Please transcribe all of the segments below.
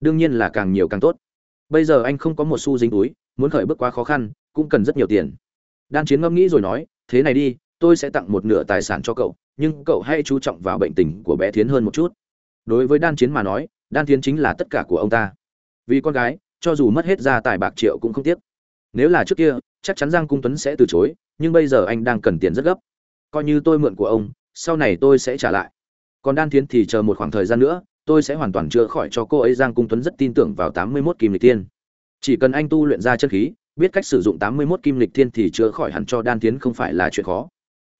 đương nhiên là càng nhiều càng tốt. Bây giờ anh không có một xu dính túi, muốn khởi bước quá khó khăn, cũng cần rất nhiều tiền. Đan chiến ngẫm nghĩ rồi nói, thế này đi, tôi sẽ tặng một nửa tài sản cho cậu, nhưng cậu hãy chú trọng vào bệnh tình của bé thiến hơn một chút. Đối với đan chiến mà nói, đan thiến chính là tất cả của ông ta. Vì con gái, cho dù mất hết gia tài bạc triệu cũng không tiếc. Nếu là trước kia, chắc chắn giang cung tuấn sẽ từ chối, nhưng bây giờ anh đang cần tiền rất gấp. Coi như tôi mượn của ông, sau này tôi sẽ trả lại. Còn đan thiến thì chờ một khoảng thời gian nữa tôi sẽ hoàn toàn chữa khỏi cho cô ấy. Giang cung tuấn rất tin tưởng vào tám mươi 81 kim lịch thiên. Chỉ cần anh tu luyện ra chân khí, biết cách sử dụng tám mươi 81 kim lịch thiên thì chữa khỏi hẳn cho đan tiến không phải là chuyện khó.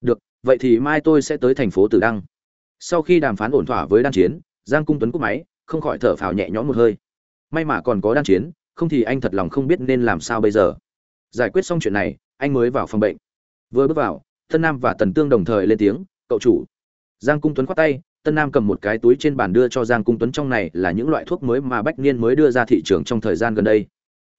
Được, vậy thì mai tôi sẽ tới thành phố tử đăng. Sau khi đàm phán ổn thỏa với đan chiến giang cung tuấn cúp máy, không khỏi thở phào nhẹ nhõm một hơi. May mà còn có đan chiến không thì anh thật lòng không biết nên làm sao bây giờ. Giải quyết xong chuyện này, anh mới vào phòng bệnh. Vừa bước vào, thân nam và tần tương đồng thời lên tiếng, cậu chủ. Giang cung tuấn khoát tay tân nam cầm một cái túi trên bàn đưa cho giang cung tuấn trong này là những loại thuốc mới mà bách niên mới đưa ra thị trường trong thời gian gần đây.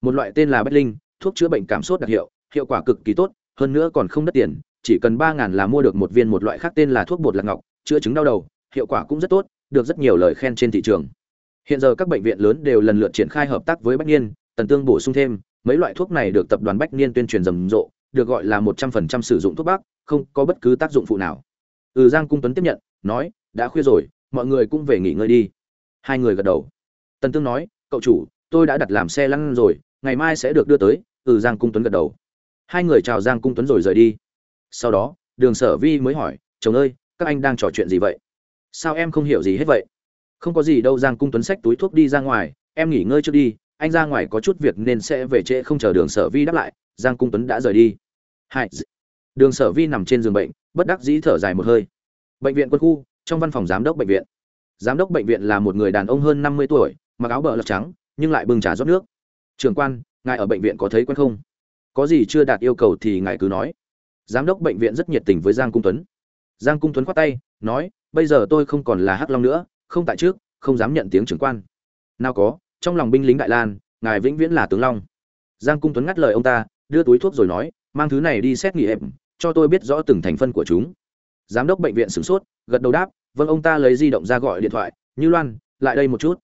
Một loại tên là bách linh, thuốc chữa bệnh cảm sốt đặc hiệu hiệu quả cực kỳ tốt, hơn nữa còn không đắt tiền, chỉ cần ba ngàn là mua được một viên một loại khác tên là thuốc bột lạc ngọc, chữa chứng đau đầu, hiệu quả cũng rất tốt, được rất nhiều lời khen trên thị trường. Hiện giờ các bệnh viện lớn đều lần lượt triển khai hợp tác với bách niên, tần tương bổ sung thêm, mấy loại thuốc này được tập đoàn bách niên tuyên truyền rầm rộ, được gọi là một trăm phần trăm sử dụng thuốc bắc, không có bất cứ tác dụng phụ nào. Ừ giang cung tuấn tiếp nhận, nói đã khuya rồi, mọi người cũng về nghỉ ngơi đi. Hai người gật đầu. Tần tương nói, cậu chủ, tôi đã đặt làm xe lăn rồi, ngày mai sẽ được đưa tới. Từ giang cung tuấn gật đầu. Hai người chào giang cung tuấn rồi rời đi. Sau đó, đường sở vi mới hỏi, chồng ơi, các anh đang trò chuyện gì vậy? Sao em không hiểu gì hết vậy? Không có gì đâu, giang cung tuấn xách túi thuốc đi ra ngoài, em nghỉ ngơi trước đi, anh ra ngoài có chút việc nên sẽ về trễ, không chờ đường sở vi đáp lại, giang cung tuấn đã rời đi. Hai đường sở vi nằm trên giường bệnh, bất đắc dĩ thở dài một hơi. Bệnh viện quân khu trong văn phòng giám đốc bệnh viện. Giám đốc bệnh viện là một người đàn ông hơn năm mươi tuổi, mặc áo bờ lật trắng, nhưng lại bưng trà rót nước. Trường quan, ngài ở bệnh viện có thấy quen không? Có gì chưa đạt yêu cầu thì ngài cứ nói. Giám đốc bệnh viện rất nhiệt tình với giang cung tuấn. Giang cung tuấn khoát tay, nói, bây giờ tôi không còn là hắc long nữa, không tại trước, không dám nhận tiếng trưởng quan. Nào có, trong lòng binh lính đại lan, ngài vĩnh viễn là tướng long. Giang cung tuấn ngắt lời ông ta, đưa túi thuốc rồi nói, mang thứ này đi xét nghiệm, cho tôi biết rõ từng thành phân của chúng. Giám đốc bệnh viện sửng sốt, gật đầu đáp vâng ông ta lấy di động ra gọi điện thoại, như loan, lại đây một chút.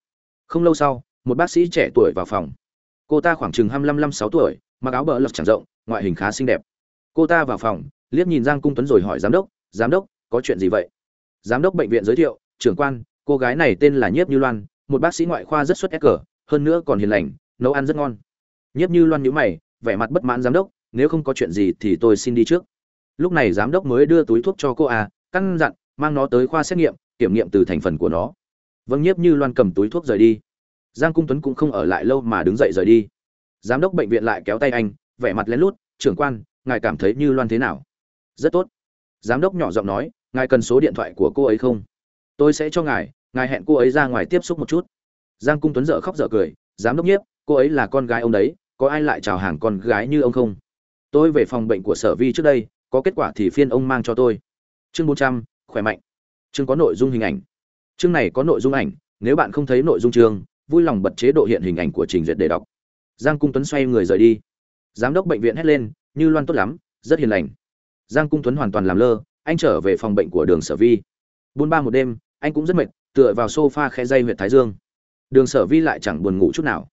Không lâu sau, một bác sĩ trẻ tuổi vào phòng. Cô ta khoảng chừng hai mươi lăm sáu tuổi, mặc áo bờ lật chẳng rộng, ngoại hình khá xinh đẹp. Cô ta vào phòng, liếc nhìn giang cung tuấn rồi hỏi giám đốc giám đốc, có chuyện gì vậy? Giám đốc bệnh viện giới thiệu, trưởng quan, cô gái này tên là nhiếp như loan, một bác sĩ ngoại khoa rất xuất cờ hơn nữa còn hiền lành, nấu ăn rất ngon. Nhiếp như loan nhíu mày, vẻ mặt bất mãn, giám đốc, nếu không có chuyện gì thì tôi xin đi trước. Lúc này giám đốc mới đưa túi thuốc cho cô à căn dặn mang nó tới khoa xét nghiệm, kiểm nghiệm từ thành phần của nó. Vâng nhiếp như loan cầm túi thuốc rời đi. Giang cung tuấn cũng không ở lại lâu mà đứng dậy rời đi. Giám đốc bệnh viện lại kéo tay anh, vẻ mặt lén lút, trưởng quan, ngài cảm thấy như loan thế nào? Rất tốt. Giám đốc nhỏ giọng nói, ngài cần số điện thoại của cô ấy không? Tôi sẽ cho ngài ngài hẹn cô ấy ra ngoài tiếp xúc một chút. Giang cung tuấn dợ khóc dợ cười, giám đốc nhiếp, cô ấy là con gái ông đấy, có ai lại chào hàng con gái như ông không? Tôi về phòng bệnh của sở vi trước đây, có kết quả thì phiên ông mang cho tôi. Chương bốn trăm khỏe mạnh. Chương có nội dung hình ảnh. Chương này có nội dung ảnh, nếu bạn không thấy nội dung chương, vui lòng bật chế độ hiện hình ảnh của trình duyệt để đọc. Giang cung tuấn xoay người rời đi. Giám đốc bệnh viện hét lên, như loan tốt lắm, rất hiền lành. Giang cung tuấn hoàn toàn làm lơ, anh trở về phòng bệnh của đường sở vi. Buôn ba một đêm, anh cũng rất mệt, tựa vào sofa khe dây huyện thái dương. Đường sở vi lại chẳng buồn ngủ chút nào.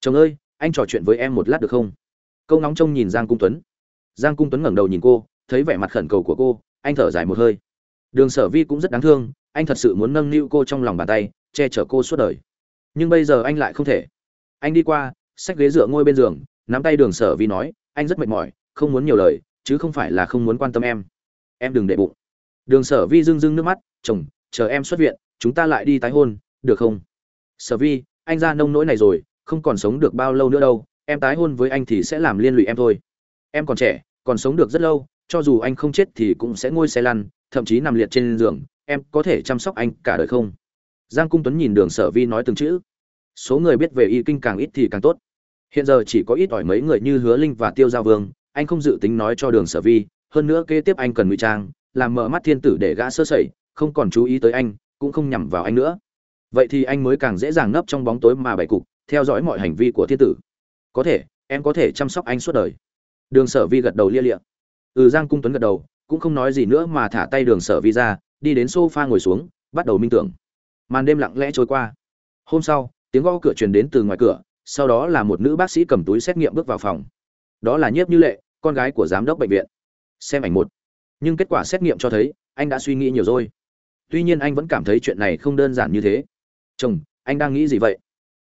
Chồng ơi, anh trò chuyện với em một lát được không? Câu nóng trông nhìn giang cung tuấn. Giang cung tuấn ngẩng đầu nhìn cô, thấy vẻ mặt khẩn cầu của cô, anh thở dài một hơi đường sở vi cũng rất đáng thương, anh thật sự muốn nâng niu cô trong lòng bàn tay, che chở cô suốt đời. Nhưng bây giờ anh lại không thể. Anh đi qua, xách ghế dựa ngôi bên giường, nắm tay đường sở vi nói, anh rất mệt mỏi, không muốn nhiều lời, chứ không phải là không muốn quan tâm em. Em đừng để bụng. Đường sở vi rưng rưng nước mắt, chồng, chờ em xuất viện, chúng ta lại đi tái hôn, được không? Sở vi, anh ra nông nỗi này rồi, không còn sống được bao lâu nữa đâu, em tái hôn với anh thì sẽ làm liên lụy em thôi. Em còn trẻ, còn sống được rất lâu, cho dù anh không chết thì cũng sẽ ngôi xe lăn thậm chí nằm liệt trên giường, em có thể chăm sóc anh cả đời không? Giang cung tuấn nhìn đường sở vi nói từng chữ. Số người biết về y kinh càng ít thì càng tốt. Hiện giờ chỉ có ít ỏi mấy người như hứa linh và tiêu giao vương, anh không dự tính nói cho đường sở vi, hơn nữa kế tiếp anh cần ngụy trang, làm mở mắt thiên tử để gã sơ sẩy, không còn chú ý tới anh, cũng không nhằm vào anh nữa. Vậy thì anh mới càng dễ dàng nấp trong bóng tối mà bày cục, theo dõi mọi hành vi của thiên tử. Có thể, em có thể chăm sóc anh suốt đời. Đường sở vi gật đầu lia lịa. Ừ giang cung tuấn gật đầu cũng không nói gì nữa mà thả tay đường sở vi ra, đi đến sofa ngồi xuống, bắt đầu minh tưởng. Màn đêm lặng lẽ trôi qua. Hôm sau, tiếng gõ cửa truyền đến từ ngoài cửa, sau đó là một nữ bác sĩ cầm túi xét nghiệm bước vào phòng. Đó là nhiếp như lệ, con gái của giám đốc bệnh viện. Xem ảnh một. Nhưng kết quả xét nghiệm cho thấy, anh đã suy nghĩ nhiều rồi. Tuy nhiên anh vẫn cảm thấy chuyện này không đơn giản như thế. Chồng, anh đang nghĩ gì vậy?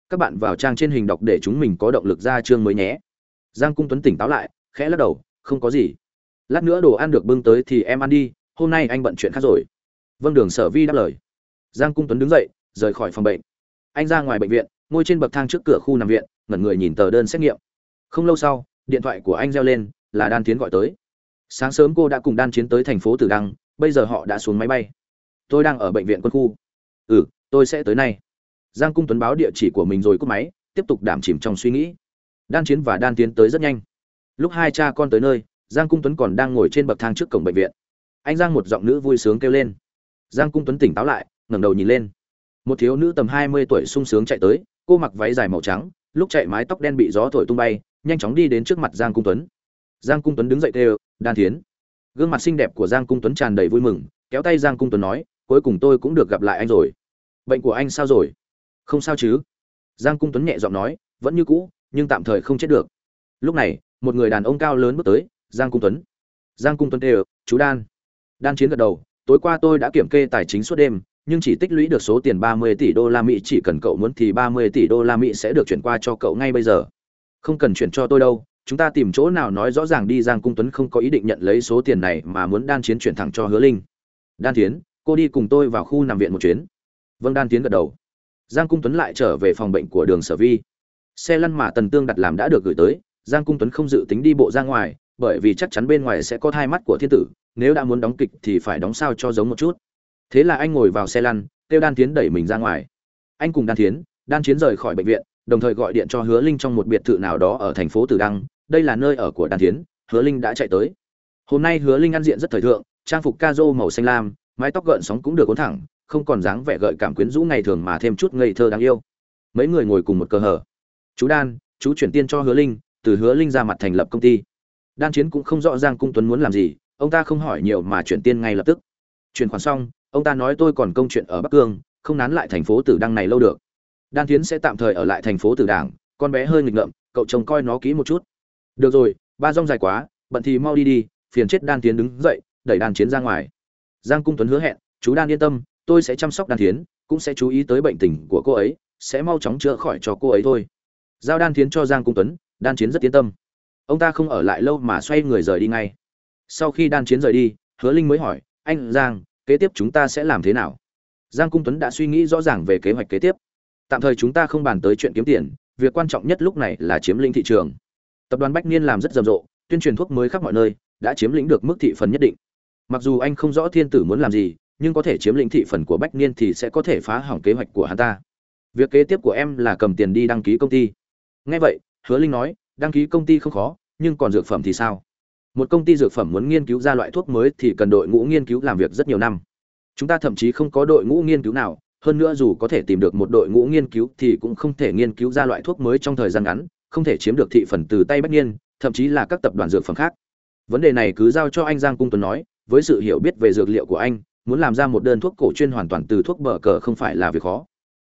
Các bạn vào trang trên hình đọc để chúng mình có động lực ra chương mới nhé. Giang cung tuấn tỉnh táo lại, khẽ lắc đầu, không có gì lát nữa đồ ăn được bưng tới thì em ăn đi, hôm nay anh bận chuyện khác rồi. Vâng đường sở vi đáp lời. Giang cung tuấn đứng dậy, rời khỏi phòng bệnh. Anh ra ngoài bệnh viện, ngồi trên bậc thang trước cửa khu nằm viện, ngẩn người nhìn tờ đơn xét nghiệm. Không lâu sau, điện thoại của anh reo lên, là đan tiến gọi tới. Sáng sớm cô đã cùng đan chiến tới thành phố tử đăng, bây giờ họ đã xuống máy bay. Tôi đang ở bệnh viện quân khu. Ừ tôi sẽ tới nay. Giang cung tuấn báo địa chỉ của mình rồi cúp máy, tiếp tục đảm chìm trong suy nghĩ. Đan chiến và đan tiến tới rất nhanh. Lúc hai cha con tới nơi giang cung tuấn còn đang ngồi trên bậc thang trước cổng bệnh viện. Anh giang một giọng nữ vui sướng kêu lên. Giang cung tuấn tỉnh táo lại, ngẩng đầu nhìn lên. Một thiếu nữ tầm hai mươi tuổi sung sướng chạy tới, cô mặc váy dài màu trắng, lúc chạy mái tóc đen bị gió thổi tung bay, nhanh chóng đi đến trước mặt giang cung tuấn. Giang cung tuấn đứng dậy kêu, đan thiến. Gương mặt xinh đẹp của giang cung tuấn tràn đầy vui mừng, kéo tay giang cung tuấn nói, cuối cùng tôi cũng được gặp lại anh rồi. Bệnh của anh sao rồi? Không sao chứ. Giang cung tuấn nhẹ giọng nói, vẫn như cũ, nhưng tạm thời không chết được. Lúc này, một người đàn ông cao lớn bước tới giang cung tuấn giang cung tuấn kêu chú đan đan chiến gật đầu tối qua tôi đã kiểm kê tài chính suốt đêm nhưng chỉ tích lũy được số tiền 30 tỷ đô la Mỹ chỉ cần cậu muốn thì 30 tỷ đô la Mỹ sẽ được chuyển qua cho cậu ngay bây giờ. Không cần chuyển cho tôi đâu, chúng ta tìm chỗ nào nói rõ ràng đi Giang Cung Tuấn không có ý định nhận lấy số tiền này mà muốn đan chiến chuyển thẳng cho Hứa Linh. Đan Tiến, cô đi cùng tôi vào khu nằm viện một chuyến. Vâng Đan Tiến gật đầu. Giang Cung Tuấn lại trở về phòng bệnh của Đường Sở Vi. Xe lăn mà Tần Tương đặt làm đã được gửi tới, Giang Cung Tuấn không dự tính đi bộ ra ngoài, bởi vì chắc chắn bên ngoài sẽ có thai mắt của thiên tử, nếu đã muốn đóng kịch thì phải đóng sao cho giống một chút. Thế là anh ngồi vào xe lăn kêu đan tiến đẩy mình ra ngoài. Anh cùng đan tiến đan chiến rời khỏi bệnh viện đồng thời gọi điện cho hứa linh trong một biệt thự nào đó ở thành phố tử đăng đây là nơi ở của đan tiến hứa linh đã chạy tới. Hôm nay hứa linh ăn diện rất thời thượng trang phục ca rô màu xanh lam mái tóc gợn sóng cũng được cuốn thẳng không còn dáng vẻ gợi cảm quyến rũ ngày thường mà thêm chút ngây thơ đáng yêu. Mấy người ngồi cùng một cơ hở. Chú đan chú chuyển tiền cho hứa linh từ hứa linh ra mặt thành lập công ty đan chiến cũng không rõ giang cung tuấn muốn làm gì, ông ta không hỏi nhiều mà chuyển tiền ngay lập tức. Chuyển khoản xong, ông ta nói tôi còn công chuyện ở bắc cương, không nán lại thành phố tử đăng này lâu được. Đan tiến sẽ tạm thời ở lại thành phố tử đảng, con bé hơi nghịch ngợm, cậu chồng coi nó kỹ một chút. Được rồi, ba rong dài quá, bận thì mau đi đi, phiền chết đan tiến đứng dậy, đẩy đan chiến ra ngoài. Giang cung tuấn hứa hẹn, chú đan yên tâm, tôi sẽ chăm sóc đan tiến cũng sẽ chú ý tới bệnh tình của cô ấy, sẽ mau chóng chữa khỏi cho cô ấy thôi. Giao đan tiến cho giang cung tuấn, đan chiến rất yên tâm ông ta không ở lại lâu mà xoay người rời đi ngay. Sau khi đan chiến rời đi, hứa linh mới hỏi, anh giang, kế tiếp chúng ta sẽ làm thế nào? Giang cung tuấn đã suy nghĩ rõ ràng về kế hoạch kế tiếp. Tạm thời chúng ta không bàn tới chuyện kiếm tiền, việc quan trọng nhất lúc này là chiếm lĩnh thị trường. Tập đoàn bách niên làm rất rầm rộ, tuyên truyền thuốc mới khắp mọi nơi, đã chiếm lĩnh được mức thị phần nhất định. Mặc dù anh không rõ thiên tử muốn làm gì, nhưng có thể chiếm lĩnh thị phần của bách niên thì sẽ có thể phá hỏng kế hoạch của hắn ta. Việc kế tiếp của em là cầm tiền đi đăng ký công ty. Ngay vậy, hứa linh nói đăng ký công ty không khó, nhưng còn dược phẩm thì sao? Một công ty dược phẩm muốn nghiên cứu ra loại thuốc mới thì cần đội ngũ nghiên cứu làm việc rất nhiều năm. Chúng ta thậm chí không có đội ngũ nghiên cứu nào, hơn nữa dù có thể tìm được một đội ngũ nghiên cứu thì cũng không thể nghiên cứu ra loại thuốc mới trong thời gian ngắn, không thể chiếm được thị phần từ tay bách nhiên thậm chí là các tập đoàn dược phẩm khác. Vấn đề này cứ giao cho anh giang cung tuấn nói, với sự hiểu biết về dược liệu của anh, muốn làm ra một đơn thuốc cổ chuyên hoàn toàn từ thuốc bờ cờ không phải là việc khó.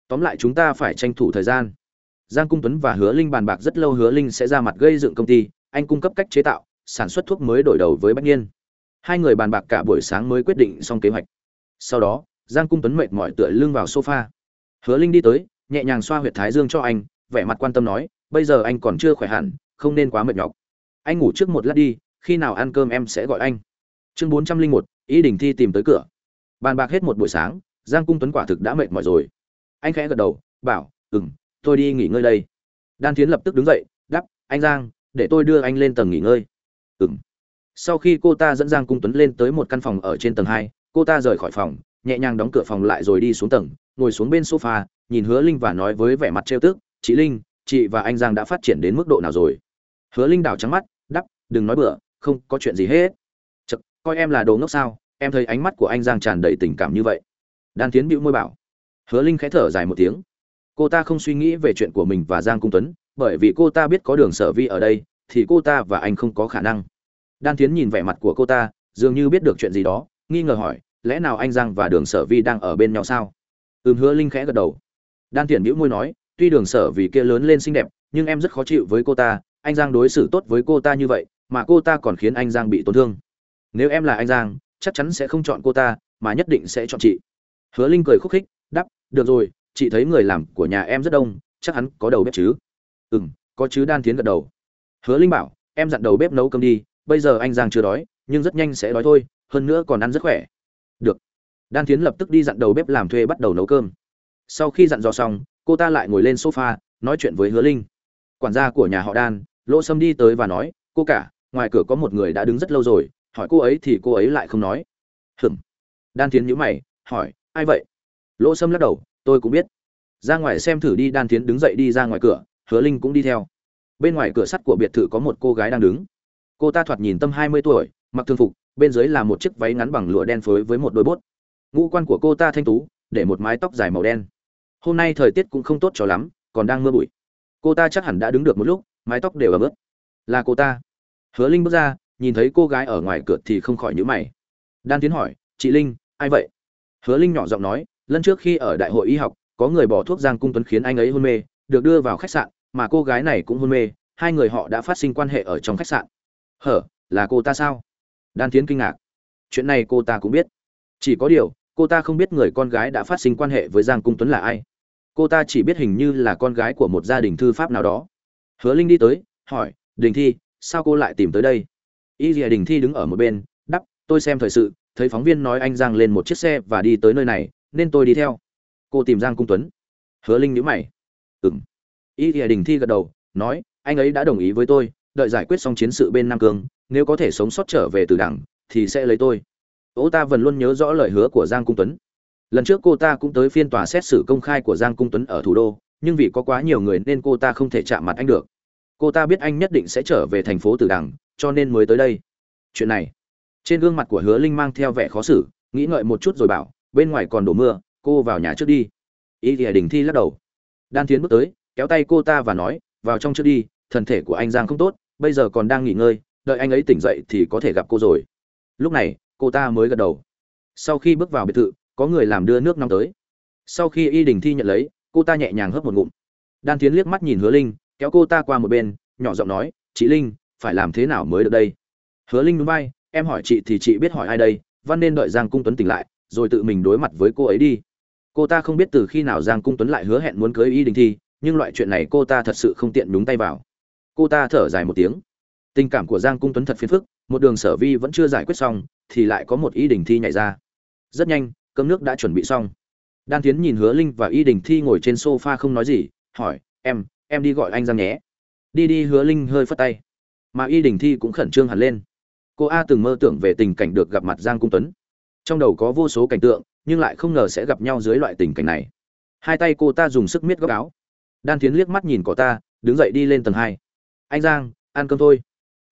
Tóm lại chúng ta phải tranh thủ thời gian giang cung tuấn và hứa linh bàn bạc rất lâu hứa linh sẽ ra mặt gây dựng công ty anh cung cấp cách chế tạo sản xuất thuốc mới đổi đầu với bách nhiên hai người bàn bạc cả buổi sáng mới quyết định xong kế hoạch. Sau đó giang cung tuấn mệt mỏi tựa lưng vào sofa. Hứa linh đi tới nhẹ nhàng xoa huyệt thái dương cho anh vẻ mặt quan tâm nói bây giờ anh còn chưa khỏe hẳn không nên quá mệt nhọc. Anh ngủ trước một lát đi khi nào ăn cơm em sẽ gọi anh. Chương bốn trăm linh một ý đình thi tìm tới cửa. Bàn bạc hết một buổi sáng giang cung tuấn quả thực đã mệt mỏi rồi. Anh khẽ gật đầu bảo "Ừm, tôi đi nghỉ ngơi đây đan Thiến lập tức đứng dậy đắp anh giang để tôi đưa anh lên tầng nghỉ ngơi Ừm. Sau khi cô ta dẫn Giang Cung Tuấn lên tới một căn phòng ở trên tầng hai, cô ta rời khỏi phòng, nhẹ nhàng đóng cửa phòng lại rồi đi xuống tầng, ngồi xuống bên sofa, nhìn Hứa Linh và nói với vẻ mặt trêu tức, "Chị Linh, chị và anh Giang đã phát triển đến mức độ nào rồi?" Hứa Linh đảo trắng mắt, đáp, "Đừng nói bừa, không có chuyện gì hết." Chậc, coi em là đồ ngốc sao? Em thấy ánh mắt của anh Giang tràn đầy tình cảm như vậy. Đan Tiến bĩu môi bảo. Hứa Linh khẽ thở dài một tiếng. Cô ta không suy nghĩ về chuyện của mình và Giang Cung Tuấn, bởi vì cô ta biết có Đường Sở Vi ở đây, thì cô ta và anh không có khả năng. Đan tiến nhìn vẻ mặt của cô ta dường như biết được chuyện gì đó nghi ngờ hỏi lẽ nào anh giang và đường sở vi đang ở bên nhau sao? Ừm hứa linh khẽ gật đầu. Đan tiến bĩu môi nói tuy đường sở vì kia lớn lên xinh đẹp nhưng em rất khó chịu với cô ta. Anh giang đối xử tốt với cô ta như vậy mà cô ta còn khiến anh giang bị tổn thương. Nếu em là anh giang chắc chắn sẽ không chọn cô ta mà nhất định sẽ chọn chị. Hứa linh cười khúc khích đắp được rồi chị thấy người làm của nhà em rất đông, chắc hắn có đầu bếp chứ? Ừ m có chứ, đan tiến gật đầu. Hứa linh bảo, em dặn đầu bếp nấu cơm đi, bây giờ anh giang chưa đói, nhưng rất nhanh sẽ đói thôi, hơn nữa còn ăn rất khỏe. Được. Đan tiến lập tức đi dặn đầu bếp làm thuê bắt đầu nấu cơm. Sau khi dặn dò xong, cô ta lại ngồi lên sofa, nói chuyện với hứa linh. Quản gia của nhà họ đan, lỗ sâm đi tới và nói, cô cả, ngoài cửa có một người đã đứng rất lâu rồi, hỏi cô ấy thì cô ấy lại không nói. Hừm đan tiến nhữ mày, hỏi, ai vậy? Lỗ sâm lắc đầu tôi cũng biết. Ra ngoài xem thử đi, đan tiến đứng dậy đi ra ngoài cửa, hứa linh cũng đi theo. Bên ngoài cửa sắt của biệt thự có một cô gái đang đứng. Cô ta thoạt nhìn tâm hai mươi tuổi, mặc thương phục, bên dưới là một chiếc váy ngắn bằng lụa đen phối với một đôi bốt. Ngũ quan của cô ta thanh tú, để một mái tóc dài màu đen. Hôm nay thời tiết cũng không tốt cho lắm, còn đang mưa bụi. Cô ta chắc hẳn đã đứng được một lúc, mái tóc đều ấm ướt. Là cô ta. Hứa linh bước ra, nhìn thấy cô gái ở ngoài cửa thì không khỏi nhữ mày. Đan tiến hỏi, chị linh, ai vậy? Hứa linh nhỏ giọng nói lần trước khi ở đại hội y học, có người bỏ thuốc giang cung tuấn khiến anh ấy hôn mê, được đưa vào khách sạn, mà cô gái này cũng hôn mê, hai người họ đã phát sinh quan hệ ở trong khách sạn. Hở, là cô ta sao? Đan tiến kinh ngạc. Chuyện này cô ta cũng biết. Chỉ có điều, cô ta không biết người con gái đã phát sinh quan hệ với giang cung tuấn là ai. Cô ta chỉ biết hình như là con gái của một gia đình thư pháp nào đó. Hứa linh đi tới, hỏi, đình thi, sao cô lại tìm tới đây? Y dìa đình thi đứng ở một bên, đắp, tôi xem thời sự, thấy phóng viên nói anh giang lên một chiếc xe và đi tới nơi này nên tôi đi theo. Cô tìm giang cung tuấn. Hứa linh nhữ mày. Ừng y thì đình thi gật đầu, nói, anh ấy đã đồng ý với tôi, đợi giải quyết xong chiến sự bên nam cương, nếu có thể sống sót trở về từ đảng, thì sẽ lấy tôi. Ô ta vẫn luôn nhớ rõ lời hứa của giang cung tuấn. Lần trước cô ta cũng tới phiên tòa xét xử công khai của giang cung tuấn ở thủ đô, nhưng vì có quá nhiều người nên cô ta không thể chạm mặt anh được. Cô ta biết anh nhất định sẽ trở về thành phố từ đằng cho nên mới tới đây. Chuyện này. Trên gương mặt của hứa linh mang theo vẻ khó xử, nghĩ ngợi một chút rồi bảo bên ngoài còn đổ mưa, cô vào nhà trước đi. Ý thì đình thi lắc đầu. Đan tiến bước tới, kéo tay cô ta và nói, vào trong trước đi, thân thể của anh giang không tốt, bây giờ còn đang nghỉ ngơi, đợi anh ấy tỉnh dậy thì có thể gặp cô rồi. Lúc này, cô ta mới gật đầu. Sau khi bước vào biệt thự, có người làm đưa nước nóng tới. Sau khi y đình thi nhận lấy, cô ta nhẹ nhàng hớp một ngụm. Đan tiến liếc mắt nhìn hứa linh, kéo cô ta qua một bên, nhỏ giọng nói, chị linh, phải làm thế nào mới được đây? Hứa linh núi bay em hỏi chị thì chị biết hỏi ai đây, văn nên đợi giang cung tuấn tỉnh lại rồi tự mình đối mặt với cô ấy đi. Cô ta không biết từ khi nào giang cung tuấn lại hứa hẹn muốn cưới y đình thi, nhưng loại chuyện này cô ta thật sự không tiện đúng tay vào. Cô ta thở dài một tiếng. Tình cảm của giang cung tuấn thật phiền phức, một đường sở vi vẫn chưa giải quyết xong, thì lại có một y đình thi nhảy ra. Rất nhanh, cơm nước đã chuẩn bị xong. Đan tiến nhìn hứa linh và y đình thi ngồi trên sofa không nói gì, hỏi, em em đi gọi anh giang nhé. Đi đi, hứa linh hơi phất tay. Mà y đình thi cũng khẩn trương hẳn lên. Cô a từng mơ tưởng về tình cảnh được gặp mặt giang cung tuấn trong đầu có vô số cảnh tượng, nhưng lại không ngờ sẽ gặp nhau dưới loại tình cảnh này. Hai tay cô ta dùng sức miết góc áo. Đan tiến liếc mắt nhìn cỏ ta, đứng dậy đi lên tầng hai. Anh giang, ăn cơm thôi.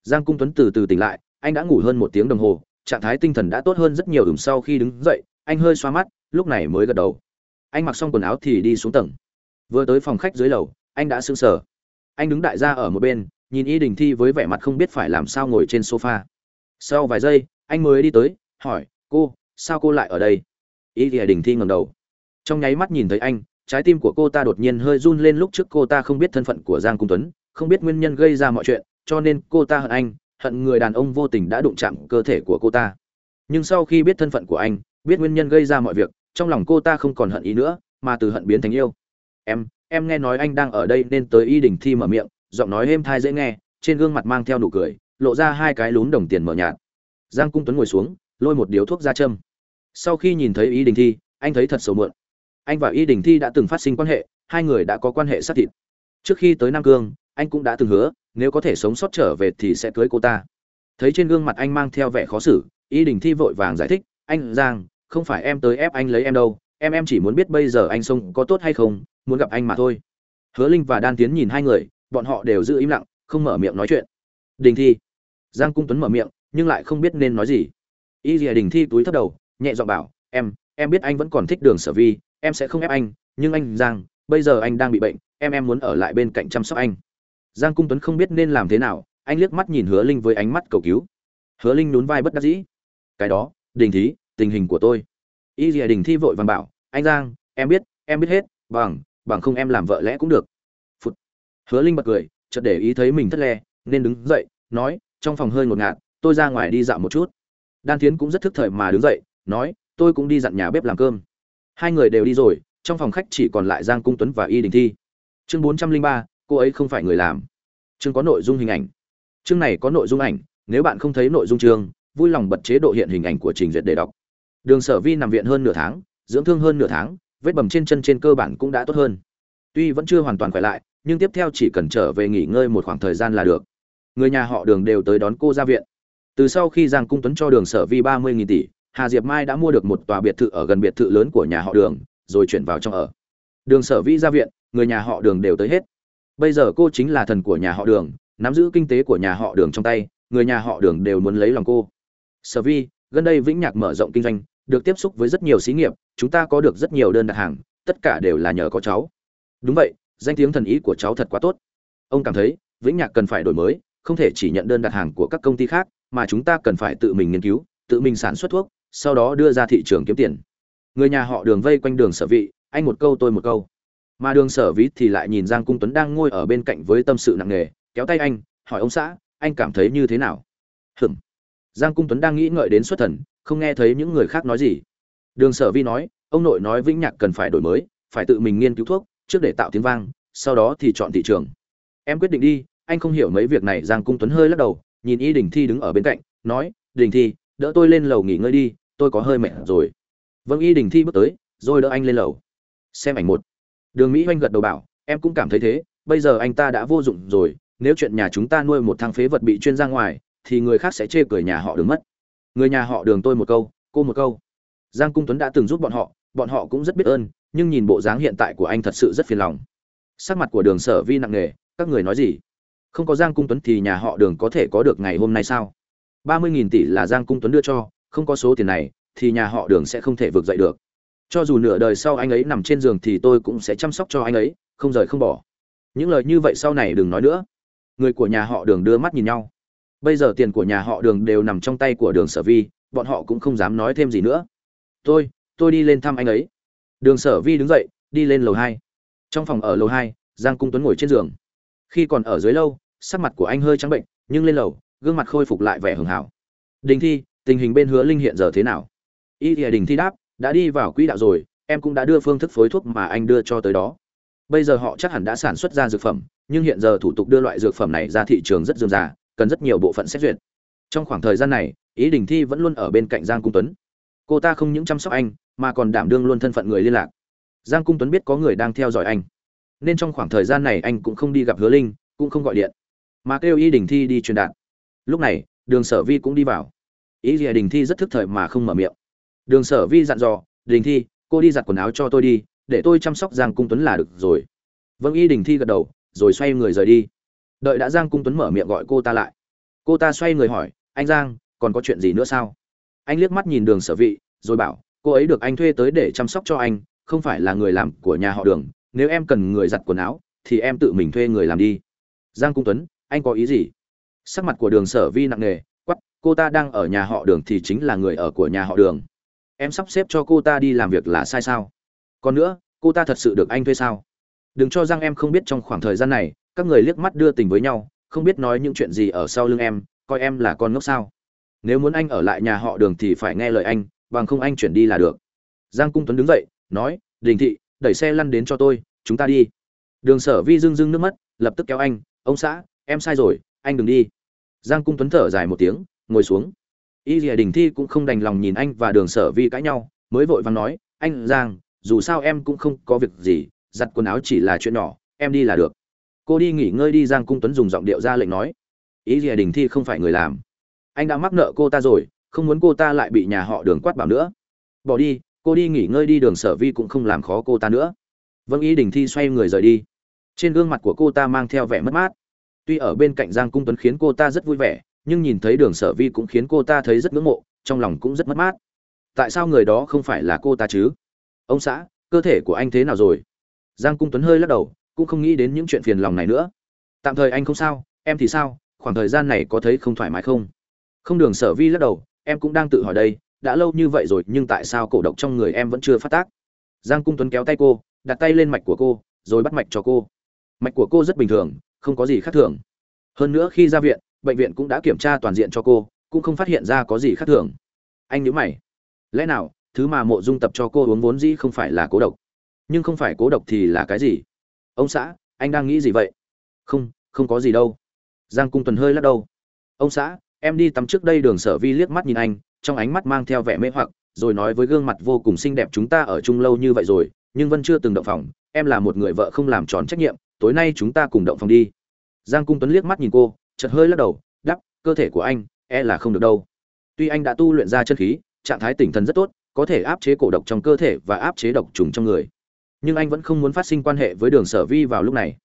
Giang cung tuấn từ từ tỉnh lại, anh đã ngủ hơn một tiếng đồng hồ, trạng thái tinh thần đã tốt hơn rất nhiều ửng sau khi đứng dậy, anh hơi xoa mắt, lúc này mới gật đầu. Anh mặc xong quần áo thì đi xuống tầng. Vừa tới phòng khách dưới lầu, anh đã sững sờ. Anh đứng đại gia ở một bên, nhìn y đình thi với vẻ mặt không biết phải làm sao ngồi trên sofa. Sau vài giây, anh mới đi tới, hỏi, cô sao cô lại ở đây? Y đình thi ngầm đầu. Trong nháy mắt nhìn thấy anh, trái tim của cô ta đột nhiên hơi run lên lúc trước cô ta không biết thân phận của giang cung tuấn, không biết nguyên nhân gây ra mọi chuyện, cho nên cô ta hận anh, hận người đàn ông vô tình đã đụng chạm cơ thể của cô ta. Nhưng sau khi biết thân phận của anh, biết nguyên nhân gây ra mọi việc, trong lòng cô ta không còn hận ý nữa, mà từ hận biến thành yêu. Em em nghe nói anh đang ở đây nên tới y đình thi mở miệng, giọng nói êm thai dễ nghe, trên gương mặt mang theo nụ cười, lộ ra hai cái lún đồng tiền mở nhạt. Giang cung tuấn ngồi xuống lôi một điếu thuốc ra châm. Sau khi nhìn thấy y đình thi, anh thấy thật sầu mượn. Anh và y đình thi đã từng phát sinh quan hệ, hai người đã có quan hệ sát thịt. Trước khi tới nam cương, anh cũng đã từng hứa, nếu có thể sống sót trở về thì sẽ cưới cô ta. Thấy trên gương mặt anh mang theo vẻ khó xử y đình thi vội vàng giải thích, anh giang, không phải em tới ép anh lấy em đâu, em em chỉ muốn biết bây giờ anh sông có tốt hay không, muốn gặp anh mà thôi. Hứa linh và đan tiến nhìn hai người, bọn họ đều giữ im lặng, không mở miệng nói chuyện. Đình thi. Giang cung tuấn mở miệng, nhưng lại không biết nên nói gì y dìa đình thi túi thấp đầu, nhẹ giọng bảo, em em biết anh vẫn còn thích đường sở vi, em sẽ không ép anh, nhưng anh giang, bây giờ anh đang bị bệnh, em em muốn ở lại bên cạnh chăm sóc anh. Giang cung tuấn không biết nên làm thế nào, anh liếc mắt nhìn hứa linh với ánh mắt cầu cứu. Hứa linh nhún vai bất đắc dĩ. Cái đó, đình thí, tình hình của tôi. Y dìa đình thi vội vàng bảo, anh giang, em biết em biết hết, bằng bằng không em làm vợ lẽ cũng được. Phụt. hứa linh bật cười, chợt để ý thấy mình thất le nên đứng dậy, nói, trong phòng hơi ngột ngạt, tôi ra ngoài đi dạo một chút đan thiến cũng rất thức thời mà đứng dậy, nói, tôi cũng đi dặn nhà bếp làm cơm. Hai người đều đi rồi, trong phòng khách chỉ còn lại giang cung tuấn và y đình thi. Chương bốn trăm linh ba, cô ấy không phải người làm. Chương có nội dung hình ảnh. Chương này có nội dung ảnh, nếu bạn không thấy nội dung chương, vui lòng bật chế độ hiện hình ảnh của trình duyệt để đọc. Đường sở vi nằm viện hơn nửa tháng, dưỡng thương hơn nửa tháng, vết bầm trên chân trên cơ bản cũng đã tốt hơn. Tuy vẫn chưa hoàn toàn khỏe lại, nhưng tiếp theo chỉ cần trở về nghỉ ngơi một khoảng thời gian là được. Người nhà họ đường đều tới đón cô ra viện từ sau khi giang cung tuấn cho đường sở vi ba mươi tỷ, hà diệp mai đã mua được một tòa biệt thự ở gần biệt thự lớn của nhà họ đường, rồi chuyển vào trong ở. Đường sở vi ra viện, người nhà họ đường đều tới hết. Bây giờ cô chính là thần của nhà họ đường, nắm giữ kinh tế của nhà họ đường trong tay, người nhà họ đường đều muốn lấy lòng cô. Sở vi, gần đây vĩnh nhạc mở rộng kinh doanh, được tiếp xúc với rất nhiều xí nghiệp, chúng ta có được rất nhiều đơn đặt hàng, tất cả đều là nhờ có cháu. Đúng vậy, danh tiếng thần ý của cháu thật quá tốt. Ông cảm thấy, vĩnh nhạc cần phải đổi mới, không thể chỉ nhận đơn đặt hàng của các công ty khác mà chúng ta cần phải tự mình nghiên cứu, tự mình sản xuất thuốc, sau đó đưa ra thị trường kiếm tiền. Người nhà họ đường vây quanh đường sở vị, anh một câu tôi một câu. Mà đường sở vít thì lại nhìn giang cung tuấn đang ngồi ở bên cạnh với tâm sự nặng nề, kéo tay anh, hỏi ông xã, anh cảm thấy như thế nào? Hừm giang cung tuấn đang nghĩ ngợi đến xuất thần, không nghe thấy những người khác nói gì. Đường sở vi nói, ông nội nói vĩnh nhạc cần phải đổi mới, phải tự mình nghiên cứu thuốc, trước để tạo tiếng vang, sau đó thì chọn thị trường. Em quyết định đi, anh không hiểu mấy việc này. Giang cung tuấn hơi lắc đầu nhìn y đình thi đứng ở bên cạnh, nói, đình thi, đỡ tôi lên lầu nghỉ ngơi đi, tôi có hơi mệt rồi. Vâng y đình thi bước tới, rồi đỡ anh lên lầu. Xem ảnh một. Đường mỹ oanh gật đầu bảo, em cũng cảm thấy thế, bây giờ anh ta đã vô dụng rồi, nếu chuyện nhà chúng ta nuôi một thằng phế vật bị chuyên ra ngoài, thì người khác sẽ chê cười nhà họ đường mất. Người nhà họ đường tôi một câu, cô một câu. Giang cung tuấn đã từng giúp bọn họ bọn họ cũng rất biết ơn, nhưng nhìn bộ dáng hiện tại của anh thật sự rất phiền lòng. Sắc mặt của đường sở vi nặng nề, các người nói gì? Không có giang cung tuấn thì nhà họ đường có thể có được ngày hôm nay sao? Ba mươi nghìn tỷ là giang cung tuấn đưa cho, không có số tiền này thì nhà họ đường sẽ không thể vượt dậy được. Cho dù nửa đời sau anh ấy nằm trên giường thì tôi cũng sẽ chăm sóc cho anh ấy, không rời không bỏ. Những lời như vậy sau này đừng nói nữa. Người của nhà họ đường đưa mắt nhìn nhau. Bây giờ tiền của nhà họ đường đều nằm trong tay của đường sở vi, bọn họ cũng không dám nói thêm gì nữa. Tôi tôi đi lên thăm anh ấy. Đường sở vi đứng dậy, đi lên lầu hai. Trong phòng ở lầu hai, giang cung tuấn ngồi trên giường. Khi còn ở dưới lâu sắc mặt của anh hơi trắng bệnh, nhưng lên lầu, gương mặt khôi phục lại vẻ hưởng hảo. Đình thi, tình hình bên hứa linh hiện giờ thế nào? Y địa đình thi đáp, đã đi vào quỹ đạo rồi, em cũng đã đưa phương thức phối thuốc mà anh đưa cho tới đó. Bây giờ họ chắc hẳn đã sản xuất ra dược phẩm, nhưng hiện giờ thủ tục đưa loại dược phẩm này ra thị trường rất dườm già, cần rất nhiều bộ phận xét duyệt. Trong khoảng thời gian này ý đình thi vẫn luôn ở bên cạnh giang cung tuấn. Cô ta không những chăm sóc anh, mà còn đảm đương luôn thân phận người liên lạc. Giang cung tuấn biết có người đang theo dõi anh. Nên trong khoảng thời gian này anh cũng không đi gặp hứa linh, cũng không gọi điện mà kêu y đình thi đi truyền đạt. Lúc này, đường sở vi cũng đi vào. Ý gì à, đình thi rất thức thời mà không mở miệng. Đường sở vi dặn dò, đình thi, cô đi giặt quần áo cho tôi đi, để tôi chăm sóc giang cung tuấn là được rồi. Vâng y đình thi gật đầu, rồi xoay người rời đi. Đợi đã giang cung tuấn mở miệng gọi cô ta lại. Cô ta xoay người hỏi, anh giang, còn có chuyện gì nữa sao? Anh liếc mắt nhìn đường sở vị rồi bảo, cô ấy được anh thuê tới để chăm sóc cho anh, không phải là người làm của nhà họ đường. Nếu em cần người giặt quần áo, thì em tự mình thuê người làm đi. Giang cung tuấn anh có ý gì? Sắc mặt của đường sở vi nặng nề quắp cô ta đang ở nhà họ đường thì chính là người ở của nhà họ đường. Em sắp xếp cho cô ta đi làm việc là sai sao? Còn nữa, cô ta thật sự được anh thuê sao? Đừng cho rằng em không biết trong khoảng thời gian này, các người liếc mắt đưa tình với nhau, không biết nói những chuyện gì ở sau lưng em, coi em là con ngốc sao? Nếu muốn anh ở lại nhà họ đường thì phải nghe lời anh, bằng không anh chuyển đi là được. Giang cung tuấn đứng dậy, nói, đình thị, đẩy xe lăn đến cho tôi, chúng ta đi. Đường sở vi dưng dưng nước mắt, lập tức kéo anh, ông xã em sai rồi, anh đừng đi. Giang cung tuấn thở dài một tiếng, ngồi xuống. Y dìa đình thi cũng không đành lòng nhìn anh và đường sở vi cãi nhau, mới vội vàng nói, anh, giang, dù sao em cũng không có việc gì, giặt quần áo chỉ là chuyện nhỏ, em đi là được. Cô đi nghỉ ngơi đi, giang cung tuấn dùng giọng điệu ra lệnh nói ý gì đình thi không phải người làm. Anh đã mắc nợ cô ta rồi, không muốn cô ta lại bị nhà họ đường quát bảo nữa. Bỏ đi, cô đi nghỉ ngơi đi, đường sở vi cũng không làm khó cô ta nữa. Vâng ý đình thi xoay người rời đi. Trên gương mặt của cô ta mang theo vẻ mất mát tuy ở bên cạnh giang cung tuấn khiến cô ta rất vui vẻ, nhưng nhìn thấy đường sở vi cũng khiến cô ta thấy rất ngưỡng mộ, trong lòng cũng rất mất mát. Tại sao người đó không phải là cô ta chứ? Ông xã, cơ thể của anh thế nào rồi? Giang cung tuấn hơi lắc đầu, cũng không nghĩ đến những chuyện phiền lòng này nữa. Tạm thời anh không sao, em thì sao? Khoảng thời gian này có thấy không thoải mái không? Không đường sở vi lắc đầu, em cũng đang tự hỏi đây, đã lâu như vậy rồi, nhưng tại sao cổ độc trong người em vẫn chưa phát tác? Giang cung tuấn kéo tay cô, đặt tay lên mạch của cô, rồi bắt mạch cho cô. Mạch của cô rất bình thường không có gì khác thường. Hơn nữa khi ra viện, bệnh viện cũng đã kiểm tra toàn diện cho cô, cũng không phát hiện ra có gì khác thường. Anh nhớ mày. Lẽ nào, thứ mà mộ dung tập cho cô uống vốn dĩ không phải là cố độc? Nhưng không phải cố độc thì là cái gì? Ông xã, anh đang nghĩ gì vậy? Không không có gì đâu. Giang cung tuần hơi lắc đầu. Ông xã, em đi tắm trước đây đường sở vi liếc mắt nhìn anh, trong ánh mắt mang theo vẻ mê hoặc, rồi nói với gương mặt vô cùng xinh đẹp, chúng ta ở chung lâu như vậy rồi, nhưng vẫn chưa từng động phòng, em là một người vợ không làm tròn trách nhiệm tối nay chúng ta cùng động phòng đi. Giang cung tuấn liếc mắt nhìn cô, chợt hơi lắc đầu đắp cơ thể của anh e là không được đâu. Tuy anh đã tu luyện ra chân khí, trạng thái tinh thần rất tốt, có thể áp chế cổ độc trong cơ thể và áp chế độc trùng trong người. Nhưng anh vẫn không muốn phát sinh quan hệ với đường sở vi vào lúc này.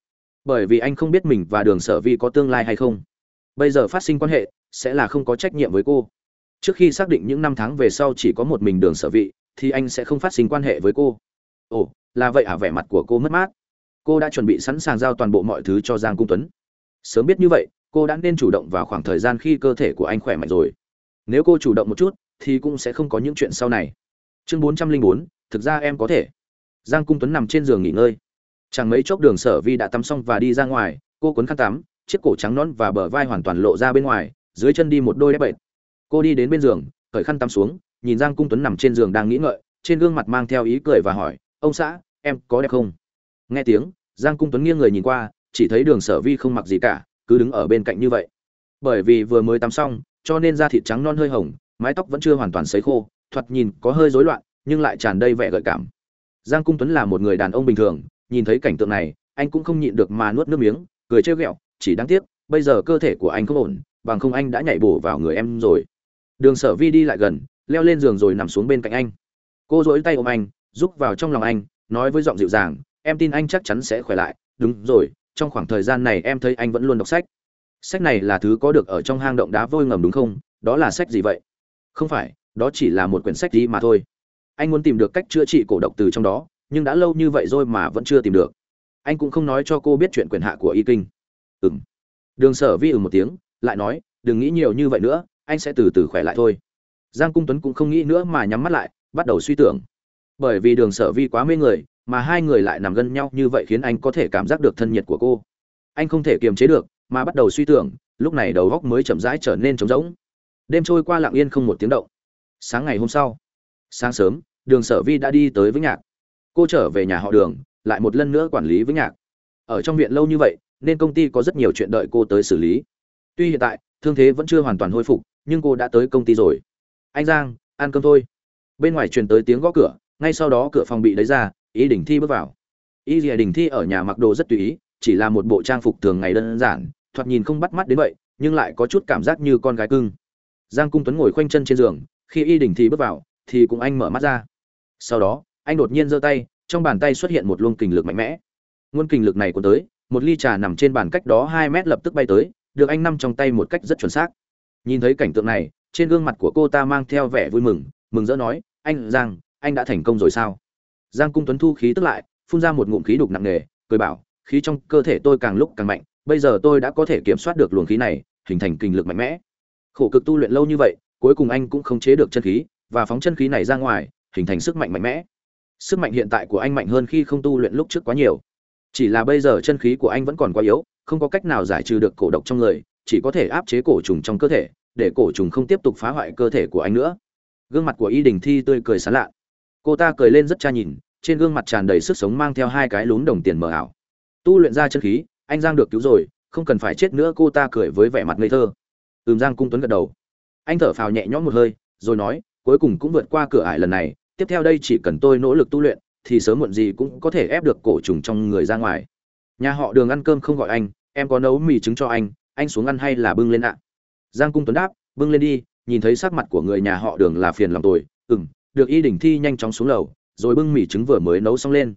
Bởi vì anh không biết mình và đường sở vi có tương lai hay không. Bây giờ phát sinh quan hệ, sẽ là không có trách nhiệm với cô. Trước khi xác định những năm tháng về sau chỉ có một mình đường sở vị thì anh sẽ không phát sinh quan hệ với cô. Ồ, là vậy à vẻ mặt của cô mất mát cô đã chuẩn bị sẵn sàng giao toàn bộ mọi thứ cho giang cung tuấn. Sớm biết như vậy, cô đã nên chủ động vào khoảng thời gian khi cơ thể của anh khỏe mạnh rồi. Nếu cô chủ động một chút, thì cũng sẽ không có những chuyện sau này. Chương bốn trăm linh bốn, thực ra em có thể. Giang cung tuấn nằm trên giường nghỉ ngơi. Chẳng mấy chốc đường sở vi đã tắm xong và đi ra ngoài, cô cuốn khăn tắm, chiếc cổ trắng nón và bờ vai hoàn toàn lộ ra bên ngoài, dưới chân đi một đôi đép bệt. Cô đi đến bên giường, cởi khăn tắm xuống, nhìn giang cung tuấn nằm trên giường đang nghĩ ngợi, trên gương mặt mang theo ý cười và hỏi, ông xã, em có đẹp không? Nghe tiếng, giang cung tuấn nghiêng người nhìn qua, chỉ thấy đường sở vi không mặc gì cả, cứ đứng ở bên cạnh như vậy. Bởi vì vừa mới tắm xong, cho nên da thịt trắng non hơi hồng, mái tóc vẫn chưa hoàn toàn sấy khô, thoạt nhìn có hơi rối loạn, nhưng lại tràn đầy vẻ gợi cảm. Giang cung tuấn là một người đàn ông bình thường, nhìn thấy cảnh tượng này, anh cũng không nhịn được mà nuốt nước miếng, cười trêu ghẹo, chỉ đáng tiếc, bây giờ cơ thể của anh không ổn, bằng không anh đã nhảy bổ vào người em rồi. Đường sở vi đi lại gần, leo lên giường rồi nằm xuống bên cạnh anh. Cô dỗi tay ôm anh giúp vào trong lòng anh, nói với giọng dịu dàng em tin anh chắc chắn sẽ khỏe lại. Đúng rồi, trong khoảng thời gian này em thấy anh vẫn luôn đọc sách. Sách này là thứ có được ở trong hang động đá vôi ngầm đúng không? Đó là sách gì vậy? Không phải, đó chỉ là một quyển sách gì mà thôi. Anh muốn tìm được cách chữa trị cổ độc từ trong đó, nhưng đã lâu như vậy rồi mà vẫn chưa tìm được. Anh cũng không nói cho cô biết chuyện quyền hạ của y kinh. Ừng đường sở vi ừ một tiếng, lại nói, đừng nghĩ nhiều như vậy nữa, anh sẽ từ từ khỏe lại thôi. Giang cung tuấn cũng không nghĩ nữa mà nhắm mắt lại, bắt đầu suy tưởng. Bởi vì đường sở vi quá mê người mà hai người lại nằm gần nhau như vậy khiến anh có thể cảm giác được thân nhiệt của cô. Anh không thể kiềm chế được, mà bắt đầu suy tưởng, lúc này đầu góc mới chậm rãi trở nên trống rỗng. Đêm trôi qua lặng yên không một tiếng động. Sáng ngày hôm sau, sáng sớm, đường sở vi đã đi tới với nhạc. Cô trở về nhà họ đường, lại một lần nữa quản lý với nhạc. Ở trong viện lâu như vậy, nên công ty có rất nhiều chuyện đợi cô tới xử lý. Tuy hiện tại, thương thế vẫn chưa hoàn toàn hồi phục, nhưng cô đã tới công ty rồi. Anh giang, ăn cơm thôi. Bên ngoài truyền tới tiếng gõ cửa, ngay sau đó cửa phòng bị lấy ra ý đình thi bước vào. Ý gì đình thi ở nhà mặc đồ rất tùy ý, chỉ là một bộ trang phục thường ngày đơn giản, thoạt nhìn không bắt mắt đến vậy, nhưng lại có chút cảm giác như con gái cưng. Giang cung tuấn ngồi khoanh chân trên giường, khi y đình thi bước vào, thì cũng anh mở mắt ra. Sau đó, anh đột nhiên giơ tay, trong bàn tay xuất hiện một luồng kình lực mạnh mẽ. Nguồn kình lực này cuốn tới, một ly trà nằm trên bàn cách đó hai mét lập tức bay tới, được anh nắm trong tay một cách rất chuẩn xác. Nhìn thấy cảnh tượng này, trên gương mặt của cô ta mang theo vẻ vui mừng mừng rỡ nói, anh, giang, anh đã thành công rồi sao? Giang cung tuấn thu khí tức lại, phun ra một ngụm khí đục nặng nề, cười bảo, khí trong cơ thể tôi càng lúc càng mạnh, bây giờ tôi đã có thể kiểm soát được luồng khí này, hình thành kinh lực mạnh mẽ. Khổ cực tu luyện lâu như vậy, cuối cùng anh cũng không chế được chân khí, và phóng chân khí này ra ngoài, hình thành sức mạnh mạnh mẽ. Sức mạnh hiện tại của anh mạnh hơn khi không tu luyện lúc trước quá nhiều. Chỉ là bây giờ chân khí của anh vẫn còn quá yếu, không có cách nào giải trừ được cổ độc trong người, chỉ có thể áp chế cổ trùng trong cơ thể, để cổ trùng không tiếp tục phá hoại cơ thể của anh nữa. Gương mặt của y đình thi tươi cười sán lạ cô ta cười lên rất cha nhìn, trên gương mặt tràn đầy sức sống mang theo hai cái lún đồng tiền mờ ảo. Tu luyện ra chân khí, anh giang được cứu rồi, không cần phải chết nữa, cô ta cười với vẻ mặt ngây thơ. Ừm, giang cung tuấn gật đầu. Anh thở phào nhẹ nhõm một hơi, rồi nói, cuối cùng cũng vượt qua cửa ải lần này, tiếp theo đây chỉ cần tôi nỗ lực tu luyện, thì sớm muộn gì cũng có thể ép được cổ trùng trong người ra ngoài. Nhà họ đường ăn cơm không gọi anh, em có nấu mì trứng cho anh anh xuống ăn hay là bưng lên ạ? Giang cung tuấn đáp, bưng lên đi, nhìn thấy sắc mặt của người nhà họ đường là phiền lòng tôi. Ừng được y Đỉnh thi nhanh chóng xuống lầu, rồi bưng mì trứng vừa mới nấu xong lên.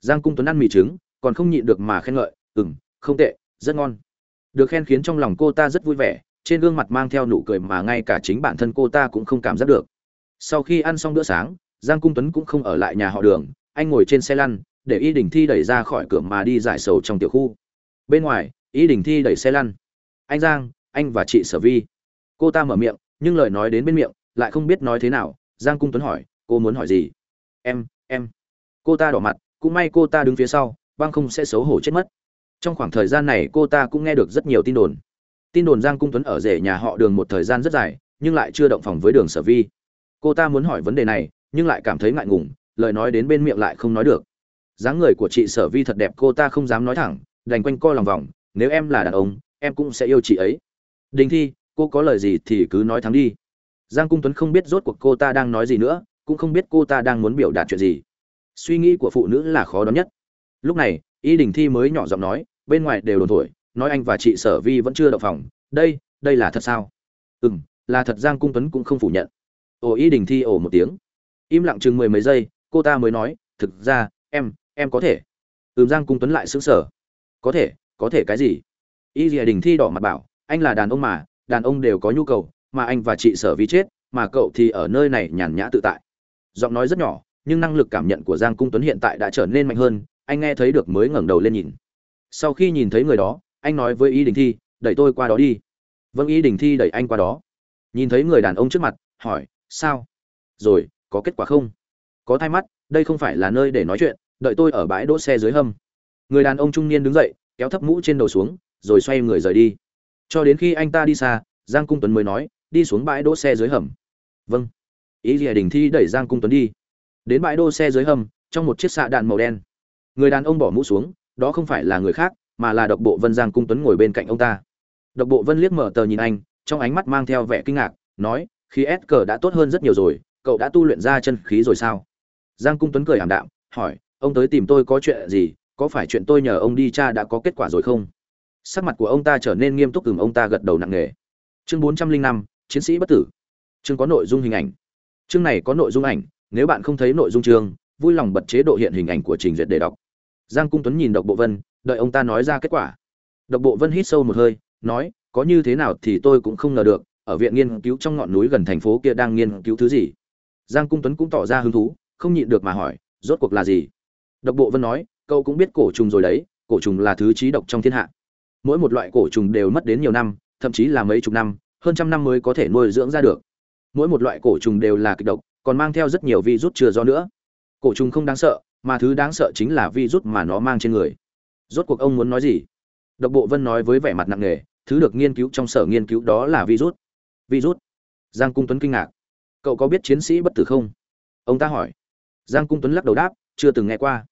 Giang cung tuấn ăn mì trứng, còn không nhịn được mà khen ngợi ừng không tệ, rất ngon. Được khen khiến trong lòng cô ta rất vui vẻ, trên gương mặt mang theo nụ cười mà ngay cả chính bản thân cô ta cũng không cảm giác được. Sau khi ăn xong bữa sáng, giang cung tuấn cũng không ở lại nhà họ đường, anh ngồi trên xe lăn, để y đình thi đẩy ra khỏi cửa mà đi giải sầu trong tiểu khu. Bên ngoài, y đình thi đẩy xe lăn. Anh giang, anh và chị sở vi. Cô ta mở miệng, nhưng lời nói đến bên miệng lại không biết nói thế nào giang cung tuấn hỏi, cô muốn hỏi gì? Em em. Cô ta đỏ mặt, cũng may cô ta đứng phía sau, băng không sẽ xấu hổ chết mất. Trong khoảng thời gian này cô ta cũng nghe được rất nhiều tin đồn. Tin đồn giang cung tuấn ở rể nhà họ đường một thời gian rất dài, nhưng lại chưa động phòng với đường sở vi. Cô ta muốn hỏi vấn đề này, nhưng lại cảm thấy ngại ngùng, lời nói đến bên miệng lại không nói được. Dáng người của chị sở vi thật đẹp, cô ta không dám nói thẳng, đành quanh co lòng vòng, nếu em là đàn ông, em cũng sẽ yêu chị ấy. Đình thi, cô có lời gì thì cứ nói thắng đi giang cung tuấn không biết rốt cuộc cô ta đang nói gì nữa, cũng không biết cô ta đang muốn biểu đạt chuyện gì. Suy nghĩ của phụ nữ là khó đoán nhất. Lúc này, y đình thi mới nhỏ giọng nói, bên ngoài đều đồn thổi, nói anh và chị sở vi vẫn chưa đậu phòng, đây đây là thật sao? Ừ m là thật giang cung tuấn cũng không phủ nhận. Ồ, y đình thi ồ một tiếng. Im lặng chừng mười mấy giây, cô ta mới nói, thực ra, em em có thể. Ừm, giang cung tuấn lại xứng sở có thể có thể cái gì? Y dìa đình thi đỏ mặt bảo, anh là đàn ông mà, đàn ông đều có nhu cầu mà anh và chị sở vi chết, mà cậu thì ở nơi này nhàn nhã tự tại. Giọng nói rất nhỏ, nhưng năng lực cảm nhận của giang cung tuấn hiện tại đã trở nên mạnh hơn, anh nghe thấy được mới ngẩng đầu lên nhìn. Sau khi nhìn thấy người đó, anh nói với y đình thi, đẩy tôi qua đó đi. Vâng y đình thi, đẩy anh qua đó. Nhìn thấy người đàn ông trước mặt, hỏi, sao? Rồi, có kết quả không? Có thay mắt, đây không phải là nơi để nói chuyện, đợi tôi ở bãi đỗ xe dưới hầm. Người đàn ông trung niên đứng dậy, kéo thấp mũ trên đầu xuống, rồi xoay người rời đi. Cho đến khi anh ta đi xa, giang cung tuấn mới nói đi xuống bãi đỗ xe dưới hầm. Vâng. Ý rìa đình thi đẩy giang cung tuấn đi. Đến bãi đỗ xe dưới hầm, trong một chiếc xạ đạn màu đen. Người đàn ông bỏ mũ xuống, đó không phải là người khác, mà là độc bộ vân giang cung tuấn ngồi bên cạnh ông ta. Độc bộ vân liếc mở tờ nhìn anh, trong ánh mắt mang theo vẻ kinh ngạc, nói khi s cờ đã tốt hơn rất nhiều rồi, cậu đã tu luyện ra chân khí rồi sao? Giang cung tuấn cười ảm đạm, hỏi, ông tới tìm tôi có chuyện gì? Có phải chuyện tôi nhờ ông đi cha đã có kết quả rồi không? Sắc mặt của ông ta trở nên nghiêm túc từng ông ta gật đầu nặng nề. Chương bốn trăm linh năm chiến sĩ bất tử. Chương có nội dung hình ảnh. Chương này có nội dung ảnh, nếu bạn không thấy nội dung chương, vui lòng bật chế độ hiện hình ảnh của trình duyệt để đọc. Giang cung tuấn nhìn độc bộ vân, đợi ông ta nói ra kết quả. Độc bộ vân hít sâu một hơi, nói, có như thế nào thì tôi cũng không ngờ được, ở viện nghiên cứu trong ngọn núi gần thành phố kia đang nghiên cứu thứ gì? Giang cung tuấn cũng tỏ ra hứng thú, không nhịn được mà hỏi, rốt cuộc là gì? Độc bộ vân nói, cậu cũng biết cổ trùng rồi đấy, cổ trùng là thứ trí độc trong thiên hạ. Mỗi một loại cổ trùng đều mất đến nhiều năm, thậm chí là mấy chục năm hơn trăm năm mới có thể nuôi dưỡng ra được. Mỗi một loại cổ trùng đều là kịch độc, còn mang theo rất nhiều virus chưa do nữa. Cổ trùng không đáng sợ, mà thứ đáng sợ chính là virus mà nó mang trên người. Rốt cuộc ông muốn nói gì? Độc bộ vân nói với vẻ mặt nặng nề, thứ được nghiên cứu trong sở nghiên cứu đó là virus. Virus? Giang cung tuấn kinh ngạc. Cậu có biết chiến sĩ bất tử không? Ông ta hỏi. Giang cung tuấn lắc đầu đáp, chưa từng nghe qua.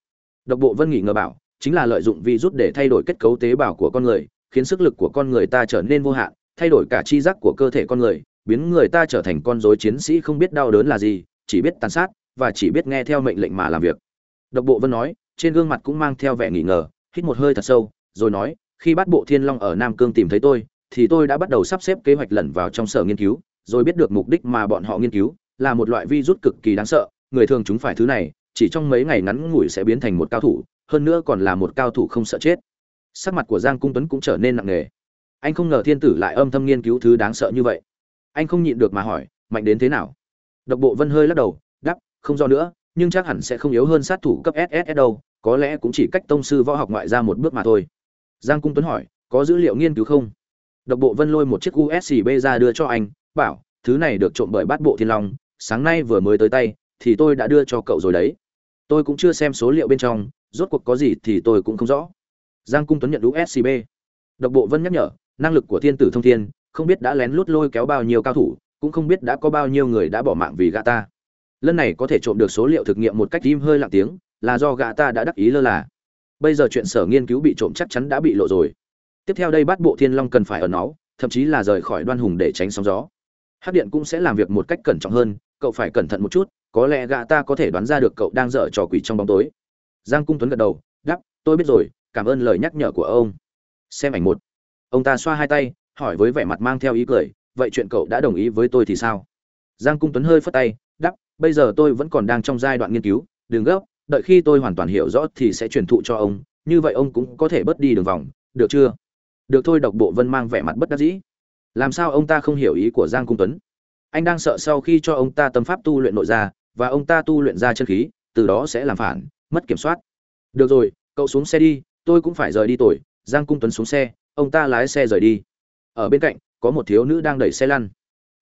Độc bộ vân nghỉ ngờ bảo, chính là lợi dụng virus để thay đổi kết cấu tế bào của con người, khiến sức lực của con người ta trở nên vô hạn thay đổi cả chi giác của cơ thể con người, biến người ta trở thành con rối chiến sĩ không biết đau đớn là gì, chỉ biết tàn sát và chỉ biết nghe theo mệnh lệnh mà làm việc. Độc bộ vân nói, trên gương mặt cũng mang theo vẻ nghỉ ngờ, hít một hơi thật sâu, rồi nói, khi bắt bộ thiên long ở nam cương tìm thấy tôi, thì tôi đã bắt đầu sắp xếp kế hoạch lẩn vào trong sở nghiên cứu, rồi biết được mục đích mà bọn họ nghiên cứu, là một loại virus cực kỳ đáng sợ, người thường chúng phải thứ này, chỉ trong mấy ngày ngắn ngủi sẽ biến thành một cao thủ, hơn nữa còn là một cao thủ không sợ chết. Sắc mặt của giang cung tuấn cũng trở nên nặng nề anh không ngờ thiên tử lại âm thầm nghiên cứu thứ đáng sợ như vậy. Anh không nhịn được mà hỏi, mạnh đến thế nào? Độc bộ vân hơi lắc đầu đắp không do nữa, nhưng chắc hẳn sẽ không yếu hơn sát thủ cấp ss đâu, có lẽ cũng chỉ cách tông sư võ học ngoại ra một bước mà thôi. Giang cung tuấn hỏi, có dữ liệu nghiên cứu không? Độc bộ vân lôi một chiếc usb ra đưa cho anh, bảo, thứ này được trộm bởi bát bộ thiên long, sáng nay vừa mới tới tay, thì tôi đã đưa cho cậu rồi đấy. Tôi cũng chưa xem số liệu bên trong, rốt cuộc có gì thì tôi cũng không rõ. Giang cung tuấn nhận usb độc bộ vân nhắc nhở năng lực của thiên tử thông thiên, không biết đã lén lút lôi kéo bao nhiêu cao thủ, cũng không biết đã có bao nhiêu người đã bỏ mạng vì gã ta. Lần này có thể trộm được số liệu thực nghiệm một cách im hơi lặng tiếng, là do gã ta đã đắc ý lơ là. Bây giờ chuyện sở nghiên cứu bị trộm chắc chắn đã bị lộ rồi. Tiếp theo đây bắt bộ thiên long cần phải ở nó thậm chí là rời khỏi đoan hùng để tránh sóng gió. Hắc điện cũng sẽ làm việc một cách cẩn trọng hơn, cậu phải cẩn thận một chút, có lẽ gã ta có thể đoán ra được cậu đang dở trò quỷ trong bóng tối. Giang cung tuấn gật đầu, đáp, tôi biết rồi, cảm ơn lời nhắc nhở của ông. Xem ảnh một ông ta xoa hai tay, hỏi với vẻ mặt mang theo ý cười, vậy chuyện cậu đã đồng ý với tôi thì sao? Giang cung tuấn hơi phất tay đắp bây giờ tôi vẫn còn đang trong giai đoạn nghiên cứu, đừng gấp, đợi khi tôi hoàn toàn hiểu rõ thì sẽ truyền thụ cho ông, như vậy ông cũng có thể bớt đi đường vòng, được chưa? Được thôi độc bộ vân mang vẻ mặt bất đắc dĩ. Làm sao ông ta không hiểu ý của giang cung tuấn? Anh đang sợ sau khi cho ông ta tâm pháp tu luyện nội ra và ông ta tu luyện ra chân khí, từ đó sẽ làm phản, mất kiểm soát. Được rồi, cậu xuống xe đi, tôi cũng phải rời đi tội giang cung tuấn xuống xe ông ta lái xe rời đi. Ở bên cạnh, có một thiếu nữ đang đẩy xe lăn.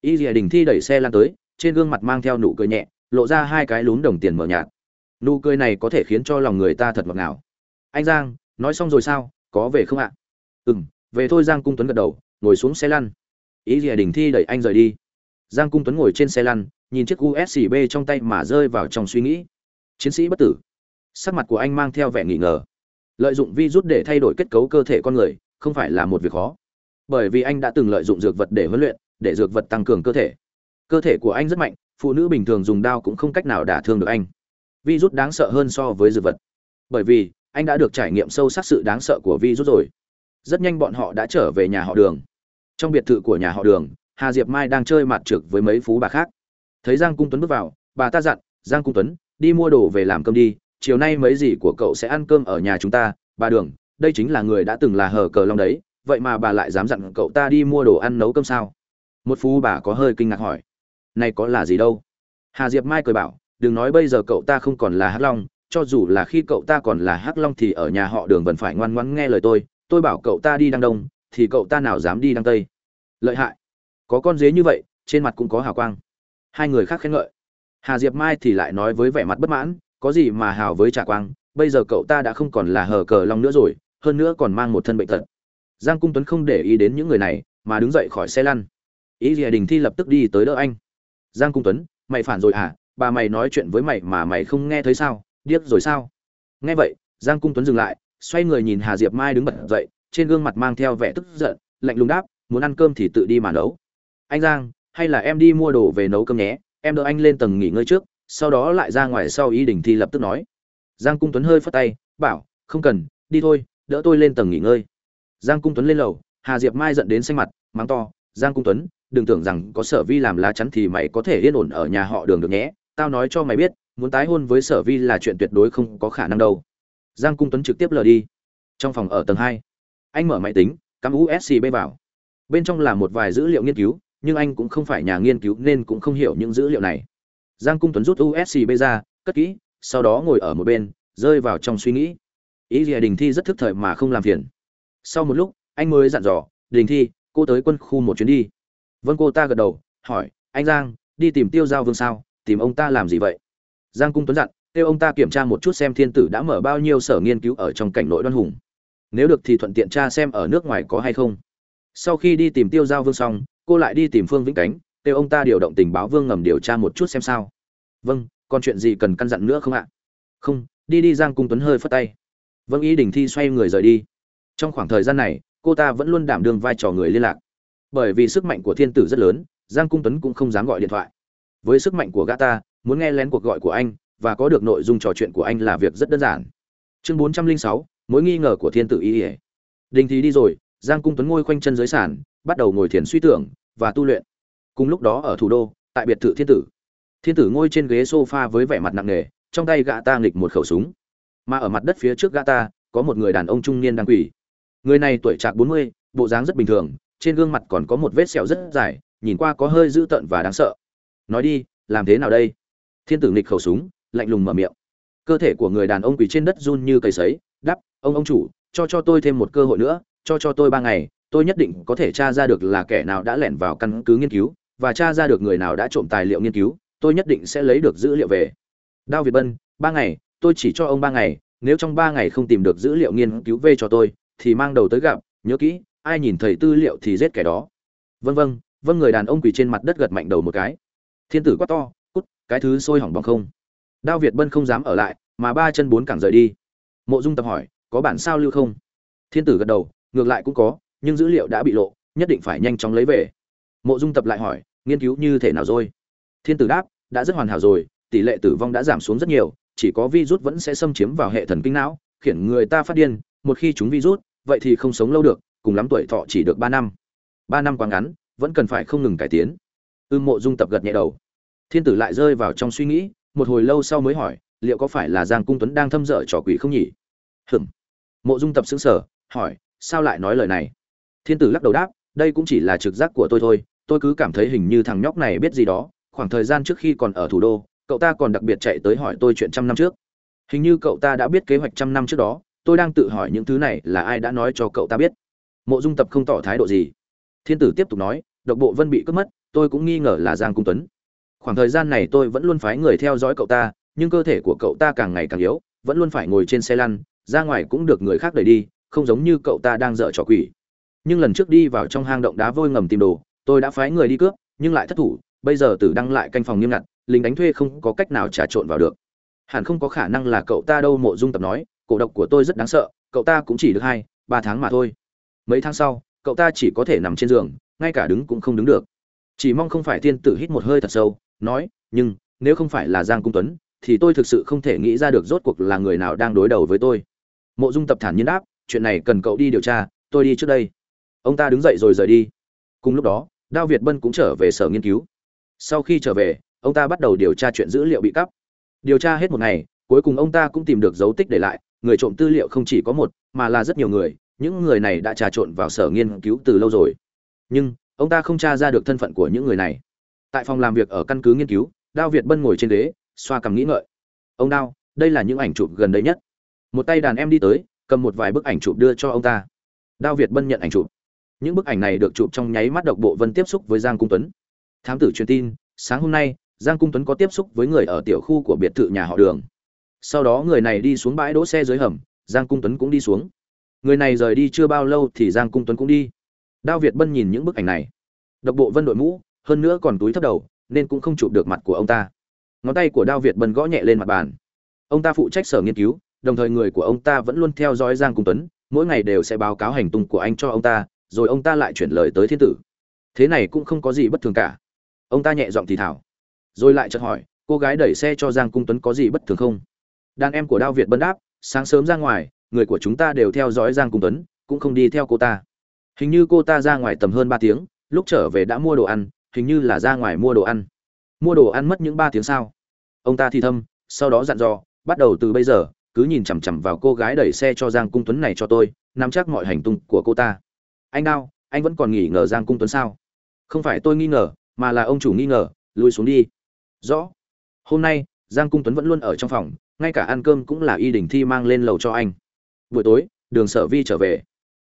Y dìa đình thi đẩy xe lăn tới, trên gương mặt mang theo nụ cười nhẹ, lộ ra hai cái lún đồng tiền mở nhạt. Nụ cười này có thể khiến cho lòng người ta thật ngọt ngào. Anh giang, nói xong rồi sao? Có về không ạ? Ừ m về thôi, giang cung tuấn gật đầu, ngồi xuống xe lăn. Ý gì đình thi đẩy anh rời đi. Giang cung tuấn ngồi trên xe lăn, nhìn chiếc usb trong tay mà rơi vào trong suy nghĩ. Chiến sĩ bất tử. Sắc mặt của anh mang theo vẻ nghi ngờ. Lợi dụng virus để thay đổi kết cấu cơ thể con người không phải là một việc khó. Bởi vì anh đã từng lợi dụng dược vật để huấn luyện, để dược vật tăng cường cơ thể. Cơ thể của anh rất mạnh, phụ nữ bình thường dùng đao cũng không cách nào đả thương được anh. Virus đáng sợ hơn so với dược vật. Bởi vì, anh đã được trải nghiệm sâu sắc sự đáng sợ của virus rồi. Rất nhanh bọn họ đã trở về nhà họ đường. Trong biệt thự của nhà họ đường, hà diệp mai đang chơi mặt trực với mấy phú bà khác. Thấy giang cung tuấn bước vào, bà ta dặn, giang cung tuấn, đi mua đồ về làm cơm đi, chiều nay mấy gì của cậu sẽ ăn cơm ở nhà chúng ta, bà đường đây chính là người đã từng là hở cờ long đấy, vậy mà bà lại dám dặn cậu ta đi mua đồ ăn nấu cơm sao? Một phú bà có hơi kinh ngạc hỏi. Này có là gì đâu? Hà diệp mai cười bảo, đừng nói bây giờ cậu ta không còn là hắc long, cho dù là khi cậu ta còn là hắc long thì ở nhà họ đường vẫn phải ngoan ngoãn nghe lời tôi tôi bảo cậu ta đi đăng đông, thì cậu ta nào dám đi đăng tây? Lợi hại. Có con dế như vậy, trên mặt cũng có hào quang. Hai người khác khen ngợi. Hà diệp mai thì lại nói với vẻ mặt bất mãn, có gì mà hào với trả quang, bây giờ cậu ta đã không còn là hờ cờ long nữa rồi hơn nữa còn mang một thân bệnh tật. Giang cung tuấn không để ý đến những người này, mà đứng dậy khỏi xe lăn. Ý rìa đình thi lập tức đi tới đỡ anh. Giang cung tuấn, mày phản rồi à? Bà mày nói chuyện với mày mà mày không nghe thấy sao? Điếc rồi sao? Nghe vậy, giang cung tuấn dừng lại, xoay người nhìn hà diệp mai đứng bật dậy, trên gương mặt mang theo vẻ tức giận, lạnh lùng đáp, muốn ăn cơm thì tự đi mà nấu. Anh giang, hay là em đi mua đồ về nấu cơm nhé, em đỡ anh lên tầng nghỉ ngơi trước, sau đó lại ra ngoài sau. Ý đình thi lập tức nói. Giang cung tuấn hơi phất tay, bảo, không cần, đi thôi đỡ tôi lên tầng nghỉ ngơi. Giang cung tuấn lên lầu, hà diệp mai giận đến xanh mặt, mắng to, giang cung tuấn, đừng tưởng rằng có sở vi làm lá chắn thì mày có thể yên ổn ở nhà họ đường được nhé, tao nói cho mày biết, muốn tái hôn với sở vi là chuyện tuyệt đối không có khả năng đâu. Giang cung tuấn trực tiếp lờ đi. Trong phòng ở tầng hai, anh mở máy tính, cắm USB vào. Bên trong là một vài dữ liệu nghiên cứu, nhưng anh cũng không phải nhà nghiên cứu nên cũng không hiểu những dữ liệu này. Giang cung tuấn rút USB ra, cất kỹ, sau đó ngồi ở một bên, rơi vào trong suy nghĩ ý gì à? đình thi rất thức thời mà không làm phiền. Sau một lúc, anh mới dặn dò, đình thi, cô tới quân khu một chuyến đi. Vâng cô, ta gật đầu, hỏi, anh giang, đi tìm tiêu giao vương sao? Tìm ông ta làm gì vậy? Giang cung tuấn dặn, kêu ông ta kiểm tra một chút xem thiên tử đã mở bao nhiêu sở nghiên cứu ở trong cảnh nội đoan hùng. Nếu được thì thuận tiện tra xem ở nước ngoài có hay không. Sau khi đi tìm tiêu giao vương xong, cô lại đi tìm phương vĩnh cánh, kêu ông ta điều động tình báo vương ngầm điều tra một chút xem sao. Vâng còn chuyện gì cần căn dặn nữa không ạ? Không, đi đi. Giang cung tuấn hơi phất tay vâng ý đình thi xoay người rời đi. Trong khoảng thời gian này, cô ta vẫn luôn đảm đương vai trò người liên lạc. Bởi vì sức mạnh của thiên tử rất lớn, giang cung tuấn cũng không dám gọi điện thoại. Với sức mạnh của gã ta, muốn nghe lén cuộc gọi của anh và có được nội dung trò chuyện của anh là việc rất đơn giản. Chương bốn trăm linh sáu, mối nghi ngờ của thiên tử y ỉa. Đình thì đi rồi, giang cung tuấn ngồi khoanh chân dưới sản bắt đầu ngồi thiền suy tưởng và tu luyện. Cùng lúc đó ở thủ đô, tại biệt thự thiên tử. Thiên tử ngồi trên ghế sofa với vẻ mặt nặng nề, trong tay gã ta nghịch một khẩu súng mà ở mặt đất phía trước gã ta, có một người đàn ông trung niên đang quỳ. Người này tuổi trạc bốn mươi, bộ dáng rất bình thường, trên gương mặt còn có một vết sẹo rất dài, nhìn qua có hơi dữ tợn và đáng sợ. Nói đi, làm thế nào đây? Thiên tử nghịch khẩu súng, lạnh lùng mở miệng. Cơ thể của người đàn ông quỳ trên đất run như cây sấy đắp ông ông chủ, cho cho tôi thêm một cơ hội nữa, cho cho tôi ba ngày, tôi nhất định có thể tra ra được là kẻ nào đã lẻn vào căn cứ nghiên cứu, và tra ra được người nào đã trộm tài liệu nghiên cứu, tôi nhất định sẽ lấy được dữ liệu về. Đao việt bân, ba ngày tôi chỉ cho ông ba ngày, nếu trong ba ngày không tìm được dữ liệu nghiên cứu về cho tôi, thì mang đầu tới gặp, nhớ kỹ, ai nhìn thấy tư liệu thì giết kẻ đó. Vân vân vân người đàn ông quỳ trên mặt đất gật mạnh đầu một cái. Thiên tử quát to, cút, cái thứ sôi hỏng bằng không? Đao việt bân không dám ở lại, mà ba chân bốn cẳng rời đi. Mộ dung tập hỏi, có bản sao lưu không? Thiên tử gật đầu, ngược lại cũng có, nhưng dữ liệu đã bị lộ, nhất định phải nhanh chóng lấy về. Mộ dung tập lại hỏi, nghiên cứu như thế nào rồi? Thiên tử đáp, đã rất hoàn hảo rồi, tỷ lệ tử vong đã giảm xuống rất nhiều chỉ có virus vẫn sẽ xâm chiếm vào hệ thần kinh não khiến người ta phát điên một khi chúng virus vậy thì không sống lâu được cùng lắm tuổi thọ chỉ được ba năm. Ba năm quá ngắn vẫn cần phải không ngừng cải tiến. Ư mộ dung tập gật nhẹ đầu. Thiên tử lại rơi vào trong suy nghĩ một hồi lâu sau mới hỏi liệu có phải là giang cung tuấn đang thâm dở trò quỷ không nhỉ? Hừm mộ dung tập sững sờ, hỏi sao lại nói lời này? Thiên tử lắc đầu đáp đây cũng chỉ là trực giác của tôi thôi tôi cứ cảm thấy hình như thằng nhóc này biết gì đó khoảng thời gian trước khi còn ở thủ đô cậu ta còn đặc biệt chạy tới hỏi tôi chuyện trăm năm trước. Hình như cậu ta đã biết kế hoạch trăm năm trước đó, tôi đang tự hỏi những thứ này là ai đã nói cho cậu ta biết. Mộ dung tập không tỏ thái độ gì. Thiên tử tiếp tục nói, độc bộ vân bị cướp mất, tôi cũng nghi ngờ là giang cung tuấn. Khoảng thời gian này tôi vẫn luôn phái người theo dõi cậu ta, nhưng cơ thể của cậu ta càng ngày càng yếu, vẫn luôn phải ngồi trên xe lăn, ra ngoài cũng được người khác đẩy đi, không giống như cậu ta đang dở trò quỷ. Nhưng lần trước đi vào trong hang động đá vôi ngầm tìm đồ, tôi đã phái người đi cướp, nhưng lại thất thủ, bây giờ tử đăng lại canh phòng nghiêm ngặt lính đánh thuê không có cách nào trà trộn vào được. Hẳn không có khả năng là cậu ta đâu, mộ dung tập nói, cổ độc của tôi rất đáng sợ, cậu ta cũng chỉ được hai, ba tháng mà thôi. Mấy tháng sau, cậu ta chỉ có thể nằm trên giường, ngay cả đứng cũng không đứng được. Chỉ mong không phải tiên tử hít một hơi thật sâu, nói, nhưng, nếu không phải là giang cung tuấn, thì tôi thực sự không thể nghĩ ra được rốt cuộc là người nào đang đối đầu với tôi. Mộ dung tập thản nhiên đáp, chuyện này cần cậu đi điều tra, tôi đi trước đây. Ông ta đứng dậy rồi rời đi. Cùng lúc đó, đao việt bân cũng trở về sở nghiên cứu. Sau khi trở về ông ta bắt đầu điều tra chuyện dữ liệu bị cắp. Điều tra hết một ngày, cuối cùng ông ta cũng tìm được dấu tích để lại. Người trộm tư liệu không chỉ có một, mà là rất nhiều người. Những người này đã trà trộn vào sở nghiên cứu từ lâu rồi. Nhưng, ông ta không tra ra được thân phận của những người này. Tại phòng làm việc ở căn cứ nghiên cứu, đao việt bân ngồi trên ghế, xoa cằm nghĩ ngợi. Ông đao, đây là những ảnh chụp gần đây nhất. Một tay đàn em đi tới, cầm một vài bức ảnh chụp đưa cho ông ta. Đao việt bân nhận ảnh chụp. Những bức ảnh này được chụp trong nháy mắt độc bộ vân tiếp xúc với giang cung tuấn. Thám tử truyền tin, sáng hôm nay giang cung tuấn có tiếp xúc với người ở tiểu khu của biệt thự nhà họ đường. Sau đó người này đi xuống bãi đỗ xe dưới hầm, giang cung tuấn cũng đi xuống. Người này rời đi chưa bao lâu thì giang cung tuấn cũng đi. Đao việt bân nhìn những bức ảnh này. Độc bộ vân đội mũ, hơn nữa còn túi thấp đầu, nên cũng không chụp được mặt của ông ta. Ngón tay của đao việt bân gõ nhẹ lên mặt bàn. Ông ta phụ trách sở nghiên cứu, đồng thời người của ông ta vẫn luôn theo dõi giang cung tuấn, mỗi ngày đều sẽ báo cáo hành tung của anh cho ông ta, rồi ông ta lại chuyển lời tới thiên tử. Thế này cũng không có gì bất thường cả. Ông ta nhẹ giọng thì thảo rồi lại chợt hỏi, cô gái đẩy xe cho giang cung tuấn có gì bất thường không? Đàn em của đao việt bân đáp, sáng sớm ra ngoài, người của chúng ta đều theo dõi giang cung tuấn, cũng không đi theo cô ta. Hình như cô ta ra ngoài tầm hơn ba tiếng, lúc trở về đã mua đồ ăn, hình như là ra ngoài mua đồ ăn. Mua đồ ăn mất những ba tiếng sao? Ông ta thì thâm, sau đó dặn dò, bắt đầu từ bây giờ, cứ nhìn chằm chằm vào cô gái đẩy xe cho giang cung tuấn này cho tôi, nắm chắc mọi hành tung của cô ta. Anh đao, anh vẫn còn nghỉ ngờ giang cung tuấn sao? Không phải tôi nghi ngờ, mà là ông chủ nghi ngờ, lùi xuống đi rõ. Hôm nay, giang cung tuấn vẫn luôn ở trong phòng, ngay cả ăn cơm cũng là y đình thi mang lên lầu cho anh. Buổi tối, đường sở vi trở về.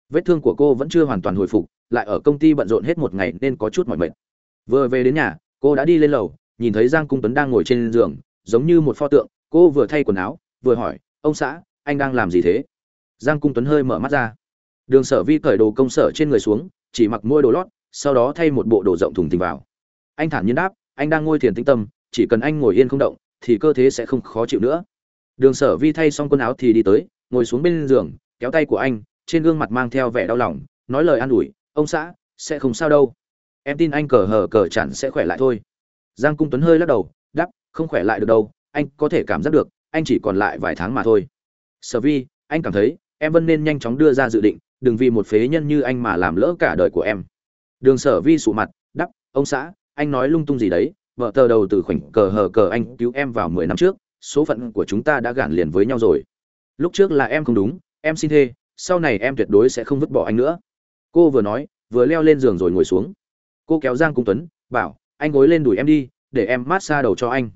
Vết thương của cô vẫn chưa hoàn toàn hồi phục, lại ở công ty bận rộn hết một ngày nên có chút mỏi mệt. Vừa về đến nhà, cô đã đi lên lầu, nhìn thấy giang cung tuấn đang ngồi trên giường, giống như một pho tượng, cô vừa thay quần áo, vừa hỏi, ông xã, anh đang làm gì thế? Giang cung tuấn hơi mở mắt ra. Đường sở vi cởi đồ công sở trên người xuống, chỉ mặc môi đồ lót, sau đó thay một bộ đồ rộng thùng tình vào. Anh thản nhiên đáp, anh đang ngồi thiền tĩnh tâm chỉ cần anh ngồi yên không động, thì cơ thế sẽ không khó chịu nữa. Đường sở vi thay xong quần áo thì đi tới, ngồi xuống bên giường, kéo tay của anh, trên gương mặt mang theo vẻ đau lòng, nói lời an ủi, ông xã, sẽ không sao đâu. Em tin anh cờ hờ cờ chẳng sẽ khỏe lại thôi. Giang cung tuấn hơi lắc đầu đắp không khỏe lại được đâu, anh có thể cảm giác được, anh chỉ còn lại vài tháng mà thôi. Sở vi, anh cảm thấy, em vẫn nên nhanh chóng đưa ra dự định, đừng vì một phế nhân như anh mà làm lỡ cả đời của em. Đường sở vi sụ mặt đắp ông xã, anh nói lung tung gì đấy vợ tờ đầu từ khoảnh cờ hờ cờ anh cứu em vào mười năm trước, số phận của chúng ta đã gản liền với nhau rồi. Lúc trước là em không đúng, em xin thê, sau này em tuyệt đối sẽ không vứt bỏ anh nữa. Cô vừa nói, vừa leo lên giường rồi ngồi xuống. Cô kéo giang cung tuấn, bảo, anh gối lên đùi em đi, để em mát xa đầu cho anh.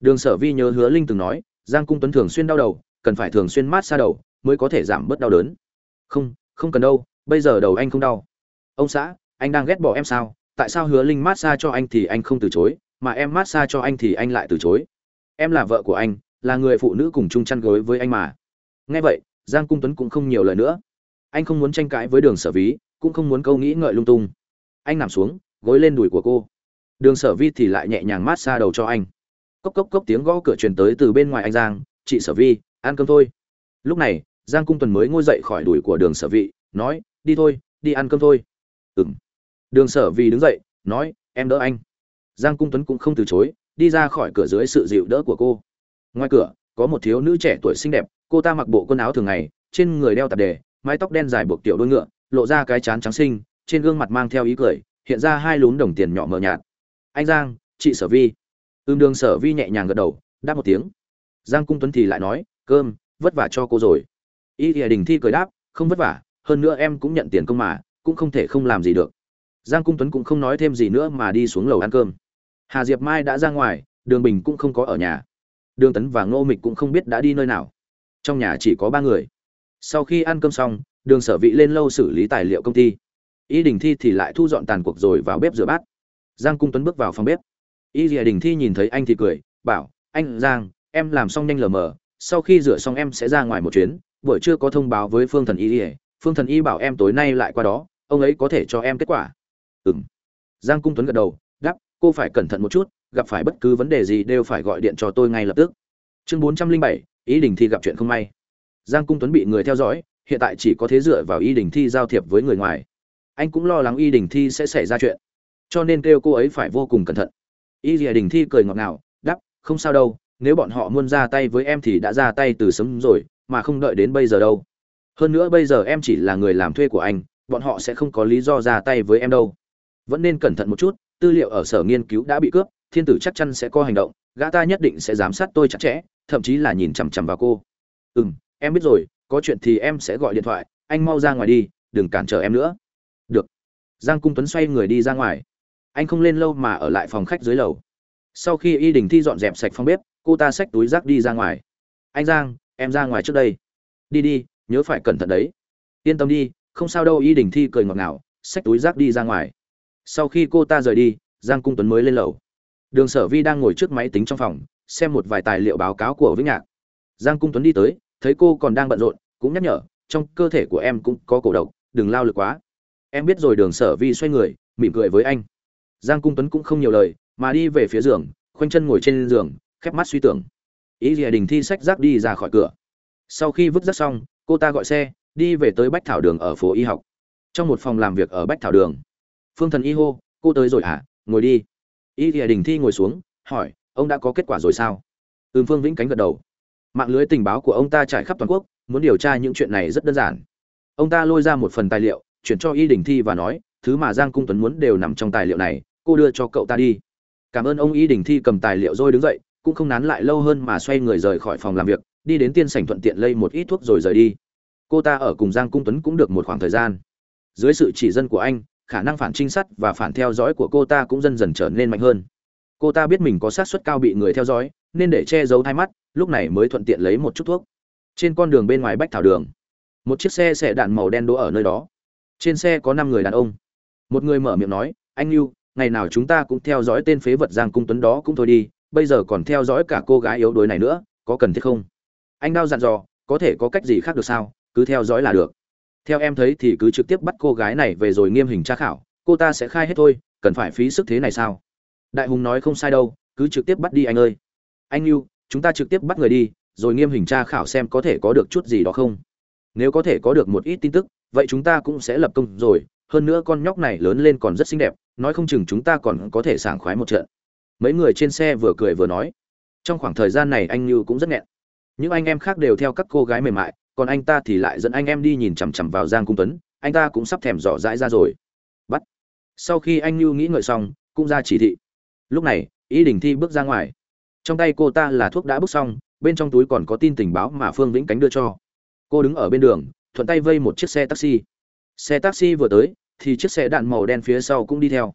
Đường sở vi nhớ hứa linh từng nói, giang cung tuấn thường xuyên đau đầu, cần phải thường xuyên mát xa đầu mới có thể giảm bớt đau đớn. Không không cần đâu, bây giờ đầu anh không đau. Ông xã, anh đang ghét bỏ em sao? Tại sao hứa linh mát xa cho anh thì anh không từ chối? Mà em mát xa cho anh thì anh lại từ chối. Em là vợ của anh, là người phụ nữ cùng chung chăn gối với anh mà. Nghe vậy, giang cung tuấn cũng không nhiều lời nữa. Anh không muốn tranh cãi với đường sở ví, cũng không muốn câu nghĩ ngợi lung tung. Anh nằm xuống, gối lên đùi của cô. Đường sở vi thì lại nhẹ nhàng mát xa đầu cho anh. Cốc cốc cốc tiếng gõ cửa truyền tới từ bên ngoài anh giang, chị sở vi ăn cơm thôi. Lúc này, giang cung tuần mới ngồi dậy khỏi đùi của đường sở vị, nói, đi thôi, đi ăn cơm thôi. Ừ m đường sở vi đứng dậy, nói, em đỡ anh giang cung tuấn cũng không từ chối, đi ra khỏi cửa dưới sự dịu đỡ của cô. Ngoài cửa, có một thiếu nữ trẻ tuổi xinh đẹp, cô ta mặc bộ quần áo thường ngày, trên người đeo tạp đề, mái tóc đen dài buộc tiểu đôi ngựa, lộ ra cái chán trắng xinh, trên gương mặt mang theo ý cười, hiện ra hai lún đồng tiền nhỏ mờ nhạt. Anh giang, chị sở vi. Ưm đường sở vi nhẹ nhàng gật đầu, đáp một tiếng. Giang cung tuấn thì lại nói, cơm, vất vả cho cô rồi. Y thì đình thi cười đáp, không vất vả, hơn nữa em cũng nhận tiền công mà, cũng không thể không làm gì được giang cung tuấn cũng không nói thêm gì nữa mà đi xuống lầu ăn cơm. Hà diệp mai đã ra ngoài, đường bình cũng không có ở nhà. Đường tấn và ngô mịch cũng không biết đã đi nơi nào. Trong nhà chỉ có ba người. Sau khi ăn cơm xong, đường sở vị lên lâu xử lý tài liệu công ty. Y đình thi thì lại thu dọn tàn cuộc rồi vào bếp rửa bát. Giang cung tuấn bước vào phòng bếp. Y dìa đình thi nhìn thấy anh thì cười, bảo, anh, giang, em làm xong nhanh lờ mờ, sau khi rửa xong em sẽ ra ngoài một chuyến. Buổi trưa có thông báo với phương thần y phương thần y bảo em tối nay lại qua đó, ông ấy có thể cho em kết quả ừ m giang cung tuấn gật đầu, đáp, cô phải cẩn thận một chút, gặp phải bất cứ vấn đề gì đều phải gọi điện cho tôi ngay lập tức. Chương bốn trăm linh bảy, ý đình thi gặp chuyện không may. Giang cung tuấn bị người theo dõi, hiện tại chỉ có thế dựa vào Y đình thi giao thiệp với người ngoài. Anh cũng lo lắng y đình thi sẽ xảy ra chuyện, cho nên kêu cô ấy phải vô cùng cẩn thận. Y dìa đình thi cười ngọt ngào đắp không sao đâu, nếu bọn họ muốn ra tay với em thì đã ra tay từ sớm rồi, mà không đợi đến bây giờ đâu. Hơn nữa bây giờ em chỉ là người làm thuê của anh, bọn họ sẽ không có lý do ra tay với em đâu vẫn nên cẩn thận một chút, tư liệu ở sở nghiên cứu đã bị cướp, thiên tử chắc chắn sẽ có hành động, gã ta nhất định sẽ giám sát tôi chặt chẽ, thậm chí là nhìn chằm chằm vào cô. Ừ m em biết rồi, có chuyện thì em sẽ gọi điện thoại, anh mau ra ngoài đi, đừng cản trở em nữa. Được. Giang cung tuấn xoay người đi ra ngoài. Anh không lên lâu mà ở lại phòng khách dưới lầu. Sau khi y đình thi dọn dẹp sạch phòng bếp, cô ta xách túi rác đi ra ngoài. Anh giang, em ra ngoài trước đây. Đi đi, nhớ phải cẩn thận đấy. Yên tâm đi, không sao đâu, y đình thi cười ngọt ngào, xách túi rác đi ra ngoài sau khi cô ta rời đi, giang cung tuấn mới lên lầu. Đường sở vi đang ngồi trước máy tính trong phòng, xem một vài tài liệu báo cáo của vĩnh nhạc giang cung tuấn đi tới, thấy cô còn đang bận rộn, cũng nhắc nhở, trong cơ thể của em cũng có cổ độc, đừng lao lực quá. Em biết rồi, đường sở vi xoay người, mỉm cười với anh. Giang cung tuấn cũng không nhiều lời, mà đi về phía giường, khoanh chân ngồi trên giường, khép mắt suy tưởng. Ý gì đình thi sách rác đi ra khỏi cửa. Sau khi vứt rác xong, cô ta gọi xe, đi về tới bách thảo đường ở phố y học. Trong một phòng làm việc ở bách thảo đường phương thần y hô, cô tới rồi à? Ngồi đi. Y thìa đình thi ngồi xuống, hỏi, ông đã có kết quả rồi sao? Ừm, phương vĩnh cánh gật đầu. Mạng lưới tình báo của ông ta trải khắp toàn quốc, muốn điều tra những chuyện này rất đơn giản. Ông ta lôi ra một phần tài liệu, chuyển cho y đình thi và nói, thứ mà giang cung tuấn muốn đều nằm trong tài liệu này, cô đưa cho cậu ta đi. Cảm ơn ông. Y đình thi cầm tài liệu rồi đứng dậy, cũng không nán lại lâu hơn mà xoay người rời khỏi phòng làm việc, đi đến tiên sảnh thuận tiện lây một ít thuốc rồi rời đi. Cô ta ở cùng giang cung tuấn cũng được một khoảng thời gian. Dưới sự chỉ dân của anh khả năng phản trinh sát và phản theo dõi của cô ta cũng dần dần trở nên mạnh hơn. Cô ta biết mình có sát suất cao bị người theo dõi, nên để che giấu hai mắt, lúc này mới thuận tiện lấy một chút thuốc. Trên con đường bên ngoài bách thảo đường, một chiếc xe xẻ đạn màu đen đỗ ở nơi đó. Trên xe có năm người đàn ông. Một người mở miệng nói, anh lưu ngày nào chúng ta cũng theo dõi tên phế vật giang cung tuấn đó cũng thôi đi, bây giờ còn theo dõi cả cô gái yếu đuối này nữa, có cần thiết không? Anh đao dặn dò, có thể có cách gì khác được sao? Cứ theo dõi là được theo em thấy thì cứ trực tiếp bắt cô gái này về rồi nghiêm hình tra khảo, cô ta sẽ khai hết thôi, cần phải phí sức thế này sao? Đại hùng nói không sai đâu, cứ trực tiếp bắt đi anh ơi. Anh lưu chúng ta trực tiếp bắt người đi, rồi nghiêm hình tra khảo xem có thể có được chút gì đó không? Nếu có thể có được một ít tin tức, vậy chúng ta cũng sẽ lập công rồi, hơn nữa con nhóc này lớn lên còn rất xinh đẹp, nói không chừng chúng ta còn có thể sảng khoái một trận. Mấy người trên xe vừa cười vừa nói. Trong khoảng thời gian này anh như cũng rất nghẹn. Những anh em khác đều theo các cô gái mềm mại còn anh ta thì lại dẫn anh em đi nhìn chằm chằm vào giang cung tuấn, anh ta cũng sắp thèm dò dãi ra rồi. Bắt. Sau khi anh lưu nghĩ ngợi xong, cũng ra chỉ thị. Lúc này ý đình thi bước ra ngoài. Trong tay cô ta là thuốc đã bước xong, bên trong túi còn có tin tình báo mà phương vĩnh cánh đưa cho. Cô đứng ở bên đường, thuận tay vây một chiếc xe taxi. Xe taxi vừa tới, thì chiếc xe đạn màu đen phía sau cũng đi theo.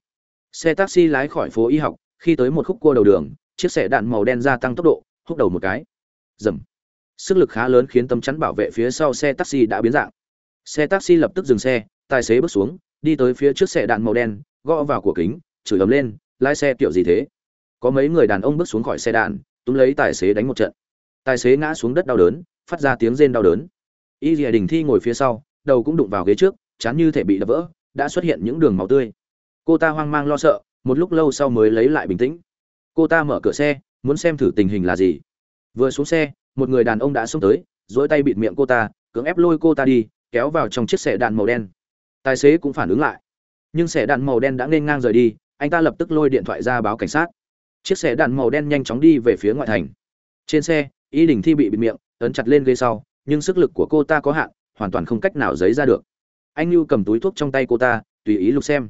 Xe taxi lái khỏi phố y học, khi tới một khúc cua đầu đường, chiếc xe đạn màu đen gia tăng tốc độ húc đầu một cái. Dầm sức lực khá lớn khiến tấm chắn bảo vệ phía sau xe taxi đã biến dạng. Xe taxi lập tức dừng xe, tài xế bước xuống, đi tới phía trước xe đạn màu đen, gõ vào cửa kính, chửi ấm lên, lái xe kiểu gì thế? Có mấy người đàn ông bước xuống khỏi xe đạn, túm lấy tài xế đánh một trận. Tài xế ngã xuống đất đau đớn, phát ra tiếng rên đau đớn. Y dìa đình thi ngồi phía sau, đầu cũng đụng vào ghế trước, chán như thể bị đập vỡ, đã xuất hiện những đường máu tươi. Cô ta hoang mang lo sợ, một lúc lâu sau mới lấy lại bình tĩnh. Cô ta mở cửa xe, muốn xem thử tình hình là gì. Vừa xuống xe một người đàn ông đã xông tới dỗi tay bịt miệng cô ta, cưỡng ép lôi cô ta đi, kéo vào trong chiếc xe đạn màu đen. Tài xế cũng phản ứng lại. Nhưng xe đạn màu đen đã nên ngang rời đi, anh ta lập tức lôi điện thoại ra báo cảnh sát. Chiếc xe đạn màu đen nhanh chóng đi về phía ngoại thành. Trên xe, y đình thi bị bịt miệng, ấn chặt lên ghế sau, nhưng sức lực của cô ta có hạn, hoàn toàn không cách nào giấy ra được. Anh lưu cầm túi thuốc trong tay cô ta, tùy ý lục xem.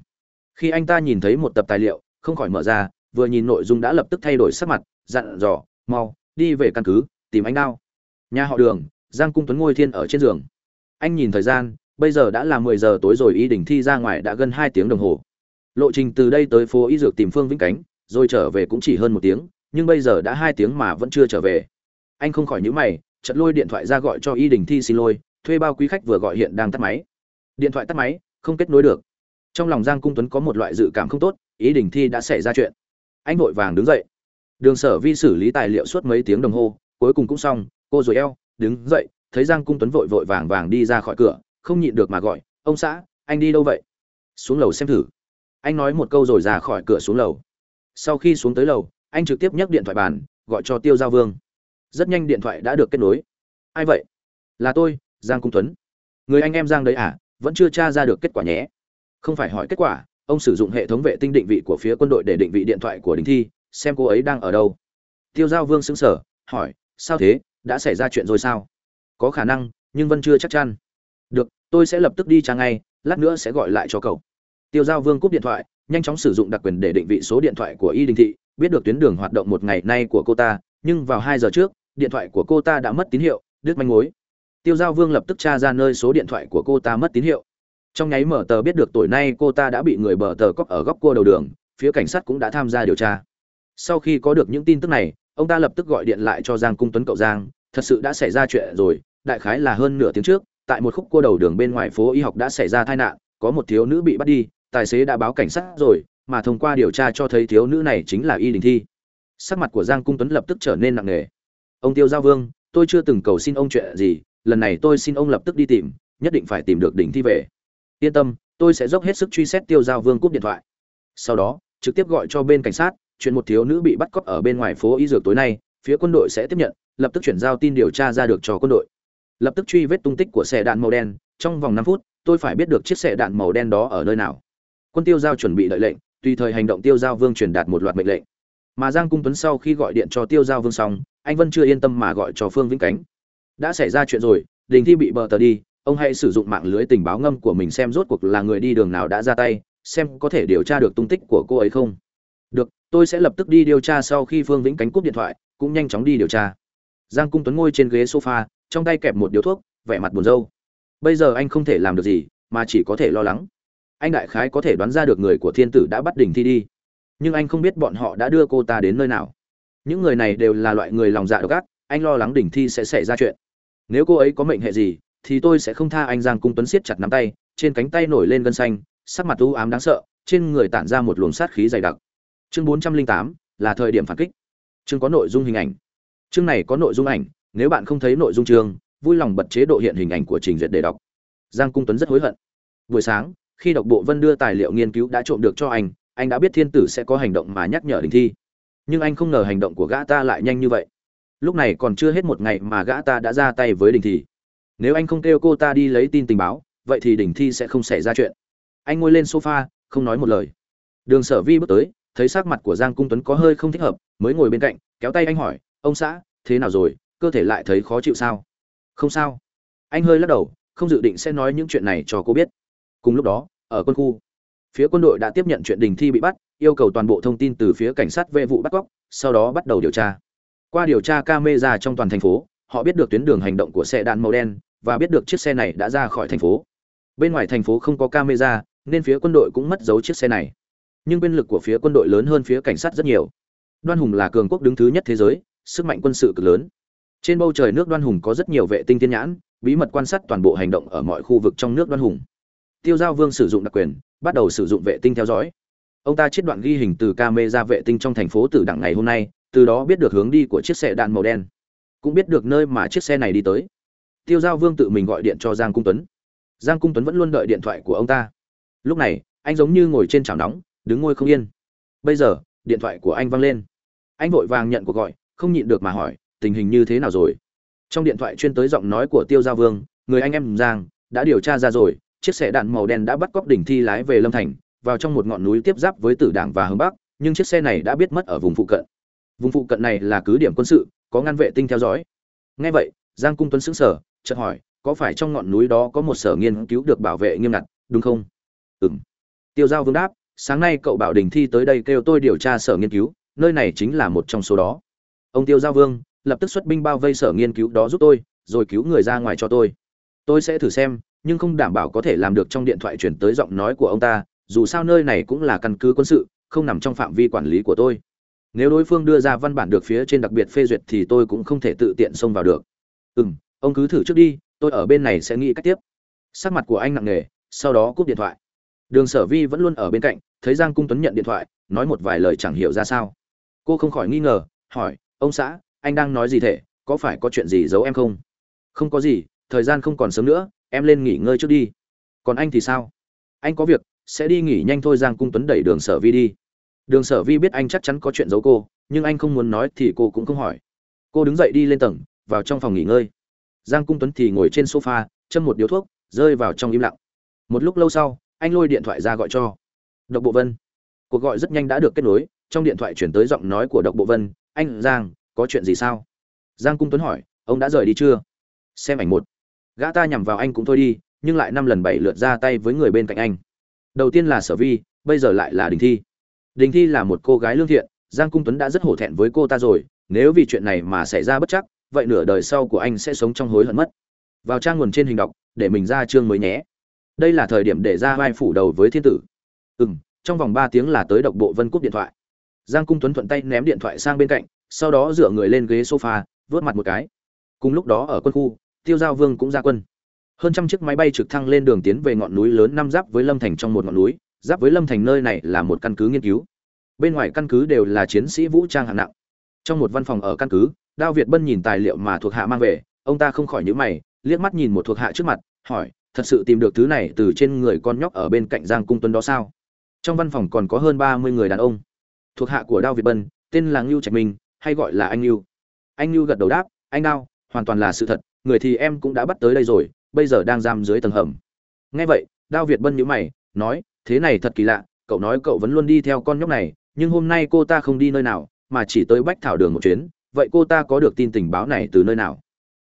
Khi anh ta nhìn thấy một tập tài liệu, không khỏi mở ra, vừa nhìn nội dung đã lập tức thay đổi sắc mặt, dặn dò, mau, đi về căn cứ tìm anh đao. Nhà họ đường, giang cung tuấn ngôi thiên ở trên giường. Anh nhìn thời gian, bây giờ đã là mười giờ tối rồi, y đình thi ra ngoài đã gần hai tiếng đồng hồ. Lộ trình từ đây tới phố y dược tìm phương vĩnh cánh, rồi trở về cũng chỉ hơn một tiếng, nhưng bây giờ đã hai tiếng mà vẫn chưa trở về. Anh không khỏi nhíu mày, chợt lôi điện thoại ra gọi cho y đình thi xin lôi thuê bao quý khách vừa gọi hiện đang tắt máy. Điện thoại tắt máy, không kết nối được. Trong lòng giang cung tuấn có một loại dự cảm không tốt ý đình thi đã xảy ra chuyện. Anh vội vàng đứng dậy. Đường sở vi xử lý tài liệu suốt mấy tiếng đồng hồ cuối cùng cũng xong, cô rồi eo, đứng dậy, thấy giang cung tuấn vội vội vàng vàng đi ra khỏi cửa, không nhịn được mà gọi, ông xã, anh đi đâu vậy? Xuống lầu xem thử. Anh nói một câu rồi ra khỏi cửa xuống lầu. Sau khi xuống tới lầu, anh trực tiếp nhấc điện thoại bàn, gọi cho tiêu giao vương. Rất nhanh điện thoại đã được kết nối. Ai vậy? Là tôi, giang cung tuấn. Người anh em giang đấy à? Vẫn chưa tra ra được kết quả nhé. Không phải hỏi kết quả, ông sử dụng hệ thống vệ tinh định vị của phía quân đội để định vị điện thoại của đình thi, xem cô ấy đang ở đâu. Tiêu giao vương xứng sở hỏi sao thế, đã xảy ra chuyện rồi sao? Có khả năng, nhưng vẫn chưa chắc chắn. Được, tôi sẽ lập tức đi tra ngay, lát nữa sẽ gọi lại cho cậu. Tiêu giao vương cúp điện thoại, nhanh chóng sử dụng đặc quyền để định vị số điện thoại của y đình thị. Biết được tuyến đường hoạt động một ngày nay của cô ta, nhưng vào hai giờ trước, điện thoại của cô ta đã mất tín hiệu, đứt manh mối. Tiêu giao vương lập tức tra ra nơi số điện thoại của cô ta mất tín hiệu. Trong nháy mở tờ biết được tuổi nay cô ta đã bị người bờ tờ cóc ở góc cua đầu đường, phía cảnh sát cũng đã tham gia điều tra. Sau khi có được những tin tức này ông ta lập tức gọi điện lại cho giang cung tuấn cậu giang, thật sự đã xảy ra chuyện rồi, đại khái là hơn nửa tiếng trước, tại một khúc cua đầu đường bên ngoài phố y học đã xảy ra tai nạn, có một thiếu nữ bị bắt đi, tài xế đã báo cảnh sát rồi, mà thông qua điều tra cho thấy thiếu nữ này chính là y đình thi. Sắc mặt của giang cung tuấn lập tức trở nên nặng nề. Ông tiêu giao vương, tôi chưa từng cầu xin ông chuyện gì, lần này tôi xin ông lập tức đi tìm, nhất định phải tìm được đình thi về. Yên tâm, tôi sẽ dốc hết sức truy xét tiêu giao vương cúp điện thoại. Sau đó, trực tiếp gọi cho bên cảnh sát chuyện một thiếu nữ bị bắt cóc ở bên ngoài phố y dược tối nay, phía quân đội sẽ tiếp nhận, lập tức chuyển giao tin điều tra ra được cho quân đội. Lập tức truy vết tung tích của xe đạn màu đen, trong vòng năm phút, tôi phải biết được chiếc xe đạn màu đen đó ở nơi nào. Quân tiêu giao chuẩn bị đợi lệnh, tùy thời hành động tiêu giao vương truyền đạt một loạt mệnh lệnh. Mà giang cung tuấn sau khi gọi điện cho tiêu giao vương xong, anh vân chưa yên tâm mà gọi cho phương vĩnh cánh. Đã xảy ra chuyện rồi, đình thi bị bờ tờ đi, ông hãy sử dụng mạng lưới tình báo ngâm của mình xem rốt cuộc là người đi đường nào đã ra tay, xem có thể điều tra được tung tích của cô ấy không tôi sẽ lập tức đi điều tra sau khi phương vĩnh cánh cúp điện thoại, cũng nhanh chóng đi điều tra. Giang cung tuấn ngồi trên ghế sofa, trong tay kẹp một điếu thuốc, vẻ mặt buồn râu bây giờ anh không thể làm được gì, mà chỉ có thể lo lắng. Anh đại khái có thể đoán ra được người của thiên tử đã bắt đình thi đi. Nhưng anh không biết bọn họ đã đưa cô ta đến nơi nào. Những người này đều là loại người lòng dạ độc ác, anh lo lắng đình thi sẽ xảy ra chuyện. Nếu cô ấy có mệnh hệ gì, thì tôi sẽ không tha anh giang cung tuấn siết chặt nắm tay, trên cánh tay nổi lên gân xanh, sắc mặt u ám đáng sợ, trên người tản ra một luồng sát khí dày đặc chương bốn trăm linh tám, là thời điểm phản kích. Chương có nội dung hình ảnh. Chương này có nội dung ảnh, nếu bạn không thấy nội dung chương, vui lòng bật chế độ hiện hình ảnh của trình duyệt để đọc. Giang cung tuấn rất hối hận. Buổi sáng, khi đọc bộ vân đưa tài liệu nghiên cứu đã trộm được cho anh anh đã biết thiên tử sẽ có hành động mà nhắc nhở đình thi. Nhưng anh không ngờ hành động của gã ta lại nhanh như vậy. Lúc này còn chưa hết một ngày mà gã ta đã ra tay với đình thi. Nếu anh không kêu cô ta đi lấy tin tình báo, vậy thì đình thi sẽ không xảy ra chuyện. Anh ngồi lên sofa, không nói một lời. Đường sở vi bước tới thấy sắc mặt của giang cung tuấn có hơi không thích hợp, mới ngồi bên cạnh, kéo tay anh hỏi, ông xã, thế nào rồi? Cơ thể lại thấy khó chịu sao? Không sao. Anh hơi lắc đầu, không dự định sẽ nói những chuyện này cho cô biết. Cùng lúc đó, ở quân khu, phía quân đội đã tiếp nhận chuyện đình thi bị bắt, yêu cầu toàn bộ thông tin từ phía cảnh sát về vụ bắt cóc, sau đó bắt đầu điều tra. Qua điều tra camera trong toàn thành phố, họ biết được tuyến đường hành động của xe đạn màu đen và biết được chiếc xe này đã ra khỏi thành phố. Bên ngoài thành phố không có camera, nên phía quân đội cũng mất dấu chiếc xe này nhưng quyền lực của phía quân đội lớn hơn phía cảnh sát rất nhiều. Đoan hùng là cường quốc đứng thứ nhất thế giới, sức mạnh quân sự cực lớn. Trên bầu trời nước đoan hùng có rất nhiều vệ tinh thiên nhãn, bí mật quan sát toàn bộ hành động ở mọi khu vực trong nước đoan hùng. Tiêu giao vương sử dụng đặc quyền, bắt đầu sử dụng vệ tinh theo dõi. Ông ta chiết đoạn ghi hình từ camera vệ tinh trong thành phố từ đặng ngày hôm nay, từ đó biết được hướng đi của chiếc xe đạn màu đen. Cũng biết được nơi mà chiếc xe này đi tới. Tiêu giao vương tự mình gọi điện cho giang cung tuấn. Giang cung tuấn vẫn luôn đợi điện thoại của ông ta. Lúc này, anh giống như ngồi trên chảo nóng đứng ngồi không yên. Bây giờ, điện thoại của anh văng lên. Anh vội vàng nhận cuộc gọi, không nhịn được mà hỏi, tình hình như thế nào rồi? Trong điện thoại chuyên tới giọng nói của tiêu Gia vương, người anh em giang đã điều tra ra rồi, chiếc xe đạn màu đen đã bắt cóc đỉnh thi lái về lâm thành, vào trong một ngọn núi tiếp giáp với tử đảng và hướng bắc, nhưng chiếc xe này đã biết mất ở vùng phụ cận. Vùng phụ cận này là cứ điểm quân sự, có ngăn vệ tinh theo dõi. Ngay vậy, giang cung tuấn xứng sở chợt hỏi, có phải trong ngọn núi đó có một sở nghiên cứu được bảo vệ nghiêm ngặt, đúng không? Ừ m tiêu giao vương đáp sáng nay cậu bảo đình thi tới đây kêu tôi điều tra sở nghiên cứu, nơi này chính là một trong số đó. Ông tiêu giao vương, lập tức xuất binh bao vây sở nghiên cứu đó giúp tôi, rồi cứu người ra ngoài cho tôi. Tôi sẽ thử xem, nhưng không đảm bảo có thể làm được trong điện thoại chuyển tới giọng nói của ông ta, dù sao nơi này cũng là căn cứ quân sự, không nằm trong phạm vi quản lý của tôi. Nếu đối phương đưa ra văn bản được phía trên đặc biệt phê duyệt thì tôi cũng không thể tự tiện xông vào được. Ừ m ông cứ thử trước đi, tôi ở bên này sẽ nghĩ cách tiếp. Sắc mặt của anh nặng nề, sau đó cúp điện thoại đường sở vi vẫn luôn ở bên cạnh, thấy giang cung tuấn nhận điện thoại, nói một vài lời chẳng hiểu ra sao. Cô không khỏi nghi ngờ, hỏi, ông xã, anh đang nói gì thể có phải có chuyện gì giấu em không? Không có gì, thời gian không còn sớm nữa, em lên nghỉ ngơi trước đi. Còn anh thì sao? Anh có việc, sẽ đi nghỉ nhanh thôi. Giang cung tuấn đẩy đường sở vi đi. Đường sở vi biết anh chắc chắn có chuyện giấu cô, nhưng anh không muốn nói thì cô cũng không hỏi. Cô đứng dậy đi lên tầng, vào trong phòng nghỉ ngơi. Giang cung tuấn thì ngồi trên sofa, châm một điếu thuốc, rơi vào trong im lặng. Một lúc lâu sau anh lôi điện thoại ra gọi cho. Độc bộ vân. Cuộc gọi rất nhanh đã được kết nối, trong điện thoại chuyển tới giọng nói của độc bộ vân, anh giang, có chuyện gì sao? Giang cung tuấn hỏi, ông đã rời đi chưa? Xem ảnh một. Gã ta nhằm vào anh cũng thôi đi, nhưng lại năm lần bảy lượt ra tay với người bên cạnh anh. Đầu tiên là sở vi, bây giờ lại là đình thi. Đình thi là một cô gái lương thiện, giang cung tuấn đã rất hổ thẹn với cô ta rồi, nếu vì chuyện này mà xảy ra bất chắc, vậy nửa đời sau của anh sẽ sống trong hối hận mất. Vào trang nguồn trên hình đọc, để mình ra chương mới nhé đây là thời điểm để ra vai phủ đầu với thiên tử. Ừ m trong vòng ba tiếng là tới độc bộ vân cúp điện thoại. Giang cung tuấn thuận tay ném điện thoại sang bên cạnh, sau đó dựa người lên ghế sofa vớt mặt một cái. Cùng lúc đó ở quân khu, tiêu giao vương cũng ra quân. Hơn trăm chiếc máy bay trực thăng lên đường tiến về ngọn núi lớn năm giáp với lâm thành trong một ngọn núi. Giáp với lâm thành nơi này là một căn cứ nghiên cứu. Bên ngoài căn cứ đều là chiến sĩ vũ trang hạng nặng. Trong một văn phòng ở căn cứ, đao việt bân nhìn tài liệu mà thuộc hạ mang về. Ông ta không khỏi nhữ mày, liếc mắt nhìn một thuộc hạ trước mặt, hỏi thật sự tìm được thứ này từ trên người con nhóc ở bên cạnh giang cung tuấn đó sao? Trong văn phòng còn có hơn ba mươi người đàn ông. Thuộc hạ của đao việt bân, tên là ngưu trạch minh, hay gọi là anh ngưu. Anh ngưu gật đầu đáp, anh đao, hoàn toàn là sự thật, người thì em cũng đã bắt tới đây rồi, bây giờ đang giam dưới tầng hầm. Nghe vậy, đao việt bân nhữ mày, nói, thế này thật kỳ lạ, cậu nói cậu vẫn luôn đi theo con nhóc này, nhưng hôm nay cô ta không đi nơi nào, mà chỉ tới bách thảo đường một chuyến, vậy cô ta có được tin tình báo này từ nơi nào?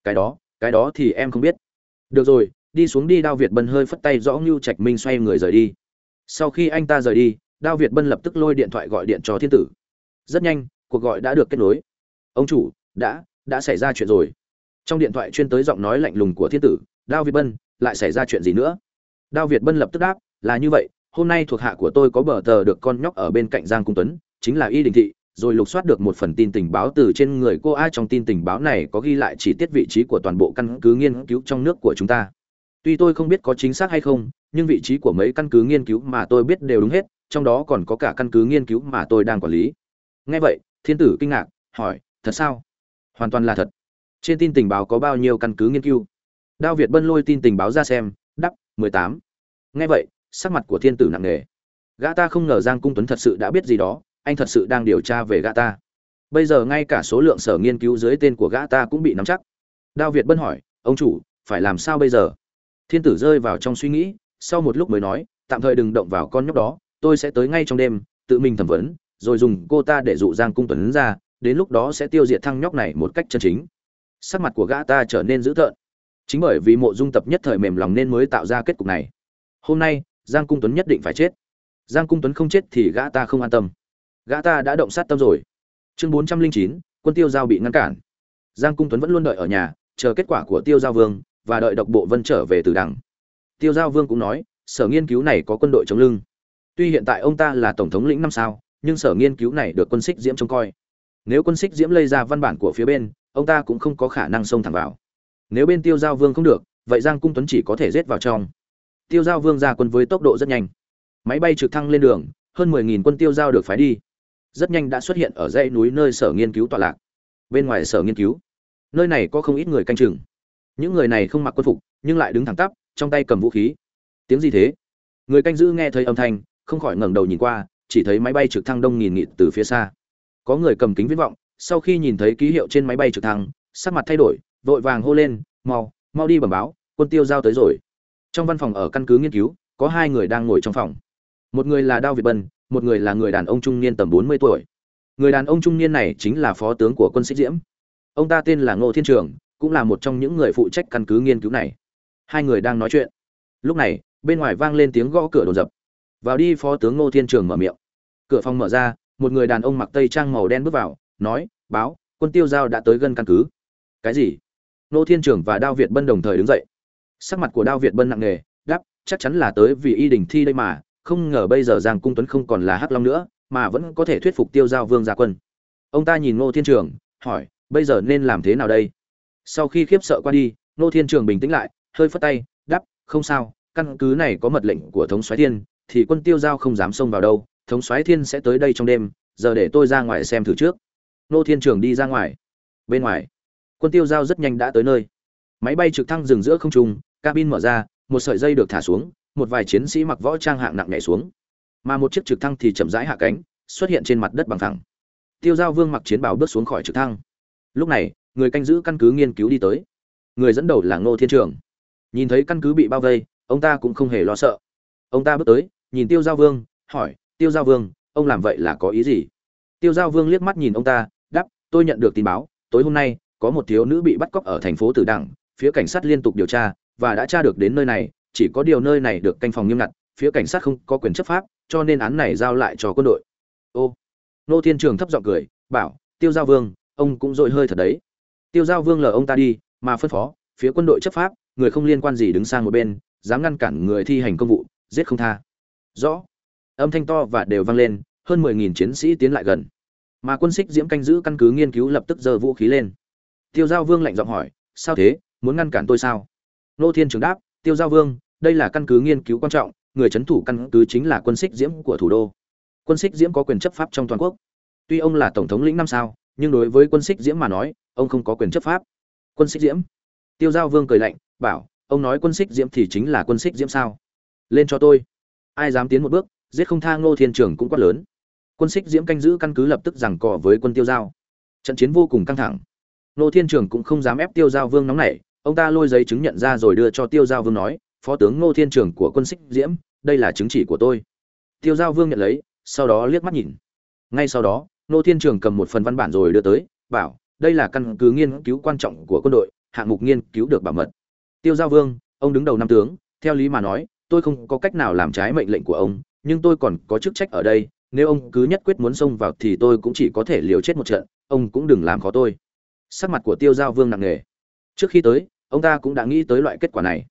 Cái đó cái đó thì em không biết. Được rồi đi xuống đi, đao việt bân hơi phất tay rõ ngưu trạch minh xoay người rời đi. Sau khi anh ta rời đi, đao việt bân lập tức lôi điện thoại gọi điện cho thiên tử. Rất nhanh, cuộc gọi đã được kết nối. Ông chủ, đã đã xảy ra chuyện rồi. Trong điện thoại chuyên tới giọng nói lạnh lùng của thiên tử, đao việt bân, lại xảy ra chuyện gì nữa? Đao việt bân lập tức đáp, là như vậy, hôm nay thuộc hạ của tôi có bờ tờ được con nhóc ở bên cạnh giang cung tuấn, chính là y đình thị, rồi lục soát được một phần tin tình báo từ trên người cô ai trong tin tình báo này có ghi lại chi tiết vị trí của toàn bộ căn cứ nghiên cứu trong nước của chúng ta tuy tôi không biết có chính xác hay không, nhưng vị trí của mấy căn cứ nghiên cứu mà tôi biết đều đúng hết, trong đó còn có cả căn cứ nghiên cứu mà tôi đang quản lý. Nghe vậy, thiên tử kinh ngạc, hỏi, thật sao? Hoàn toàn là thật. Trên tin tình báo có bao nhiêu căn cứ nghiên cứu? Đao việt bân lôi tin tình báo ra xem đắp mười tám. Nghe vậy, sắc mặt của thiên tử nặng nề. Gã ta không ngờ giang cung tuấn thật sự đã biết gì đó, anh thật sự đang điều tra về gã ta. Bây giờ ngay cả số lượng sở nghiên cứu dưới tên của gã ta cũng bị nắm chắc. Đao việt bân hỏi, ông chủ, phải làm sao bây giờ? Thiên tử rơi vào trong suy nghĩ, sau một lúc mới nói, tạm thời đừng động vào con nhóc đó, tôi sẽ tới ngay trong đêm, tự mình thẩm vấn, rồi dùng cô ta để dụ giang cung tuấn ra, đến lúc đó sẽ tiêu diệt thăng nhóc này một cách chân chính. Sắc mặt của gã ta trở nên dữ tợn. Chính bởi vì mộ dung tập nhất thời mềm lòng nên mới tạo ra kết cục này. Hôm nay, giang cung tuấn nhất định phải chết. Giang cung tuấn không chết thì gã ta không an tâm. Gã ta đã động sát tâm rồi. Chương bốn trăm linh chín, quân tiêu giao bị ngăn cản. Giang cung tuấn vẫn luôn đợi ở nhà, chờ kết quả của tiêu giao vương và đợi độc bộ vân trở về từ đằng. Tiêu giao vương cũng nói, sở nghiên cứu này có quân đội chống lưng. Tuy hiện tại ông ta là tổng thống lĩnh năm sao, nhưng sở nghiên cứu này được quân xích diễm trông coi. Nếu quân xích diễm lây ra văn bản của phía bên, ông ta cũng không có khả năng xông thẳng vào. Nếu bên tiêu giao vương không được, vậy giang cung tuấn chỉ có thể rết vào trong. Tiêu giao vương ra quân với tốc độ rất nhanh. Máy bay trực thăng lên đường, hơn mười nghìn quân tiêu giao được phái đi. Rất nhanh đã xuất hiện ở dãy núi nơi sở nghiên cứu tọa lạc. Bên ngoài sở nghiên cứu, nơi này có không ít người canh chừng những người này không mặc quân phục, nhưng lại đứng thẳng tắp, trong tay cầm vũ khí. Tiếng gì thế? Người canh giữ nghe thấy âm thanh, không khỏi ngẩng đầu nhìn qua, chỉ thấy máy bay trực thăng đông nghìn nghịt từ phía xa. Có người cầm kính viễn vọng, sau khi nhìn thấy ký hiệu trên máy bay trực thăng, sắc mặt thay đổi, vội vàng hô lên, mau mau đi bẩm báo, quân tiêu giao tới rồi. Trong văn phòng ở căn cứ nghiên cứu, có hai người đang ngồi trong phòng. Một người là đao việt bân, một người là người đàn ông trung niên tầm bốn mươi tuổi. Người đàn ông trung niên này chính là phó tướng của quân sĩ diễm. Ông ta tên là ngô thiên trường cũng là một trong những người phụ trách căn cứ nghiên cứu này. Hai người đang nói chuyện. Lúc này, bên ngoài vang lên tiếng gõ cửa đồn dập. Vào đi, phó tướng ngô thiên trường mở miệng. Cửa phòng mở ra, một người đàn ông mặc tây trang màu đen bước vào, nói, báo, quân tiêu giao đã tới gần căn cứ. Cái gì? Ngô thiên trường và đao việt bân đồng thời đứng dậy. Sắc mặt của đao việt bân nặng nề, đáp, chắc chắn là tới vì y đình thi đây mà, không ngờ bây giờ giang cung tuấn không còn là hắc long nữa, mà vẫn có thể thuyết phục tiêu giao vương gia quân. Ông ta nhìn ngô thiên trường, hỏi, bây giờ nên làm thế nào đây? Sau khi khiếp sợ qua đi, ngô thiên trường bình tĩnh lại, hơi phất tay đắp không sao, căn cứ này có mật lệnh của thống soái thiên, thì quân tiêu giao không dám xông vào đâu. Thống soái thiên sẽ tới đây trong đêm, giờ để tôi ra ngoài xem thử trước. Ngô thiên trường đi ra ngoài. Bên ngoài, quân tiêu giao rất nhanh đã tới nơi. Máy bay trực thăng dừng giữa không trung, cabin mở ra, một sợi dây được thả xuống, một vài chiến sĩ mặc võ trang hạng nặng nhảy xuống. Mà một chiếc trực thăng thì chậm rãi hạ cánh, xuất hiện trên mặt đất bằng thẳng tiêu giao vương mặc chiến bào bước xuống khỏi trực thăng. Lúc này người canh giữ căn cứ nghiên cứu đi tới. Người dẫn đầu là ngô thiên trường. Nhìn thấy căn cứ bị bao vây, ông ta cũng không hề lo sợ. Ông ta bước tới, nhìn tiêu giao vương, hỏi, tiêu giao vương, ông làm vậy là có ý gì? Tiêu giao vương liếc mắt nhìn ông ta, đáp, tôi nhận được tin báo, tối hôm nay, có một thiếu nữ bị bắt cóc ở thành phố tử đẳng, phía cảnh sát liên tục điều tra, và đã tra được đến nơi này, chỉ có điều nơi này được canh phòng nghiêm ngặt, phía cảnh sát không có quyền chấp pháp, cho nên án này giao lại cho quân đội. Ô. Nô thiên trường thấp giọng cười, bảo, tiêu giao vương, ông cũng dội hơi thật đấy tiêu giao vương lờ ông ta đi, mà phân phó, phía quân đội chấp pháp, người không liên quan gì đứng sang một bên, dám ngăn cản người thi hành công vụ, giết không tha. Rõ. Âm thanh to và đều vang lên, hơn mười nghìn chiến sĩ tiến lại gần. Mà quân xích diễm canh giữ căn cứ nghiên cứu lập tức giơ vũ khí lên. Tiêu giao vương lạnh giọng hỏi, sao thế? Muốn ngăn cản tôi sao? Nô thiên trường đáp, tiêu giao vương, đây là căn cứ nghiên cứu quan trọng, người c thủ căn cứ chính là quân xích diễm của thủ đô. Quân xích diễm có quyền chấp pháp trong toàn quốc. Tuy ông là tổng thống lĩnh năm sao nhưng đối với quân xích diễm mà nói, ông không có quyền chấp pháp. Quân xích diễm? Tiêu giao vương cười lạnh, bảo, ông nói quân xích diễm thì chính là quân xích diễm sao? Lên cho tôi. Ai dám tiến một bước, giết không tha ngô thiên trường cũng quát lớn. Quân xích diễm canh giữ căn cứ lập tức giằng cò với quân tiêu giao. Trận chiến vô cùng căng thẳng. Ngô thiên trường cũng không dám ép tiêu giao vương nóng nảy. Ông ta lôi giấy chứng nhận ra rồi đưa cho tiêu giao vương nói, phó tướng ngô thiên trường của quân xích diễm, đây là chứng chỉ của tôi. Tiêu giao vương nhận lấy, sau đó liếc mắt nhìn. Ngay sau đó Nô thiên trường cầm một phần văn bản rồi đưa tới, bảo, đây là căn cứ nghiên cứu quan trọng của quân đội, hạng mục nghiên cứu được bảo mật. Tiêu giao vương, ông đứng đầu năm tướng, theo lý mà nói, tôi không có cách nào làm trái mệnh lệnh của ông, nhưng tôi còn có chức trách ở đây, nếu ông cứ nhất quyết muốn xông vào thì tôi cũng chỉ có thể liều chết một trận, ông cũng đừng làm khó tôi. Sắc mặt của tiêu giao vương nặng nề. Trước khi tới, ông ta cũng đã nghĩ tới loại kết quả này.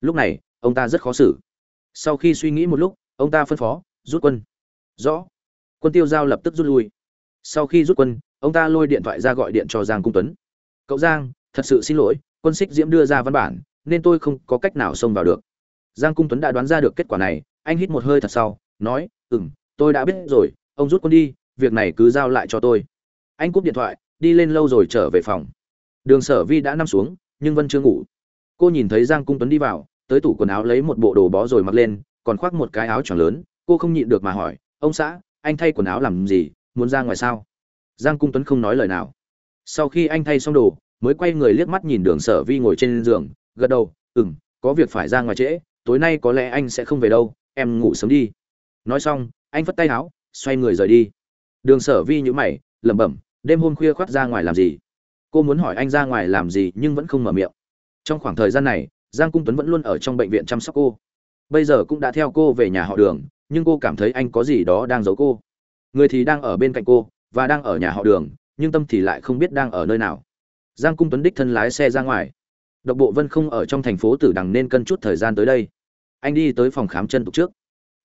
Lúc này, ông ta rất khó xử. Sau khi suy nghĩ một lúc, ông ta phân phó, rút quân. Rõ. Quân tiêu giao lập tức rút lui sau khi rút quân, ông ta lôi điện thoại ra gọi điện cho giang cung tuấn. Cậu giang, thật sự xin lỗi, quân xích diễm đưa ra văn bản, nên tôi không có cách nào xông vào được. Giang cung tuấn đã đoán ra được kết quả này, anh hít một hơi thật sau nói ừ m tôi đã biết rồi, ông rút quân đi, việc này cứ giao lại cho tôi. Anh cúp điện thoại, đi lên lâu rồi trở về phòng. Đường sở vi đã nằm xuống, nhưng vân chưa ngủ. Cô nhìn thấy giang cung tuấn đi vào, tới tủ quần áo lấy một bộ đồ bó rồi mặc lên, còn khoác một cái áo tròn lớn. Cô không nhịn được mà hỏi, ông xã, anh thay quần áo làm gì? Muốn ra ngoài sao? Giang cung tuấn không nói lời nào. Sau khi anh thay xong đồ, mới quay người liếc mắt nhìn đường sở vi ngồi trên giường, gật đầu ừ m có việc phải ra ngoài trễ, tối nay có lẽ anh sẽ không về đâu, em ngủ sớm đi. Nói xong, anh phất tay áo, xoay người rời đi. Đường sở vi nhữ mày, lẩm bẩm, đêm hôm khuya khoác ra ngoài làm gì? Cô muốn hỏi anh ra ngoài làm gì nhưng vẫn không mở miệng. Trong khoảng thời gian này, giang cung tuấn vẫn luôn ở trong bệnh viện chăm sóc cô. Bây giờ cũng đã theo cô về nhà họ đường, nhưng cô cảm thấy anh có gì đó đang giấu cô người thì đang ở bên cạnh cô, và đang ở nhà họ đường, nhưng tâm thì lại không biết đang ở nơi nào. Giang cung tuấn đích thân lái xe ra ngoài. Độc bộ vân không ở trong thành phố tử đằng nên cân chút thời gian tới đây. Anh đi tới phòng khám chân tục trước.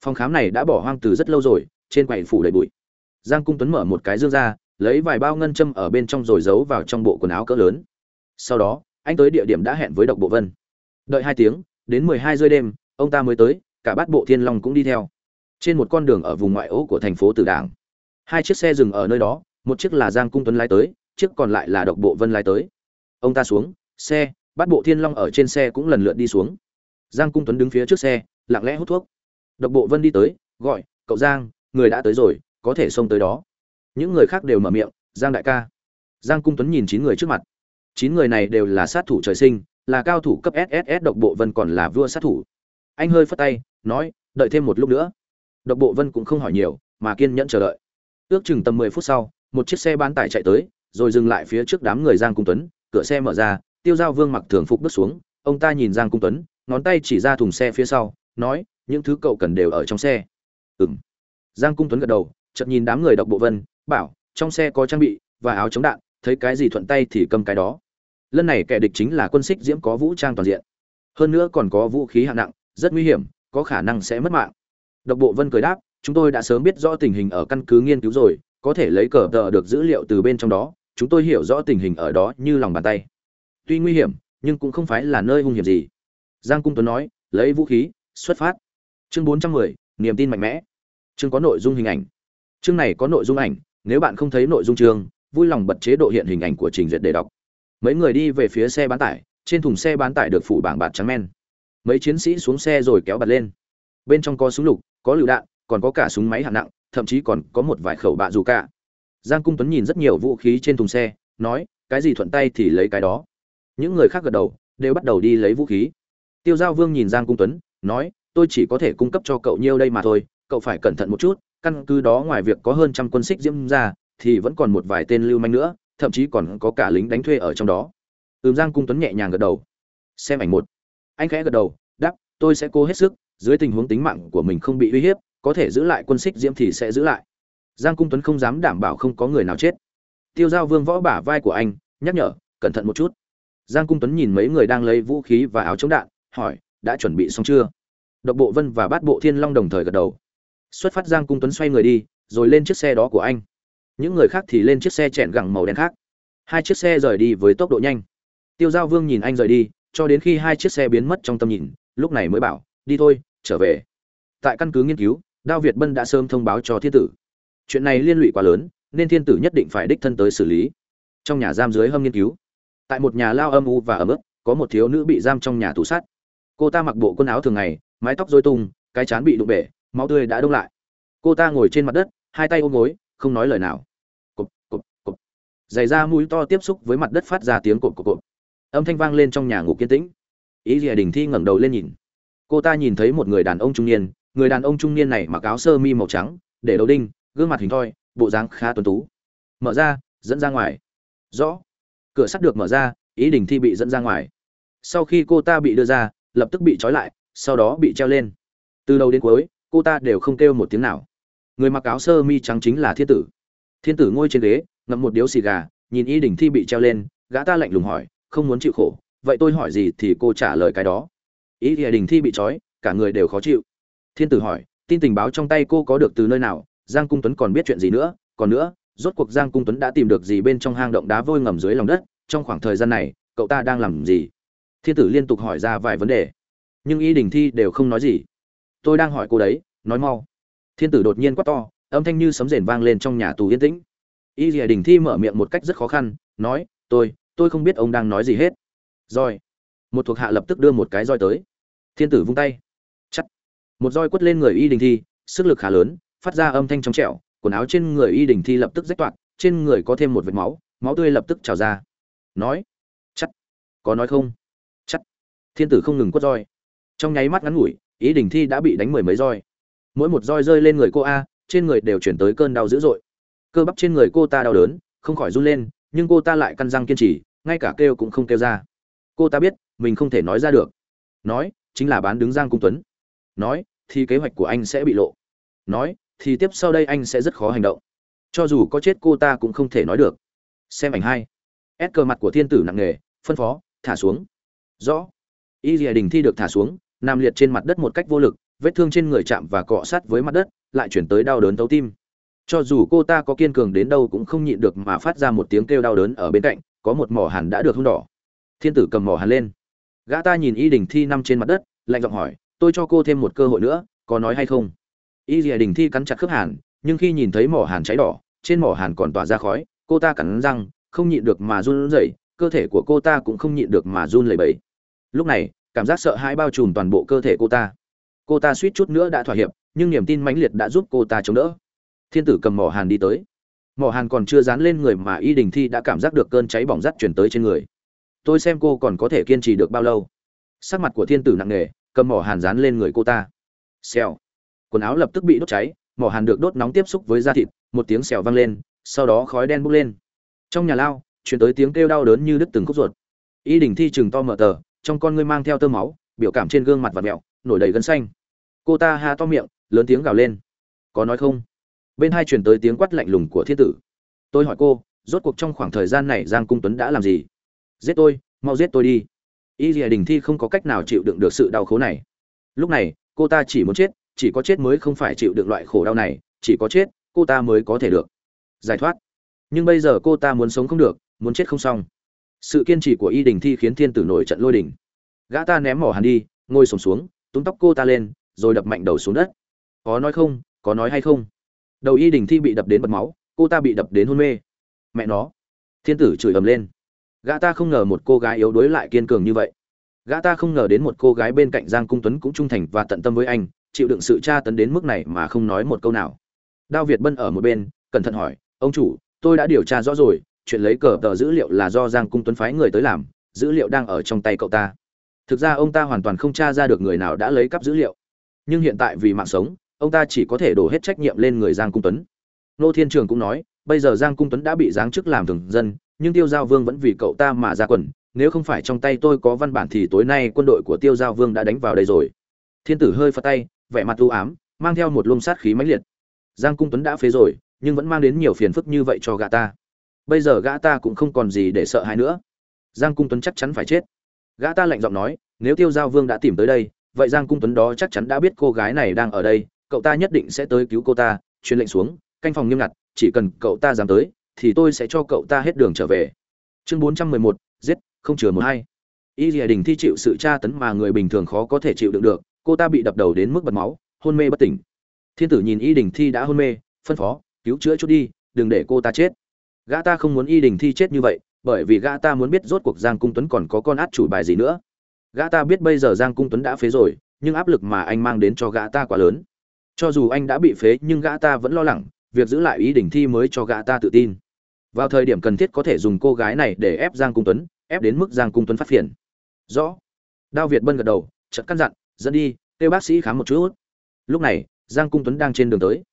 Phòng khám này đã bỏ hoang từ rất lâu rồi, trên quầy phủ đầy bụi. Giang cung tuấn mở một cái dương ra, lấy vài bao ngân châm ở bên trong rồi giấu vào trong bộ quần áo cỡ lớn. Sau đó, anh tới địa điểm đã hẹn với độc bộ vân. Đợi hai tiếng, đến mười hai rơi đêm, ông ta mới tới, cả bát bộ thiên long cũng đi theo trên một con đường ở vùng ngoại ô của thành phố tử đảng. Hai chiếc xe dừng ở nơi đó, một chiếc là giang cung tuấn lái tới, chiếc còn lại là độc bộ vân lái tới. Ông ta xuống, xe, bắt bộ thiên long ở trên xe cũng lần lượt đi xuống. Giang cung tuấn đứng phía trước xe, lặng lẽ hút thuốc. Độc bộ vân đi tới, gọi, cậu giang, người đã tới rồi, có thể xông tới đó. Những người khác đều mở miệng, giang đại ca. Giang cung tuấn nhìn chín người trước mặt. Chín người này đều là sát thủ trời sinh, là cao thủ cấp sss độc bộ vân còn là vua sát thủ. Anh hơi phất tay, nói, đợi thêm một lúc nữa độc bộ vân cũng không hỏi nhiều, mà kiên nhẫn chờ đợi. Ước chừng tầm mười phút sau, một chiếc xe bán tải chạy tới, rồi dừng lại phía trước đám người giang cung tuấn, cửa xe mở ra, tiêu giao vương mặc thường phục bước xuống, ông ta nhìn giang cung tuấn, ngón tay chỉ ra thùng xe phía sau, nói, những thứ cậu cần đều ở trong xe. Ừm. giang cung tuấn gật đầu, chợt nhìn đám người độc bộ vân, bảo, trong xe có trang bị và áo chống đạn, thấy cái gì thuận tay thì cầm cái đó. Lần này kẻ địch chính là quân xích diễm có vũ trang toàn diện. Hơn nữa còn có vũ khí hạng nặng, rất nguy hiểm, có khả năng sẽ mất mạng độc bộ vân cười đáp, chúng tôi đã sớm biết rõ tình hình ở căn cứ nghiên cứu rồi, có thể lấy cờ tờ được dữ liệu từ bên trong đó, chúng tôi hiểu rõ tình hình ở đó như lòng bàn tay. Tuy nguy hiểm, nhưng cũng không phải là nơi hung hiểm gì. Giang cung tuấn nói, lấy vũ khí, xuất phát. Chương bốn trăm mười, niềm tin mạnh mẽ. Chương có nội dung hình ảnh. Chương này có nội dung ảnh, nếu bạn không thấy nội dung chương, vui lòng bật chế độ hiện hình ảnh của trình duyệt để đọc. Mấy người đi về phía xe bán tải, trên thùng xe bán tải được phủ bảng bạc trắng men. Mấy chiến sĩ xuống xe rồi kéo bật lên. Bên trong có súng lục có lựu đạn, còn có cả súng máy hạng nặng, thậm chí còn có một vài khẩu bạ dù cả. Giang cung tuấn nhìn rất nhiều vũ khí trên thùng xe, nói, cái gì thuận tay thì lấy cái đó. Những người khác gật đầu, đều bắt đầu đi lấy vũ khí. Tiêu giao vương nhìn giang cung tuấn, nói, tôi chỉ có thể cung cấp cho cậu nhiêu đây mà thôi, cậu phải cẩn thận một chút, căn cứ đó ngoài việc có hơn trăm quân xích diễm ra, thì vẫn còn một vài tên lưu manh nữa, thậm chí còn có cả lính đánh thuê ở trong đó. Ừm, giang cung tuấn nhẹ nhàng gật đầu. Xem ảnh một. Anh khẽ gật đầu, đáp, tôi sẽ cố hết sức dưới tình huống tính mạng của mình không bị uy hiếp, có thể giữ lại quân xích diễm thì sẽ giữ lại. Giang cung tuấn không dám đảm bảo không có người nào chết. Tiêu giao vương võ bả vai của anh, nhắc nhở, cẩn thận một chút. Giang cung tuấn nhìn mấy người đang lấy vũ khí và áo chống đạn, hỏi, đã chuẩn bị xong chưa? Độc bộ vân và bát bộ thiên long đồng thời gật đầu. Xuất phát giang cung tuấn xoay người đi, rồi lên chiếc xe đó của anh. Những người khác thì lên chiếc xe chèn gẳng màu đen khác. Hai chiếc xe rời đi với tốc độ nhanh. Tiêu giao vương nhìn anh rời đi, cho đến khi hai chiếc xe biến mất trong tầm nhìn, lúc này mới bảo, đi thôi trở về. Tại căn cứ nghiên cứu, đao việt bân đã sớm thông báo cho thiên tử. Chuyện này liên lụy quá lớn, nên thiên tử nhất định phải đích thân tới xử lý. Trong nhà giam dưới hâm nghiên cứu. Tại một nhà lao âm u và ấm ức có một thiếu nữ bị giam trong nhà tủ sát. Cô ta mặc bộ quần áo thường ngày, mái tóc dối tung, cái chán bị đụng bể, máu tươi đã đông lại. Cô ta ngồi trên mặt đất, hai tay ôm gối, không nói lời nào. Cộp cộp cộp. Giày da mũi to tiếp xúc với mặt đất phát ra tiếng cộp cộp cộp. Âm thanh vang lên trong nhà ngủ kiên tĩnh. Ý gì đình thi ngẩng đầu lên nhìn cô ta nhìn thấy một người đàn ông trung niên, người đàn ông trung niên này mặc áo sơ mi màu trắng, để đầu đinh, gương mặt hình thoi, bộ dáng khá tuấn tú. Mở ra, dẫn ra ngoài. Rõ. Cửa sắt được mở ra, ý đình thi bị dẫn ra ngoài. Sau khi cô ta bị đưa ra, lập tức bị trói lại, sau đó bị treo lên. Từ đầu đến cuối, cô ta đều không kêu một tiếng nào. Người mặc áo sơ mi trắng chính là thiên tử. Thiên tử ngồi trên ghế, ngậm một điếu xì gà, nhìn y đình thi bị treo lên, gã ta lạnh lùng hỏi, không muốn chịu khổ, vậy tôi hỏi gì thì cô trả lời cái đó ý thì đình thi bị trói, cả người đều khó chịu. Thiên tử hỏi, tin tình báo trong tay cô có được từ nơi nào? Giang cung tuấn còn biết chuyện gì nữa? Còn nữa, rốt cuộc giang cung tuấn đã tìm được gì bên trong hang động đá vôi ngầm dưới lòng đất? Trong khoảng thời gian này, cậu ta đang làm gì? Thiên tử liên tục hỏi ra vài vấn đề. Nhưng ý đình thi đều không nói gì. Tôi đang hỏi cô đấy, nói mau. Thiên tử đột nhiên quát to, âm thanh như sấm rền vang lên trong nhà tù yên tĩnh. Y dìa đình thi mở miệng một cách rất khó khăn, nói, tôi tôi không biết ông đang nói gì hết. Roi một thuộc hạ lập tức đưa một cái roi tới thiên tử vung tay. Chắc một roi quất lên người y đình thi, sức lực khá lớn, phát ra âm thanh trong trẻo, quần áo trên người y đình thi lập tức rách toạc, trên người có thêm một vệt máu máu tươi lập tức trào ra. Nói. Chắc có nói không? Chắc thiên tử không ngừng quất roi. Trong nháy mắt ngắn ngủi ý đình thi đã bị đánh mười mấy roi. Mỗi một roi rơi lên người cô a, trên người đều chuyển tới cơn đau dữ dội. Cơ bắp trên người cô ta đau đớn, không khỏi run lên, nhưng cô ta lại căn răng kiên trì, ngay cả kêu cũng không kêu ra. Cô ta biết, mình không thể nói ra được. Nói chính là bán đứng giang cung tuấn. Nói, thì kế hoạch của anh sẽ bị lộ. Nói, thì tiếp sau đây anh sẽ rất khó hành động. Cho dù có chết cô ta cũng không thể nói được. Xem ảnh hai. Ép cờ mặt của thiên tử nặng nề, phân phó, thả xuống. Rõ. Y dìa đình thi được thả xuống, nằm liệt trên mặt đất một cách vô lực, vết thương trên người chạm và cọ sát với mặt đất, lại chuyển tới đau đớn thấu tim. Cho dù cô ta có kiên cường đến đâu cũng không nhịn được mà phát ra một tiếng kêu đau đớn ở bên cạnh, có một mỏ hàn đã được hung đỏ. Thiên tử cầm mỏ hàn lên gã ta nhìn y đình thi nằm trên mặt đất, lạnh giọng hỏi, tôi cho cô thêm một cơ hội nữa, có nói hay không? Y dìa đình thi cắn chặt khớp hàn, nhưng khi nhìn thấy mỏ hàn cháy đỏ, trên mỏ hàn còn tỏa ra khói, cô ta cắn răng, không nhịn được mà run rẩy, cơ thể của cô ta cũng không nhịn được mà run lẩy bẩy. Lúc này, cảm giác sợ hãi bao trùm toàn bộ cơ thể cô ta. Cô ta suýt chút nữa đã thỏa hiệp, nhưng niềm tin mãnh liệt đã giúp cô ta chống đỡ. Thiên tử cầm mỏ hàn đi tới. Mỏ hàn còn chưa dán lên người mà y đình thi đã cảm giác được cơn cháy bỏng rắt chuyển tới trên người tôi xem cô còn có thể kiên trì được bao lâu. Sắc mặt của thiên tử nặng nề, cầm mỏ hàn dán lên người cô ta. Xèo. Quần áo lập tức bị đốt cháy, mỏ hàn được đốt nóng tiếp xúc với da thịt, một tiếng xèo vang lên, sau đó khói đen bốc lên. Trong nhà lao chuyển tới tiếng kêu đau đớn như đứt từng khúc ruột. Y đình thi chừng to mở tờ, trong con ngươi mang theo tơ máu, biểu cảm trên gương mặt và mẹo, nổi đầy gân xanh. Cô ta ha to miệng, lớn tiếng gào lên. Có nói không? Bên hai truyền tới tiếng quát lạnh lùng của thiên tử. Tôi hỏi cô, rốt cuộc trong khoảng thời gian này giang cung tuấn đã làm gì? Giết tôi, mau giết tôi đi. Y dìa đình thi không có cách nào chịu đựng được sự đau khổ này. Lúc này, cô ta chỉ muốn chết, chỉ có chết mới không phải chịu đựng loại khổ đau này, chỉ có chết, cô ta mới có thể được. Giải thoát. Nhưng bây giờ cô ta muốn sống không được, muốn chết không xong. Sự kiên trì của y đình thi khiến thiên tử nổi trận lôi đình. Gã ta ném mỏ hàn đi, ngồi sổng xuống, túm tóc cô ta lên, rồi đập mạnh đầu xuống đất. Có nói không, có nói hay không? Đầu y đình thi bị đập đến bật máu, cô ta bị đập đến hôn mê. Mẹ nó. Thiên tử chửi ầm lên gã ta không ngờ một cô gái yếu đuối lại kiên cường như vậy. Gã ta không ngờ đến một cô gái bên cạnh giang cung tuấn cũng trung thành và tận tâm với anh, chịu đựng sự tra tấn đến mức này mà không nói một câu nào. Đao việt bân ở một bên, cẩn thận hỏi, ông chủ, tôi đã điều tra rõ rồi, chuyện lấy cờ tờ dữ liệu là do giang cung tuấn phái người tới làm, dữ liệu đang ở trong tay cậu ta. Thực ra ông ta hoàn toàn không tra ra được người nào đã lấy cắp dữ liệu. Nhưng hiện tại vì mạng sống, ông ta chỉ có thể đổ hết trách nhiệm lên người giang cung tuấn. Nô thiên trường cũng nói, bây giờ giang cung tuấn đã bị giáng chức làm thường dân nhưng tiêu giao vương vẫn vì cậu ta mà ra quần, nếu không phải trong tay tôi có văn bản thì tối nay quân đội của tiêu giao vương đã đánh vào đây rồi. Thiên tử hơi phật tay, vẻ mặt u ám, mang theo một luồng sát khí mãnh liệt. Giang cung tuấn đã phế rồi, nhưng vẫn mang đến nhiều phiền phức như vậy cho gã ta. Bây giờ gã ta cũng không còn gì để sợ hãi nữa. Giang cung tuấn chắc chắn phải chết. Gã ta lạnh giọng nói, nếu tiêu giao vương đã tìm tới đây, vậy giang cung tuấn đó chắc chắn đã biết cô gái này đang ở đây, cậu ta nhất định sẽ tới cứu cô ta, truyền lệnh xuống, canh phòng nghiêm ngặt, chỉ cần cậu ta dám tới thì tôi sẽ cho cậu ta hết đường trở về. Chương bốn trăm mười một, giết, không chừa một hai. Y lìa đình thi chịu sự tra tấn mà người bình thường khó có thể chịu đựng được, cô ta bị đập đầu đến mức bật máu, hôn mê bất tỉnh. Thiên tử nhìn y đình thi đã hôn mê, phân phó, cứu chữa chút đi, đừng để cô ta chết. Gã ta không muốn y đình thi chết như vậy, bởi vì gã ta muốn biết rốt cuộc giang cung tuấn còn có con át chủ bài gì nữa. Gã ta biết bây giờ giang cung tuấn đã phế rồi, nhưng áp lực mà anh mang đến cho gã ta quá lớn. Cho dù anh đã bị phế, nhưng gã ta vẫn lo lắng, việc giữ lại ý đình thi mới cho gã ta tự tin vào thời điểm cần thiết có thể dùng cô gái này để ép giang cung tuấn, ép đến mức giang cung tuấn phát phiền. Rõ. Đao việt bân gật đầu, chợt căn dặn, dẫn đi, kêu bác sĩ khám một chút. Lúc này, giang cung tuấn đang trên đường tới.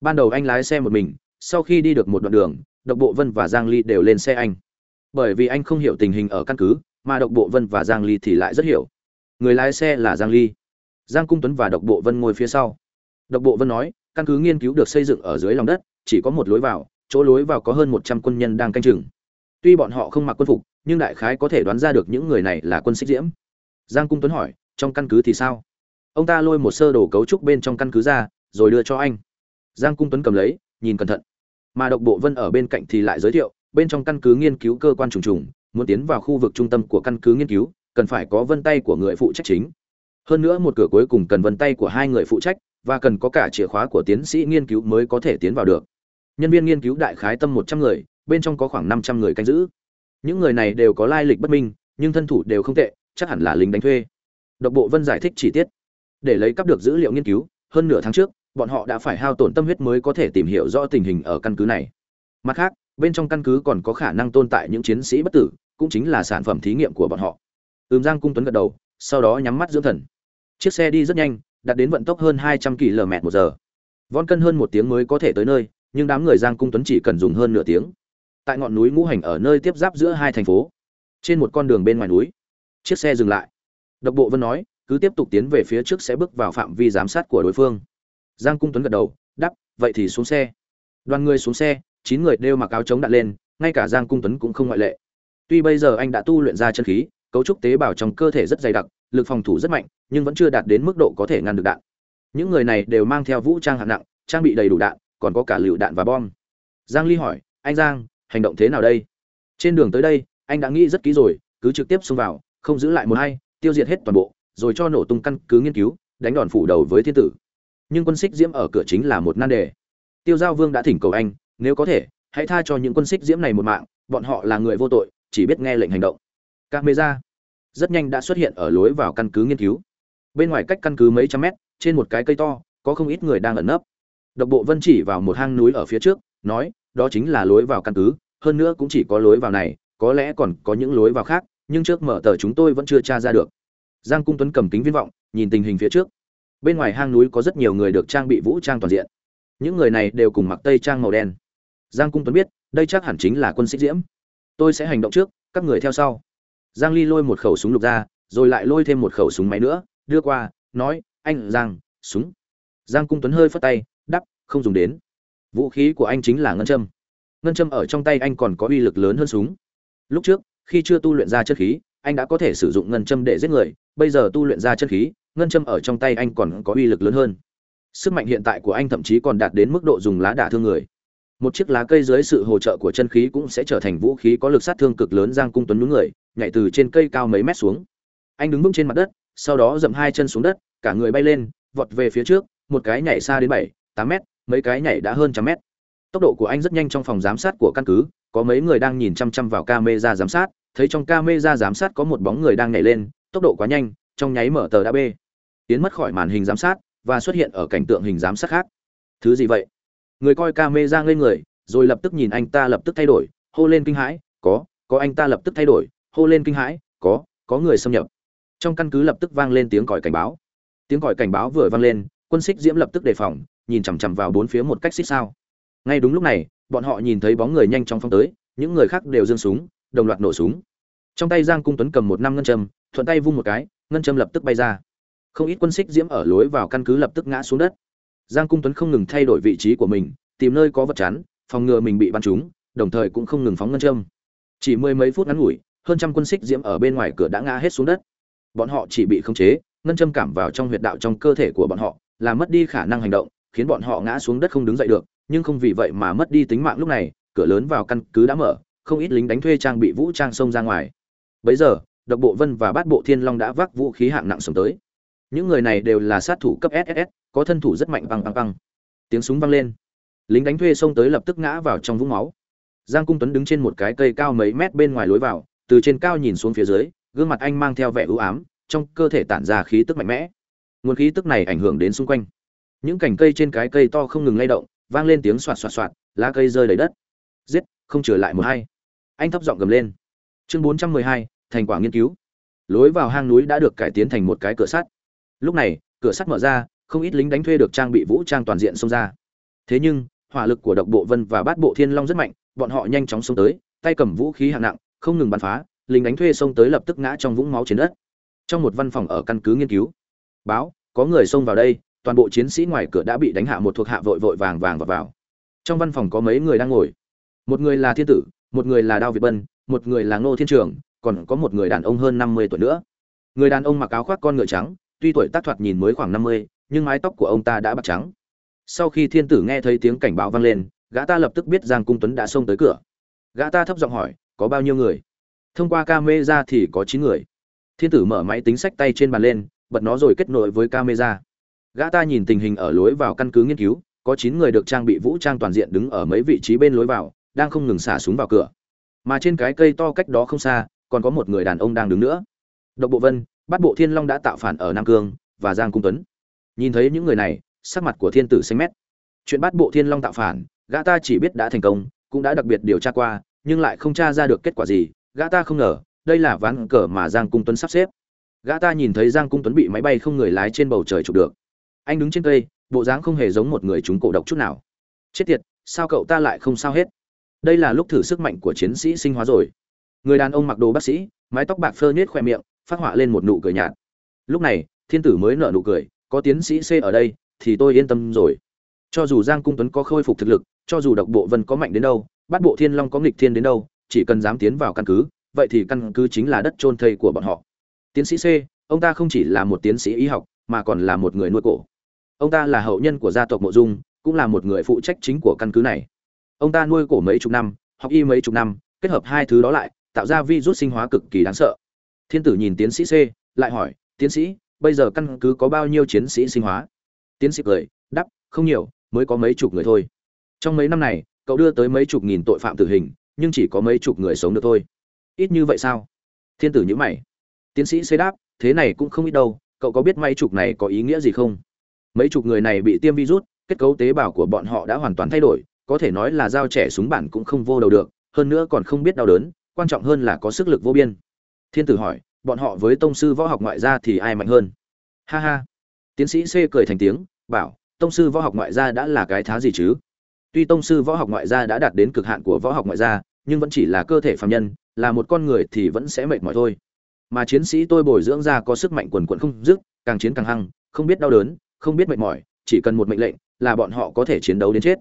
Ban đầu anh lái xe một mình, sau khi đi được một đoạn đường, độc bộ vân và giang ly đều lên xe anh. Bởi vì anh không hiểu tình hình ở căn cứ, mà độc bộ vân và giang ly thì lại rất hiểu. Người lái xe là giang ly. Giang cung tuấn và độc bộ vân ngồi phía sau. Độc bộ vân nói, căn cứ nghiên cứu được xây dựng ở dưới lòng đất, chỉ có một lối vào chỗ lối vào có hơn 100 quân nhân đang canh chừng. Tuy bọn họ không mặc quân phục, nhưng đại khái có thể đoán ra được những người này là quân xích diễm. Giang cung tuấn hỏi, trong căn cứ thì sao? Ông ta lôi một sơ đồ cấu trúc bên trong căn cứ ra, rồi đưa cho anh. Giang cung tuấn cầm lấy, nhìn cẩn thận. Mà độc bộ vân ở bên cạnh thì lại giới thiệu, bên trong căn cứ nghiên cứu cơ quan trùng trùng, muốn tiến vào khu vực trung tâm của căn cứ nghiên cứu, cần phải có vân tay của người phụ trách chính. Hơn nữa một cửa cuối cùng cần vân tay của hai người phụ trách, và cần có cả chìa khóa của tiến sĩ nghiên cứu mới có thể tiến vào được nhân viên nghiên cứu đại khái tâm một trăm người, bên trong có khoảng năm trăm người canh giữ. Những người này đều có lai lịch bất minh, nhưng thân thủ đều không tệ, chắc hẳn là lính đánh thuê. Độc bộ vân giải thích chi tiết. Để lấy cắp được dữ liệu nghiên cứu, hơn nửa tháng trước, bọn họ đã phải hao tổn tâm huyết mới có thể tìm hiểu rõ tình hình ở căn cứ này. Mặt khác, bên trong căn cứ còn có khả năng tồn tại những chiến sĩ bất tử, cũng chính là sản phẩm thí nghiệm của bọn họ. Ừm giang cung tuấn gật đầu, sau đó nhắm mắt dưỡng thần. Chiếc xe đi rất nhanh, đạt đến vận tốc hơn hai trăm km một giờ. Von cân hơn một tiếng mới có thể tới nơi nhưng đám người giang cung tuấn chỉ cần dùng hơn nửa tiếng. Tại ngọn núi ngũ hành ở nơi tiếp giáp giữa hai thành phố, trên một con đường bên ngoài núi, chiếc xe dừng lại. Độc bộ vân nói, cứ tiếp tục tiến về phía trước sẽ bước vào phạm vi giám sát của đối phương. Giang cung tuấn gật đầu đắp vậy thì xuống xe. Đoàn người xuống xe, chín người đều mặc áo chống đạn lên, ngay cả giang cung tuấn cũng không ngoại lệ. Tuy bây giờ anh đã tu luyện ra chân khí, cấu trúc tế bào trong cơ thể rất dày đặc, lực phòng thủ rất mạnh, nhưng vẫn chưa đạt đến mức độ có thể ngăn được đạn. Những người này đều mang theo vũ trang hạng nặng, trang bị đầy đủ đạn còn có cả lựu đạn và bom. Giang ly hỏi, anh giang, hành động thế nào đây? Trên đường tới đây, anh đã nghĩ rất kỹ rồi, cứ trực tiếp xông vào, không giữ lại một hay tiêu diệt hết toàn bộ, rồi cho nổ tung căn cứ nghiên cứu, đánh đòn phủ đầu với thiên tử. Nhưng quân xích diễm ở cửa chính là một nan đề. Tiêu giao vương đã thỉnh cầu anh, nếu có thể, hãy tha cho những quân xích diễm này một mạng, bọn họ là người vô tội, chỉ biết nghe lệnh hành động. Các mê ra rất nhanh đã xuất hiện ở lối vào căn cứ nghiên cứu. Bên ngoài cách căn cứ mấy trăm mét, trên một cái cây to, có không ít người đang ẩn nấp độc bộ vân chỉ vào một hang núi ở phía trước, nói, đó chính là lối vào căn cứ, hơn nữa cũng chỉ có lối vào này, có lẽ còn có những lối vào khác, nhưng trước mở tờ chúng tôi vẫn chưa tra ra được. Giang cung tuấn cầm kính viễn vọng, nhìn tình hình phía trước. Bên ngoài hang núi có rất nhiều người được trang bị vũ trang toàn diện. Những người này đều cùng mặc tây trang màu đen. Giang cung tuấn biết, đây chắc hẳn chính là quân sĩ diễm. Tôi sẽ hành động trước, các người theo sau. Giang ly lôi một khẩu súng lục ra, rồi lại lôi thêm một khẩu súng máy nữa, đưa qua, nói, anh, giang, súng. Giang cung tuấn hơi phất tay không dùng đến. Vũ khí của anh chính là ngân châm. Ngân châm ở trong tay anh còn có uy lực lớn hơn súng. Lúc trước, khi chưa tu luyện ra chất khí, anh đã có thể sử dụng ngân châm để giết người. Bây giờ tu luyện ra chất khí, ngân châm ở trong tay anh còn có uy lực lớn hơn. Sức mạnh hiện tại của anh thậm chí còn đạt đến mức độ dùng lá đả thương người. Một chiếc lá cây dưới sự hỗ trợ của chân khí cũng sẽ trở thành vũ khí có lực sát thương cực lớn giang cung tuấn nhún người, nhảy từ trên cây cao mấy mét xuống. Anh đứng vững trên mặt đất, sau đó dậm hai chân xuống đất, cả người bay lên, vọt về phía trước, một cái nhảy xa đến bảy, tám mét mấy cái nhảy đã hơn trăm mét. Tốc độ của anh rất nhanh trong phòng giám sát của căn cứ, có mấy người đang nhìn chăm chăm vào camera giám sát, thấy trong camera giám sát có một bóng người đang nhảy lên, tốc độ quá nhanh, trong nháy mở tờ đã bê tiến mất khỏi màn hình giám sát và xuất hiện ở cảnh tượng hình giám sát khác. Thứ gì vậy? Người coi camera ngây người, rồi lập tức nhìn anh ta lập tức thay đổi, hô lên kinh hãi, có có anh ta lập tức thay đổi, hô lên kinh hãi, có có người xâm nhập. Trong căn cứ lập tức vang lên tiếng còi cảnh báo. Tiếng còi cảnh báo vừa vang lên, quân xích diễm lập tức đề phòng nhìn chằm chằm vào bốn phía một cách xích sao. Ngay đúng lúc này, bọn họ nhìn thấy bóng người nhanh chóng phong tới, những người khác đều giương súng, đồng loạt nổ súng. Trong tay giang cung tuấn cầm một năm ngân châm, thuận tay vung một cái, ngân châm lập tức bay ra. Không ít quân xích diễm ở lối vào căn cứ lập tức ngã xuống đất. Giang cung tuấn không ngừng thay đổi vị trí của mình, tìm nơi có vật chắn, phòng ngừa mình bị bắn trúng, đồng thời cũng không ngừng phóng ngân châm. Chỉ mười mấy phút ngắn ngủi, hơn trăm quân xích diễm ở bên ngoài cửa đã ngã hết xuống đất. Bọn họ chỉ bị khống chế, ngân châm cảm vào trong huyệt đạo trong cơ thể của bọn họ làm mất đi khả năng hành động khiến bọn họ ngã xuống đất không đứng dậy được, nhưng không vì vậy mà mất đi tính mạng lúc này, cửa lớn vào căn cứ đã mở, không ít lính đánh thuê trang bị vũ trang xông ra ngoài. Bấy giờ, độc bộ vân và bát bộ thiên long đã vác vũ khí hạng nặng sống tới. Những người này đều là sát thủ cấp ss có thân thủ rất mạnh, băng băng băng. Tiếng súng vang lên. Lính đánh thuê xông tới lập tức ngã vào trong vũng máu. Giang cung tuấn đứng trên một cái cây cao mấy mét bên ngoài lối vào, từ trên cao nhìn xuống phía dưới, gương mặt anh mang theo vẻ u ám, trong cơ thể tản ra khí tức mạnh mẽ. Nguồn khí tức này ảnh hưởng đến xung quanh những cành cây trên cái cây to không ngừng lay động, vang lên tiếng xoạt xoạt xoạt, lá cây rơi đầy đất. Giết, không trở lại một hay anh thấp giọng gầm lên. Chương bốn trăm mười hai, thành quả nghiên cứu. Lối vào hang núi đã được cải tiến thành một cái cửa sắt. Lúc này, cửa sắt mở ra, không ít lính đánh thuê được trang bị vũ trang toàn diện xông ra. Thế nhưng, hỏa lực của độc bộ vân và bát bộ thiên long rất mạnh, bọn họ nhanh chóng xông tới, tay cầm vũ khí hạng nặng, không ngừng bắn phá, lính đánh thuê xông tới lập tức ngã trong vũng máu trên đất. Trong một văn phòng ở căn cứ nghiên cứu, báo, có người xông vào đây toàn bộ chiến sĩ ngoài cửa đã bị đánh hạ một thuộc hạ vội vội vàng vàng vào vào. Trong văn phòng có mấy người đang ngồi. Một người là thiên tử, một người là đao việt bân, một người là ngô thiên trường, còn có một người đàn ông hơn năm mươi tuổi nữa. Người đàn ông mặc áo khoác con ngựa trắng, tuy tuổi tác thoạt nhìn mới khoảng năm mươi, nhưng mái tóc của ông ta đã bạc trắng. Sau khi thiên tử nghe thấy tiếng cảnh báo vang lên, gã ta lập tức biết giang cung tuấn đã xông tới cửa. Gã ta thấp giọng hỏi, có bao nhiêu người? Thông qua camera thì có chín người. Thiên tử mở máy tính sách tay trên bàn lên, bật nó rồi kết nối với camera gã ta nhìn tình hình ở lối vào căn cứ nghiên cứu, có chín người được trang bị vũ trang toàn diện đứng ở mấy vị trí bên lối vào, đang không ngừng xả súng vào cửa. Mà trên cái cây to cách đó không xa, còn có một người đàn ông đang đứng nữa. Độc bộ vân bắt bộ thiên long đã tạo phản ở nam cương và giang cung tuấn. Nhìn thấy những người này, sắc mặt của thiên tử xanh mét. Chuyện bắt bộ thiên long tạo phản, gã ta chỉ biết đã thành công, cũng đã đặc biệt điều tra qua, nhưng lại không tra ra được kết quả gì, gã ta không ngờ, đây là ván cờ mà giang cung tuấn sắp xếp. Gã ta nhìn thấy giang cung tuấn bị máy bay không người lái trên bầu trời chụp được anh đứng trên cây, bộ dáng không hề giống một người chúng cổ độc chút nào. Chết tiệt, sao cậu ta lại không sao hết? Đây là lúc thử sức mạnh của chiến sĩ sinh hóa rồi. Người đàn ông mặc đồ bác sĩ, mái tóc bạc phơ nhết khoe miệng, phát họa lên một nụ cười nhạt. Lúc này, thiên tử mới nở nụ cười, có tiến sĩ c ở đây, thì tôi yên tâm rồi. Cho dù giang cung tuấn có khôi phục thực lực, cho dù độc bộ vân có mạnh đến đâu, bắt bộ thiên long có nghịch thiên đến đâu, chỉ cần dám tiến vào căn cứ, vậy thì căn cứ chính là đất trôn thây của bọn họ. Tiến sĩ c, ông ta không chỉ là một tiến sĩ y học, mà còn là một người nuôi cổ ông ta là hậu nhân của gia tộc mộ dung, cũng là một người phụ trách chính của căn cứ này. Ông ta nuôi cổ mấy chục năm, học y mấy chục năm, kết hợp hai thứ đó lại, tạo ra virus sinh hóa cực kỳ đáng sợ. Thiên tử nhìn tiến sĩ c, lại hỏi, tiến sĩ, bây giờ căn cứ có bao nhiêu chiến sĩ sinh hóa? Tiến sĩ cười đắp không nhiều, mới có mấy chục người thôi. Trong mấy năm này, cậu đưa tới mấy chục nghìn tội phạm tử hình, nhưng chỉ có mấy chục người sống được thôi. Ít như vậy sao? Thiên tử nhữ mày. Tiến sĩ c đáp, thế này cũng không ít đâu, cậu có biết mấy chục này có ý nghĩa gì không? Mấy chục người này bị tiêm virus, kết cấu tế bào của bọn họ đã hoàn toàn thay đổi, có thể nói là dao trẻ súng bản cũng không vô đầu được, hơn nữa còn không biết đau đớn, quan trọng hơn là có sức lực vô biên. Thiên tử hỏi, bọn họ với tông sư võ học ngoại gia thì ai mạnh hơn? Ha ha. Tiến sĩ c cười thành tiếng, bảo, tông sư võ học ngoại gia đã là cái thá gì chứ? Tuy tông sư võ học ngoại gia đã đạt đến cực hạn của võ học ngoại gia, nhưng vẫn chỉ là cơ thể phạm nhân, là một con người thì vẫn sẽ mệt mỏi thôi. Mà chiến sĩ tôi bồi dưỡng ra có sức mạnh quần quận không dứt, càng chiến càng hăng, không biết đau đớn không biết mệt mỏi, chỉ cần một mệnh lệnh là bọn họ có thể chiến đấu đến chết.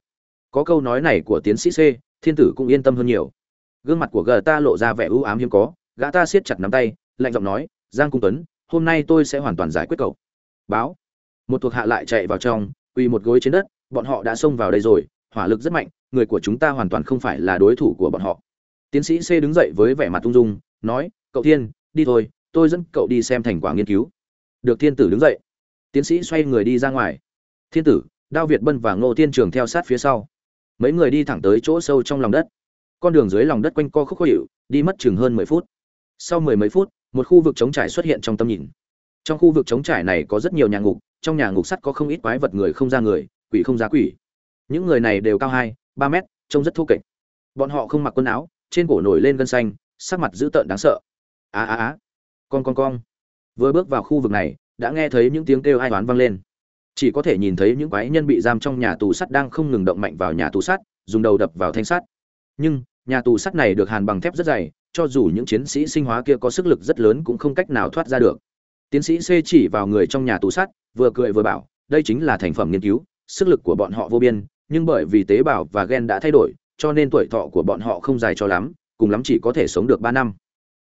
Có câu nói này của tiến sĩ c, thiên tử cũng yên tâm hơn nhiều. Gương mặt của gờ ta lộ ra vẻ ưu ám hiếm có, gã ta siết chặt nắm tay, lạnh giọng nói, giang cung tuấn, hôm nay tôi sẽ hoàn toàn giải quyết cậu. Báo. Một thuộc hạ lại chạy vào trong, quỳ một gối trên đất, bọn họ đã xông vào đây rồi, hỏa lực rất mạnh, người của chúng ta hoàn toàn không phải là đối thủ của bọn họ. Tiến sĩ c đứng dậy với vẻ mặt ung dung, nói, cậu thiên, đi thôi, tôi dẫn cậu đi xem thành quả nghiên cứu. Được thiên tử đứng dậy tiến sĩ xoay người đi ra ngoài. Thiên tử, đao việt bân và ngô thiên trường theo sát phía sau. Mấy người đi thẳng tới chỗ sâu trong lòng đất. Con đường dưới lòng đất quanh co khúc khó hiệu đi mất chừng hơn mười phút. Sau mười mấy phút, một khu vực trống trải xuất hiện trong tầm nhìn. Trong khu vực trống trải này có rất nhiều nhà ngục, trong nhà ngục sắt có không ít quái vật người không ra người, quỷ không ra quỷ. Những người này đều cao hai, ba mét, trông rất thô kệch. Bọn họ không mặc quần áo, trên cổ nổi lên gân xanh, sắc mặt dữ tợn đáng sợ. Á á á. Con con con. Vừa bước vào khu vực này đã nghe thấy những tiếng kêu ai oán vang lên. Chỉ có thể nhìn thấy những quái nhân bị giam trong nhà tù sắt đang không ngừng động mạnh vào nhà tù sắt, dùng đầu đập vào thanh sắt. Nhưng, nhà tù sắt này được hàn bằng thép rất dày, cho dù những chiến sĩ sinh hóa kia có sức lực rất lớn cũng không cách nào thoát ra được. Tiến sĩ c chỉ vào người trong nhà tù sắt, vừa cười vừa bảo, đây chính là thành phẩm nghiên cứu, sức lực của bọn họ vô biên, nhưng bởi vì tế bào và gen đã thay đổi, cho nên tuổi thọ của bọn họ không dài cho lắm, cùng lắm chỉ có thể sống được ba năm.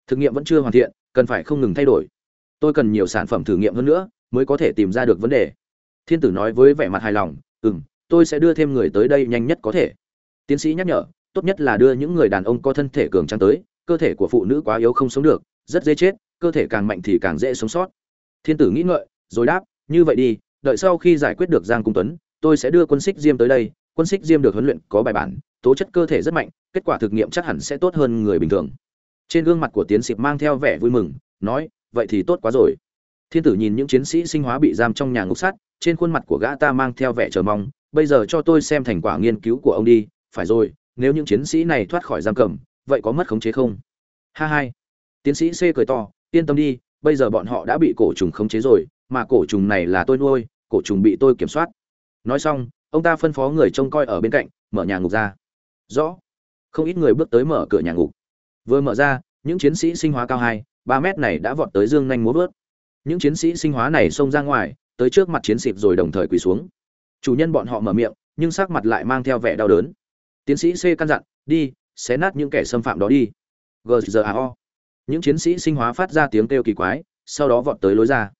Thực nghiệm vẫn chưa hoàn thiện, cần phải không ngừng thay đổi tôi cần nhiều sản phẩm thử nghiệm hơn nữa, mới có thể tìm ra được vấn đề. Thiên tử nói với vẻ mặt hài lòng ừ m tôi sẽ đưa thêm người tới đây nhanh nhất có thể. Tiến sĩ nhắc nhở, tốt nhất là đưa những người đàn ông có thân thể cường trắng tới, cơ thể của phụ nữ quá yếu không sống được, rất dễ chết, cơ thể càng mạnh thì càng dễ sống sót. Thiên tử nghĩ ngợi, rồi đáp, như vậy đi, đợi sau khi giải quyết được giang cung tuấn, tôi sẽ đưa quân xích diêm tới đây. Quân xích diêm được huấn luyện có bài bản, tố chất cơ thể rất mạnh, kết quả thực nghiệm chắc hẳn sẽ tốt hơn người bình thường. Trên gương mặt của tiến sĩ mang theo vẻ vui mừng, nói vậy thì tốt quá rồi. Thiên tử nhìn những chiến sĩ sinh hóa bị giam trong nhà ngục sắt trên khuôn mặt của gã ta mang theo vẻ chờ mong, bây giờ cho tôi xem thành quả nghiên cứu của ông đi, phải rồi, nếu những chiến sĩ này thoát khỏi giam cầm, vậy có mất khống chế không? Ha hai. Tiến sĩ c cười to, yên tâm đi, bây giờ bọn họ đã bị cổ trùng khống chế rồi, mà cổ trùng này là tôi nuôi, cổ trùng bị tôi kiểm soát. Nói xong, ông ta phân phó người trông coi ở bên cạnh, mở nhà ngục ra. Rõ. Không ít người bước tới mở cửa nhà ngục. Vừa mở ra, những chiến sĩ sinh hóa cao hai ba mét này đã vọt tới dương nhanh múa vớt. Những chiến sĩ sinh hóa này xông ra ngoài, tới trước mặt chiến xịp rồi đồng thời quỳ xuống. Chủ nhân bọn họ mở miệng, nhưng sắc mặt lại mang theo vẻ đau đớn. Tiến sĩ c căn dặn, đi, xé nát những kẻ xâm phạm đó đi. Gzao những chiến sĩ sinh hóa phát ra tiếng kêu kỳ quái, sau đó vọt tới lối ra.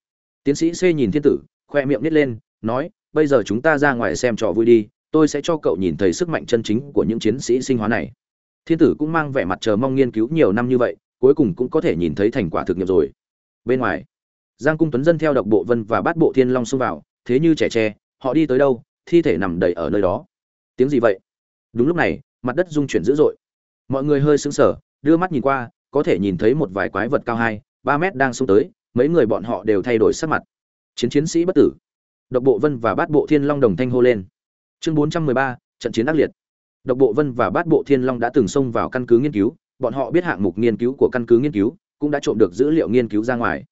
Tiến sĩ c nhìn thiên tử, khoe miệng nít lên, nói, bây giờ chúng ta ra ngoài xem trò vui đi, tôi sẽ cho cậu nhìn thấy sức mạnh chân chính của những chiến sĩ sinh hóa này. Thiên tử cũng mang vẻ mặt chờ mong nghiên cứu nhiều năm như vậy cuối cùng cũng có thể nhìn thấy thành quả thực nghiệm rồi. Bên ngoài, giang cung tuấn dân theo độc bộ vân và bát bộ thiên long xông vào, thế như trẻ tre, họ đi tới đâu, thi thể nằm đầy ở nơi đó. Tiếng gì vậy? Đúng lúc này, mặt đất rung chuyển dữ dội. Mọi người hơi sững sờ, đưa mắt nhìn qua, có thể nhìn thấy một vài quái vật cao hai, ba mét đang xông tới, mấy người bọn họ đều thay đổi sắc mặt. Chiến chiến sĩ bất tử. Độc bộ vân và bát bộ thiên long đồng thanh hô lên. Chương bốn trăm mười ba, trận chiến ác liệt. Độc bộ vân và bát bộ thiên long đã từng xông vào căn cứ nghiên cứu bọn họ biết hạng mục nghiên cứu của căn cứ nghiên cứu, cũng đã trộm được dữ liệu nghiên cứu ra ngoài.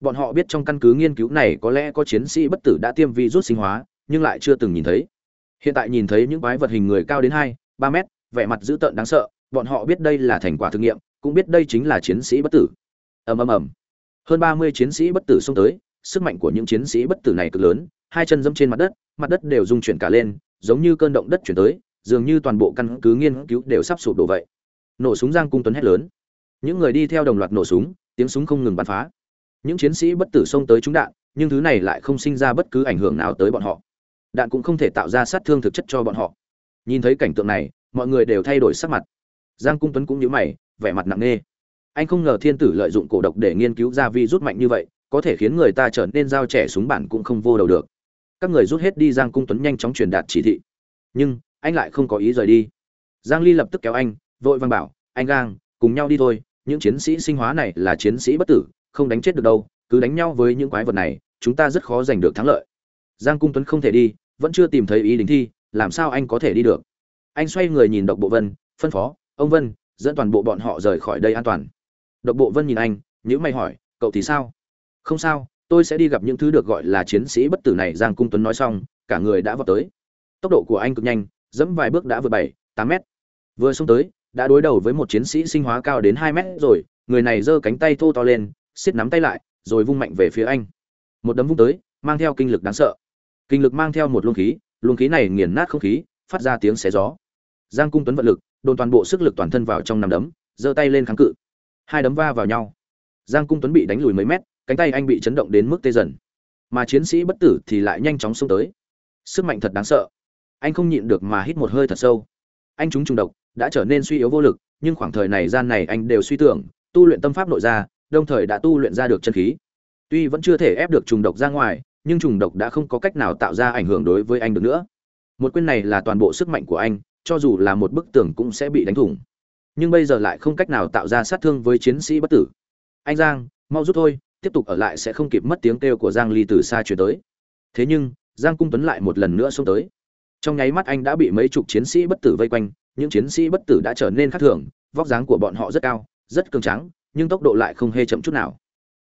Bọn họ biết trong căn cứ nghiên cứu này có lẽ có chiến sĩ bất tử đã tiêm virus sinh hóa, nhưng lại chưa từng nhìn thấy. Hiện tại nhìn thấy những quái vật hình người cao đến hai, ba mét, vẻ mặt dữ tợn đáng sợ, bọn họ biết đây là thành quả thực nghiệm, cũng biết đây chính là chiến sĩ bất tử. Ầm ầm ầm. Hơn ba mươi chiến sĩ bất tử xông tới, sức mạnh của những chiến sĩ bất tử này cực lớn, hai chân dẫm trên mặt đất mặt đất đều rung chuyển cả lên, giống như cơn động đất chuyển tới, dường như toàn bộ căn cứ nghiên cứu đều sắp sụp đổ vậy nổ súng giang cung tuấn hét lớn. Những người đi theo đồng loạt nổ súng, tiếng súng không ngừng bắn phá. Những chiến sĩ bất tử xông tới trúng đạn, nhưng thứ này lại không sinh ra bất cứ ảnh hưởng nào tới bọn họ. Đạn cũng không thể tạo ra sát thương thực chất cho bọn họ. Nhìn thấy cảnh tượng này, mọi người đều thay đổi sắc mặt. Giang cung tuấn cũng nhíu mày, vẻ mặt nặng nề. Anh không ngờ thiên tử lợi dụng cổ độc để nghiên cứu ra vi rút mạnh như vậy, có thể khiến người ta trở nên giao trẻ súng bản cũng không vô đầu được. Các người rút hết đi, giang cung tuấn nhanh chóng truyền đạt chỉ thị. Nhưng, anh lại không có ý rời đi. Giang ly lập tức kéo anh vội vàng bảo, anh gang, cùng nhau đi thôi, những chiến sĩ sinh hóa này là chiến sĩ bất tử, không đánh chết được đâu, cứ đánh nhau với những quái vật này, chúng ta rất khó giành được thắng lợi. Giang cung tuấn không thể đi, vẫn chưa tìm thấy ý đình thi, làm sao anh có thể đi được? Anh xoay người nhìn độc bộ vân, phân phó, ông vân, dẫn toàn bộ bọn họ rời khỏi đây an toàn. Độc bộ vân nhìn anh nhữ mày hỏi, cậu thì sao? Không sao, tôi sẽ đi gặp những thứ được gọi là chiến sĩ bất tử này, giang cung tuấn nói xong, cả người đã vào tới. Tốc độ của anh cực nhanh, dẫm vài bước đã vượt bảy, tám mét. Vừa xông tới đã đối đầu với một chiến sĩ sinh hóa cao đến hai mét rồi, người này giơ cánh tay thô to lên xiết nắm tay lại, rồi vung mạnh về phía anh. Một đấm vung tới, mang theo kinh lực đáng sợ. Kinh lực mang theo một luồng khí luồng khí này nghiền nát không khí, phát ra tiếng xé gió. Giang cung tuấn vận lực, đồn toàn bộ sức lực toàn thân vào trong năm đấm, giơ tay lên kháng cự. Hai đấm va vào nhau. Giang cung tuấn bị đánh lùi mấy mét, cánh tay anh bị chấn động đến mức tê dần. Mà chiến sĩ bất tử thì lại nhanh chóng xông tới. Sức mạnh thật đáng sợ. Anh không nhịn được mà hít một hơi thật sâu. Anh trúng trùng độc đã trở nên suy yếu vô lực, nhưng khoảng thời này gian này anh đều suy tưởng, tu luyện tâm pháp nội ra đồng thời đã tu luyện ra được chân khí. Tuy vẫn chưa thể ép được trùng độc ra ngoài, nhưng trùng độc đã không có cách nào tạo ra ảnh hưởng đối với anh được nữa. Một quyền này là toàn bộ sức mạnh của anh, cho dù là một bức tường cũng sẽ bị đánh thủng. Nhưng bây giờ lại không cách nào tạo ra sát thương với chiến sĩ bất tử. Anh giang, mau rút thôi, tiếp tục ở lại sẽ không kịp mất tiếng kêu của giang ly từ xa chuyển tới. Thế nhưng, giang cung tuấn lại một lần nữa xông tới. Trong nháy mắt anh đã bị mấy chục chiến sĩ bất tử vây quanh những chiến sĩ bất tử đã trở nên khác thường, vóc dáng của bọn họ rất cao, rất cường tráng, nhưng tốc độ lại không hề chậm chút nào.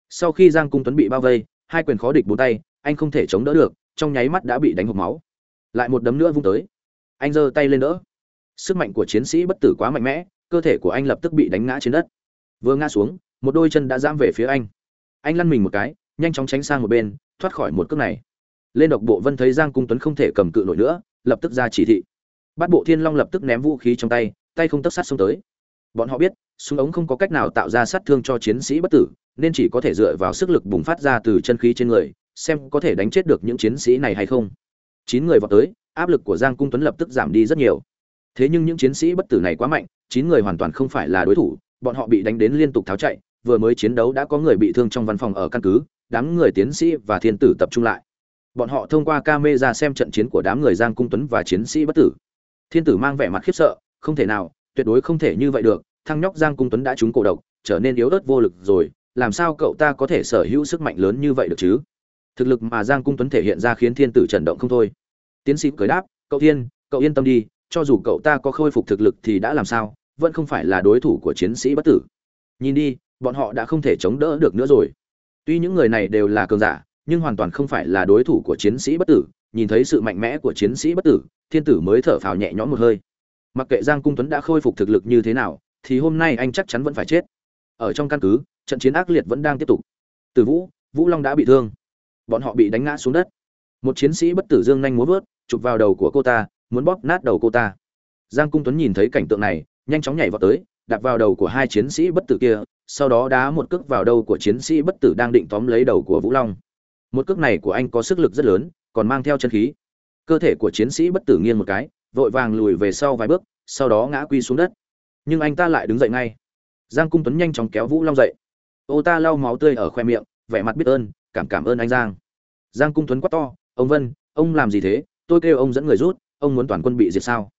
Sau khi giang cung tuấn bị bao vây, hai quyền khó địch bốn tay, anh không thể chống đỡ được, trong nháy mắt đã bị đánh hộp máu. Lại một đấm nữa vung tới. Anh giơ tay lên đỡ. Sức mạnh của chiến sĩ bất tử quá mạnh mẽ, cơ thể của anh lập tức bị đánh ngã trên đất. Vừa ngã xuống, một đôi chân đã giam về phía anh. Anh lăn mình một cái, nhanh chóng tránh sang một bên, thoát khỏi một cước này. Lên độc bộ vân thấy giang cung tuấn không thể cầm cự nổi nữa, lập tức ra chỉ thị. Bát bộ thiên long lập tức ném vũ khí trong tay tay không tất sát xông tới. Bọn họ biết, súng ống không có cách nào tạo ra sát thương cho chiến sĩ bất tử, nên chỉ có thể dựa vào sức lực bùng phát ra từ chân khí trên người, xem có thể đánh chết được những chiến sĩ này hay không. Chín người vào tới, áp lực của giang cung tuấn lập tức giảm đi rất nhiều. Thế nhưng những chiến sĩ bất tử này quá mạnh, chín người hoàn toàn không phải là đối thủ, bọn họ bị đánh đến liên tục tháo chạy, vừa mới chiến đấu đã có người bị thương trong văn phòng ở căn cứ, đám người tiến sĩ và thiên tử tập trung lại. Bọn họ thông qua camera xem trận chiến của đám người giang cung tuấn và chiến sĩ bất tử thiên tử mang vẻ mặt khiếp sợ, không thể nào, tuyệt đối không thể như vậy được, Thăng nhóc giang cung tuấn đã trúng cổ độc, trở nên yếu ớt vô lực rồi, làm sao cậu ta có thể sở hữu sức mạnh lớn như vậy được chứ? Thực lực mà giang cung tuấn thể hiện ra khiến thiên tử chấn động không thôi. Tiến sĩ cười đáp, cậu thiên, cậu yên tâm đi, cho dù cậu ta có khôi phục thực lực thì đã làm sao, vẫn không phải là đối thủ của chiến sĩ bất tử. Nhìn đi, bọn họ đã không thể chống đỡ được nữa rồi. Tuy những người này đều là cường giả, nhưng hoàn toàn không phải là đối thủ của chiến sĩ bất tử, nhìn thấy sự mạnh mẽ của chiến sĩ bất tử thiên tử mới thở phào nhẹ nhõm một hơi. Mặc kệ giang cung tuấn đã khôi phục thực lực như thế nào, thì hôm nay anh chắc chắn vẫn phải chết. Ở trong căn cứ, trận chiến ác liệt vẫn đang tiếp tục. Từ vũ vũ long đã bị thương. Bọn họ bị đánh ngã xuống đất. Một chiến sĩ bất tử dương nhanh muốn vớt, chụp vào đầu của cô ta, muốn bóp nát đầu cô ta. Giang cung tuấn nhìn thấy cảnh tượng này, nhanh chóng nhảy vào tới, đạp vào đầu của hai chiến sĩ bất tử kia, sau đó đá một cước vào đầu của chiến sĩ bất tử đang định tóm lấy đầu của vũ long. Một cước này của anh có sức lực rất lớn, còn mang theo chân khí cơ thể của chiến sĩ bất tử nghiêng một cái, vội vàng lùi về sau vài bước, sau đó ngã quy xuống đất. Nhưng anh ta lại đứng dậy ngay. Giang cung tuấn nhanh chóng kéo vũ long dậy. Ô ta lau máu tươi ở khoe miệng, vẻ mặt biết ơn, cảm cảm ơn anh giang. Giang cung tuấn quát to, ông vân, ông làm gì thế? Tôi kêu ông dẫn người rút, ông muốn toàn quân bị diệt sao?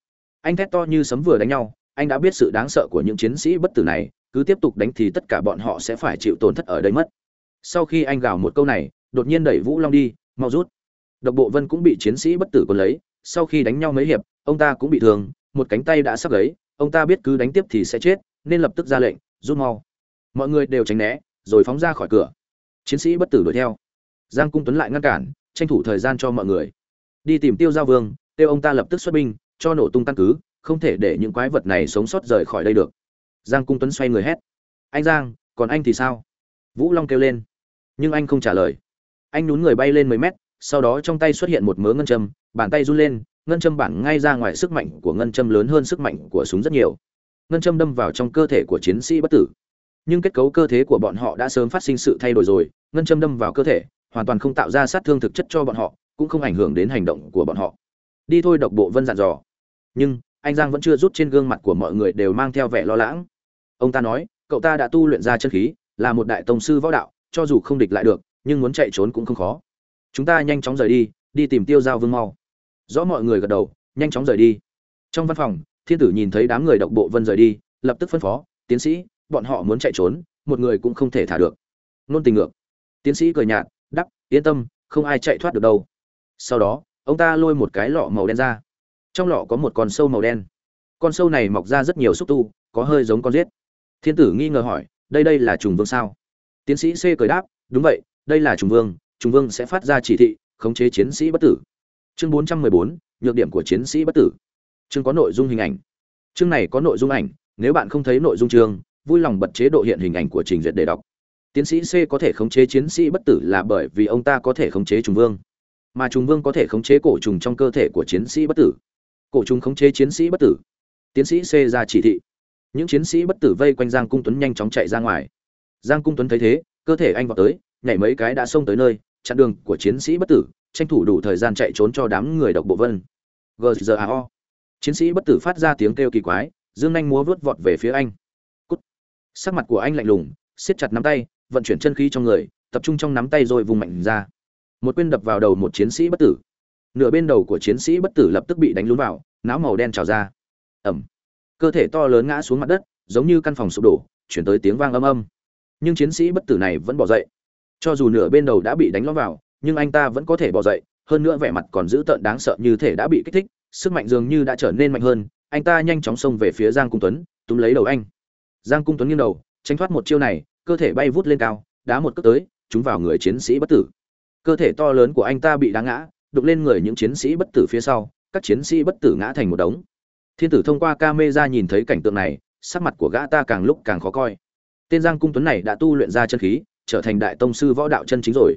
Anh thét to như sấm vừa đánh nhau, anh đã biết sự đáng sợ của những chiến sĩ bất tử này, cứ tiếp tục đánh thì tất cả bọn họ sẽ phải chịu tổn thất ở đây mất. Sau khi anh gào một câu này, đột nhiên đẩy vũ long đi, mau rút độc bộ vân cũng bị chiến sĩ bất tử cuốn lấy, sau khi đánh nhau mấy hiệp, ông ta cũng bị thương, một cánh tay đã sắp lấy ông ta biết cứ đánh tiếp thì sẽ chết, nên lập tức ra lệnh, rút mau. Mọi người đều tránh né, rồi phóng ra khỏi cửa. Chiến sĩ bất tử đuổi theo. Giang cung tuấn lại ngăn cản, tranh thủ thời gian cho mọi người. Đi tìm tiêu giao vương, tiêu ông ta lập tức xuất binh, cho nổ tung căn cứ, không thể để những quái vật này sống sót rời khỏi đây được. Giang cung tuấn xoay người hét. Anh giang, còn anh thì sao? Vũ long kêu lên. Nhưng anh không trả lời. Anh nhún người bay lên mấy mét sau đó trong tay xuất hiện một mớ ngân châm, bàn tay run lên, ngân châm bản ngay ra ngoài sức mạnh của ngân châm lớn hơn sức mạnh của súng rất nhiều. Ngân châm đâm vào trong cơ thể của chiến sĩ bất tử. Nhưng kết cấu cơ thể của bọn họ đã sớm phát sinh sự thay đổi rồi, ngân châm đâm vào cơ thể, hoàn toàn không tạo ra sát thương thực chất cho bọn họ, cũng không ảnh hưởng đến hành động của bọn họ. Đi thôi, độc bộ vân dặn dò. Nhưng, anh giang vẫn chưa rút trên gương mặt của mọi người đều mang theo vẻ lo lắng. Ông ta nói, cậu ta đã tu luyện ra chân khí, là một đại tông sư võ đạo, cho dù không địch lại được, nhưng muốn chạy trốn cũng không khó chúng ta nhanh chóng rời đi đi tìm tiêu giao vương mau. Rõ mọi người gật đầu, nhanh chóng rời đi. Trong văn phòng, thiên tử nhìn thấy đám người độc bộ vân rời đi, lập tức phân phó, tiến sĩ, bọn họ muốn chạy trốn, một người cũng không thể thả được. Nôn tình ngược. Tiến sĩ cười nhạt đắp yên tâm, không ai chạy thoát được đâu. Sau đó, ông ta lôi một cái lọ màu đen ra. Trong lọ có một con sâu màu đen. Con sâu này mọc ra rất nhiều xúc tu, có hơi giống con giết. Thiên tử nghi ngờ hỏi, đây đây là trùng vương sao? Tiến sĩ c cười đáp, đúng vậy, đây là trùng vương Trung vương sẽ phát ra chỉ thị, khống chế chiến sĩ bất tử. Chương bốn trăm mười bốn, nhược điểm của chiến sĩ bất tử. Chương có nội dung hình ảnh. Chương này có nội dung ảnh, nếu bạn không thấy nội dung chương, vui lòng bật chế độ hiện hình ảnh của trình duyệt để đọc. Tiến sĩ c có thể khống chế chiến sĩ bất tử là bởi vì ông ta có thể khống chế Trung vương. Mà trùng vương có thể khống chế cổ trùng trong cơ thể của chiến sĩ bất tử. Cổ trùng khống chế chiến sĩ bất tử. Tiến sĩ c ra chỉ thị. Những chiến sĩ bất tử vây quanh giang cung tuấn nhanh chóng chạy ra ngoài. Giang cung tuấn thấy thế, cơ thể anh vào tới, nhảy mấy cái đã xông tới nơi chặn đường của chiến sĩ bất tử, tranh thủ đủ thời gian chạy trốn cho đám người độc bộ vân. Gzao chiến sĩ bất tử phát ra tiếng kêu kỳ quái, dương anh múa vớt vọt về phía anh. Cút. sắc mặt của anh lạnh lùng, siết chặt nắm tay, vận chuyển chân khí trong người, tập trung trong nắm tay rồi vùng mạnh ra. Một quyền đập vào đầu một chiến sĩ bất tử. Nửa bên đầu của chiến sĩ bất tử lập tức bị đánh lún vào, não màu đen trào ra. Ẩm. Cơ thể to lớn ngã xuống mặt đất, giống như căn phòng sụp đổ, chuyển tới tiếng vang âm âm. Nhưng chiến sĩ bất tử này vẫn bỏ dậy cho dù nửa bên đầu đã bị đánh lõm vào, nhưng anh ta vẫn có thể bỏ dậy, hơn nữa vẻ mặt còn dữ tợn đáng sợ như thể đã bị kích thích, sức mạnh dường như đã trở nên mạnh hơn. Anh ta nhanh chóng xông về phía giang cung tuấn, túm lấy đầu anh. Giang cung tuấn nghiêng đầu, tránh thoát một chiêu này, cơ thể bay vút lên cao, đá một cước tới trúng vào người chiến sĩ bất tử. Cơ thể to lớn của anh ta bị đá ngã đục lên người những chiến sĩ bất tử phía sau, các chiến sĩ bất tử ngã thành một đống. Thiên tử thông qua camera nhìn thấy cảnh tượng này, sắc mặt của gã ta càng lúc càng khó coi. Tên giang cung tuấn này đã tu luyện ra chân khí trở thành đại tông sư võ đạo chân chính rồi.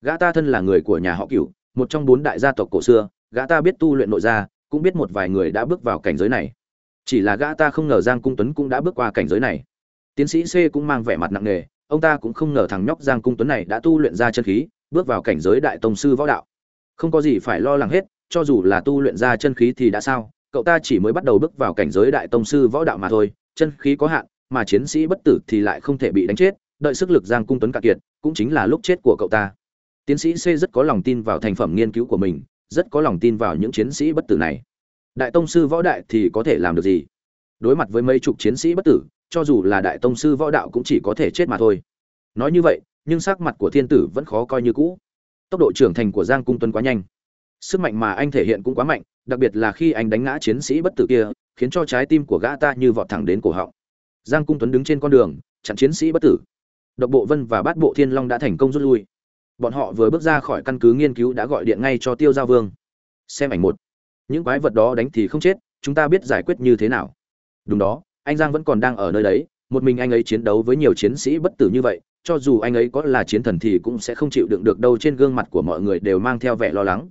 Gã ta thân là người của nhà họ cửu, một trong bốn đại gia tộc cổ xưa, gã ta biết tu luyện nội gia, cũng biết một vài người đã bước vào cảnh giới này. Chỉ là gã ta không ngờ giang cung tuấn cũng đã bước qua cảnh giới này. Tiến sĩ c cũng mang vẻ mặt nặng nề, ông ta cũng không ngờ thằng nhóc giang cung tuấn này đã tu luyện ra chân khí, bước vào cảnh giới đại tông sư võ đạo. Không có gì phải lo lắng hết, cho dù là tu luyện ra chân khí thì đã sao, cậu ta chỉ mới bắt đầu bước vào cảnh giới đại tông sư võ đạo mà thôi, chân khí có hạn, mà chiến sĩ bất tử thì lại không thể bị đánh chết đợi sức lực giang cung tuấn cạn kiệt, cũng chính là lúc chết của cậu ta. Tiến sĩ c rất có lòng tin vào thành phẩm nghiên cứu của mình, rất có lòng tin vào những chiến sĩ bất tử này. Đại tông sư võ đại thì có thể làm được gì? Đối mặt với mấy chục chiến sĩ bất tử, cho dù là đại tông sư võ đạo cũng chỉ có thể chết mà thôi. Nói như vậy, nhưng sắc mặt của thiên tử vẫn khó coi như cũ. Tốc độ trưởng thành của giang cung tuấn quá nhanh. Sức mạnh mà anh thể hiện cũng quá mạnh, đặc biệt là khi anh đánh ngã chiến sĩ bất tử kia, khiến cho trái tim của gã ta như vọt thẳng đến cổ họng. Giang cung tuấn đứng trên con đường, chặn chiến sĩ bất tử độc bộ vân và bát bộ thiên long đã thành công rút lui. Bọn họ vừa bước ra khỏi căn cứ nghiên cứu đã gọi điện ngay cho tiêu giao vương. Xem ảnh một. Những quái vật đó đánh thì không chết, chúng ta biết giải quyết như thế nào. Đúng đó, anh giang vẫn còn đang ở nơi đấy, một mình anh ấy chiến đấu với nhiều chiến sĩ bất tử như vậy, cho dù anh ấy có là chiến thần thì cũng sẽ không chịu đựng được đâu trên gương mặt của mọi người đều mang theo vẻ lo lắng.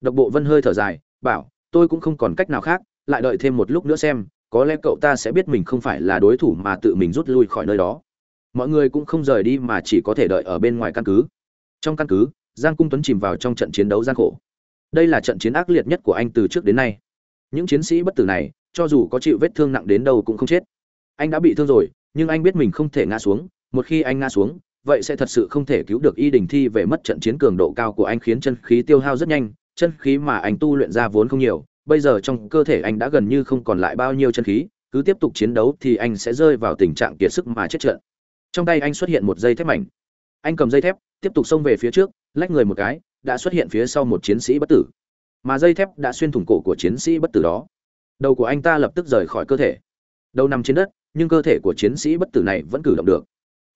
Độc bộ vân hơi thở dài, bảo, tôi cũng không còn cách nào khác, lại đợi thêm một lúc nữa xem, có lẽ cậu ta sẽ biết mình không phải là đối thủ mà tự mình rút lui khỏi nơi đó mọi người cũng không rời đi mà chỉ có thể đợi ở bên ngoài căn cứ. Trong căn cứ, giang cung tuấn chìm vào trong trận chiến đấu gian khổ. Đây là trận chiến ác liệt nhất của anh từ trước đến nay. Những chiến sĩ bất tử này, cho dù có chịu vết thương nặng đến đâu cũng không chết. Anh đã bị thương rồi, nhưng anh biết mình không thể ngã xuống. Một khi anh ngã xuống, vậy sẽ thật sự không thể cứu được y đình thi về mất trận chiến cường độ cao của anh khiến chân khí tiêu hao rất nhanh. Chân khí mà anh tu luyện ra vốn không nhiều, bây giờ trong cơ thể anh đã gần như không còn lại bao nhiêu chân khí. Cứ tiếp tục chiến đấu thì anh sẽ rơi vào tình trạng kiệt sức mà chết trận trong tay anh xuất hiện một dây thép mảnh. Anh cầm dây thép, tiếp tục xông về phía trước, lách người một cái, đã xuất hiện phía sau một chiến sĩ bất tử. Mà dây thép đã xuyên thủng cổ của chiến sĩ bất tử đó. Đầu của anh ta lập tức rời khỏi cơ thể. Đầu nằm trên đất, nhưng cơ thể của chiến sĩ bất tử này vẫn cử động được.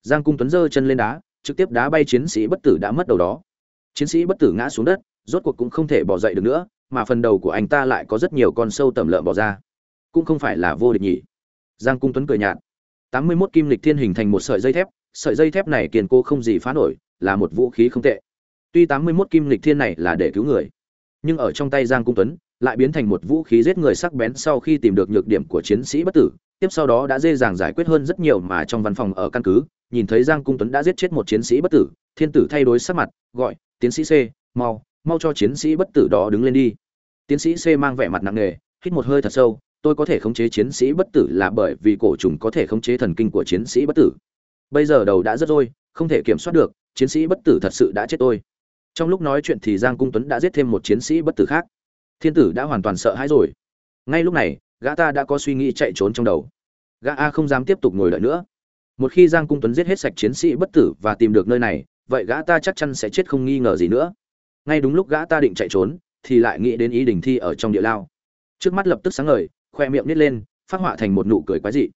Giang cung tuấn giơ chân lên đá, trực tiếp đá bay chiến sĩ bất tử đã mất đầu đó. Chiến sĩ bất tử ngã xuống đất, rốt cuộc cũng không thể bỏ dậy được nữa, mà phần đầu của anh ta lại có rất nhiều con sâu tẩm lợn bỏ ra. Cũng không phải là vô địch nhỉ. Giang cung tuấn cười nhạt tám mươi 81 kim lịch thiên hình thành một sợi dây thép, sợi dây thép này kiên cố không gì phá nổi, là một vũ khí không tệ. Tuy tám mươi 81 kim lịch thiên này là để cứu người, nhưng ở trong tay giang cung tuấn, lại biến thành một vũ khí giết người sắc bén sau khi tìm được nhược điểm của chiến sĩ bất tử, tiếp sau đó đã dễ dàng giải quyết hơn rất nhiều mà trong văn phòng ở căn cứ, nhìn thấy giang cung tuấn đã giết chết một chiến sĩ bất tử, thiên tử thay đổi sắc mặt, gọi, tiến sĩ c, mau mau cho chiến sĩ bất tử đó đứng lên đi. Tiến sĩ c mang vẻ mặt nặng nề, hít một hơi thật sâu tôi có thể khống chế chiến sĩ bất tử là bởi vì cổ trùng có thể khống chế thần kinh của chiến sĩ bất tử. Bây giờ đầu đã rất rồi, không thể kiểm soát được, chiến sĩ bất tử thật sự đã chết tôi. Trong lúc nói chuyện thì giang cung tuấn đã giết thêm một chiến sĩ bất tử khác. Thiên tử đã hoàn toàn sợ hãi rồi. Ngay lúc này, gã ta đã có suy nghĩ chạy trốn trong đầu. Gã a không dám tiếp tục ngồi đợi nữa. Một khi giang cung tuấn giết hết sạch chiến sĩ bất tử và tìm được nơi này, vậy gã ta chắc chắn sẽ chết không nghi ngờ gì nữa. Ngay đúng lúc gã ta định chạy trốn, thì lại nghĩ đến ý đình thi ở trong địa lao. Trước mắt lập tức sáng ngời khoe miệng nít lên, phát họa thành một nụ cười quái dị.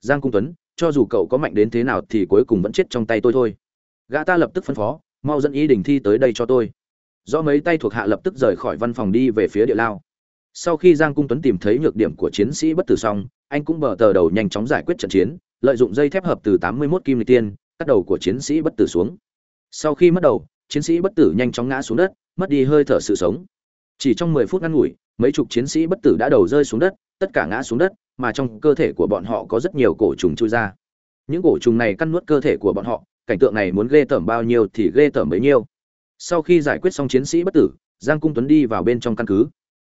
Giang cung tuấn, cho dù cậu có mạnh đến thế nào thì cuối cùng vẫn chết trong tay tôi thôi. Gã ta lập tức phân phó, mau dẫn ý đình thi tới đây cho tôi. Do mấy tay thuộc hạ lập tức rời khỏi văn phòng đi về phía địa lao. Sau khi giang cung tuấn tìm thấy nhược điểm của chiến sĩ bất tử xong, anh cũng bờ tờ đầu nhanh chóng giải quyết trận chiến, lợi dụng dây thép hợp từ 81 kim lịch tiên, cắt đầu của chiến sĩ bất tử xuống. Sau khi mất đầu, chiến sĩ bất tử nhanh chóng ngã xuống đất, mất đi hơi thở sự sống chỉ trong 10 phút ngắn ngủi, mấy chục chiến sĩ bất tử đã đầu rơi xuống đất, tất cả ngã xuống đất, mà trong cơ thể của bọn họ có rất nhiều cổ trùng chui ra. Những cổ trùng này căn nuốt cơ thể của bọn họ, cảnh tượng này muốn ghê tởm bao nhiêu thì ghê tởm bấy nhiêu. Sau khi giải quyết xong chiến sĩ bất tử, giang cung tuấn đi vào bên trong căn cứ.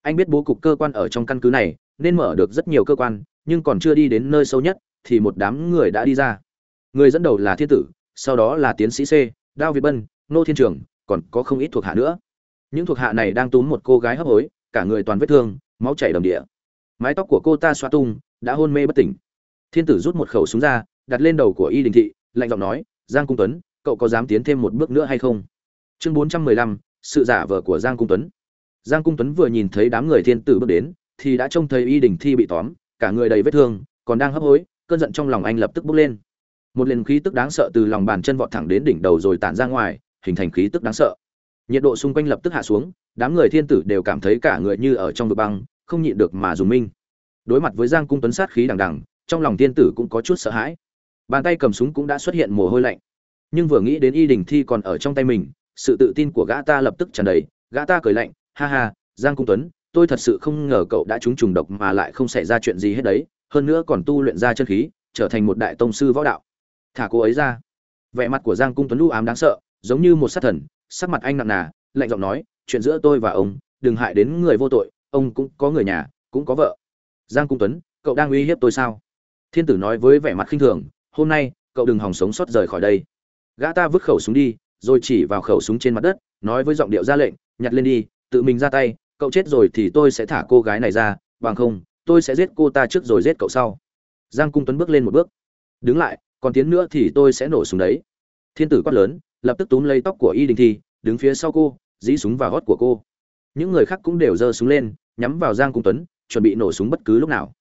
Anh biết bố cục cơ quan ở trong căn cứ này, nên mở được rất nhiều cơ quan, nhưng còn chưa đi đến nơi sâu nhất, thì một đám người đã đi ra. Người dẫn đầu là thiên tử, sau đó là tiến sĩ c, đao việt bân, nô thiên trường, còn có không ít thuộc hạ nữa những thuộc hạ này đang túm một cô gái hấp hối, cả người toàn vết thương, máu chảy đầm địa. Mái tóc của cô ta xoa tung, đã hôn mê bất tỉnh. Thiên tử rút một khẩu súng ra, đặt lên đầu của y đình thị, lạnh giọng nói, giang cung tuấn, cậu có dám tiến thêm một bước nữa hay không? Chương bốn trăm mười lăm, sự giả vờ của giang cung tuấn. Giang cung tuấn vừa nhìn thấy đám người thiên tử bước đến, thì đã trông thấy y đình thi bị tóm, cả người đầy vết thương, còn đang hấp hối, cơn giận trong lòng anh lập tức bốc lên. Một liền khí tức đáng sợ từ lòng bàn chân vọt thẳng đến đỉnh đầu rồi tản ra ngoài, hình thành khí tức đáng sợ nhiệt độ xung quanh lập tức hạ xuống, đám người thiên tử đều cảm thấy cả người như ở trong vực băng, không nhịn được mà dùng minh đối mặt với giang cung tuấn sát khí đằng đằng, trong lòng thiên tử cũng có chút sợ hãi. Bàn tay cầm súng cũng đã xuất hiện mồ hôi lạnh. Nhưng vừa nghĩ đến y đình thi còn ở trong tay mình, sự tự tin của gã ta lập tức tràn đầy. Gã ta cười lạnh, ha ha, giang cung tuấn, tôi thật sự không ngờ cậu đã trúng trùng độc mà lại không xảy ra chuyện gì hết đấy, hơn nữa còn tu luyện ra chân khí, trở thành một đại tông sư võ đạo. Thả cô ấy ra. Vẻ mặt của giang cung tuấn lũ ám đáng sợ, giống như một sát thần sắc mặt anh nặng nà, lạnh giọng nói, chuyện giữa tôi và ông, đừng hại đến người vô tội, ông cũng có người nhà, cũng có vợ. Giang cung tuấn, cậu đang uy hiếp tôi sao? Thiên tử nói với vẻ mặt khinh thường, hôm nay, cậu đừng hòng sống sót rời khỏi đây. Gã ta vứt khẩu súng đi, rồi chỉ vào khẩu súng trên mặt đất, nói với giọng điệu ra lệnh, nhặt lên đi, tự mình ra tay, cậu chết rồi thì tôi sẽ thả cô gái này ra, bằng không, tôi sẽ giết cô ta trước rồi giết cậu sau. Giang cung tuấn bước lên một bước. Đứng lại, còn tiến nữa thì tôi sẽ nổ súng đấy. Thiên tử quát lớn lập tức túm lấy tóc của y đình thi, đứng phía sau cô, dí súng vào gót của cô. Những người khác cũng đều giơ súng lên, nhắm vào giang cung tuấn, chuẩn bị nổ súng bất cứ lúc nào.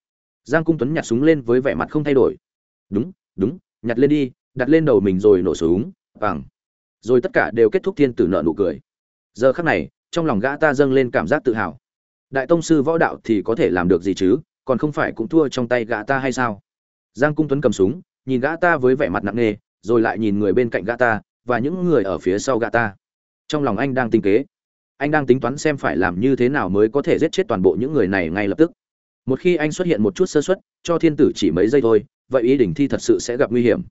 Giang cung tuấn nhặt súng lên với vẻ mặt không thay đổi. Đúng đúng, nhặt lên đi, đặt lên đầu mình rồi nổ súng, bằng. Rồi tất cả đều kết thúc thiên tử nợ nụ cười. Giờ khắc này, trong lòng gã ta dâng lên cảm giác tự hào. Đại tông sư võ đạo thì có thể làm được gì chứ, còn không phải cũng thua trong tay gã ta hay sao? Giang cung tuấn cầm súng, nhìn gã ta với vẻ mặt nặng nề, rồi lại nhìn người bên cạnh gã ta và những người ở phía sau gã ta. Trong lòng anh đang tinh kế. Anh đang tính toán xem phải làm như thế nào mới có thể giết chết toàn bộ những người này ngay lập tức. Một khi anh xuất hiện một chút sơ suất, cho thiên tử chỉ mấy giây thôi, vậy ý đình thi thật sự sẽ gặp nguy hiểm.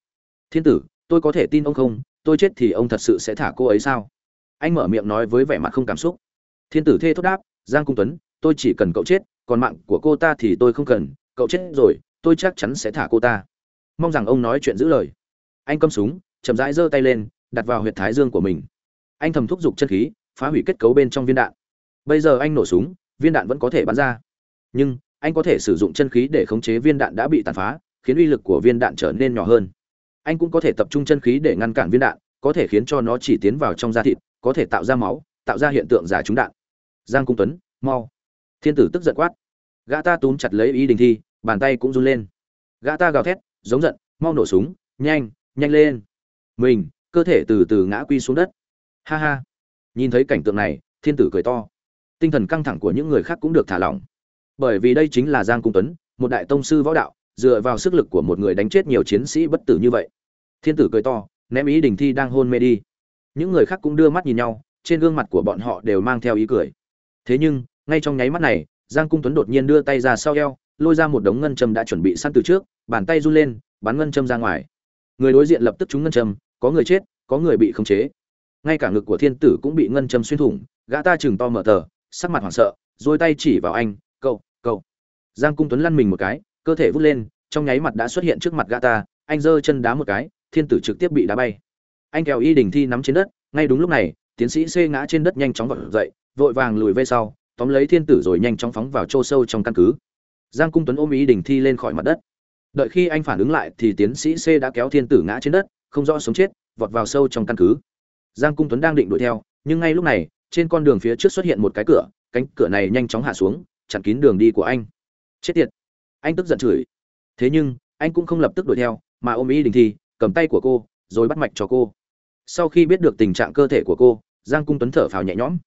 Thiên tử, tôi có thể tin ông không? Tôi chết thì ông thật sự sẽ thả cô ấy sao? Anh mở miệng nói với vẻ mặt không cảm xúc. Thiên tử thê thốt đáp, giang cung tuấn, tôi chỉ cần cậu chết, còn mạng của cô ta thì tôi không cần. Cậu chết rồi, tôi chắc chắn sẽ thả cô ta. Mong rằng ông nói chuyện giữ lời. Anh cầm súng, chậm rãi giơ tay lên đặt vào huyệt thái dương của mình. Anh thầm thúc giục chân khí, phá hủy kết cấu bên trong viên đạn. Bây giờ anh nổ súng, viên đạn vẫn có thể bắn ra. Nhưng, anh có thể sử dụng chân khí để khống chế viên đạn đã bị tàn phá, khiến uy lực của viên đạn trở nên nhỏ hơn. Anh cũng có thể tập trung chân khí để ngăn cản viên đạn, có thể khiến cho nó chỉ tiến vào trong da thịt, có thể tạo ra máu, tạo ra hiện tượng giả trúng đạn. Giang cung tuấn, mau. Thiên tử tức giận quát. Gã ta túm chặt lấy ý đình thi, bàn tay cũng run lên. Gã ta gào thét, giống giận, mau nổ súng, nhanh nhanh lên. Mình cơ thể từ từ ngã quy xuống đất. Ha ha. Nhìn thấy cảnh tượng này, thiên tử cười to. Tinh thần căng thẳng của những người khác cũng được thả lỏng. Bởi vì đây chính là giang cung tuấn, một đại tông sư võ đạo, dựa vào sức lực của một người đánh chết nhiều chiến sĩ bất tử như vậy. Thiên tử cười to, ném ý đình thi đang hôn mê đi. Những người khác cũng đưa mắt nhìn nhau, trên gương mặt của bọn họ đều mang theo ý cười. Thế nhưng, ngay trong nháy mắt này, giang cung tuấn đột nhiên đưa tay ra sau eo, lôi ra một đống ngân châm đã chuẩn bị săn từ trước, bàn tay run lên, bắn ngân châm ra ngoài. Người đối diện lập tức trúng ngân châm có người chết, có người bị khống chế. Ngay cả ngực của thiên tử cũng bị ngân châm xuyên thủng, gã ta chừng to mở tờ, sắc mặt hoảng sợ dôi tay chỉ vào anh, cậu cậu. Giang cung tuấn lăn mình một cái, cơ thể vút lên, trong nháy mặt đã xuất hiện trước mặt gã ta, anh giơ chân đá một cái, thiên tử trực tiếp bị đá bay. Anh kéo y đình thi nắm trên đất, ngay đúng lúc này, tiến sĩ c ngã trên đất nhanh chóng vọt dậy, vội vàng lùi về sau, tóm lấy thiên tử rồi nhanh chóng phóng vào chỗ sâu trong căn cứ. Giang cung tuấn ôm y đình thi lên khỏi mặt đất. Đợi khi anh phản ứng lại thì tiến sĩ c đã kéo thiên tử ngã trên đất không rõ sống chết, vọt vào sâu trong căn cứ. Giang cung tuấn đang định đuổi theo, nhưng ngay lúc này, trên con đường phía trước xuất hiện một cái cửa, cánh cửa này nhanh chóng hạ xuống, chặn kín đường đi của anh. Chết tiệt! Anh tức giận chửi. Thế nhưng, anh cũng không lập tức đuổi theo, mà ôm ý đình thi, cầm tay của cô, rồi bắt mạch cho cô. Sau khi biết được tình trạng cơ thể của cô, giang cung tuấn thở phào nhẹ nhõm.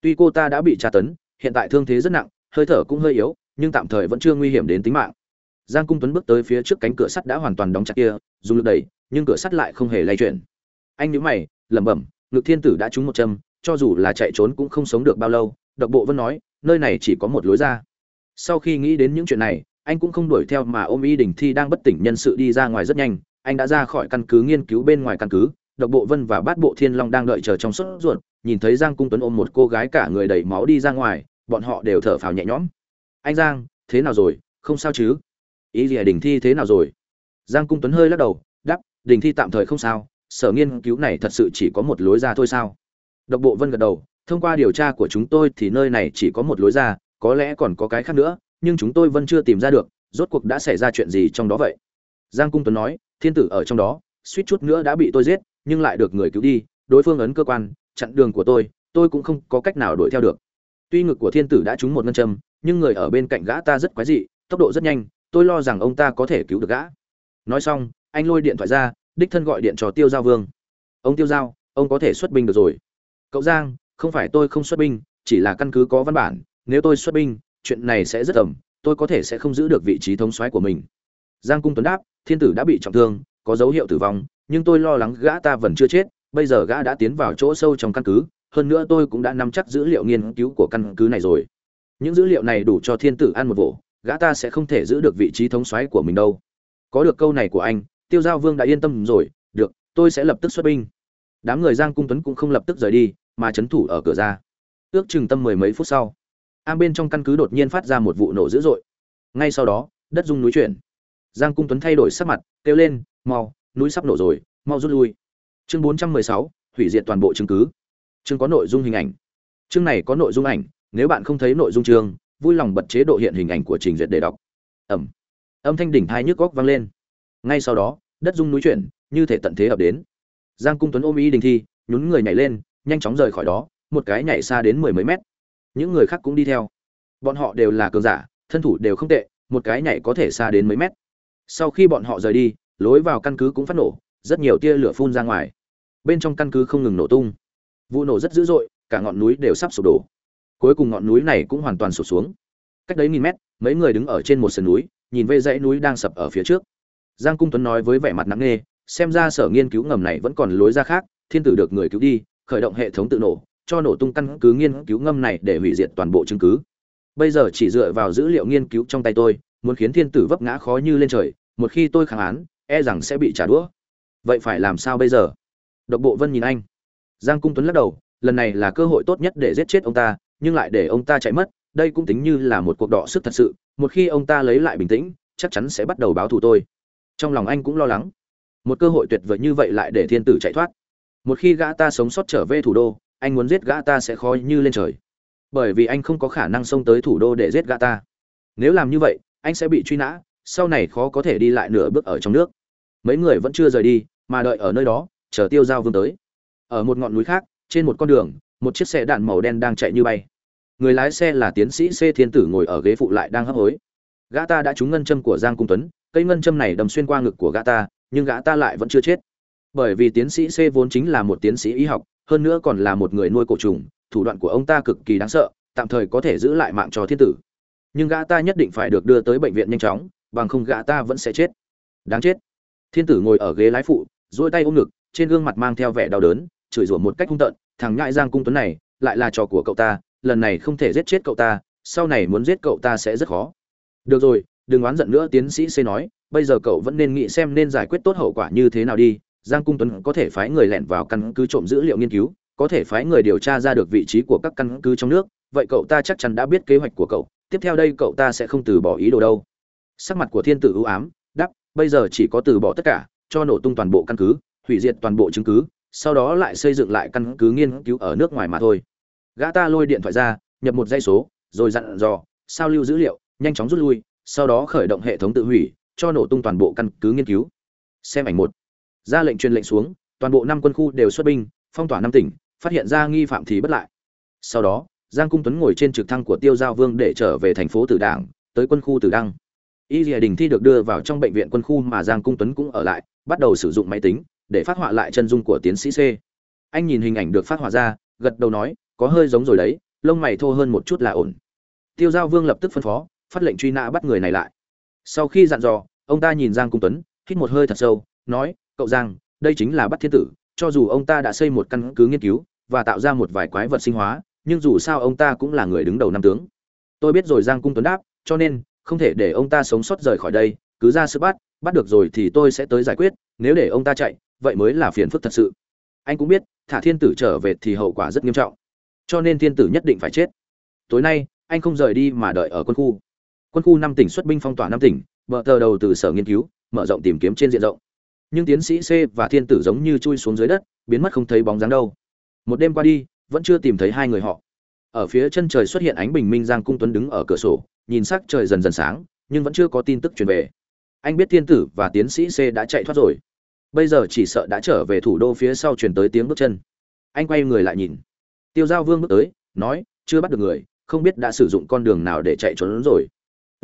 Tuy cô ta đã bị tra tấn, hiện tại thương thế rất nặng, hơi thở cũng hơi yếu, nhưng tạm thời vẫn chưa nguy hiểm đến tính mạng. Giang cung tuấn bước tới phía trước cánh cửa sắt đã hoàn toàn đóng chặt kia, dùng lực đẩy nhưng cửa sắt lại không hề lay chuyển. Anh nhíu mày, lẩm bẩm, ngực thiên tử đã trúng một châm, cho dù là chạy trốn cũng không sống được bao lâu. Độc bộ vân nói, nơi này chỉ có một lối ra. Sau khi nghĩ đến những chuyện này, anh cũng không đuổi theo mà ôm y đình thi đang bất tỉnh nhân sự đi ra ngoài rất nhanh. Anh đã ra khỏi căn cứ nghiên cứu bên ngoài căn cứ. Độc bộ vân và bát bộ thiên long đang đợi chờ trong suốt ruột, nhìn thấy giang cung tuấn ôm một cô gái cả người đầy máu đi ra ngoài, bọn họ đều thở phào nhẹ nhõm. Anh giang, thế nào rồi? Không sao chứ? Ý gì đình thi thế nào rồi? Giang cung tuấn hơi lắc đầu đình thi tạm thời không sao, sở nghiên cứu này thật sự chỉ có một lối ra thôi sao? Độc bộ vân gật đầu, thông qua điều tra của chúng tôi thì nơi này chỉ có một lối ra, có lẽ còn có cái khác nữa, nhưng chúng tôi vẫn chưa tìm ra được, rốt cuộc đã xảy ra chuyện gì trong đó vậy? Giang cung tuấn nói, thiên tử ở trong đó, suýt chút nữa đã bị tôi giết, nhưng lại được người cứu đi, đối phương ấn cơ quan, chặn đường của tôi tôi cũng không có cách nào đuổi theo được. Tuy ngực của thiên tử đã trúng một ngân châm, nhưng người ở bên cạnh gã ta rất quái dị, tốc độ rất nhanh, tôi lo rằng ông ta có thể cứu được gã. Nói xong anh lôi điện thoại ra, đích thân gọi điện cho tiêu giao vương. Ông tiêu giao, ông có thể xuất binh được rồi. Cậu giang, không phải tôi không xuất binh, chỉ là căn cứ có văn bản, nếu tôi xuất binh, chuyện này sẽ rất ẩm, tôi có thể sẽ không giữ được vị trí thống soái của mình. Giang cung tuấn đáp, thiên tử đã bị trọng thương, có dấu hiệu tử vong, nhưng tôi lo lắng gã ta vẫn chưa chết, bây giờ gã đã tiến vào chỗ sâu trong căn cứ, hơn nữa tôi cũng đã nắm chắc dữ liệu nghiên cứu của căn cứ này rồi. Những dữ liệu này đủ cho thiên tử ăn một vỗ gã ta sẽ không thể giữ được vị trí thống soái của mình đâu. Có được câu này của anh tiêu giao vương đã yên tâm rồi, được, tôi sẽ lập tức xuất binh. Đám người giang cung tuấn cũng không lập tức rời đi, mà c h ấ n thủ ở cửa ra. Ước chừng tâm mười mấy phút sau, am bên trong căn cứ đột nhiên phát ra một vụ nổ dữ dội. Ngay sau đó, đất rung núi chuyển. Giang cung tuấn thay đổi sắc mặt, kêu lên, mau, núi sắp nổ rồi, mau rút lui. Chương bốn trăm mười sáu, hủy diệt toàn bộ chứng cứ. Chương có nội dung hình ảnh. Chương này có nội dung ảnh, nếu bạn không thấy nội dung chương, vui lòng bật chế độ hiện hình ảnh của trình duyệt để đọc. Ẩm. Âm thanh đỉnh thai nhức góc vang lên. Ngay sau đó đất rung núi chuyển, như thể tận thế ập đến. Giang cung tuấn ôm y đình thi, nhún người nhảy lên, nhanh chóng rời khỏi đó, một cái nhảy xa đến mười mấy mét. Những người khác cũng đi theo. Bọn họ đều là cường giả, thân thủ đều không tệ, một cái nhảy có thể xa đến mấy mét. Sau khi bọn họ rời đi, lối vào căn cứ cũng phát nổ, rất nhiều tia lửa phun ra ngoài. Bên trong căn cứ không ngừng nổ tung. Vụ nổ rất dữ dội, cả ngọn núi đều sắp sụp đổ. Cuối cùng ngọn núi này cũng hoàn toàn sụp xuống. Cách đấy nghìn mét, mấy người đứng ở trên một sườn núi, nhìn về dãy núi đang sập ở phía trước giang cung tuấn nói với vẻ mặt nặng nề, xem ra sở nghiên cứu ngầm này vẫn còn lối ra khác, thiên tử được người cứu đi, khởi động hệ thống tự nổ, cho nổ tung căn cứ nghiên cứu ngầm này để hủy diệt toàn bộ chứng cứ. Bây giờ chỉ dựa vào dữ liệu nghiên cứu trong tay tôi, muốn khiến thiên tử vấp ngã khó như lên trời, một khi tôi kháng án e rằng sẽ bị trả đũa. Vậy phải làm sao bây giờ? Độc bộ vân nhìn anh. Giang cung tuấn lắc đầu, lần này là cơ hội tốt nhất để giết chết ông ta, nhưng lại để ông ta chạy mất, đây cũng tính như là một cuộc đọ sức thật sự, một khi ông ta lấy lại bình tĩnh, chắc chắn sẽ bắt đầu báo thù tôi trong lòng anh cũng lo lắng. Một cơ hội tuyệt vời như vậy lại để thiên tử chạy thoát. Một khi gã ta sống sót trở về thủ đô, anh muốn giết gã ta sẽ khó như lên trời. Bởi vì anh không có khả năng xông tới thủ đô để giết gã ta. Nếu làm như vậy, anh sẽ bị truy nã, sau này khó có thể đi lại nửa bước ở trong nước. Mấy người vẫn chưa rời đi, mà đợi ở nơi đó, chờ tiêu giao vương tới. Ở một ngọn núi khác, trên một con đường, một chiếc xe đạn màu đen đang chạy như bay. Người lái xe là tiến sĩ c thiên tử ngồi ở ghế phụ lại đang hấp hối gã ta đã trúng ngân châm của giang cung tuấn, cây ngân châm này đâm xuyên qua ngực của gã ta, nhưng gã ta lại vẫn chưa chết. Bởi vì tiến sĩ c vốn chính là một tiến sĩ y học, hơn nữa còn là một người nuôi cổ trùng, thủ đoạn của ông ta cực kỳ đáng sợ, tạm thời có thể giữ lại mạng cho thiên tử. Nhưng gã ta nhất định phải được đưa tới bệnh viện nhanh chóng, bằng không gã ta vẫn sẽ chết. Đáng chết. Thiên tử ngồi ở ghế lái phụ dỗi tay ôm ngực, trên gương mặt mang theo vẻ đau đớn, chửi rủa một cách hung tợn, thằng nhãi giang cung tuấn này, lại là trò của cậu ta, lần này không thể giết chết cậu ta, sau này muốn giết cậu ta sẽ rất khó được rồi, đừng oán giận nữa, tiến sĩ c nói, bây giờ cậu vẫn nên nghĩ xem nên giải quyết tốt hậu quả như thế nào đi. Giang cung tuấn có thể phái người lẻn vào căn cứ trộm dữ liệu nghiên cứu, có thể phái người điều tra ra được vị trí của các căn cứ trong nước. Vậy cậu ta chắc chắn đã biết kế hoạch của cậu. Tiếp theo đây cậu ta sẽ không từ bỏ ý đồ đâu. Sắc mặt của thiên tử ưu ám đắp bây giờ chỉ có từ bỏ tất cả, cho nổ tung toàn bộ căn cứ, hủy diệt toàn bộ chứng cứ, sau đó lại xây dựng lại căn cứ nghiên cứu ở nước ngoài mà thôi. Gã ta lôi điện thoại ra, nhập một dây số, rồi dặn dò, sao lưu dữ liệu? Nhanh chóng rút lui, sau đó khởi động hệ thống tự hủy, cho nổ tung toàn bộ căn cứ nghiên cứu. Xem ảnh một. Ra lệnh truyền lệnh xuống, toàn bộ năm quân khu đều xuất binh, phong tỏa năm tỉnh, phát hiện ra nghi phạm thì bất lại. Sau đó, giang cung tuấn ngồi trên trực thăng của tiêu giao vương để trở về thành phố tử đảng, tới quân khu tử đăng. Y dìa đình thi được đưa vào trong bệnh viện quân khu mà giang cung tuấn cũng ở lại, bắt đầu sử dụng máy tính để phát họa lại chân dung của tiến sĩ c. Anh nhìn hình ảnh được phát họa ra, gật đầu nói, có hơi giống rồi đấy, lông mày thô hơn một chút là ổn. Tiêu giao vương lập tức phân phó phát lệnh truy nã bắt người này lại. Sau khi dặn dò, ông ta nhìn giang cung tuấn, hít một hơi thật sâu, nói, cậu giang, đây chính là bắt thiên tử, cho dù ông ta đã xây một căn cứ nghiên cứu và tạo ra một vài quái vật sinh hóa, nhưng dù sao ông ta cũng là người đứng đầu năm tướng. Tôi biết rồi, giang cung tuấn đáp, cho nên, không thể để ông ta sống sót rời khỏi đây, cứ ra sức bắt bắt được rồi thì tôi sẽ tới giải quyết, nếu để ông ta chạy, vậy mới là phiền phức thật sự. Anh cũng biết, thả thiên tử trở về thì hậu quả rất nghiêm trọng, cho nên thiên tử nhất định phải chết. Tối nay, anh không rời đi mà đợi ở quân khu quân khu năm tỉnh xuất binh phong tỏa năm tỉnh vợ tờ đầu từ sở nghiên cứu, mở rộng tìm kiếm trên diện rộng. Nhưng tiến sĩ c và thiên tử giống như chui xuống dưới đất, biến mất không thấy bóng dáng đâu. Một đêm qua đi, vẫn chưa tìm thấy hai người họ. Ở phía chân trời xuất hiện ánh bình minh giang cung tuấn đứng ở cửa sổ, nhìn sắc trời dần dần sáng, nhưng vẫn chưa có tin tức truyền về. Anh biết thiên tử và tiến sĩ c đã chạy thoát rồi. Bây giờ chỉ sợ đã trở về thủ đô phía sau truyền tới tiếng bước chân. Anh quay người lại nhìn. Tiêu giao vương bước tới, nói, chưa bắt được người, không biết đã sử dụng con đường nào để chạy trốn rồi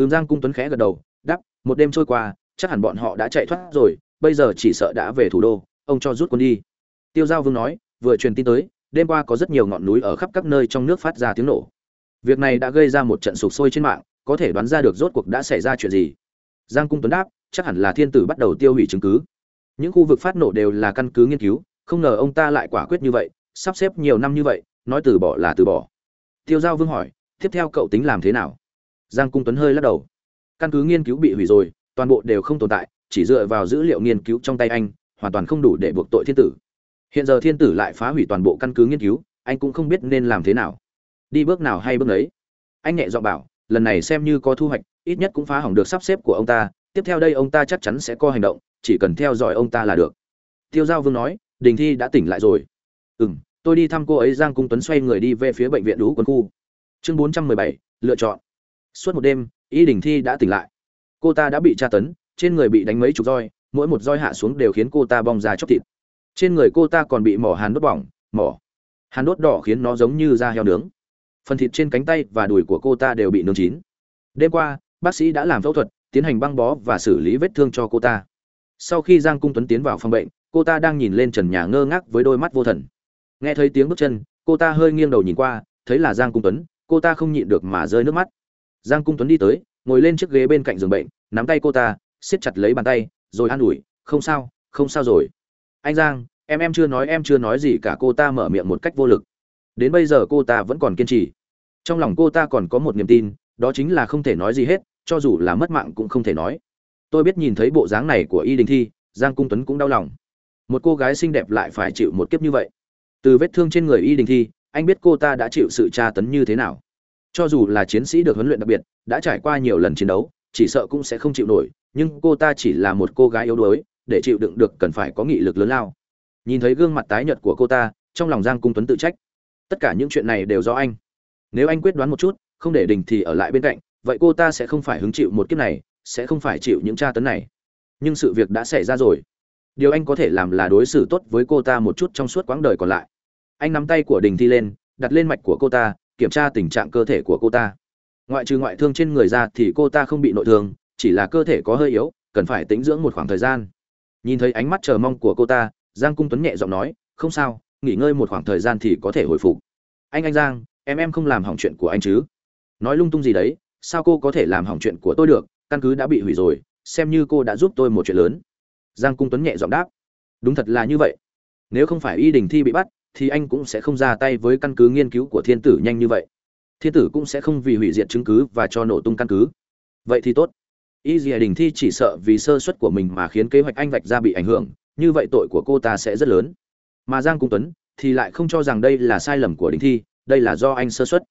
ừm, giang cung tuấn khẽ gật đầu, đáp: một đêm trôi qua, chắc hẳn bọn họ đã chạy thoát rồi, bây giờ chỉ sợ đã về thủ đô, ông cho rút quân đi. Tiêu giao vương nói, vừa truyền tin tới, đêm qua có rất nhiều ngọn núi ở khắp các nơi trong nước phát ra tiếng nổ. Việc này đã gây ra một trận sụp sôi trên mạng, có thể đoán ra được rốt cuộc đã xảy ra chuyện gì. Giang cung tuấn đáp, chắc hẳn là thiên tử bắt đầu tiêu hủy chứng cứ. Những khu vực phát nổ đều là căn cứ nghiên cứu, không ngờ ông ta lại quả quyết như vậy, sắp xếp nhiều năm như vậy, nói từ bỏ là từ bỏ. Tiêu giao vương hỏi, tiếp theo cậu tính làm thế nào? Giang cung tuấn hơi lắc đầu. Căn cứ nghiên cứu bị hủy rồi, toàn bộ đều không tồn tại, chỉ dựa vào dữ liệu nghiên cứu trong tay anh, hoàn toàn không đủ để buộc tội thiên tử. Hiện giờ thiên tử lại phá hủy toàn bộ căn cứ nghiên cứu, anh cũng không biết nên làm thế nào. Đi bước nào hay bước ấy anh nhẹ dọn bảo, lần này xem như có thu hoạch, ít nhất cũng phá hỏng được sắp xếp của ông ta, tiếp theo đây ông ta chắc chắn sẽ có hành động, chỉ cần theo dõi ông ta là được. Tiêu giao vương nói, đình thi đã tỉnh lại rồi. Ừ m tôi đi thăm cô ấy, giang cung tuấn xoay người đi về phía bệnh viện lũ quân khu. Chương bốn trăm mười bảy, lựa chọn suốt một đêm, y đình thi đã tỉnh lại. Cô ta đã bị tra tấn, trên người bị đánh mấy chục roi, mỗi một roi hạ xuống đều khiến cô ta bong ra chóc thịt. Trên người cô ta còn bị mỏ hàn đốt bỏng, mỏ. Hàn đốt đỏ khiến nó giống như da heo nướng. Phần thịt trên cánh tay và đùi của cô ta đều bị nướng chín. Đêm qua, bác sĩ đã làm phẫu thuật, tiến hành băng bó và xử lý vết thương cho cô ta. Sau khi giang cung tuấn tiến vào phòng bệnh, cô ta đang nhìn lên trần nhà ngơ ngác với đôi mắt vô thần. Nghe thấy tiếng bước chân, cô ta hơi nghiêng đầu nhìn qua, thấy là giang cung tuấn, cô ta không nhịn được mà rơi nước mắt giang cung tuấn đi tới, ngồi lên chiếc ghế bên cạnh giường bệnh, nắm tay cô ta, siết chặt lấy bàn tay, rồi an ủi, không sao không sao rồi. Anh giang, em em chưa nói, em chưa nói gì cả. Cô ta mở miệng một cách vô lực. Đến bây giờ cô ta vẫn còn kiên trì. Trong lòng cô ta còn có một niềm tin, đó chính là không thể nói gì hết, cho dù là mất mạng cũng không thể nói. Tôi biết nhìn thấy bộ dáng này của y đình thi, giang cung tuấn cũng đau lòng. Một cô gái xinh đẹp lại phải chịu một kiếp như vậy. Từ vết thương trên người y đình thi, anh biết cô ta đã chịu sự tra tấn như thế nào cho dù là chiến sĩ được huấn luyện đặc biệt, đã trải qua nhiều lần chiến đấu, chỉ sợ cũng sẽ không chịu nổi, nhưng cô ta chỉ là một cô gái yếu đuối, để chịu đựng được cần phải có nghị lực lớn lao. Nhìn thấy gương mặt tái nhợt của cô ta, trong lòng giang cung tuấn tự trách. Tất cả những chuyện này đều do anh. Nếu anh quyết đoán một chút, không để đình thì ở lại bên cạnh, vậy cô ta sẽ không phải hứng chịu một kiếp này, sẽ không phải chịu những tra tấn này. Nhưng sự việc đã xảy ra rồi. Điều anh có thể làm là đối xử tốt với cô ta một chút trong suốt quãng đời còn lại. Anh nắm tay của đình thi lên, đặt lên mạch của cô ta kiểm tra tình trạng cơ thể của cô ta. Ngoại trừ ngoại thương trên người ra thì cô ta không bị nội thương, chỉ là cơ thể có hơi yếu, cần phải tĩnh dưỡng một khoảng thời gian. Nhìn thấy ánh mắt chờ mong của cô ta, giang cung tuấn nhẹ giọng nói, không sao, nghỉ ngơi một khoảng thời gian thì có thể hồi phục. Anh anh giang, em em không làm hỏng chuyện của anh chứ? Nói lung tung gì đấy, sao cô có thể làm hỏng chuyện của tôi được? Căn cứ đã bị hủy rồi, xem như cô đã giúp tôi một chuyện lớn. Giang cung tuấn nhẹ giọng đáp, đúng thật là như vậy. Nếu không phải y đình thi bị bắt thì anh cũng sẽ không ra tay với căn cứ nghiên cứu của thiên tử nhanh như vậy. Thiên tử cũng sẽ không vì hủy diệt chứng cứ và cho nổ tung căn cứ. Vậy thì tốt. Y dìa đình thi chỉ sợ vì sơ suất của mình mà khiến kế hoạch anh vạch ra bị ảnh hưởng, như vậy tội của cô ta sẽ rất lớn. Mà giang cung tuấn thì lại không cho rằng đây là sai lầm của đình thi, đây là do anh sơ suất.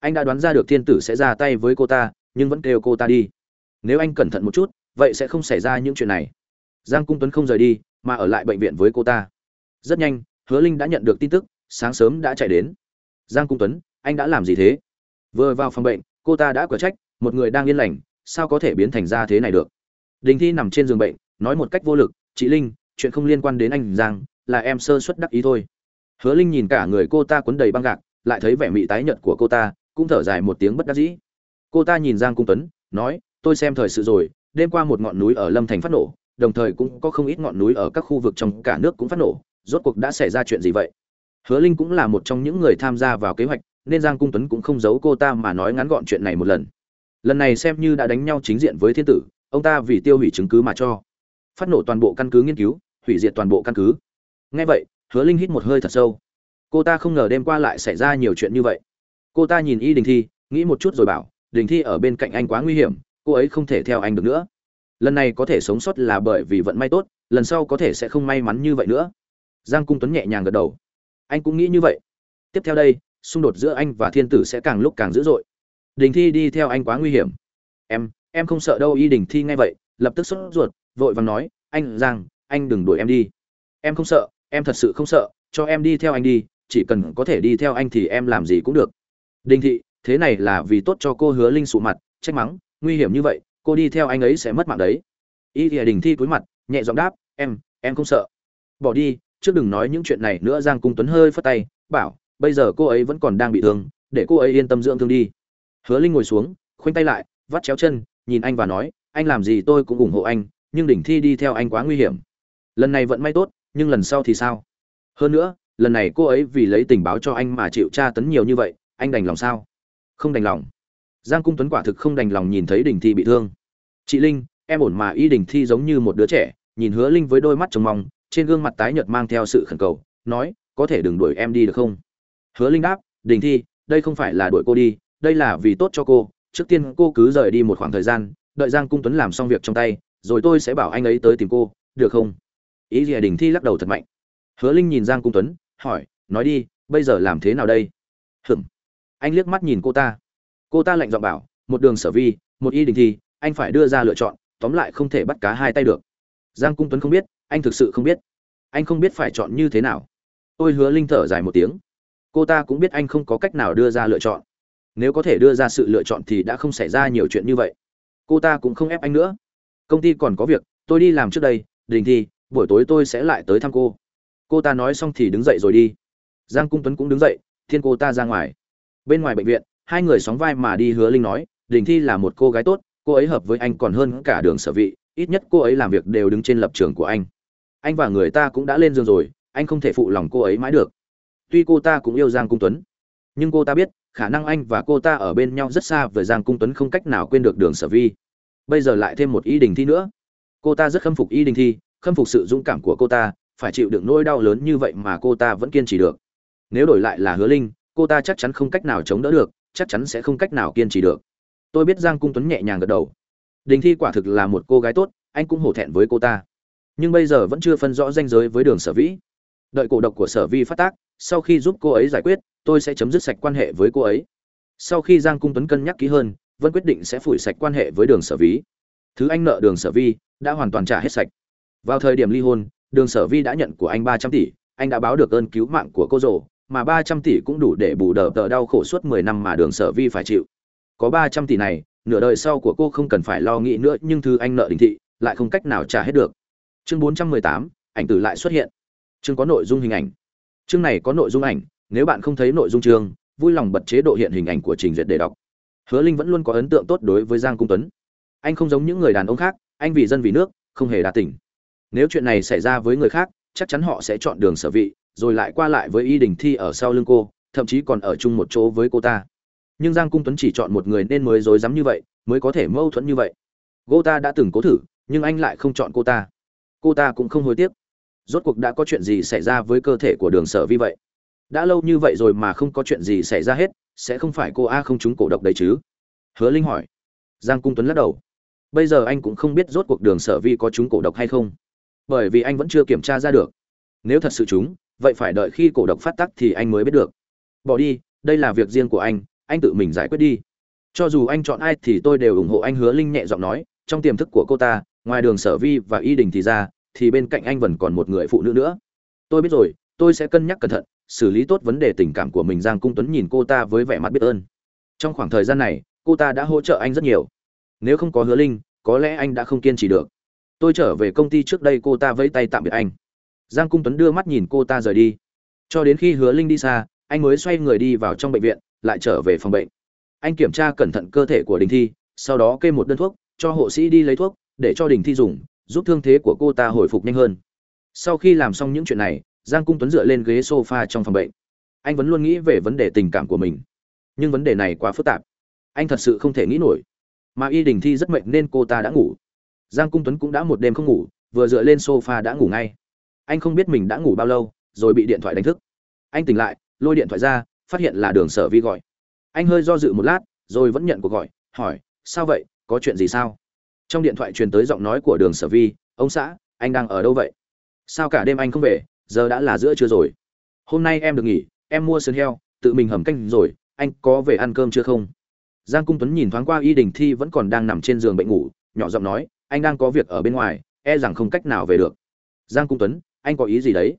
Anh đã đoán ra được thiên tử sẽ ra tay với cô ta, nhưng vẫn kêu cô ta đi. Nếu anh cẩn thận một chút, vậy sẽ không xảy ra những chuyện này. Giang cung tuấn không rời đi, mà ở lại bệnh viện với cô ta. Rất nhanh hứa linh đã nhận được tin tức, sáng sớm đã chạy đến. Giang cung tuấn, anh đã làm gì thế? Vừa vào phòng bệnh, cô ta đã quả trách, một người đang yên lành, sao có thể biến thành ra thế này được? Đình thi nằm trên giường bệnh, nói một cách vô lực, chị linh, chuyện không liên quan đến anh giang, là em sơ suất đắc ý thôi. Hứa linh nhìn cả người cô ta quấn đầy băng gạc, lại thấy vẻ mị tái nhợt của cô ta, cũng thở dài một tiếng bất đắc dĩ. Cô ta nhìn giang cung tuấn, nói, tôi xem thời sự rồi, đêm qua một ngọn núi ở lâm thành phát nổ, đồng thời cũng có không ít ngọn núi ở các khu vực trong cả nước cũng phát nổ rốt cuộc đã xảy ra chuyện gì vậy? Hứa linh cũng là một trong những người tham gia vào kế hoạch, nên giang cung tuấn cũng không giấu cô ta mà nói ngắn gọn chuyện này một lần. Lần này xem như đã đánh nhau chính diện với thiên tử, ông ta vì tiêu hủy chứng cứ mà cho. Phát nổ toàn bộ căn cứ nghiên cứu, hủy diệt toàn bộ căn cứ. Ngay vậy, hứa linh hít một hơi thật sâu. Cô ta không ngờ đêm qua lại xảy ra nhiều chuyện như vậy. Cô ta nhìn y đình thi, nghĩ một chút rồi bảo, đình thi ở bên cạnh anh quá nguy hiểm, cô ấy không thể theo anh được nữa. Lần này có thể sống sót là bởi vì vận may tốt, lần sau có thể sẽ không may mắn như vậy nữa giang cung tuấn nhẹ nhàng gật đầu. Anh cũng nghĩ như vậy. Tiếp theo đây, xung đột giữa anh và thiên tử sẽ càng lúc càng dữ dội. Đình thi đi theo anh quá nguy hiểm. Em em không sợ đâu, y đình thi ngay vậy, lập tức sốt ruột, vội vàng nói, anh, giang, anh đừng đuổi em đi. Em không sợ, em thật sự không sợ, cho em đi theo anh đi, chỉ cần có thể đi theo anh thì em làm gì cũng được. Đình thị, thế này là vì tốt cho cô hứa linh sụ mặt, trách mắng, nguy hiểm như vậy, cô đi theo anh ấy sẽ mất mạng đấy. Y thì đình thi cúi mặt, nhẹ giọng đáp, em em không sợ. Bỏ đi trước đừng nói những chuyện này nữa, giang cung tuấn hơi phất tay, bảo, bây giờ cô ấy vẫn còn đang bị thương, để cô ấy yên tâm dưỡng thương đi. Hứa linh ngồi xuống, khoanh tay lại, vắt chéo chân, nhìn anh và nói, anh làm gì tôi cũng ủng hộ anh, nhưng đỉnh thi đi theo anh quá nguy hiểm. Lần này vẫn may tốt, nhưng lần sau thì sao? Hơn nữa, lần này cô ấy vì lấy tình báo cho anh mà chịu tra tấn nhiều như vậy, anh đành lòng sao? Không đành lòng. Giang cung tuấn quả thực không đành lòng nhìn thấy đình thi bị thương. Chị linh, em ổn mà, y đình thi giống như một đứa trẻ, nhìn hứa linh với đôi mắt trông mong trên gương mặt tái nhợt mang theo sự khẩn cầu, nói, có thể đừng đuổi em đi được không? Hứa linh đáp, đình thi, đây không phải là đuổi cô đi, đây là vì tốt cho cô. Trước tiên cô cứ rời đi một khoảng thời gian, đợi giang cung tuấn làm xong việc trong tay, rồi tôi sẽ bảo anh ấy tới tìm cô, được không? Ý gì đình thi lắc đầu thật mạnh. Hứa linh nhìn giang cung tuấn, hỏi, nói đi, bây giờ làm thế nào đây? Hừm anh liếc mắt nhìn cô ta. Cô ta lạnh giọng bảo, một đường sở vi, một y đình thi, anh phải đưa ra lựa chọn, tóm lại không thể bắt cá hai tay được. Giang cung tuấn không biết anh thực sự không biết. Anh không biết phải chọn như thế nào. Tôi hứa linh thở dài một tiếng. Cô ta cũng biết anh không có cách nào đưa ra lựa chọn. Nếu có thể đưa ra sự lựa chọn thì đã không xảy ra nhiều chuyện như vậy. Cô ta cũng không ép anh nữa. Công ty còn có việc, tôi đi làm trước đây, đình thi, buổi tối tôi sẽ lại tới thăm cô. Cô ta nói xong thì đứng dậy rồi đi. Giang cung tuấn cũng đứng dậy, thiên cô ta ra ngoài. Bên ngoài bệnh viện, hai người sóng vai mà đi hứa linh nói, đình thi là một cô gái tốt, cô ấy hợp với anh còn hơn cả đường sở vị, ít nhất cô ấy làm việc đều đứng trên lập trường của anh anh và người ta cũng đã lên giường rồi, anh không thể phụ lòng cô ấy mãi được. Tuy cô ta cũng yêu giang cung tuấn, nhưng cô ta biết, khả năng anh và cô ta ở bên nhau rất xa với giang cung tuấn không cách nào quên được đường sở vi. Bây giờ lại thêm một y đình thi nữa. Cô ta rất khâm phục y đình thi, khâm phục sự dũng cảm của cô ta, phải chịu đựng nỗi đau lớn như vậy mà cô ta vẫn kiên trì được. Nếu đổi lại là hứa linh, cô ta chắc chắn không cách nào chống đỡ được, chắc chắn sẽ không cách nào kiên trì được. Tôi biết giang cung tuấn nhẹ nhàng gật đầu. Đình thi quả thực là một cô gái tốt, anh cũng hổ thẹn với cô ta nhưng bây giờ vẫn chưa phân rõ ranh giới với đường sở vĩ. Đợi cổ độc của sở vi phát tác, sau khi giúp cô ấy giải quyết, tôi sẽ chấm dứt sạch quan hệ với cô ấy. Sau khi giang cung tuấn cân nhắc kỹ hơn vẫn quyết định sẽ phủi sạch quan hệ với đường sở Vi. thứ anh nợ đường sở vi đã hoàn toàn trả hết sạch. Vào thời điểm ly hôn, đường sở vi đã nhận của anh ba trăm tỷ, anh đã báo được ơn cứu mạng của cô rồ, mà ba trăm tỷ cũng đủ để bù đờ tờ đau khổ suốt mười năm mà đường sở vi phải chịu. Có ba trăm tỷ này, nửa đời sau của cô không cần phải lo nghĩ nữa, nhưng thứ anh nợ đình thị lại không cách nào trả hết được chương bốn trăm mười tám, ảnh tử lại xuất hiện. Chương có nội dung hình ảnh. Chương này có nội dung ảnh, nếu bạn không thấy nội dung chương, vui lòng bật chế độ hiện hình ảnh của trình duyệt để đọc. Hứa linh vẫn luôn có ấn tượng tốt đối với giang cung tuấn. Anh không giống những người đàn ông khác, anh vì dân vì nước, không hề đa tỉnh nếu chuyện này xảy ra với người khác, chắc chắn họ sẽ chọn đường sở vị, rồi lại qua lại với y đình thi ở sau lưng cô, thậm chí còn ở chung một chỗ với cô ta. Nhưng giang cung tuấn chỉ chọn một người nên mới dối dám như vậy, mới có thể mâu thuẫn như vậy. Cô ta đã từng cố thử, nhưng anh lại không chọn cô ta cô ta cũng không hối tiếc. Rốt cuộc đã có chuyện gì xảy ra với cơ thể của đường sở vi vậy? Đã lâu như vậy rồi mà không có chuyện gì xảy ra hết, sẽ không phải cô a không trúng cổ độc đấy chứ? Hứa linh hỏi. Giang cung tuấn lắc đầu. Bây giờ anh cũng không biết rốt cuộc đường sở vi có trúng cổ độc hay không. Bởi vì anh vẫn chưa kiểm tra ra được. Nếu thật sự trúng, vậy phải đợi khi cổ độc phát tắc thì anh mới biết được. Bỏ đi, đây là việc riêng của anh anh tự mình giải quyết đi. Cho dù anh chọn ai thì tôi đều ủng hộ anh, hứa linh nhẹ giọng nói, trong tiềm thức của cô ta ngoài đường sở vi và y đình thì ra, thì bên cạnh anh vẫn còn một người phụ nữ nữa. Tôi biết rồi, tôi sẽ cân nhắc cẩn thận, xử lý tốt vấn đề tình cảm của mình. Giang cung tuấn nhìn cô ta với vẻ mặt biết ơn. Trong khoảng thời gian này, cô ta đã hỗ trợ anh rất nhiều. Nếu không có hứa linh, có lẽ anh đã không kiên trì được. Tôi trở về công ty trước đây cô ta vẫy tay tạm biệt anh. Giang cung tuấn đưa mắt nhìn cô ta rời đi. Cho đến khi hứa linh đi xa, anh mới xoay người đi vào trong bệnh viện, lại trở về phòng bệnh. Anh kiểm tra cẩn thận cơ thể của đình thi, sau đó kê một đơn thuốc, cho hộ sĩ đi lấy thuốc để cho đình thi dùng, giúp thương thế của cô ta hồi phục nhanh hơn. Sau khi làm xong những chuyện này, giang cung tuấn dựa lên ghế sofa trong phòng bệnh. Anh vẫn luôn nghĩ về vấn đề tình cảm của mình. Nhưng vấn đề này quá phức tạp. Anh thật sự không thể nghĩ nổi. Mà y đình thi rất mệt nên cô ta đã ngủ. Giang cung tuấn cũng đã một đêm không ngủ, vừa dựa lên sofa đã ngủ ngay. Anh không biết mình đã ngủ bao lâu, rồi bị điện thoại đánh thức. Anh tỉnh lại, lôi điện thoại ra, phát hiện là đường sở vi gọi. Anh hơi do dự một lát, rồi vẫn nhận cuộc gọi, hỏi, sao vậy? Có chuyện gì sao? Trong điện thoại truyền tới giọng nói của đường sở vi, ông xã, anh đang ở đâu vậy? Sao cả đêm anh không về? Giờ đã là giữa trưa rồi. Hôm nay em được nghỉ, em mua sườn heo, tự mình hầm canh rồi, anh có về ăn cơm chưa không? Giang cung tuấn nhìn thoáng qua y đình thi vẫn còn đang nằm trên giường bệnh ngủ, nhỏ giọng nói, anh đang có việc ở bên ngoài e rằng không cách nào về được. Giang cung tuấn, anh có ý gì đấy?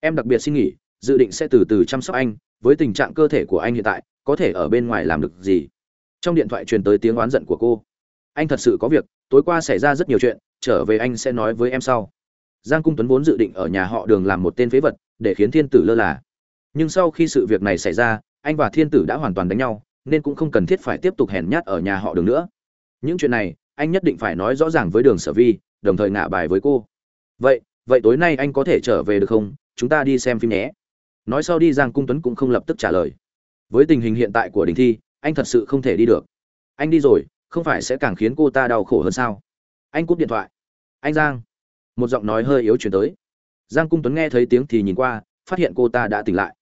Em đặc biệt xin nghỉ, dự định sẽ từ từ chăm sóc anh, với tình trạng cơ thể của anh hiện tại, có thể ở bên ngoài làm được gì? Trong điện thoại truyền tới tiếng oán giận của cô anh thật sự có việc, tối qua xảy ra rất nhiều chuyện, trở về anh sẽ nói với em sau. Giang cung tuấn vốn dự định ở nhà họ đường làm một tên phế vật, để khiến thiên tử lơ là. Nhưng sau khi sự việc này xảy ra, anh và thiên tử đã hoàn toàn đánh nhau, nên cũng không cần thiết phải tiếp tục hèn nhát ở nhà họ đường nữa. Những chuyện này, anh nhất định phải nói rõ ràng với đường sở vi, đồng thời ngả bài với cô. Vậy vậy tối nay anh có thể trở về được không? Chúng ta đi xem phim nhé. Nói sau đi, giang cung tuấn cũng không lập tức trả lời. Với tình hình hiện tại của đình thi, anh thật sự không thể đi được. Anh đi rồi không phải sẽ càng khiến cô ta đau khổ hơn sao? Anh cúp điện thoại. Anh giang. Một giọng nói hơi yếu chuyển tới. Giang cung tuấn nghe thấy tiếng thì nhìn qua, phát hiện cô ta đã tỉnh lại.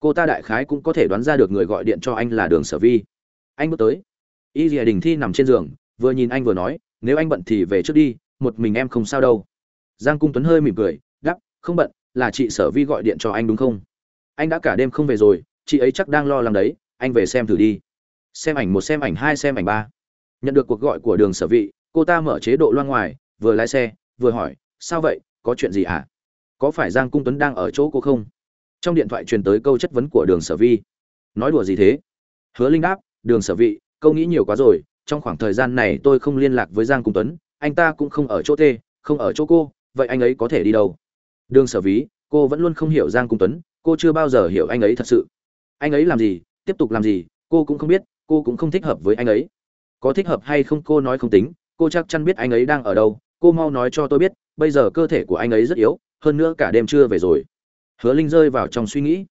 Cô ta đại khái cũng có thể đoán ra được người gọi điện cho anh là đường sở vi. Anh bước tới. Y dìa đình thi nằm trên giường, vừa nhìn anh vừa nói, nếu anh bận thì về trước đi, một mình em không sao đâu. Giang cung tuấn hơi mỉm cười đắp không bận, là chị sở vi gọi điện cho anh đúng không? Anh đã cả đêm không về rồi, chị ấy chắc đang lo lắng đấy, anh về xem thử đi. Xem ảnh một, xem ảnh hai, xem ảnh ba nhận được cuộc gọi của đường sở vị, cô ta mở chế độ loa ngoài, vừa lái xe, vừa hỏi, sao vậy? Có chuyện gì ạ à? có phải giang cung tuấn đang ở chỗ cô không? Trong điện thoại truyền tới câu chất vấn của đường sở vi. Nói đùa gì thế? Hứa linh đáp, đường sở vị, câu nghĩ nhiều quá rồi, trong khoảng thời gian này tôi không liên lạc với giang cung tuấn, anh ta cũng không ở chỗ t không ở chỗ cô, vậy anh ấy có thể đi đâu? Đường sở ví, cô vẫn luôn không hiểu giang cung tuấn, cô chưa bao giờ hiểu anh ấy thật sự. Anh ấy làm gì? Tiếp tục làm gì? Cô cũng không biết, cô cũng không thích hợp với anh ấy có thích hợp hay không cô nói không tính, cô chắc chắn biết anh ấy đang ở đâu, cô mau nói cho tôi biết, bây giờ cơ thể của anh ấy rất yếu, hơn nữa cả đêm chưa về rồi. Hứa linh rơi vào trong suy nghĩ.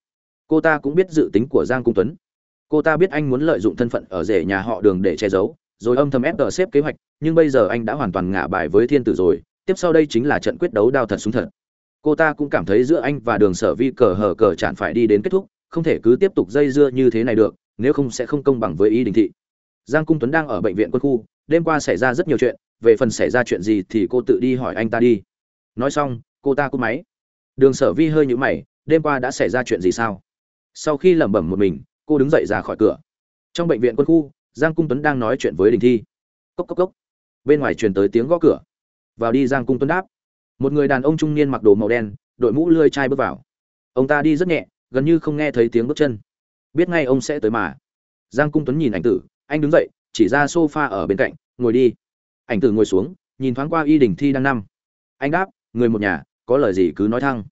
Cô ta cũng biết dự tính của giang cung tuấn. Cô ta biết anh muốn lợi dụng thân phận ở rể nhà họ đường để che giấu, rồi âm thầm ép đờ xếp kế hoạch, nhưng bây giờ anh đã hoàn toàn ngả bài với thiên tử rồi, tiếp sau đây chính là trận quyết đấu đao thật súng thật. Cô ta cũng cảm thấy giữa anh và đường sở vi cờ hờ cờ chản phải đi đến kết thúc, không thể cứ tiếp tục dây dưa như thế này được, nếu không sẽ không công bằng với ý đình thị giang cung tuấn đang ở bệnh viện quân khu, đêm qua xảy ra rất nhiều chuyện, về phần xảy ra chuyện gì thì cô tự đi hỏi anh ta đi. Nói xong, cô ta cúp máy. Đường sở vi hơi nhũ mày, đêm qua đã xảy ra chuyện gì sao? Sau khi lẩm bẩm một mình, cô đứng dậy ra khỏi cửa. Trong bệnh viện quân khu, giang cung tuấn đang nói chuyện với đình thi. Cốc cốc cốc. Bên ngoài truyền tới tiếng gõ cửa. Vào đi, giang cung tuấn đáp. Một người đàn ông trung niên mặc đồ màu đen, đội mũ lươi chai bước vào. Ông ta đi rất nhẹ, gần như không nghe thấy tiếng bước chân. Biết ngay ông sẽ tới mà. Giang cung tuấn nhìn ảnh tử anh đứng dậy, chỉ ra sofa ở bên cạnh, ngồi đi. Ảnh tử ngồi xuống, nhìn thoáng qua y đình thi đang năm anh đáp, người một nhà, có lời gì cứ nói thăng.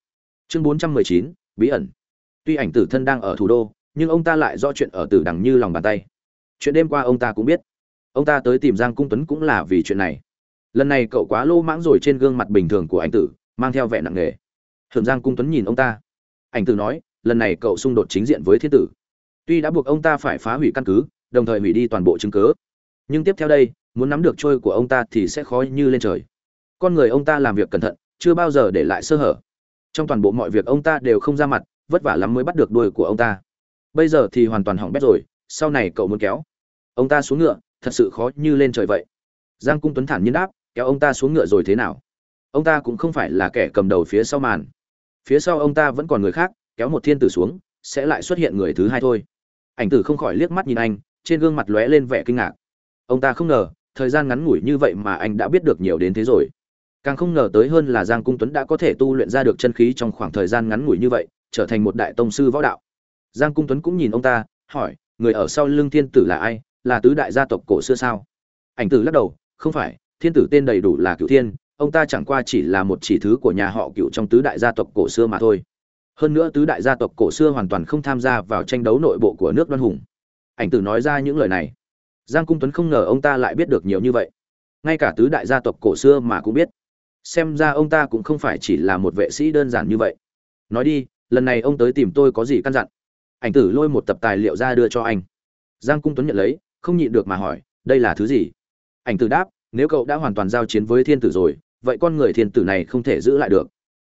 Chương bốn trăm mười chín, bí ẩn. Tuy ảnh tử thân đang ở thủ đô, nhưng ông ta lại do chuyện ở tử đằng như lòng bàn tay. Chuyện đêm qua ông ta cũng biết. Ông ta tới tìm giang cung tuấn cũng là vì chuyện này. Lần này cậu quá lô mãng rồi trên gương mặt bình thường của anh tử, mang theo vẻ nặng nề. Thường giang cung tuấn nhìn ông ta. Anh tử nói, lần này cậu xung đột chính diện với thiên tử. Tuy đã buộc ông ta phải phá hủy căn cứ đồng thời hủy đi toàn bộ chứng cứ. Nhưng tiếp theo đây, muốn nắm được trôi của ông ta thì sẽ khó như lên trời. Con người ông ta làm việc cẩn thận, chưa bao giờ để lại sơ hở. Trong toàn bộ mọi việc ông ta đều không ra mặt, vất vả lắm mới bắt được đuôi của ông ta. Bây giờ thì hoàn toàn hỏng bét rồi, sau này cậu muốn kéo ông ta xuống ngựa, thật sự khó như lên trời vậy. Giang cung tuấn thản nhiên đáp, kéo ông ta xuống ngựa rồi thế nào? Ông ta cũng không phải là kẻ cầm đầu phía sau màn. Phía sau ông ta vẫn còn người khác, kéo một thiên tử xuống, sẽ lại xuất hiện người thứ hai thôi. Ảnh tử không khỏi liếc mắt nhìn anh trên gương mặt lóe lên vẻ kinh ngạc. Ông ta không ngờ, thời gian ngắn ngủi như vậy mà anh đã biết được nhiều đến thế rồi. Càng không ngờ tới hơn là giang cung tuấn đã có thể tu luyện ra được chân khí trong khoảng thời gian ngắn ngủi như vậy, trở thành một đại tông sư võ đạo. Giang cung tuấn cũng nhìn ông ta, hỏi, người ở sau lưng thiên tử là ai? Là tứ đại gia tộc cổ xưa sao? Ảnh tử lắc đầu, không phải, thiên tử tên đầy đủ là cựu thiên, ông ta chẳng qua chỉ là một chỉ thứ của nhà họ cựu trong tứ đại gia tộc cổ xưa mà thôi. Hơn nữa tứ đại gia tộc cổ xưa hoàn toàn không tham gia vào tranh đấu nội bộ của nước đoan hùng ảnh tử nói ra những lời này. Giang cung tuấn không ngờ ông ta lại biết được nhiều như vậy. Ngay cả tứ đại gia tộc cổ xưa mà cũng biết. Xem ra ông ta cũng không phải chỉ là một vệ sĩ đơn giản như vậy. Nói đi, lần này ông tới tìm tôi có gì căn dặn? Ảnh tử lôi một tập tài liệu ra đưa cho anh. Giang cung tuấn nhận lấy, không nhịn được mà hỏi, đây là thứ gì? Ảnh tử đáp, nếu cậu đã hoàn toàn giao chiến với thiên tử rồi, vậy con người thiên tử này không thể giữ lại được.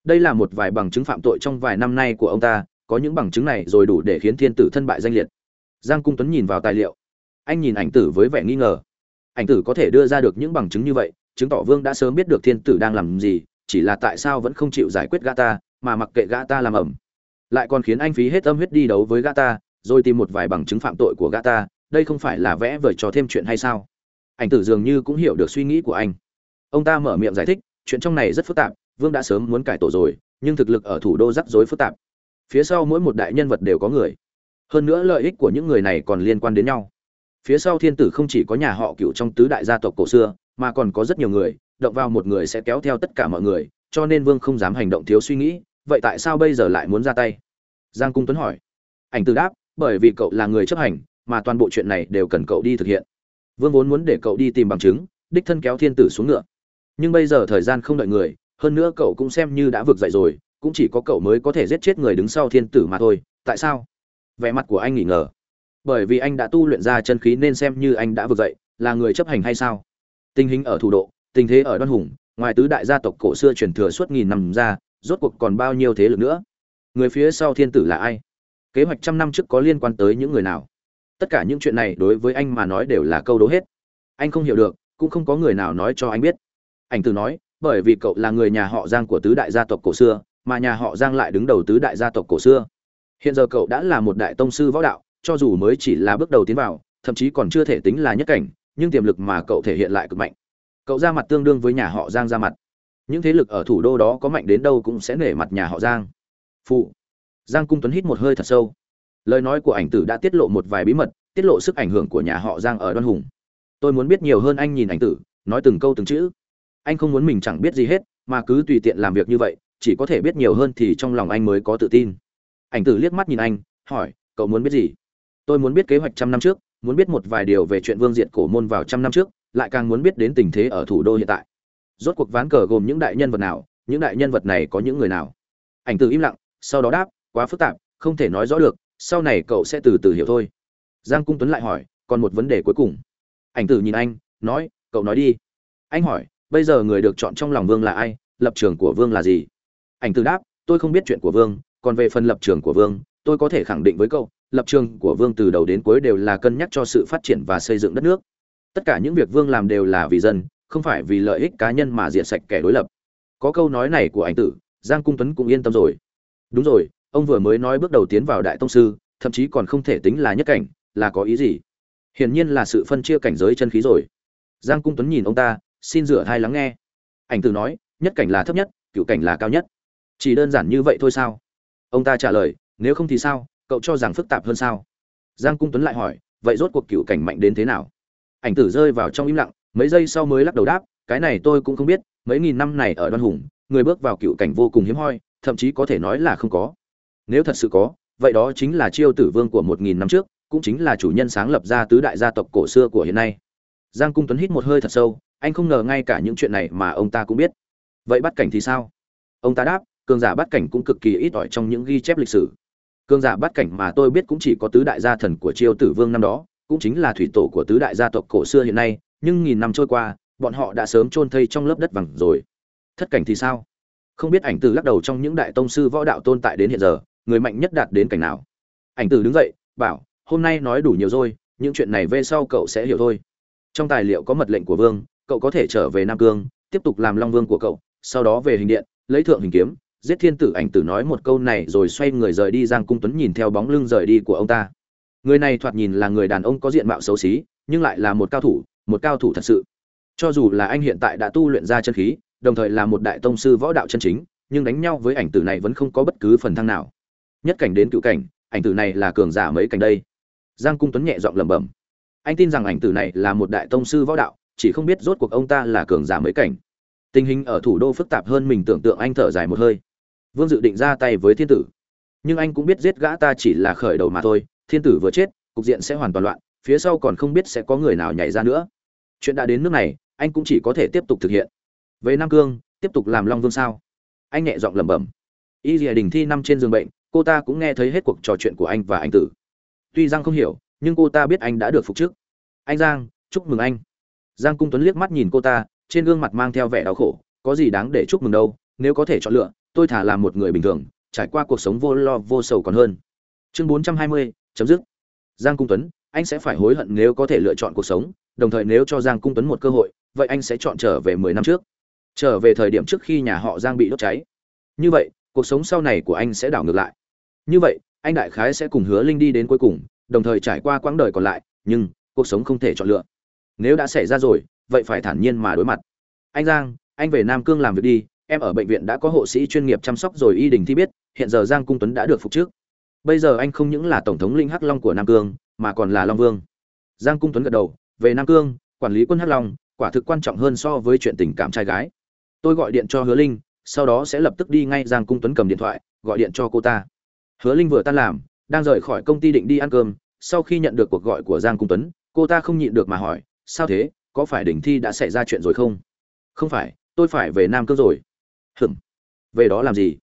Đây là một vài bằng chứng phạm tội trong vài năm nay của ông ta, có những bằng chứng này rồi đủ để khiến thiên tử thân bại danh liệt giang cung tuấn nhìn vào tài liệu. Anh nhìn ảnh tử với vẻ nghi ngờ. Ảnh tử có thể đưa ra được những bằng chứng như vậy, chứng tỏ vương đã sớm biết được thiên tử đang làm gì, chỉ là tại sao vẫn không chịu giải quyết gã ta, mà mặc kệ gã ta làm ẩm. Lại còn khiến anh phí hết tâm huyết đi đấu với gã ta, rồi tìm một vài bằng chứng phạm tội của gã ta, đây không phải là vẽ vời cho thêm chuyện hay sao? Ảnh tử dường như cũng hiểu được suy nghĩ của anh. Ông ta mở miệng giải thích, chuyện trong này rất phức tạp, vương đã sớm muốn cải tổ rồi, nhưng thực lực ở thủ đô rắc rối phức tạp. Phía sau mỗi một đại nhân vật đều có người hơn nữa lợi ích của những người này còn liên quan đến nhau. Phía sau thiên tử không chỉ có nhà họ cựu trong tứ đại gia tộc cổ xưa, mà còn có rất nhiều người, động vào một người sẽ kéo theo tất cả mọi người, cho nên vương không dám hành động thiếu suy nghĩ, vậy tại sao bây giờ lại muốn ra tay? Giang cung tuấn hỏi. Ảnh từ đáp, bởi vì cậu là người chấp hành, mà toàn bộ chuyện này đều cần cậu đi thực hiện. Vương vốn muốn để cậu đi tìm bằng chứng, đích thân kéo thiên tử xuống ngựa. Nhưng bây giờ thời gian không đợi người, hơn nữa cậu cũng xem như đã vực dậy rồi, cũng chỉ có cậu mới có thể giết chết người đứng sau thiên tử mà thôi, tại sao? Vẻ mặt của anh nghỉ ngờ. Bởi vì anh đã tu luyện ra chân khí nên xem như anh đã vực dậy, là người chấp hành hay sao? Tình hình ở thủ độ, tình thế ở đoan hùng, ngoài tứ đại gia tộc cổ xưa truyền thừa suốt nghìn năm ra, rốt cuộc còn bao nhiêu thế lực nữa? Người phía sau thiên tử là ai? Kế hoạch trăm năm trước có liên quan tới những người nào? Tất cả những chuyện này đối với anh mà nói đều là câu đố hết. Anh không hiểu được, cũng không có người nào nói cho anh biết. Anh từ nói, bởi vì cậu là người nhà họ giang của tứ đại gia tộc cổ xưa, mà nhà họ giang lại đứng đầu tứ đại gia tộc cổ xưa hiện giờ cậu đã là một đại tông sư võ đạo, cho dù mới chỉ là bước đầu tiến vào, thậm chí còn chưa thể tính là nhất cảnh, nhưng tiềm lực mà cậu thể hiện lại cực mạnh. Cậu ra mặt tương đương với nhà họ giang ra mặt. Những thế lực ở thủ đô đó có mạnh đến đâu cũng sẽ nể mặt nhà họ giang. Phụ. Giang cung tuấn hít một hơi thật sâu. Lời nói của ảnh tử đã tiết lộ một vài bí mật, tiết lộ sức ảnh hưởng của nhà họ giang ở đoan hùng. Tôi muốn biết nhiều hơn anh nhìn ảnh tử, nói từng câu từng chữ. Anh không muốn mình chẳng biết gì hết, mà cứ tùy tiện làm việc như vậy, chỉ có thể biết nhiều hơn thì trong lòng anh mới có tự tin ảnh tử liếc mắt nhìn anh, hỏi, cậu muốn biết gì? Tôi muốn biết kế hoạch trăm năm trước, muốn biết một vài điều về chuyện vương diện cổ môn vào trăm năm trước, lại càng muốn biết đến tình thế ở thủ đô hiện tại. Rốt cuộc ván cờ gồm những đại nhân vật nào, những đại nhân vật này có những người nào? Ảnh tử im lặng, sau đó đáp, quá phức tạp, không thể nói rõ được, sau này cậu sẽ từ từ hiểu thôi. Giang cung tuấn lại hỏi, còn một vấn đề cuối cùng. Ảnh tử nhìn anh, nói, cậu nói đi. Anh hỏi, bây giờ người được chọn trong lòng vương là ai, lập trường của vương là gì? Ảnh tử đáp, tôi không biết chuyện của vương còn về phần lập trường của vương, tôi có thể khẳng định với cậu, lập trường của vương từ đầu đến cuối đều là cân nhắc cho sự phát triển và xây dựng đất nước. Tất cả những việc vương làm đều là vì dân, không phải vì lợi ích cá nhân mà diệt sạch kẻ đối lập. Có câu nói này của anh tử, giang cung tuấn cũng yên tâm rồi. Đúng rồi, ông vừa mới nói bước đầu tiến vào đại tông sư, thậm chí còn không thể tính là nhất cảnh, là có ý gì? Hiển nhiên là sự phân chia cảnh giới chân khí rồi. Giang cung tuấn nhìn ông ta, xin rửa thai lắng nghe. Ảnh tử nói, nhất cảnh là thấp nhất, cựu cảnh là cao nhất. Chỉ đơn giản như vậy thôi sao? Ông ta trả lời, nếu không thì sao? Cậu cho rằng phức tạp hơn sao? Giang cung tuấn lại hỏi, vậy rốt cuộc cựu cảnh mạnh đến thế nào? Ảnh tử rơi vào trong im lặng, mấy giây sau mới lắc đầu đáp, cái này tôi cũng không biết, mấy nghìn năm này ở đoan hùng, người bước vào cựu cảnh vô cùng hiếm hoi, thậm chí có thể nói là không có. Nếu thật sự có, vậy đó chính là chiêu tử vương của một nghìn năm trước, cũng chính là chủ nhân sáng lập ra tứ đại gia tộc cổ xưa của hiện nay. Giang cung tuấn hít một hơi thật sâu, anh không ngờ ngay cả những chuyện này mà ông ta cũng biết. Vậy bắt cảnh thì sao? Ông ta đáp cường giả bát cảnh cũng cực kỳ ít ỏi trong những ghi chép lịch sử. Cường giả bát cảnh mà tôi biết cũng chỉ có tứ đại gia thần của chiêu tử vương năm đó, cũng chính là thủy tổ của tứ đại gia tộc cổ xưa hiện nay, nhưng nghìn năm trôi qua, bọn họ đã sớm chôn thây trong lớp đất vàng rồi. Thất cảnh thì sao? Không biết ảnh tử lắc đầu trong những đại tông sư võ đạo tồn tại đến hiện giờ, người mạnh nhất đạt đến cảnh nào? Ảnh tử đứng dậy, bảo, hôm nay nói đủ nhiều rồi, những chuyện này về sau cậu sẽ hiểu thôi. Trong tài liệu có mật lệnh của vương, cậu có thể trở về nam cương, tiếp tục làm long vương của cậu, sau đó về hình điện, lấy thượng hình kiếm giết thiên tử ảnh tử nói một câu này rồi xoay người rời đi, giang cung tuấn nhìn theo bóng lưng rời đi của ông ta. Người này thoạt nhìn là người đàn ông có diện mạo xấu xí, nhưng lại là một cao thủ, một cao thủ thật sự. Cho dù là anh hiện tại đã tu luyện ra chân khí, đồng thời là một đại tông sư võ đạo chân chính, nhưng đánh nhau với ảnh tử này vẫn không có bất cứ phần thăng nào. Nhất cảnh đến cựu cảnh, ảnh tử này là cường giả mấy cảnh đây? Giang cung tuấn nhẹ giọng lẩm bẩm. Anh tin rằng ảnh tử này là một đại tông sư võ đạo, chỉ không biết rốt cuộc ông ta là cường giả mấy cảnh. Tình hình ở thủ đô phức tạp hơn mình tưởng tượng, anh thở dài một hơi vương dự định ra tay với thiên tử. Nhưng anh cũng biết giết gã ta chỉ là khởi đầu mà thôi, thiên tử vừa chết, cục diện sẽ hoàn toàn loạn, phía sau còn không biết sẽ có người nào nhảy ra nữa. Chuyện đã đến nước này, anh cũng chỉ có thể tiếp tục thực hiện. Về nam cương, tiếp tục làm long vương sao? Anh nhẹ giọng lẩm bẩm. Y dìa đình thi năm trên giường bệnh, cô ta cũng nghe thấy hết cuộc trò chuyện của anh và anh tử. Tuy giang không hiểu, nhưng cô ta biết anh đã được phục chức anh giang, chúc mừng anh. Giang cung tuấn liếc mắt nhìn cô ta, trên gương mặt mang theo vẻ đau khổ, có gì đáng để chúc mừng đâu, nếu có thể chọn lựa tôi thả làm một người bình thường, trải qua cuộc sống vô lo vô sầu còn hơn. Chương bốn trăm hai mươi, chấm dứt. Giang cung tuấn, anh sẽ phải hối hận nếu có thể lựa chọn cuộc sống, đồng thời nếu cho giang cung tuấn một cơ hội, vậy anh sẽ chọn trở về mười năm trước. Trở về thời điểm trước khi nhà họ giang bị đốt cháy. Như vậy, cuộc sống sau này của anh sẽ đảo ngược lại. Như vậy, anh đại khái sẽ cùng hứa linh đi đến cuối cùng, đồng thời trải qua quãng đời còn lại, nhưng cuộc sống không thể chọn lựa. Nếu đã xảy ra rồi, vậy phải thản nhiên mà đối mặt. Anh giang, anh về nam cương làm việc đi em ở bệnh viện đã có hộ sĩ chuyên nghiệp chăm sóc rồi y đình thi biết, hiện giờ giang cung tuấn đã được phục trước. Bây giờ anh không những là tổng thống linh hắc long của nam cương, mà còn là long vương. Giang cung tuấn gật đầu, về nam cương, quản lý quân hắc long, quả thực quan trọng hơn so với chuyện tình cảm trai gái. Tôi gọi điện cho hứa linh, sau đó sẽ lập tức đi ngay giang cung tuấn cầm điện thoại, gọi điện cho cô ta. Hứa linh vừa tan làm, đang rời khỏi công ty định đi ăn cơm, sau khi nhận được cuộc gọi của giang cung tuấn, cô ta không nhịn được mà hỏi, sao thế? Có phải đỉnh thi đã xảy ra chuyện rồi không? Không phải, tôi phải về nam cương rồi hừm về đó làm gì?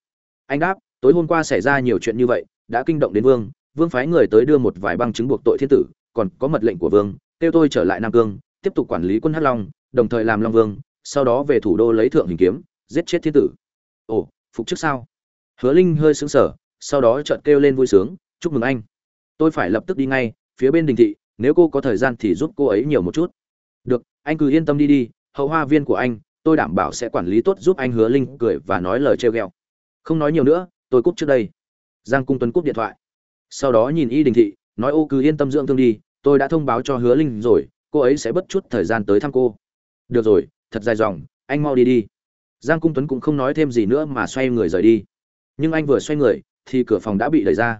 Anh đáp, tối hôm qua xảy ra nhiều chuyện như vậy, đã kinh động đến vương vương phái người tới đưa một vài băng chứng buộc tội thiên tử, còn có mật lệnh của vương, kêu tôi trở lại nam cương, tiếp tục quản lý quân hắc long, đồng thời làm long vương, sau đó về thủ đô lấy thượng hình kiếm, giết chết thiên tử. Ồ, phục chức sao? Hứa linh hơi sững sờ, sau đó chợt kêu lên vui sướng, chúc mừng anh. Tôi phải lập tức đi ngay, phía bên đình thị, nếu cô có thời gian thì giúp cô ấy nhiều một chút. Được, anh cứ yên tâm đi đi, hậu hoa viên của anh tôi đảm bảo sẽ quản lý tốt giúp anh hứa linh cười và nói lời trêu ghẹo. Không nói nhiều nữa, tôi cúp trước đây. Giang cung tuấn cúp điện thoại. Sau đó nhìn y đình thị, nói ô cứ yên tâm dưỡng thương đi, tôi đã thông báo cho hứa linh rồi, cô ấy sẽ bất chút thời gian tới thăm cô. Được rồi, thật dài dòng, anh mau đi đi. Giang cung tuấn cũng không nói thêm gì nữa mà xoay người rời đi. Nhưng anh vừa xoay người, thì cửa phòng đã bị đẩy ra.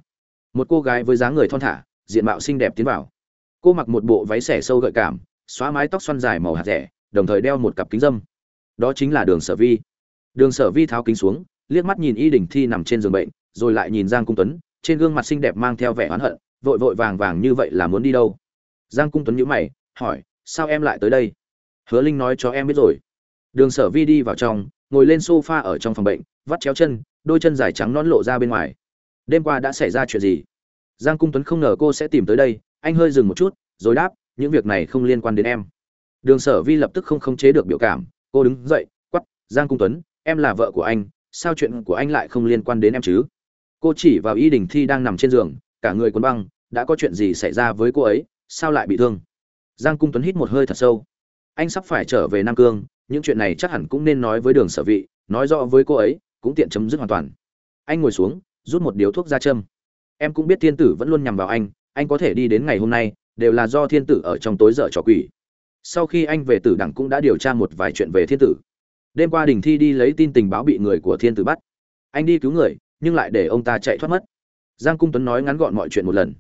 Một cô gái với dáng người thon thả, diện mạo xinh đẹp tiến vào. Cô mặc một bộ váy xẻ sâu gợi cảm, xóa mái tóc xoăn dài màu hạt rẻ, đồng thời đeo một cặp kính dâm đó chính là đường sở vi. Đường sở vi tháo kính xuống, liếc mắt nhìn y đình thi nằm trên giường bệnh, rồi lại nhìn giang cung tuấn, trên gương mặt xinh đẹp mang theo vẻ oán hận, vội vội vàng vàng như vậy là muốn đi đâu? Giang cung tuấn nhíu mày, hỏi, sao em lại tới đây? Hứa linh nói cho em biết rồi. Đường sở vi đi vào trong, ngồi lên sofa ở trong phòng bệnh, vắt chéo chân, đôi chân dài trắng non lộ ra bên ngoài. Đêm qua đã xảy ra chuyện gì? Giang cung tuấn không ngờ cô sẽ tìm tới đây, anh hơi dừng một chút, rồi đáp, những việc này không liên quan đến em. Đường sở vi lập tức không khống chế được biểu cảm cô đứng dậy quắp giang cung tuấn, em là vợ của anh, sao chuyện của anh lại không liên quan đến em chứ? Cô chỉ vào y đình thi đang nằm trên giường, cả người quấn băng, đã có chuyện gì xảy ra với cô ấy, sao lại bị thương? Giang cung tuấn hít một hơi thật sâu. Anh sắp phải trở về nam cương, những chuyện này chắc hẳn cũng nên nói với đường sở vị, nói rõ với cô ấy, cũng tiện chấm dứt hoàn toàn. Anh ngồi xuống, rút một điếu thuốc ra châm. Em cũng biết thiên tử vẫn luôn nhằm vào anh anh có thể đi đến ngày hôm nay, đều là do thiên tử ở trong tối dở trò quỷ sau khi anh về tử đẳng cũng đã điều tra một vài chuyện về thiên tử. Đêm qua đình thi đi lấy tin tình báo bị người của thiên tử bắt. Anh đi cứu người, nhưng lại để ông ta chạy thoát mất. Giang cung tuấn nói ngắn gọn mọi chuyện một lần.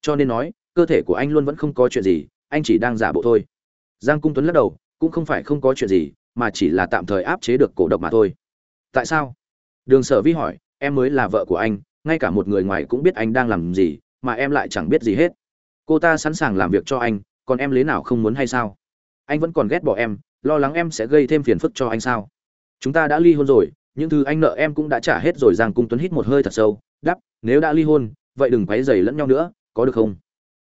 Cho nên nói, cơ thể của anh luôn vẫn không có chuyện gì, anh chỉ đang giả bộ thôi. Giang cung tuấn lắc đầu, cũng không phải không có chuyện gì, mà chỉ là tạm thời áp chế được cổ độc mà thôi. Tại sao? Đường sở vi hỏi, em mới là vợ của anh, ngay cả một người ngoài cũng biết anh đang làm gì, mà em lại chẳng biết gì hết. Cô ta sẵn sàng làm việc cho anh, còn em lấy nào không muốn hay sao? Anh vẫn còn ghét bỏ em, lo lắng em sẽ gây thêm phiền phức cho anh sao? Chúng ta đã ly hôn rồi, những thứ anh nợ em cũng đã trả hết rồi, giang cung tuấn hít một hơi thật sâu đắp nếu đã ly hôn, vậy đừng quấy dày lẫn nhau nữa, có được không?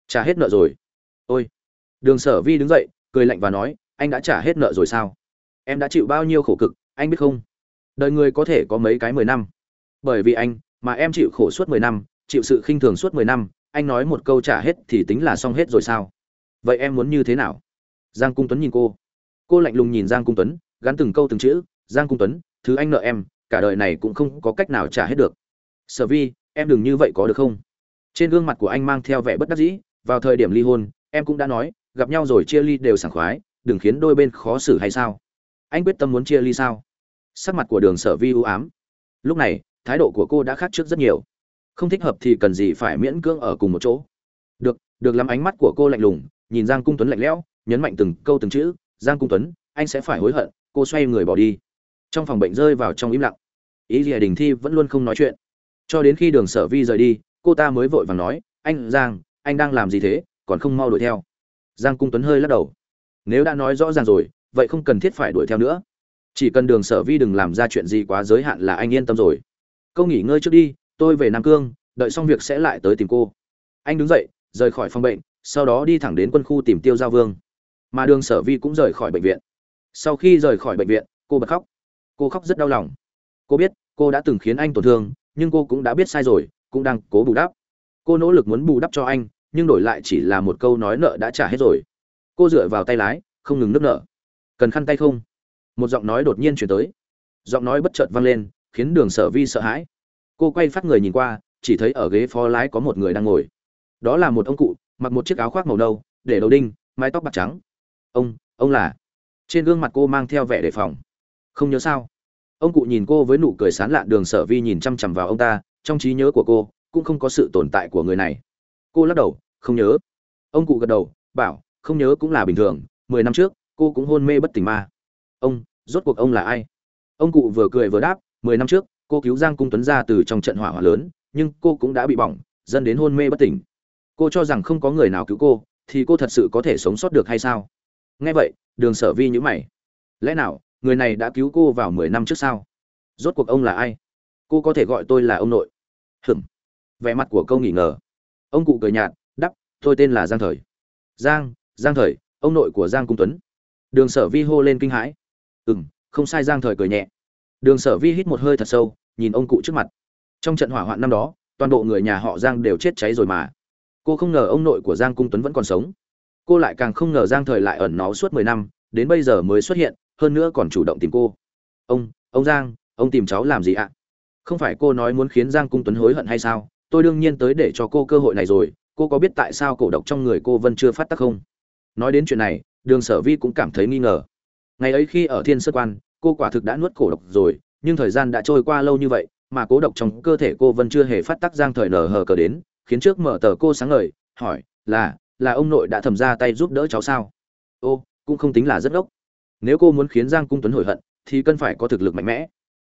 Trả hết nợ rồi. Ôi. Đường sở vi đứng dậy, cười lạnh và nói, anh đã trả hết nợ rồi sao? Em đã chịu bao nhiêu khổ cực, anh biết không? Đời người có thể có mấy cái mười năm. Bởi vì anh, mà em chịu khổ suốt mười năm, chịu sự khinh thường suốt mười năm, anh nói một câu trả hết thì tính là xong hết rồi sao? Vậy em muốn như thế nào? Giang cung tuấn nhìn cô. Cô lạnh lùng nhìn giang cung tuấn, gắn từng câu từng chữ, giang cung tuấn, thứ anh nợ em, cả đời này cũng không có cách nào trả hết được. Sở vi, em đừng như vậy có được không? Trên gương mặt của anh mang theo vẻ bất đắc dĩ, vào thời điểm ly hôn, em cũng đã nói, gặp nhau rồi chia ly đều sảng khoái, đừng khiến đôi bên khó xử hay sao? Anh quyết tâm muốn chia ly sao? Sắc mặt của đường sở vi ưu ám. Lúc này, thái độ của cô đã khác trước rất nhiều. Không thích hợp thì cần gì phải miễn cưỡng ở cùng một chỗ. Được được lắm. Ánh mắt của cô lạnh lùng, nhìn giang cung tuấn lạnh lẽo nhấn mạnh từng câu từng chữ, giang cung tuấn, anh sẽ phải hối hận, cô xoay người bỏ đi. Trong phòng bệnh rơi vào trong im lặng. Ý gì đình thi vẫn luôn không nói chuyện. Cho đến khi đường sở vi rời đi, cô ta mới vội vàng nói, anh, giang, anh đang làm gì thế, còn không mau đuổi theo. Giang cung tuấn hơi lắc đầu. Nếu đã nói rõ ràng rồi, vậy không cần thiết phải đuổi theo nữa. Chỉ cần đường sở vi đừng làm ra chuyện gì quá giới hạn là anh yên tâm rồi. Câu nghỉ ngơi trước đi, tôi về nam cương, đợi xong việc sẽ lại tới tìm cô. Anh đứng dậy, rời khỏi phòng bệnh, sau đó đi thẳng đến quân khu tìm tiêu giao vương mà đường sở vi cũng rời khỏi bệnh viện. Sau khi rời khỏi bệnh viện, cô bật khóc. Cô khóc rất đau lòng. Cô biết, cô đã từng khiến anh tổn thương, nhưng cô cũng đã biết sai rồi, cũng đang cố bù đắp. Cô nỗ lực muốn bù đắp cho anh, nhưng đổi lại chỉ là một câu nói nợ đã trả hết rồi. Cô dựa vào tay lái, không ngừng nước nợ cần khăn tay không? Một giọng nói đột nhiên chuyển tới. Giọng nói bất chợt vang lên, khiến đường sở vi sợ hãi. Cô quay phát người nhìn qua, chỉ thấy ở ghế phó lái có một người đang ngồi. Đó là một ông cụ, mặc một chiếc áo khoác màu nâu, để đầu đinh, mái tóc bạc trắng ông ông là? Trên gương mặt cô mang theo vẻ đề phòng. Không nhớ sao? Ông cụ nhìn cô với nụ cười sán lạn đường sở vi nhìn chăm chằm vào ông ta, trong trí nhớ của cô, cũng không có sự tồn tại của người này. Cô lắc đầu, không nhớ. Ông cụ gật đầu, bảo, không nhớ cũng là bình thường, mười năm trước, cô cũng hôn mê bất tỉnh ma ông, rốt cuộc ông là ai? Ông cụ vừa cười vừa đáp, mười năm trước, cô cứu giang cung tuấn ra từ trong trận hỏa hoạn lớn, nhưng cô cũng đã bị bỏng, dẫn đến hôn mê bất tỉnh. Cô cho rằng không có người nào cứu cô, thì cô thật sự có thể sống sót được hay sao? Nghe vậy, đường sở vi nhữ mày. Lẽ nào, người này đã cứu cô vào mười năm trước sao? Rốt cuộc ông là ai? Cô có thể gọi tôi là ông nội. Hừm vẻ mặt của câu nghỉ ngờ. Ông cụ cười nhạt, đắp, tôi tên là giang thời. Giang giang thời, ông nội của giang cung tuấn. Đường sở vi hô lên kinh hãi. Ừ m không sai. Giang thời cười nhẹ. Đường sở vi hít một hơi thật sâu, nhìn ông cụ trước mặt. Trong trận hỏa hoạn năm đó, toàn bộ người nhà họ giang đều chết cháy rồi mà. Cô không ngờ ông nội của giang cung tuấn vẫn còn sống cô lại càng không ngờ giang thời lại ẩn náu suốt mười năm, đến bây giờ mới xuất hiện, hơn nữa còn chủ động tìm cô. Ông ông giang, ông tìm cháu làm gì ạ? Không phải cô nói muốn khiến giang cung tuấn hối hận hay sao? Tôi đương nhiên tới để cho cô cơ hội này rồi, cô có biết tại sao cổ độc trong người cô vân chưa phát tác không? Nói đến chuyện này, đường sở vi cũng cảm thấy nghi ngờ. Ngày ấy khi ở thiên sơ quan, cô quả thực đã nuốt cổ độc rồi, nhưng thời gian đã trôi qua lâu như vậy, mà cố độc trong cơ thể cô vẫn chưa hề phát tác giang thời nở hờ cờ đến, khiến trước mở tờ cô sáng ngời, hỏi là là ông nội đã thầm ra tay giúp đỡ cháu sao? Ô cũng không tính là rất ốc nếu cô muốn khiến giang cung tuấn hối hận thì cần phải có thực lực mạnh mẽ.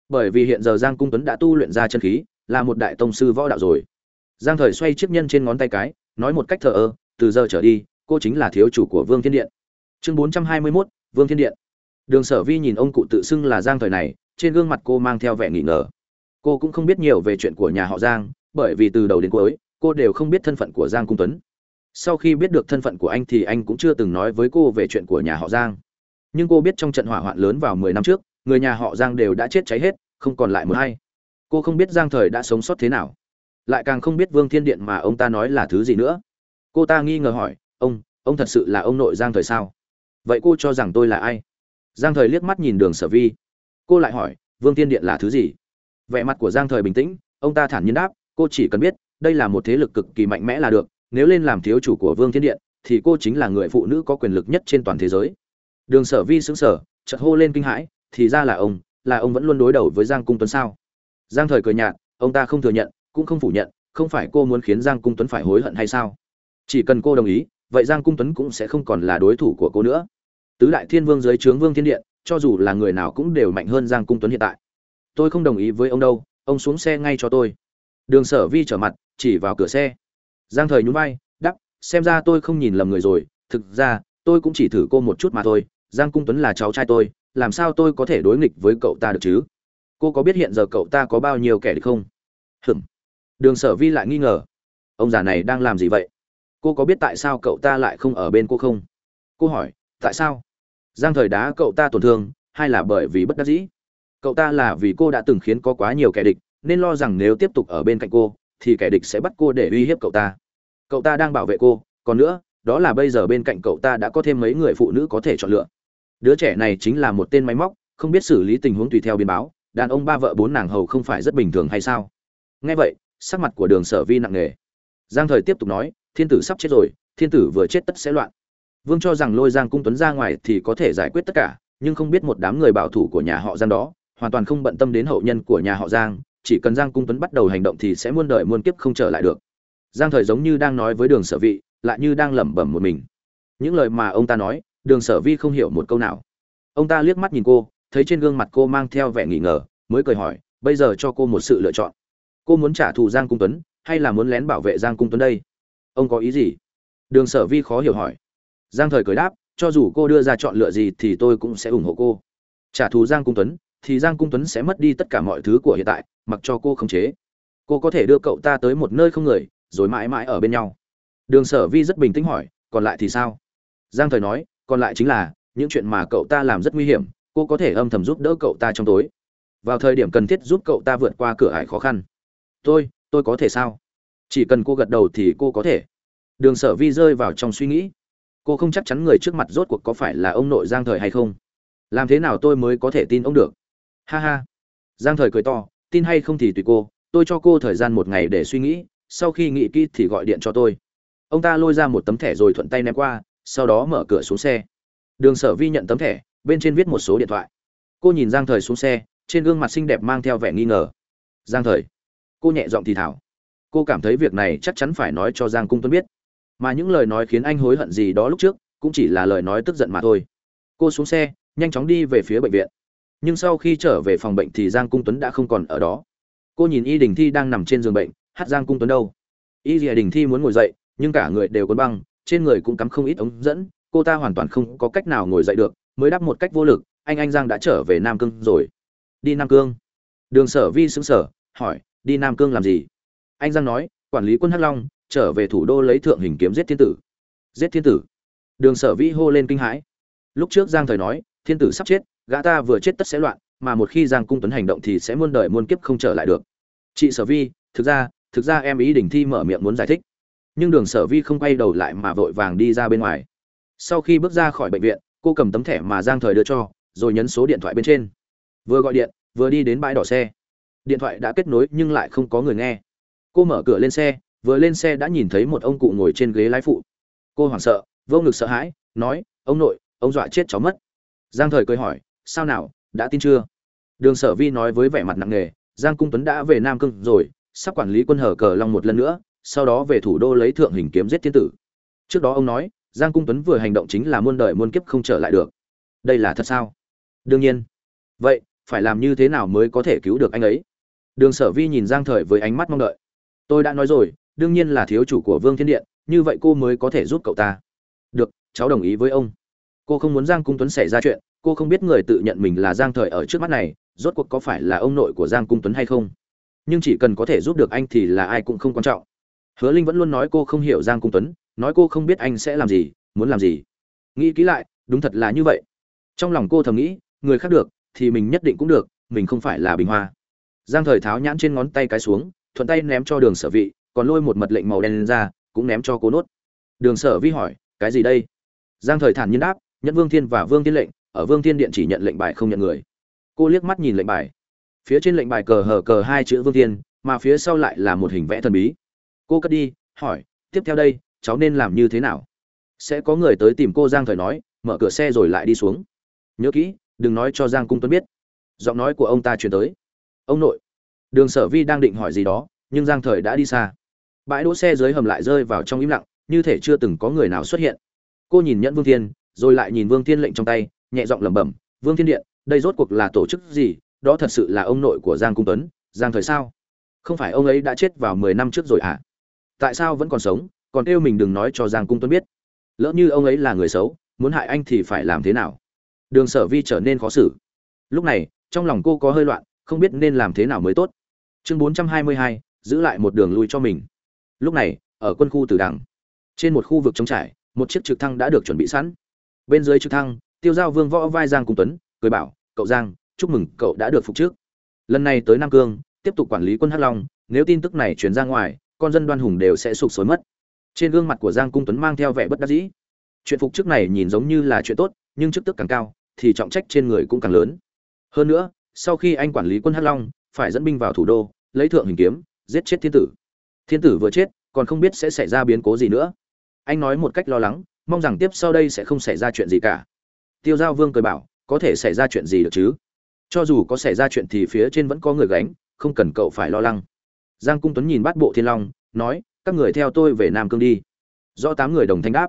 Bởi vì hiện giờ giang cung tuấn đã tu luyện ra chân khí là một đại tông sư võ đạo rồi. Giang thời xoay chiếc nhân trên ngón tay cái nói một cách thờ ơ từ giờ trở đi cô chính là thiếu chủ của vương thiên điện. Chương bốn trăm hai mươi 421, vương thiên điện. Đường sở vi nhìn ông cụ tự xưng là giang thời này trên gương mặt cô mang theo vẻ nghỉ ngờ. Cô cũng không biết nhiều về chuyện của nhà họ giang bởi vì từ đầu đến cuối cô đều không biết thân phận của giang cung tuấn sau khi biết được thân phận của anh thì anh cũng chưa từng nói với cô về chuyện của nhà họ giang. Nhưng cô biết trong trận hỏa hoạn lớn vào mười năm trước, người nhà họ giang đều đã chết cháy hết, không còn lại một hay cô không biết giang thời đã sống sót thế nào. Lại càng không biết vương thiên điện mà ông ta nói là thứ gì nữa. Cô ta nghi ngờ hỏi, ông ông thật sự là ông nội giang thời sao? Vậy cô cho rằng tôi là ai? Giang thời liếc mắt nhìn đường sở vi. Cô lại hỏi, vương thiên điện là thứ gì? Vẻ mặt của giang thời bình tĩnh, ông ta thản nhiên đáp, cô chỉ cần biết, đây là một thế lực cực kỳ mạnh mẽ là được nếu lên làm thiếu chủ của vương thiên điện, thì cô chính là người phụ nữ có quyền lực nhất trên toàn thế giới. Đường sở vi xứng sở chợt hô lên kinh hãi, thì ra là ông là ông vẫn luôn đối đầu với giang cung tuấn sao? Giang thời cười nhạt, ông ta không thừa nhận, cũng không phủ nhận, không phải cô muốn khiến giang cung tuấn phải hối hận hay sao? Chỉ cần cô đồng ý, vậy giang cung tuấn cũng sẽ không còn là đối thủ của cô nữa. Tứ đại thiên vương dưới trướng vương thiên điện, cho dù là người nào cũng đều mạnh hơn giang cung tuấn hiện tại. Tôi không đồng ý với ông đâu, ông xuống xe ngay cho tôi. Đường sở vi trở mặt, chỉ vào cửa xe giang thời nhún vai đắp xem ra tôi không nhìn lầm người rồi, thực ra, tôi cũng chỉ thử cô một chút mà thôi, giang cung tuấn là cháu trai tôi, làm sao tôi có thể đối nghịch với cậu ta được chứ? Cô có biết hiện giờ cậu ta có bao nhiêu kẻ địch không? Hừm đường sở vi lại nghi ngờ. Ông già này đang làm gì vậy? Cô có biết tại sao cậu ta lại không ở bên cô không? Cô hỏi, tại sao? Giang thời đá cậu ta tổn thương, hay là bởi vì bất đắc dĩ? Cậu ta là vì cô đã từng khiến có quá nhiều kẻ địch, nên lo rằng nếu tiếp tục ở bên cạnh cô thì kẻ địch sẽ bắt cô để uy hiếp cậu ta. Cậu ta đang bảo vệ cô, còn nữa, đó là bây giờ bên cạnh cậu ta đã có thêm mấy người phụ nữ có thể chọn lựa. Đứa trẻ này chính là một tên máy móc, không biết xử lý tình huống tùy theo biến báo, đàn ông ba vợ bốn nàng hầu không phải rất bình thường hay sao? Nghe vậy, sắc mặt của đường sở vi nặng nề. Giang thời tiếp tục nói, thiên tử sắp chết rồi, thiên tử vừa chết tất sẽ loạn. Vương cho rằng lôi giang cung tuấn ra ngoài thì có thể giải quyết tất cả, nhưng không biết một đám người bảo thủ của nhà họ giang đó, hoàn toàn không bận tâm đến hậu nhân của nhà họ giang chỉ cần giang cung tuấn bắt đầu hành động thì sẽ muôn đời muôn kiếp không trở lại được. Giang thời giống như đang nói với đường sở vị lại như đang lẩm bẩm một mình. Những lời mà ông ta nói, đường sở vi không hiểu một câu nào. Ông ta liếc mắt nhìn cô, thấy trên gương mặt cô mang theo vẻ nghi ngờ, mới cười hỏi, bây giờ cho cô một sự lựa chọn. Cô muốn trả thù giang cung tuấn, hay là muốn lén bảo vệ giang cung tuấn đây? Ông có ý gì? Đường sở vi khó hiểu hỏi. Giang thời cười đáp, cho dù cô đưa ra chọn lựa gì thì tôi cũng sẽ ủng hộ cô. Trả thù giang cung tuấn, thì giang cung tuấn sẽ mất đi tất cả mọi thứ của hiện tại mặc cho cô khống chế. Cô có thể đưa cậu ta tới một nơi không người, rồi mãi mãi ở bên nhau. Đường sở vi rất bình tĩnh hỏi, còn lại thì sao? Giang thời nói, còn lại chính là, những chuyện mà cậu ta làm rất nguy hiểm, cô có thể âm thầm giúp đỡ cậu ta trong tối. Vào thời điểm cần thiết giúp cậu ta vượt qua cửa ải khó khăn. Tôi tôi có thể sao? Chỉ cần cô gật đầu thì cô có thể. Đường sở vi rơi vào trong suy nghĩ. Cô không chắc chắn người trước mặt rốt cuộc có phải là ông nội giang thời hay không. Làm thế nào tôi mới có thể tin ông được? Ha ha. Giang thời cười to tin hay không thì tùy cô, tôi cho cô thời gian một ngày để suy nghĩ, sau khi nghĩ kỹ thì gọi điện cho tôi. Ông ta lôi ra một tấm thẻ rồi thuận tay ném qua, sau đó mở cửa xuống xe. Đường sở vi nhận tấm thẻ, bên trên viết một số điện thoại. Cô nhìn giang thời xuống xe, trên gương mặt xinh đẹp mang theo vẻ nghi ngờ. Giang thời, cô nhẹ giọng thì thảo. Cô cảm thấy việc này chắc chắn phải nói cho giang cung tuấn biết. Mà những lời nói khiến anh hối hận gì đó lúc trước, cũng chỉ là lời nói tức giận mà thôi. Cô xuống xe, nhanh chóng đi về phía bệnh viện nhưng sau khi trở về phòng bệnh thì giang cung tuấn đã không còn ở đó. Cô nhìn y đình thi đang nằm trên giường bệnh, hát giang cung tuấn đâu? Y dìa đình thi muốn ngồi dậy, nhưng cả người đều quấn băng, trên người cũng cắm không ít ống dẫn, cô ta hoàn toàn không có cách nào ngồi dậy được, mới đáp một cách vô lực, anh anh giang đã trở về nam cương rồi. Đi nam cương? Đường sở vi xứng sở hỏi, đi nam cương làm gì? Anh giang nói, quản lý quân hắc long, trở về thủ đô lấy thượng hình kiếm giết thiên tử. Giết thiên tử? Đường sở vi hô lên kinh hãi. Lúc trước giang thời nói, thiên tử sắp chết gã ta vừa chết tất sẽ loạn, mà một khi giang cung tuấn hành động thì sẽ muôn đời muôn kiếp không trở lại được. Chị sở vi, thực ra thực ra em ý đình thi mở miệng muốn giải thích. Nhưng đường sở vi không quay đầu lại mà vội vàng đi ra bên ngoài. Sau khi bước ra khỏi bệnh viện, cô cầm tấm thẻ mà giang thời đưa cho, rồi nhấn số điện thoại bên trên. Vừa gọi điện, vừa đi đến bãi đỏ xe. Điện thoại đã kết nối nhưng lại không có người nghe. Cô mở cửa lên xe, vừa lên xe đã nhìn thấy một ông cụ ngồi trên ghế lái phụ. Cô hoảng sợ, vô ngực sợ hãi, nói, ông nội, ông dọa chết cháu mất. Giang thời cười hỏi sao nào, đã tin chưa? Đường sở vi nói với vẻ mặt nặng nề, giang cung tuấn đã về nam cương rồi, sắp quản lý quân hở cờ long một lần nữa, sau đó về thủ đô lấy thượng hình kiếm giết thiên tử. Trước đó ông nói, giang cung tuấn vừa hành động chính là muôn đời muôn kiếp không trở lại được. Đây là thật sao? Đương nhiên. Vậy, phải làm như thế nào mới có thể cứu được anh ấy? Đường sở vi nhìn giang thời với ánh mắt mong đợi. Tôi đã nói rồi, đương nhiên là thiếu chủ của vương thiên điện, như vậy cô mới có thể giúp cậu ta. Được, cháu đồng ý với ông cô không muốn giang cung tuấn xảy ra chuyện, cô không biết người tự nhận mình là giang thời ở trước mắt này, rốt cuộc có phải là ông nội của giang cung tuấn hay không? Nhưng chỉ cần có thể giúp được anh thì là ai cũng không quan trọng. Hứa linh vẫn luôn nói cô không hiểu giang cung tuấn, nói cô không biết anh sẽ làm gì, muốn làm gì. Nghĩ kỹ lại, đúng thật là như vậy. Trong lòng cô thầm nghĩ, người khác được, thì mình nhất định cũng được, mình không phải là bình hoa. Giang thời tháo nhãn trên ngón tay cái xuống, thuận tay ném cho đường sở vị, còn lôi một mật lệnh màu đen lên ra, cũng ném cho cô nốt. Đường sở vi hỏi, cái gì đây? Giang thời thản nhiên đáp nhất vương thiên và vương thiên lệnh, ở vương thiên điện chỉ nhận lệnh bài không nhận người. Cô liếc mắt nhìn lệnh bài. Phía trên lệnh bài cờ hờ cờ hai chữ vương thiên, mà phía sau lại là một hình vẽ thần bí. Cô cất đi, hỏi, tiếp theo đây, cháu nên làm như thế nào? Sẽ có người tới tìm cô giang thời nói, mở cửa xe rồi lại đi xuống. Nhớ kỹ, đừng nói cho giang cung tuấn biết. Giọng nói của ông ta truyền tới. Ông nội. Đường sở vi đang định hỏi gì đó, nhưng giang thời đã đi xa. Bãi đỗ xe dưới hầm lại rơi vào trong im lặng, như thể chưa từng có người nào xuất hiện. Cô nhìn nhẫn vương thiên rồi lại nhìn vương thiên lệnh trong tay, nhẹ giọng lẩm bẩm, vương thiên điện, đây rốt cuộc là tổ chức gì? Đó thật sự là ông nội của giang cung tuấn, giang thời sao? Không phải ông ấy đã chết vào mười năm trước rồi à? Tại sao vẫn còn sống? Còn kêu mình đừng nói cho giang cung tuấn biết. Lỡ như ông ấy là người xấu, muốn hại anh thì phải làm thế nào? Đường sở vi trở nên khó xử. Lúc này, trong lòng cô có hơi loạn, không biết nên làm thế nào mới tốt. Chương bốn trăm hai mươi hai, giữ lại một đường lui cho mình. Lúc này, ở quân khu tử đằng, trên một khu vực trống trải, một chiếc trực thăng đã được chuẩn bị sẵn bên dưới trực thăng, tiêu giao vương võ vai giang cung tuấn, cười bảo, cậu giang, chúc mừng cậu đã được phục trước lần này tới nam cương, tiếp tục quản lý quân hắc long, nếu tin tức này truyền ra ngoài, con dân đoan hùng đều sẽ sụp sối mất. Trên gương mặt của giang cung tuấn mang theo vẻ bất đắc dĩ. Chuyện phục chức này nhìn giống như là chuyện tốt, nhưng chức tức càng cao, thì trọng trách trên người cũng càng lớn. Hơn nữa, sau khi anh quản lý quân hắc long, phải dẫn binh vào thủ đô, lấy thượng hình kiếm, giết chết thiên tử. Thiên tử vừa chết, còn không biết sẽ xảy ra biến cố gì nữa. Anh nói một cách lo lắng mong rằng tiếp sau đây sẽ không xảy ra chuyện gì cả. Tiêu giao vương cười bảo, có thể xảy ra chuyện gì được chứ? Cho dù có xảy ra chuyện thì phía trên vẫn có người gánh, không cần cậu phải lo lắng. Giang cung tuấn nhìn bát bộ thiên long, nói, các người theo tôi về nam cương đi. Do tám người đồng thanh đáp.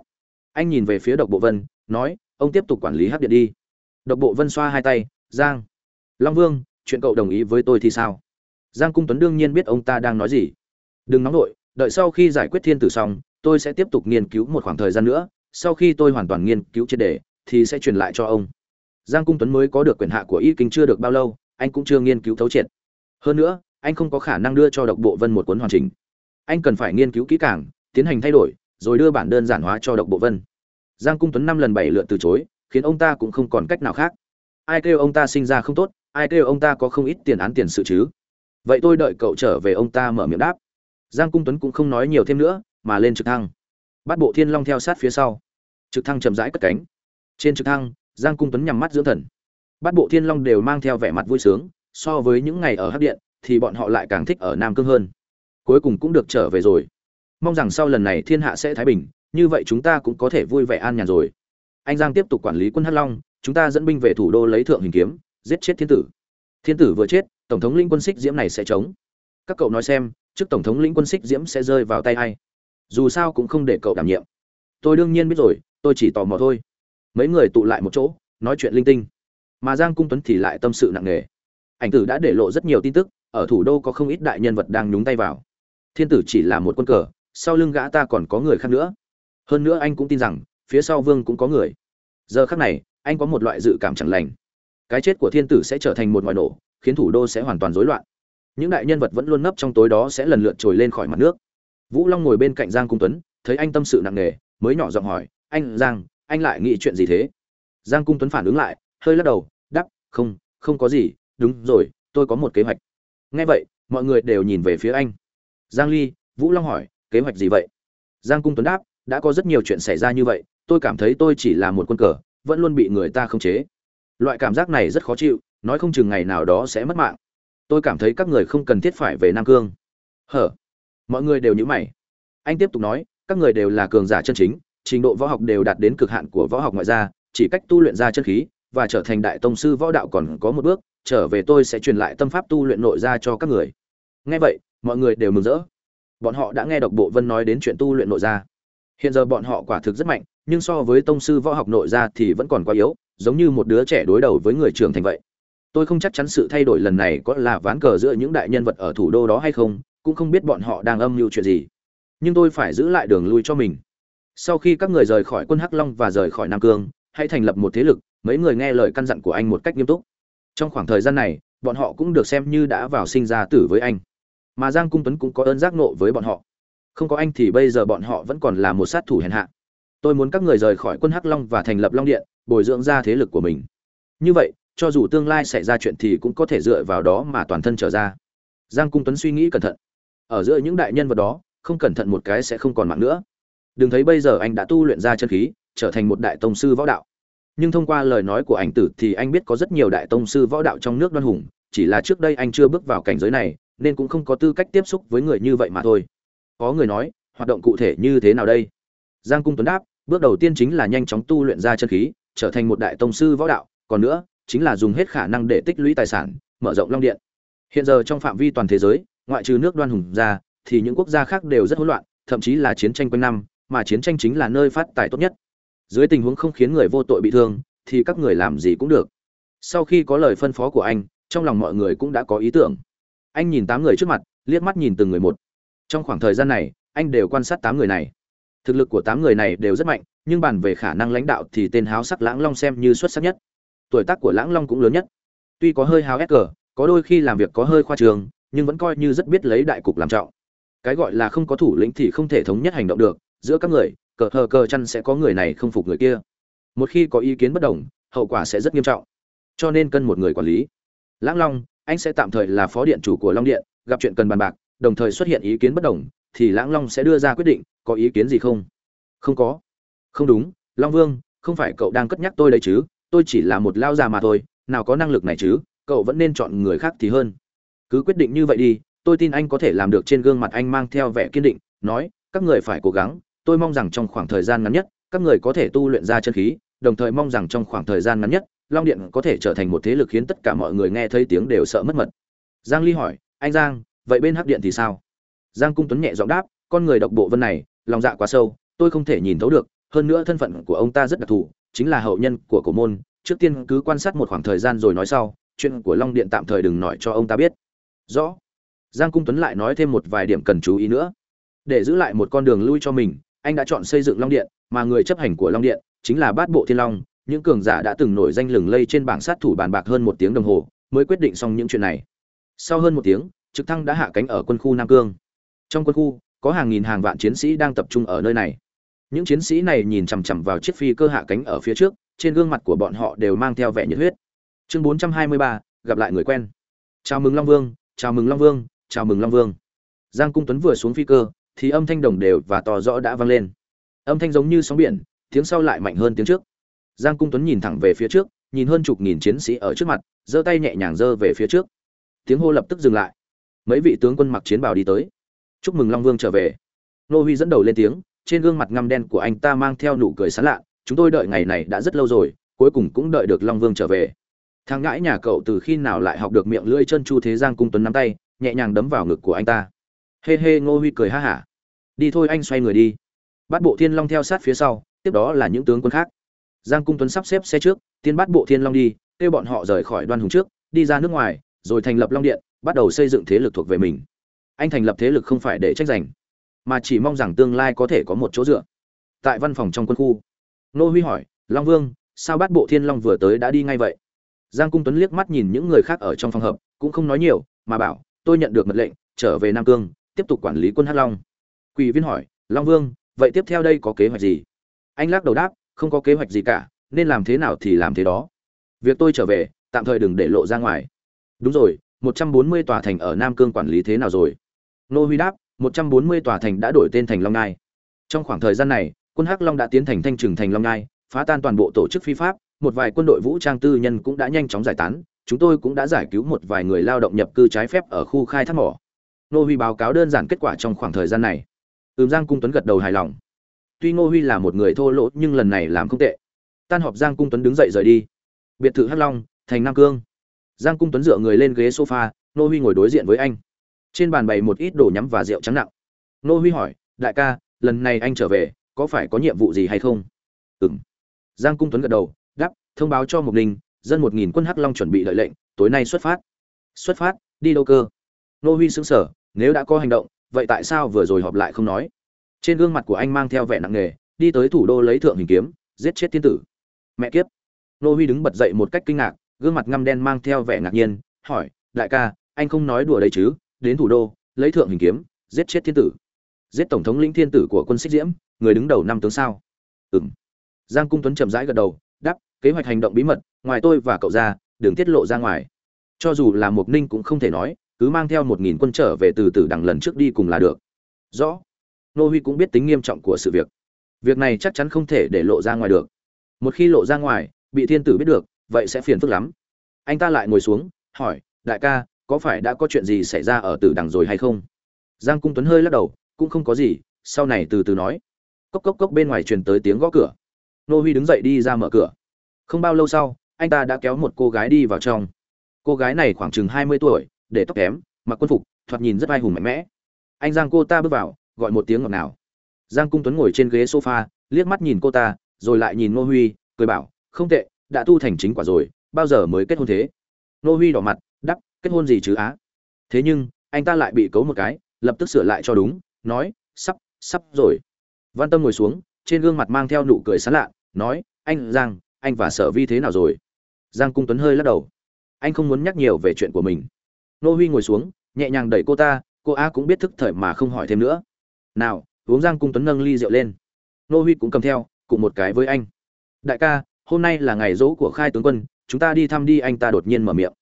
Anh nhìn về phía độc bộ vân, nói, ông tiếp tục quản lý hấp điện đi. Độc bộ vân xoa hai tay, giang. Long vương, chuyện cậu đồng ý với tôi thì sao? Giang cung tuấn đương nhiên biết ông ta đang nói gì. Đừng nóng nổi đợi sau khi giải quyết thiên tử xong, tôi sẽ tiếp tục nghiên cứu một khoảng thời gian nữa sau khi tôi hoàn toàn nghiên cứu triệt đề, thì sẽ truyền lại cho ông. Giang cung tuấn mới có được quyền hạ của y kinh chưa được bao lâu, anh cũng chưa nghiên cứu thấu triệt. Hơn nữa, anh không có khả năng đưa cho độc bộ vân một cuốn hoàn chỉnh. Anh cần phải nghiên cứu kỹ càng, tiến hành thay đổi, rồi đưa bản đơn giản hóa cho độc bộ vân. Giang cung tuấn năm lần bảy lượt từ chối, khiến ông ta cũng không còn cách nào khác. Ai kêu ông ta sinh ra không tốt, ai kêu ông ta có không ít tiền án tiền sự chứ? Vậy tôi đợi cậu trở về ông ta mở miệng đáp. Giang cung tuấn cũng không nói nhiều thêm nữa, mà lên trực thăng bắt bộ thiên long theo sát phía sau. Trực thăng chậm rãi cất cánh. Trên trực thăng, giang cung tuấn nhắm mắt dưỡng thần. Bắt bộ thiên long đều mang theo vẻ mặt vui sướng, so với những ngày ở hắc điện, thì bọn họ lại càng thích ở nam cương hơn. Cuối cùng cũng được trở về rồi. Mong rằng sau lần này thiên hạ sẽ thái bình, như vậy chúng ta cũng có thể vui vẻ an nhàn rồi. Anh giang tiếp tục quản lý quân hắc long, chúng ta dẫn binh về thủ đô lấy thượng hình kiếm, giết chết thiên tử. Thiên tử vừa chết, tổng thống linh quân xích diễm này sẽ chống các cậu nói xem, trước tổng thống lĩnh quân xích diễm sẽ rơi vào tay hay dù sao cũng không để cậu đảm nhiệm. Tôi đương nhiên biết rồi, tôi chỉ tò mò thôi. Mấy người tụ lại một chỗ, nói chuyện linh tinh. Mà giang cung tuấn thì lại tâm sự nặng nề. Ảnh tử đã để lộ rất nhiều tin tức, ở thủ đô có không ít đại nhân vật đang nhúng tay vào. Thiên tử chỉ là một quân cờ, sau lưng gã ta còn có người khác nữa. Hơn nữa anh cũng tin rằng, phía sau vương cũng có người. Giờ khác này, anh có một loại dự cảm chẳng lành. Cái chết của thiên tử sẽ trở thành một ngoại nổ, khiến thủ đô sẽ hoàn toàn rối loạn. Những đại nhân vật vẫn luôn nấp trong tối đó sẽ lần lượt trồi lên khỏi mặt nước vũ long ngồi bên cạnh giang cung tuấn, thấy anh tâm sự nặng nề, mới nhỏ giọng hỏi, anh, giang, anh lại nghĩ chuyện gì thế? Giang cung tuấn phản ứng lại, hơi lắc đầu đắp không không có gì, đúng rồi, tôi có một kế hoạch. Nghe vậy, mọi người đều nhìn về phía anh. Giang ly, vũ long hỏi, kế hoạch gì vậy? Giang cung tuấn đáp, đã có rất nhiều chuyện xảy ra như vậy, tôi cảm thấy tôi chỉ là một quân cờ, vẫn luôn bị người ta khống chế. Loại cảm giác này rất khó chịu, nói không chừng ngày nào đó sẽ mất mạng. Tôi cảm thấy các người không cần thiết phải về nam cương. Hở? Mọi người đều nhíu mày. Anh tiếp tục nói, các người đều là cường giả chân chính, trình độ võ học đều đạt đến cực hạn của võ học ngoại gia, chỉ cách tu luyện ra chân khí và trở thành đại tông sư võ đạo còn có một bước, trở về tôi sẽ truyền lại tâm pháp tu luyện nội ra cho các người. Nghe vậy, mọi người đều mừng rỡ. Bọn họ đã nghe độc bộ vân nói đến chuyện tu luyện nội ra hiện giờ bọn họ quả thực rất mạnh, nhưng so với tông sư võ học nội ra thì vẫn còn quá yếu, giống như một đứa trẻ đối đầu với người trưởng thành vậy. Tôi không chắc chắn sự thay đổi lần này có là ván cờ giữa những đại nhân vật ở thủ đô đó hay không cũng không biết bọn họ đang âm mưu chuyện gì. Nhưng tôi phải giữ lại đường lui cho mình. Sau khi các người rời khỏi quân hắc long và rời khỏi nam cương, hãy thành lập một thế lực, mấy người nghe lời căn dặn của anh một cách nghiêm túc. Trong khoảng thời gian này, bọn họ cũng được xem như đã vào sinh ra tử với anh. Mà giang cung tuấn cũng có ơn giác nộ với bọn họ. Không có anh thì bây giờ bọn họ vẫn còn là một sát thủ hèn hạ. Tôi muốn các người rời khỏi quân hắc long và thành lập long điện, bồi dưỡng ra thế lực của mình. Như vậy, cho dù tương lai xảy ra chuyện thì cũng có thể dựa vào đó mà toàn thân trở ra. Giang cung tuấn suy nghĩ cẩn thận ở giữa những đại nhân vật đó, không cẩn thận một cái sẽ không còn mạng nữa. Đừng thấy bây giờ anh đã tu luyện ra chân khí, trở thành một đại tông sư võ đạo. Nhưng thông qua lời nói của anh tử thì anh biết có rất nhiều đại tông sư võ đạo trong nước đoan hùng, chỉ là trước đây anh chưa bước vào cảnh giới này, nên cũng không có tư cách tiếp xúc với người như vậy mà thôi. Có người nói, hoạt động cụ thể như thế nào đây? Giang cung tuấn đáp, bước đầu tiên chính là nhanh chóng tu luyện ra chân khí, trở thành một đại tông sư võ đạo, còn nữa, chính là dùng hết khả năng để tích lũy tài sản, mở rộng long điện. Hiện giờ trong phạm vi toàn thế giới ngoại trừ nước đoan hùng ra, thì những quốc gia khác đều rất hỗn loạn, thậm chí là chiến tranh quanh năm, mà chiến tranh chính là nơi phát tài tốt nhất. Dưới tình huống không khiến người vô tội bị thương, thì các người làm gì cũng được. Sau khi có lời phân phó của anh, trong lòng mọi người cũng đã có ý tưởng. Anh nhìn tám người trước mặt, liếc mắt nhìn từng người một. Trong khoảng thời gian này, anh đều quan sát tám người này. Thực lực của tám người này đều rất mạnh, nhưng bàn về khả năng lãnh đạo thì tên háo sắc lãng long xem như xuất sắc nhất. Tuổi tác của lãng long cũng lớn nhất. Tuy có hơi háo ép cờ, có đôi khi làm việc có hơi khoa trường nhưng vẫn coi như rất biết lấy đại cục làm trọng. Cái gọi là không có thủ lĩnh thì không thể thống nhất hành động được, giữa các người, cờ hờ cờ chăn sẽ có người này không phục người kia. Một khi có ý kiến bất đồng, hậu quả sẽ rất nghiêm trọng. Cho nên cân một người quản lý. Lãng long, anh sẽ tạm thời là phó điện chủ của long điện, gặp chuyện cần bàn bạc, đồng thời xuất hiện ý kiến bất đồng, thì lãng long sẽ đưa ra quyết định, có ý kiến gì không? Không có. Không đúng, long vương, không phải cậu đang cất nhắc tôi đấy chứ, tôi chỉ là một lao già mà thôi, nào có năng lực này chứ, cậu vẫn nên chọn người khác thì hơn cứ quyết định như vậy đi, tôi tin anh có thể làm được trên gương mặt anh mang theo vẻ kiên định, nói, các người phải cố gắng, tôi mong rằng trong khoảng thời gian ngắn nhất, các người có thể tu luyện ra chân khí, đồng thời mong rằng trong khoảng thời gian ngắn nhất, long điện có thể trở thành một thế lực khiến tất cả mọi người nghe thấy tiếng đều sợ mất mật. Giang ly hỏi, anh giang, vậy bên hắc điện thì sao? Giang cung tuấn nhẹ giọng đáp, con người độc bộ vân này, lòng dạ quá sâu, tôi không thể nhìn thấu được, hơn nữa thân phận của ông ta rất đặc thù, chính là hậu nhân của cổ môn, trước tiên cứ quan sát một khoảng thời gian rồi nói sau, chuyện của long điện tạm thời đừng nói cho ông ta biết rõ. Giang cung tuấn lại nói thêm một vài điểm cần chú ý nữa. Để giữ lại một con đường lui cho mình anh đã chọn xây dựng long điện mà người chấp hành của long điện chính là bát bộ thiên long. Những cường giả đã từng nổi danh lừng lây trên bảng sát thủ bàn bạc hơn một tiếng đồng hồ mới quyết định xong những chuyện này. Sau hơn một tiếng trực thăng đã hạ cánh ở quân khu nam cương. Trong quân khu có hàng nghìn hàng vạn chiến sĩ đang tập trung ở nơi này. Những chiến sĩ này nhìn chằm chằm vào chiếc phi cơ hạ cánh ở phía trước trên gương mặt của bọn họ đều mang theo vẻ nhiệt huyết. Chương 423, gặp lại người quen. Chào mừng long vương chào mừng long vương, chào mừng long vương. Giang cung tuấn vừa xuống phi cơ, thì âm thanh đồng đều và to rõ đã vang lên. Âm thanh giống như sóng biển, tiếng sau lại mạnh hơn tiếng trước. Giang cung tuấn nhìn thẳng về phía trước, nhìn hơn chục nghìn chiến sĩ ở trước mặt, giơ tay nhẹ nhàng giơ về phía trước. Tiếng hô lập tức dừng lại. Mấy vị tướng quân mặc chiến bào đi tới. Chúc mừng long vương trở về. Nô huy dẫn đầu lên tiếng, trên gương mặt ngăm đen của anh ta mang theo nụ cười sán lạ, chúng tôi đợi ngày này đã rất lâu rồi, cuối cùng cũng đợi được long vương trở về thằng ngãi nhà cậu từ khi nào lại học được miệng lưỡi chân chu thế giang cung tuấn nắm tay, nhẹ nhàng đấm vào ngực của anh ta. Hê hê, ngô huy cười ha hả. Đi thôi, anh xoay người đi. Bắt bộ thiên long theo sát phía sau, tiếp đó là những tướng quân khác. Giang cung tuấn sắp xếp xe trước tiên bắt bộ thiên long đi, kêu bọn họ rời khỏi đoan hùng trước, đi ra nước ngoài, rồi thành lập long điện, bắt đầu xây dựng thế lực thuộc về mình. Anh thành lập thế lực không phải để tranh giành, mà chỉ mong rằng tương lai có thể có một chỗ dựa. Tại văn phòng trong quân khu nô huy hỏi, long vương, sao bát bộ thiên long vừa tới đã đi ngay vậy? Giang cung tuấn liếc mắt nhìn những người khác ở trong phòng hợp cũng không nói nhiều, mà bảo, tôi nhận được mật lệnh, trở về nam cương, tiếp tục quản lý quân hắc long. Quỷ viên hỏi, long vương, vậy tiếp theo đây có kế hoạch gì? Anh lắc đầu đáp, không có kế hoạch gì cả, nên làm thế nào thì làm thế đó. Việc tôi trở về, tạm thời đừng để lộ ra ngoài. Đúng rồi, một trăm bốn mươi tòa thành ở nam cương quản lý thế nào rồi? Nô huy đáp, một trăm bốn mươi tòa thành đã đổi tên thành long nai trong khoảng thời gian này, quân hắc long đã tiến thành thanh trừng thành long nai phá tan toàn bộ tổ chức phi pháp một vài quân đội vũ trang tư nhân cũng đã nhanh chóng giải tán, chúng tôi cũng đã giải cứu một vài người lao động nhập cư trái phép ở khu khai thác mỏ. Ngô huy báo cáo đơn giản kết quả trong khoảng thời gian này. Ừm, giang cung tuấn gật đầu hài lòng. Tuy ngô huy là một người thô lỗ, nhưng lần này làm không tệ. Tan họp giang cung tuấn đứng dậy rời đi. Biệt thự hắc long, thành nam cương. Giang cung tuấn dựa người lên ghế sofa, ngô huy ngồi đối diện với anh. Trên bàn bày một ít đồ nhắm và rượu trắng nặng. Ngô huy hỏi, đại ca, lần này anh trở về, có phải có nhiệm vụ gì hay không? Ừng giang cung tuấn gật đầu thông báo cho mục ninh, dân một nghìn quân hắc long chuẩn bị đợi lệnh, tối nay xuất phát. Xuất phát, đi đâu cơ? Nô huy xứng sở nếu đã có hành động, vậy tại sao vừa rồi họp lại không nói? Trên gương mặt của anh mang theo vẻ nặng nề, đi tới thủ đô lấy thượng hình kiếm, giết chết thiên tử. Mẹ kiếp! Nô huy đứng bật dậy một cách kinh ngạc, gương mặt ngăm đen mang theo vẻ ngạc nhiên, hỏi, đại ca, anh không nói đùa đây chứ? Đến thủ đô, lấy thượng hình kiếm, giết chết thiên tử. Giết tổng thống lĩnh thiên tử của quân xích diễm, người đứng đầu năm tướng sao? Ừng giang cung tuấn chậm rãi gật đầu kế hoạch hành động bí mật, ngoài tôi và cậu ra đừng tiết lộ ra ngoài. Cho dù là mục ninh cũng không thể nói, cứ mang theo một nghìn quân trở về từ tử đằng lần trước đi cùng là được. Rõ. Nô huy cũng biết tính nghiêm trọng của sự việc. Việc này chắc chắn không thể để lộ ra ngoài được. Một khi lộ ra ngoài, bị thiên tử biết được, vậy sẽ phiền phức lắm. Anh ta lại ngồi xuống, hỏi, đại ca, có phải đã có chuyện gì xảy ra ở tử đằng rồi hay không? Giang cung tuấn hơi lắc đầu, cũng không có gì, sau này từ từ nói. Cốc cốc cốc bên ngoài truyền tới tiếng gõ cửa. Nô huy đứng dậy đi ra mở cửa không bao lâu sau, anh ta đã kéo một cô gái đi vào trong. Cô gái này khoảng chừng hai mươi tuổi, để tóc kém, mặc quân phục, thoạt nhìn rất ai hùng mạnh mẽ. Anh giang cô ta bước vào, gọi một tiếng ngọt nào giang cung tuấn ngồi trên ghế sofa, liếc mắt nhìn cô ta, rồi lại nhìn ngô huy, cười bảo, không tệ, đã tu thành chính quả rồi, bao giờ mới kết hôn thế? Ngô huy đỏ mặt, đắp, kết hôn gì chứ á? Thế nhưng, anh ta lại bị cấu một cái, lập tức sửa lại cho đúng, nói, sắp sắp rồi. Văn tâm ngồi xuống, trên gương mặt mang theo nụ cười sán lạ, nói, anh giang anh và sở vi thế nào rồi? Giang cung tuấn hơi lắc đầu. Anh không muốn nhắc nhiều về chuyện của mình. Nô huy ngồi xuống, nhẹ nhàng đẩy cô ta, cô a cũng biết thức thời mà không hỏi thêm nữa. Nào, uống giang cung tuấn nâng ly rượu lên. Nô huy cũng cầm theo, cùng một cái với anh. Đại ca, hôm nay là ngày dỗ của khai tướng quân, chúng ta đi thăm đi, anh ta đột nhiên mở miệng.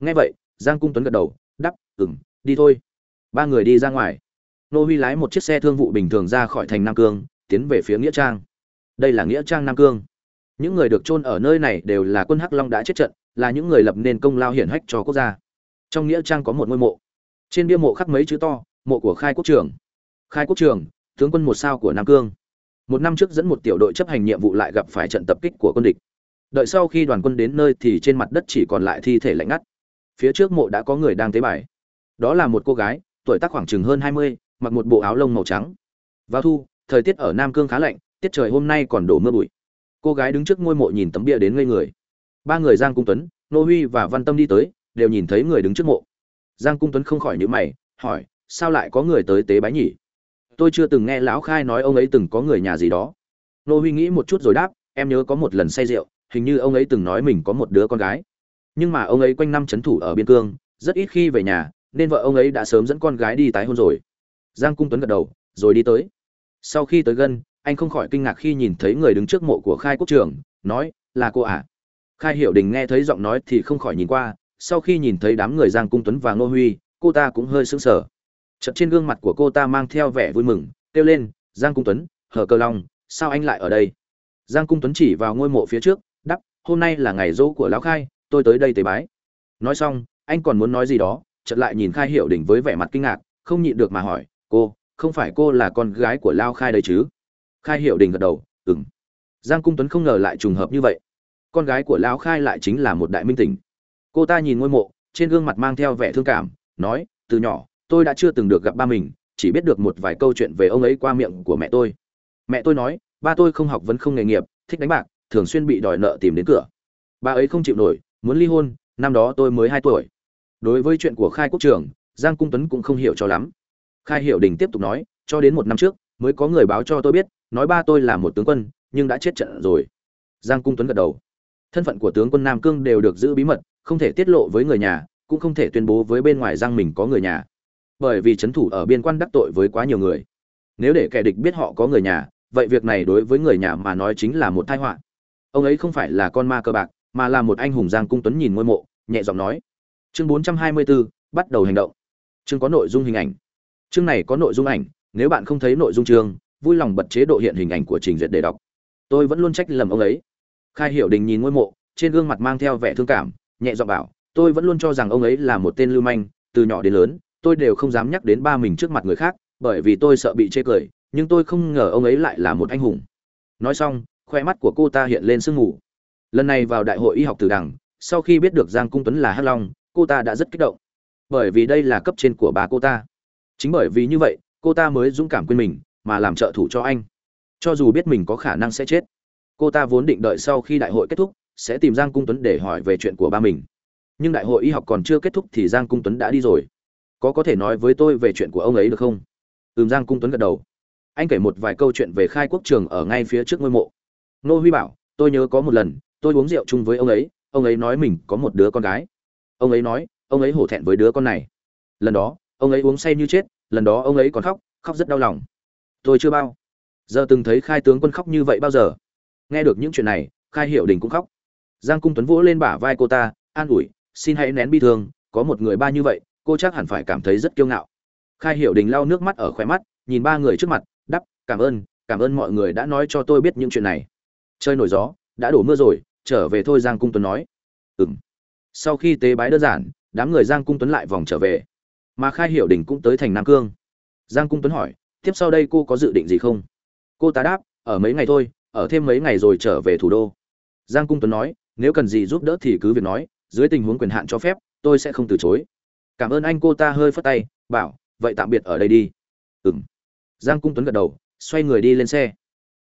Nghe vậy, giang cung tuấn gật đầu, đắp ừng đi thôi. Ba người đi ra ngoài. Nô huy lái một chiếc xe thương vụ bình thường ra khỏi thành nam cương, tiến về phía nghĩa trang. Đây là nghĩa trang nam cương những người được chôn ở nơi này đều là quân hắc long đã chết trận, là những người lập nên công lao hiển hách cho quốc gia. Trong nghĩa trang có một ngôi mộ. Trên bia mộ khắc mấy chữ to, mộ của khai quốc trưởng khai quốc trường, tướng quân một sao của nam cương. Một năm trước dẫn một tiểu đội chấp hành nhiệm vụ lại gặp phải trận tập kích của quân địch. Đợi sau khi đoàn quân đến nơi thì trên mặt đất chỉ còn lại thi thể lạnh ngắt. Phía trước mộ đã có người đang tế bài đó là một cô gái, tuổi tác khoảng chừng hơn hai mươi, mặc một bộ áo lông màu trắng. Vào thu, thời tiết ở nam cương khá lạnh, tiết trời hôm nay còn đổ mưa bụi cô gái đứng trước ngôi mộ nhìn tấm bia đến ngây người. Ba người giang cung tuấn, nô huy và văn tâm đi tới, đều nhìn thấy người đứng trước mộ. Giang cung tuấn không khỏi nhíu mày, hỏi, sao lại có người tới tế bái nhỉ? Tôi chưa từng nghe lão khai nói ông ấy từng có người nhà gì đó. Nô huy nghĩ một chút rồi đáp, em nhớ có một lần say rượu, hình như ông ấy từng nói mình có một đứa con gái. Nhưng mà ông ấy quanh năm c h ấ n thủ ở biên cương, rất ít khi về nhà, nên vợ ông ấy đã sớm dẫn con gái đi tái hôn rồi. Giang cung tuấn gật đầu, rồi đi tới. Sau khi tới gần anh không khỏi kinh ngạc khi nhìn thấy người đứng trước mộ của khai quốc trường, nói, là cô ạ. À? khai hiểu đình nghe thấy giọng nói thì không khỏi nhìn qua, sau khi nhìn thấy đám người giang cung tuấn và ngô huy, cô ta cũng hơi sững sờ. Chật trên gương mặt của cô ta mang theo vẻ vui mừng, kêu lên, giang cung tuấn, hở cơ long, sao anh lại ở đây? Giang cung tuấn chỉ vào ngôi mộ phía trước đắp hôm nay là ngày dỗ của lão khai, tôi tới đây tế bái. Nói xong, anh còn muốn nói gì đó, chợt lại nhìn khai hiệu Đình với vẻ mặt kinh ngạc, không nhịn được mà hỏi, cô, không phải cô là con gái của lao khai đấy chứ? Khai hiệu đình gật đầu ừng giang cung tuấn không ngờ lại trùng hợp như vậy. Con gái của lão khai lại chính là một đại minh tình. Cô ta nhìn ngôi mộ, trên gương mặt mang theo vẻ thương cảm, nói, từ nhỏ, tôi đã chưa từng được gặp ba mình, chỉ biết được một vài câu chuyện về ông ấy qua miệng của mẹ tôi. Mẹ tôi nói, ba tôi không học vẫn không nghề nghiệp, thích đánh bạc, thường xuyên bị đòi nợ tìm đến cửa. Ba ấy không chịu nổi, muốn ly hôn, năm đó tôi mới hai tuổi. Đối với chuyện của khai quốc trường, giang cung tuấn cũng không hiểu cho lắm. Khai Hiệu đình tiếp tục nói, cho đến một năm trước mới có người báo cho tôi biết nói ba tôi là một tướng quân nhưng đã chết trận rồi. Giang cung tuấn gật đầu. Thân phận của tướng quân nam cương đều được giữ bí mật không thể tiết lộ với người nhà cũng không thể tuyên bố với bên ngoài rằng mình có người nhà. Bởi vì trấn thủ ở biên quan đắc tội với quá nhiều người. Nếu để kẻ địch biết họ có người nhà vậy việc này đối với người nhà mà nói chính là một tai họa. Ông ấy không phải là con ma cơ bạc mà là một anh hùng giang cung tuấn nhìn ngôi mộ nhẹ giọng nói. Chương 424, bắt đầu hành động. Chương có nội dung hình ảnh. Chương này có nội dung ảnh nếu bạn không thấy nội dung chương, vui lòng bật chế độ hiện hình ảnh của trình duyệt để đọc. Tôi vẫn luôn trách lầm ông ấy. Khai hiểu đình nhìn ngôi mộ, trên gương mặt mang theo vẻ thương cảm, nhẹ giọng bảo, tôi vẫn luôn cho rằng ông ấy là một tên lưu manh, từ nhỏ đến lớn, tôi đều không dám nhắc đến ba mình trước mặt người khác, bởi vì tôi sợ bị chê cười, nhưng tôi không ngờ ông ấy lại là một anh hùng. Nói xong, khoe mắt của cô ta hiện lên sương mù. Lần này vào đại hội y học từ đằng sau khi biết được giang cung tuấn là hắc long, cô ta đã rất kích động. Bởi vì đây là cấp trên của bà cô ta. Chính bởi vì như vậy cô ta mới dũng cảm quên mình, mà làm trợ thủ cho anh. Cho dù biết mình có khả năng sẽ chết, cô ta vốn định đợi sau khi đại hội kết thúc, sẽ tìm giang cung tuấn để hỏi về chuyện của ba mình. Nhưng đại hội y học còn chưa kết thúc thì giang cung tuấn đã đi rồi. Có có thể nói với tôi về chuyện của ông ấy được không? Ừm, giang cung tuấn gật đầu. Anh kể một vài câu chuyện về khai quốc trường ở ngay phía trước ngôi mộ. Nô huy bảo, tôi nhớ có một lần, tôi uống rượu chung với ông ấy ông ấy nói mình có một đứa con gái. Ông ấy nói, ông ấy hổ thẹn với đứa con này. Lần đó, ông ấy uống say như chết lần đó ông ấy còn khóc khóc rất đau lòng. Tôi chưa bao giờ từng thấy khai tướng quân khóc như vậy bao giờ. Nghe được những chuyện này, khai hiệu đình cũng khóc. Giang cung tuấn vỗ lên bả vai cô ta, an ủi, xin hãy nén bi thương, có một người ba như vậy, cô chắc hẳn phải cảm thấy rất kiêu ngạo. Khai hiệu đình lau nước mắt ở khóe mắt, nhìn ba người trước mặt, đắp, cảm ơn cảm ơn mọi người đã nói cho tôi biết những chuyện này. Chơi nổi gió, đã đổ mưa rồi, trở về thôi, giang cung tuấn nói. Ừ m sau khi tế bái đơn giản, đám người giang cung tuấn lại vòng trở về mà khai hiểu đình cũng tới thành nam cương. Giang cung tuấn hỏi, tiếp sau đây cô có dự định gì không? Cô ta đáp, ở mấy ngày thôi, ở thêm mấy ngày rồi trở về thủ đô. Giang cung tuấn nói, nếu cần gì giúp đỡ thì cứ việc nói, dưới tình huống quyền hạn cho phép, tôi sẽ không từ chối. Cảm ơn anh, cô ta hơi phất tay, bảo, vậy tạm biệt ở đây đi. Ừ m giang cung tuấn gật đầu, xoay người đi lên xe.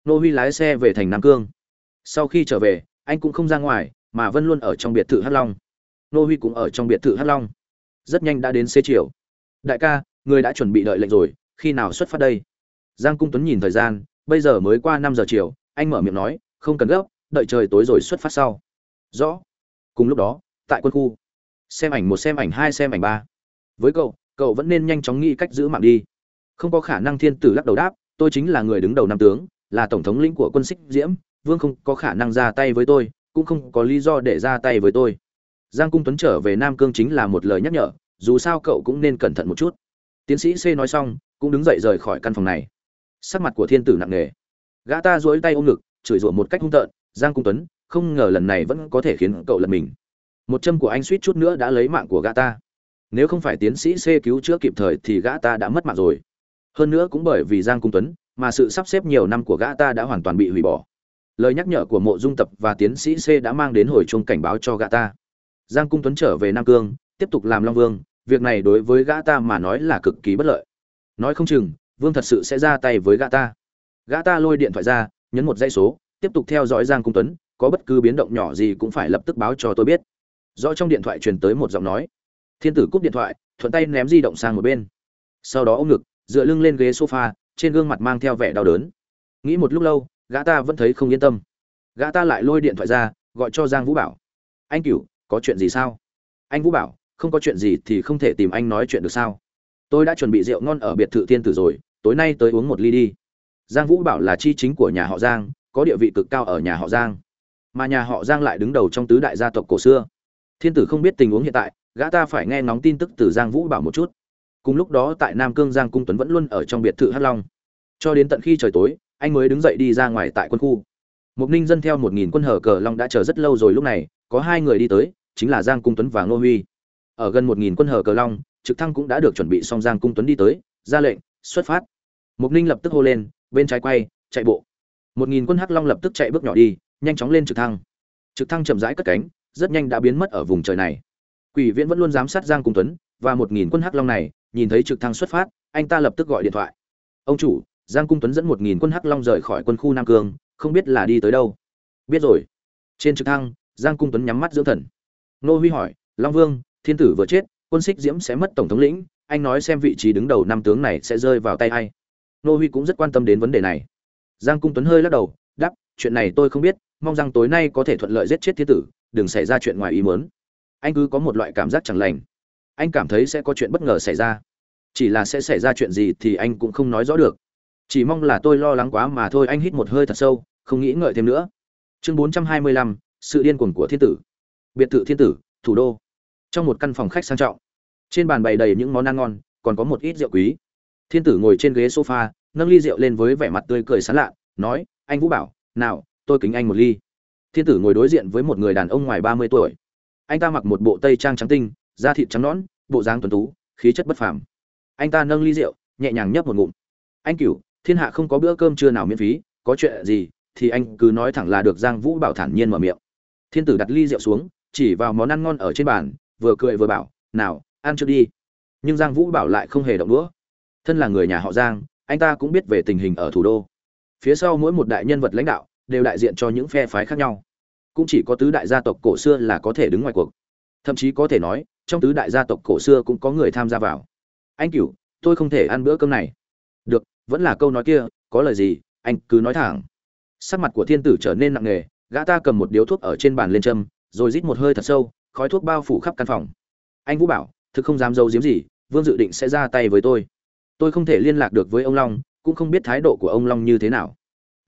Nô huy lái xe về thành nam cương. Sau khi trở về, anh cũng không ra ngoài, mà vân luôn ở trong biệt thự Hát long. Nô huy cũng ở trong biệt thự Hát long. Rất nhanh đã đến xế chiều đại ca, người đã chuẩn bị đợi lệnh rồi, khi nào xuất phát đây? Giang cung tuấn nhìn thời gian, bây giờ mới qua năm giờ chiều, anh mở miệng nói, không cần gấp, đợi trời tối rồi xuất phát sau. Rõ. Cùng lúc đó, tại quân khu. Xem ảnh một, xem ảnh hai, xem ảnh ba. Với cậu cậu vẫn nên nhanh chóng nghĩ cách giữ mạng đi. Không có khả năng thiên tử lắc đầu đáp, tôi chính là người đứng đầu năm tướng, là tổng thống lĩnh của quân xích diễm, vương không có khả năng ra tay với tôi, cũng không có lý do để ra tay với tôi. Giang cung tuấn trở về nam cương chính là một lời nhắc nhở dù sao cậu cũng nên cẩn thận một chút. Tiến sĩ c nói xong, cũng đứng dậy rời khỏi căn phòng này. Sắc mặt của thiên tử nặng nề. Gã ta dối tay ôm ngực, chửi rủa một cách hung tợn, giang cung tuấn, không ngờ lần này vẫn có thể khiến cậu lật mình. Một châm của anh suýt chút nữa đã lấy mạng của gã ta. Nếu không phải tiến sĩ c cứu chữa kịp thời thì gã ta đã mất mạng rồi. Hơn nữa cũng bởi vì giang cung tuấn, mà sự sắp xếp nhiều năm của gã ta đã hoàn toàn bị hủy bỏ. Lời nhắc nhở của mộ dung tập và tiến sĩ c đã mang đến hồi chuông cảnh báo cho gã ta. Giang cung tuấn trở về nam cương, tiếp tục làm long vương việc này đối với gã ta mà nói là cực kỳ bất lợi. Nói không chừng, vương thật sự sẽ ra tay với gã ta. Gã ta lôi điện thoại ra, nhấn một dãy số, tiếp tục theo dõi giang cung tuấn, có bất cứ biến động nhỏ gì cũng phải lập tức báo cho tôi biết. Rõ trong điện thoại truyền tới một giọng nói. Thiên tử cúp điện thoại, thuận tay ném di động sang một bên. Sau đó ôm ngực, dựa lưng lên ghế sofa, trên gương mặt mang theo vẻ đau đớn. Nghĩ một lúc lâu, gã ta vẫn thấy không yên tâm. Gã ta lại lôi điện thoại ra, gọi cho giang vũ bảo. Anh cửu, có chuyện gì sao? Anh vũ bảo không có chuyện gì thì không thể tìm anh nói chuyện được sao? Tôi đã chuẩn bị rượu ngon ở biệt thự thiên tử rồi, tối nay tới uống một ly đi. Giang vũ bảo là chi chính của nhà họ giang, có địa vị cực cao ở nhà họ giang. Mà nhà họ giang lại đứng đầu trong tứ đại gia tộc cổ xưa. Thiên tử không biết tình huống hiện tại, gã ta phải nghe ngóng tin tức từ giang vũ bảo một chút. Cùng lúc đó tại nam cương giang cung tuấn vẫn luôn ở trong biệt thự hắc long. Cho đến tận khi trời tối, anh mới đứng dậy đi ra ngoài tại quân khu. Một ninh dân theo một nghìn quân hở cờ long đã chờ rất lâu rồi, lúc này, có hai người đi tới, chính là giang cung tuấn và ngô huy ở gần một nghìn quân hở cờ long, trực thăng cũng đã được chuẩn bị xong giang cung tuấn đi tới, ra lệnh, xuất phát. Mục ninh lập tức hô lên, bên trái quay, chạy bộ. Một nghìn quân hắc long lập tức chạy bước nhỏ đi, nhanh chóng lên trực thăng. Trực thăng chậm rãi cất cánh, rất nhanh đã biến mất ở vùng trời này. Quỷ viễn vẫn luôn giám sát giang cung tuấn, và một nghìn quân hắc long này, nhìn thấy trực thăng xuất phát, anh ta lập tức gọi điện thoại. Ông chủ, giang cung tuấn dẫn một nghìn quân hắc long rời khỏi quân khu nam cương, không biết là đi tới đâu. Biết rồi. Trên trực thăng, giang cung tuấn nhắm mắt dưỡng thần. Nô huy hỏi, long vương thiên tử vừa chết, quân xích diễm sẽ mất tổng thống lĩnh, anh nói xem vị trí đứng đầu năm tướng này sẽ rơi vào tay ai. Nô huy cũng rất quan tâm đến vấn đề này. Giang cung tuấn hơi lắc đầu, đáp, chuyện này tôi không biết, mong rằng tối nay có thể thuận lợi giết chết thiên tử, đừng xảy ra chuyện ngoài ý muốn. Anh cứ có một loại cảm giác chẳng lành. Anh cảm thấy sẽ có chuyện bất ngờ xảy ra. Chỉ là sẽ xảy ra chuyện gì thì anh cũng không nói rõ được. Chỉ mong là tôi lo lắng quá mà thôi, anh hít một hơi thật sâu, không nghĩ ngợi thêm nữa. Chương bốn trăm hai mươi lăm, sự điên cuồng của thiên tử. Biệt thự thiên tử, thủ đô trong một căn phòng khách sang trọng. Trên bàn bày đầy những món ăn ngon, còn có một ít rượu quý. Thiên tử ngồi trên ghế sofa, nâng ly rượu lên với vẻ mặt tươi cười sán lạ, nói, anh vũ bảo, nào, tôi kính anh một ly. Thiên tử ngồi đối diện với một người đàn ông ngoài ba mươi tuổi. Anh ta mặc một bộ tây trang trắng tinh, da thịt trắng nõn, bộ dáng tuấn tú, khí chất bất phàm. Anh ta nâng ly rượu, nhẹ nhàng nhấp một ngụm. Anh cửu, thiên hạ không có bữa cơm trưa nào miễn phí, có chuyện gì thì anh cứ nói thẳng là được. Giang vũ bảo thản nhiên mở miệng. Thiên tử đặt ly rượu xuống, chỉ vào món ăn ngon ở trên bàn vừa cười vừa bảo, nào, ăn trước đi. Nhưng giang vũ bảo lại không hề động đũa. Thân là người nhà họ giang, anh ta cũng biết về tình hình ở thủ đô. Phía sau mỗi một đại nhân vật lãnh đạo đều đại diện cho những phe phái khác nhau. Cũng chỉ có tứ đại gia tộc cổ xưa là có thể đứng ngoài cuộc. Thậm chí có thể nói, trong tứ đại gia tộc cổ xưa cũng có người tham gia vào. Anh cửu, tôi không thể ăn bữa cơm này. Được, vẫn là câu nói kia, có lời gì, anh cứ nói thẳng. Sắc mặt của thiên tử trở nên nặng nề, gã ta cầm một điếu thuốc ở trên bàn lên châm, rồi rít một hơi thật sâu khói thuốc bao phủ khắp căn phòng. Anh vũ bảo, thực không dám giấu giếm gì, vương dự định sẽ ra tay với tôi. Tôi không thể liên lạc được với ông long, cũng không biết thái độ của ông long như thế nào.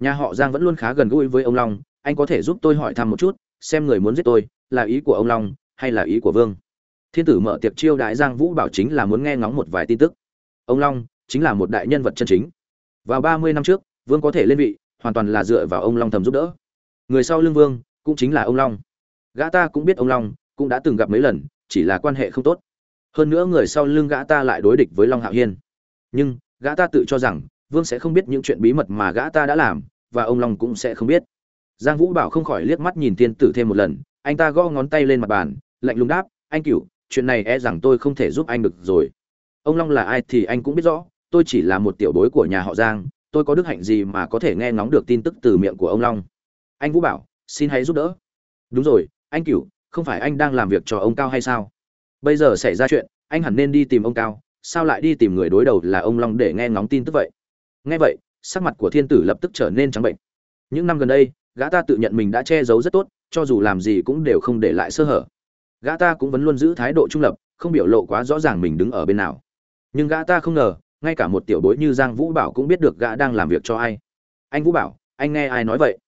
Nhà họ giang vẫn luôn khá gần gũi với ông long, anh có thể giúp tôi hỏi thăm một chút, xem người muốn giết tôi là ý của ông long hay là ý của vương? Thiên tử mở tiệc chiêu đại giang vũ bảo chính là muốn nghe ngóng một vài tin tức. Ông long chính là một đại nhân vật chân chính. Vào ba mươi năm trước, vương có thể lên vị, hoàn toàn là dựa vào ông long thầm giúp đỡ. Người sau lương vương cũng chính là ông long. Gã ta cũng biết ông long cũng đã từng gặp mấy lần, chỉ là quan hệ không tốt. Hơn nữa người sau lưng gã ta lại đối địch với long hạo hiên. Nhưng, gã ta tự cho rằng, vương sẽ không biết những chuyện bí mật mà gã ta đã làm, và ông long cũng sẽ không biết. Giang vũ bảo không khỏi liếc mắt nhìn tiên tử thêm một lần, anh ta gõ ngón tay lên mặt bàn, lạnh lùng đáp, anh cửu, chuyện này e rằng tôi không thể giúp anh được rồi. Ông long là ai thì anh cũng biết rõ, tôi chỉ là một tiểu bối của nhà họ giang, tôi có đức hạnh gì mà có thể nghe ngóng được tin tức từ miệng của ông long. Anh vũ bảo, xin hãy giúp đỡ. Đúng rồi, anh cửu không phải anh đang làm việc cho ông cao hay sao? Bây giờ xảy ra chuyện, anh hẳn nên đi tìm ông cao, sao lại đi tìm người đối đầu là ông long để nghe ngóng tin tức vậy? Nghe vậy, sắc mặt của thiên tử lập tức trở nên trắng bệnh. Những năm gần đây, gã ta tự nhận mình đã che giấu rất tốt, cho dù làm gì cũng đều không để lại sơ hở. Gã ta cũng vẫn luôn giữ thái độ trung lập, không biểu lộ quá rõ ràng mình đứng ở bên nào. Nhưng gã ta không ngờ, ngay cả một tiểu bối như giang vũ bảo cũng biết được gã đang làm việc cho ai. Anh vũ bảo, anh nghe ai nói vậy?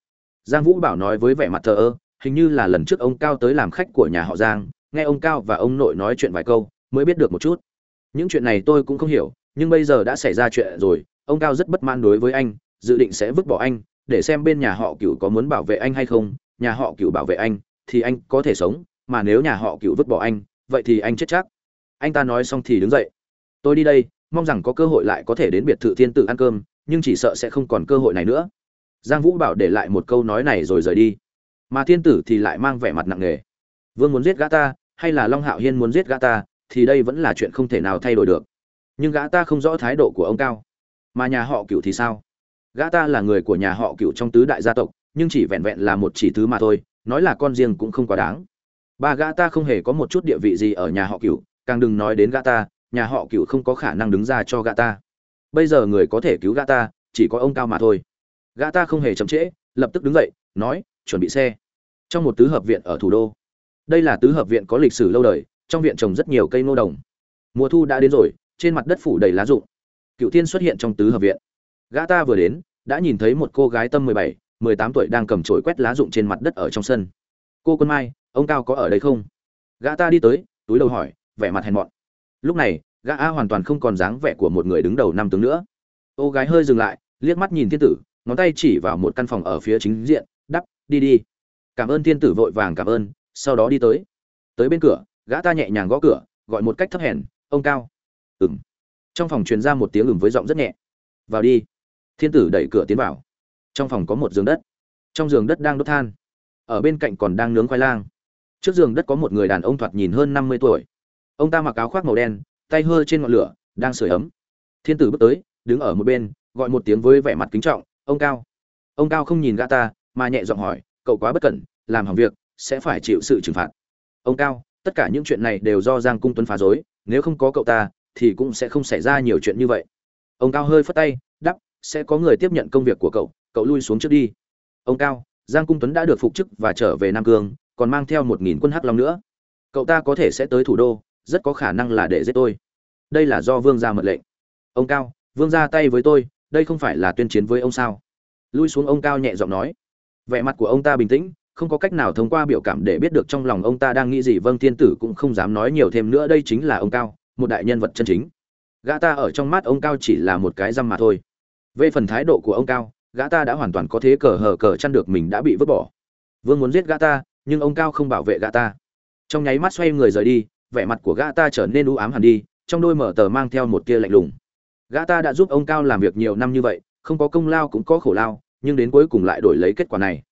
Giang vũ bảo nói với vẻ mặt thờ ơ hình như là lần trước ông cao tới làm khách của nhà họ giang, nghe ông cao và ông nội nói chuyện vài câu, mới biết được một chút. Những chuyện này tôi cũng không hiểu, nhưng bây giờ đã xảy ra chuyện rồi, ông cao rất bất mãn đối với anh, dự định sẽ vứt bỏ anh, để xem bên nhà họ cựu có muốn bảo vệ anh hay không, nhà họ cựu bảo vệ anh, thì anh có thể sống, mà nếu nhà họ cựu vứt bỏ anh, vậy thì anh chết chắc. Anh ta nói xong thì đứng dậy. Tôi đi đây, mong rằng có cơ hội lại có thể đến biệt thự thiên tử ăn cơm, nhưng chỉ sợ sẽ không còn cơ hội này nữa. Giang vũ bảo để lại một câu nói này rồi rời đi mà thiên tử thì lại mang vẻ mặt nặng nề. Vương muốn giết gã ta, hay là long hạo hiên muốn giết gã ta, thì đây vẫn là chuyện không thể nào thay đổi được. Nhưng gã ta không rõ thái độ của ông cao. Mà nhà họ cựu thì sao? Gã ta là người của nhà họ cựu trong tứ đại gia tộc, nhưng chỉ vẹn vẹn là một chỉ thứ mà thôi, nói là con riêng cũng không quá đáng. Ba gã ta không hề có một chút địa vị gì ở nhà họ cựu càng đừng nói đến gã ta, nhà họ cựu không có khả năng đứng ra cho gã ta. Bây giờ người có thể cứu gã ta, chỉ có ông cao mà thôi. Gã ta không hề chậm trễ, lập tức đứng dậy, nói chuẩn bị xe. Trong một tứ hợp viện ở thủ đô. Đây là tứ hợp viện có lịch sử lâu đời, trong viện trồng rất nhiều cây ngô đồng. Mùa thu đã đến rồi, trên mặt đất phủ đầy lá rụng. Cựu tiên xuất hiện trong tứ hợp viện. Gã ta vừa đến, đã nhìn thấy một cô gái tâm mười bảy, mười tám tuổi đang cầm chổi quét lá rụng trên mặt đất ở trong sân. Cô quân mai, ông cao có ở đây không? Gã ta đi tới, túi đầu hỏi, vẻ mặt hèn mọn. Lúc này, gã a hoàn toàn không còn dáng vẻ của một người đứng đầu năm tướng nữa. Cô gái hơi dừng lại, liếc mắt nhìn thiên tử, ngón tay chỉ vào một căn phòng ở phía chính diện đi đi. Cảm ơn thiên tử vội vàng cảm ơn, sau đó đi tới. Tới bên cửa, gã ta nhẹ nhàng gõ cửa, gọi một cách thấp hèn, ông cao. Ừng trong phòng truyền ra một tiếng ừng với giọng rất nhẹ. Vào đi. Thiên tử đẩy cửa tiến vào. Trong phòng có một giường đất. Trong giường đất đang đốt than. Ở bên cạnh còn đang nướng khoai lang. Trước giường đất có một người đàn ông thoạt nhìn hơn năm mươi tuổi. Ông ta mặc áo khoác màu đen, tay hơ trên ngọn lửa, đang sưởi ấm. Thiên tử bước tới, đứng ở một bên, gọi một tiếng với vẻ mặt kính trọng, ông cao. Ông cao không nhìn gã ta mà nhẹ giọng hỏi, cậu quá bất cẩn, làm hỏng việc, sẽ phải chịu sự trừng phạt. Ông cao, tất cả những chuyện này đều do giang cung tuấn phá rối, nếu không có cậu ta, thì cũng sẽ không xảy ra nhiều chuyện như vậy. Ông cao hơi phất tay đắp sẽ có người tiếp nhận công việc của cậu cậu lui xuống trước đi. Ông cao, giang cung tuấn đã được phục chức và trở về nam cương, còn mang theo một nghìn quân hắc long nữa. Cậu ta có thể sẽ tới thủ đô, rất có khả năng là để giết tôi. Đây là do vương gia mật lệnh. Ông cao, vương ra tay với tôi, đây không phải là tuyên chiến với ông sao? Lui xuống ông cao nhẹ giọng nói vẻ mặt của ông ta bình tĩnh, không có cách nào thông qua biểu cảm để biết được trong lòng ông ta đang nghĩ gì. Vâng thiên tử cũng không dám nói nhiều thêm nữa, đây chính là ông cao, một đại nhân vật chân chính. Gã ta ở trong mắt ông cao chỉ là một cái răm mà thôi. Về phần thái độ của ông cao, gã ta đã hoàn toàn có thế cờ hờ cờ chăn được mình đã bị vứt bỏ. Vương muốn giết gã ta, nhưng ông cao không bảo vệ gã ta. Trong nháy mắt xoay người rời đi, vẻ mặt của gã ta trở nên u ám hẳn đi, trong đôi mở tờ mang theo một tia lạnh lùng. Gã ta đã giúp ông cao làm việc nhiều năm như vậy, không có công lao cũng có khổ lao nhưng đến cuối cùng lại đổi lấy kết quả này.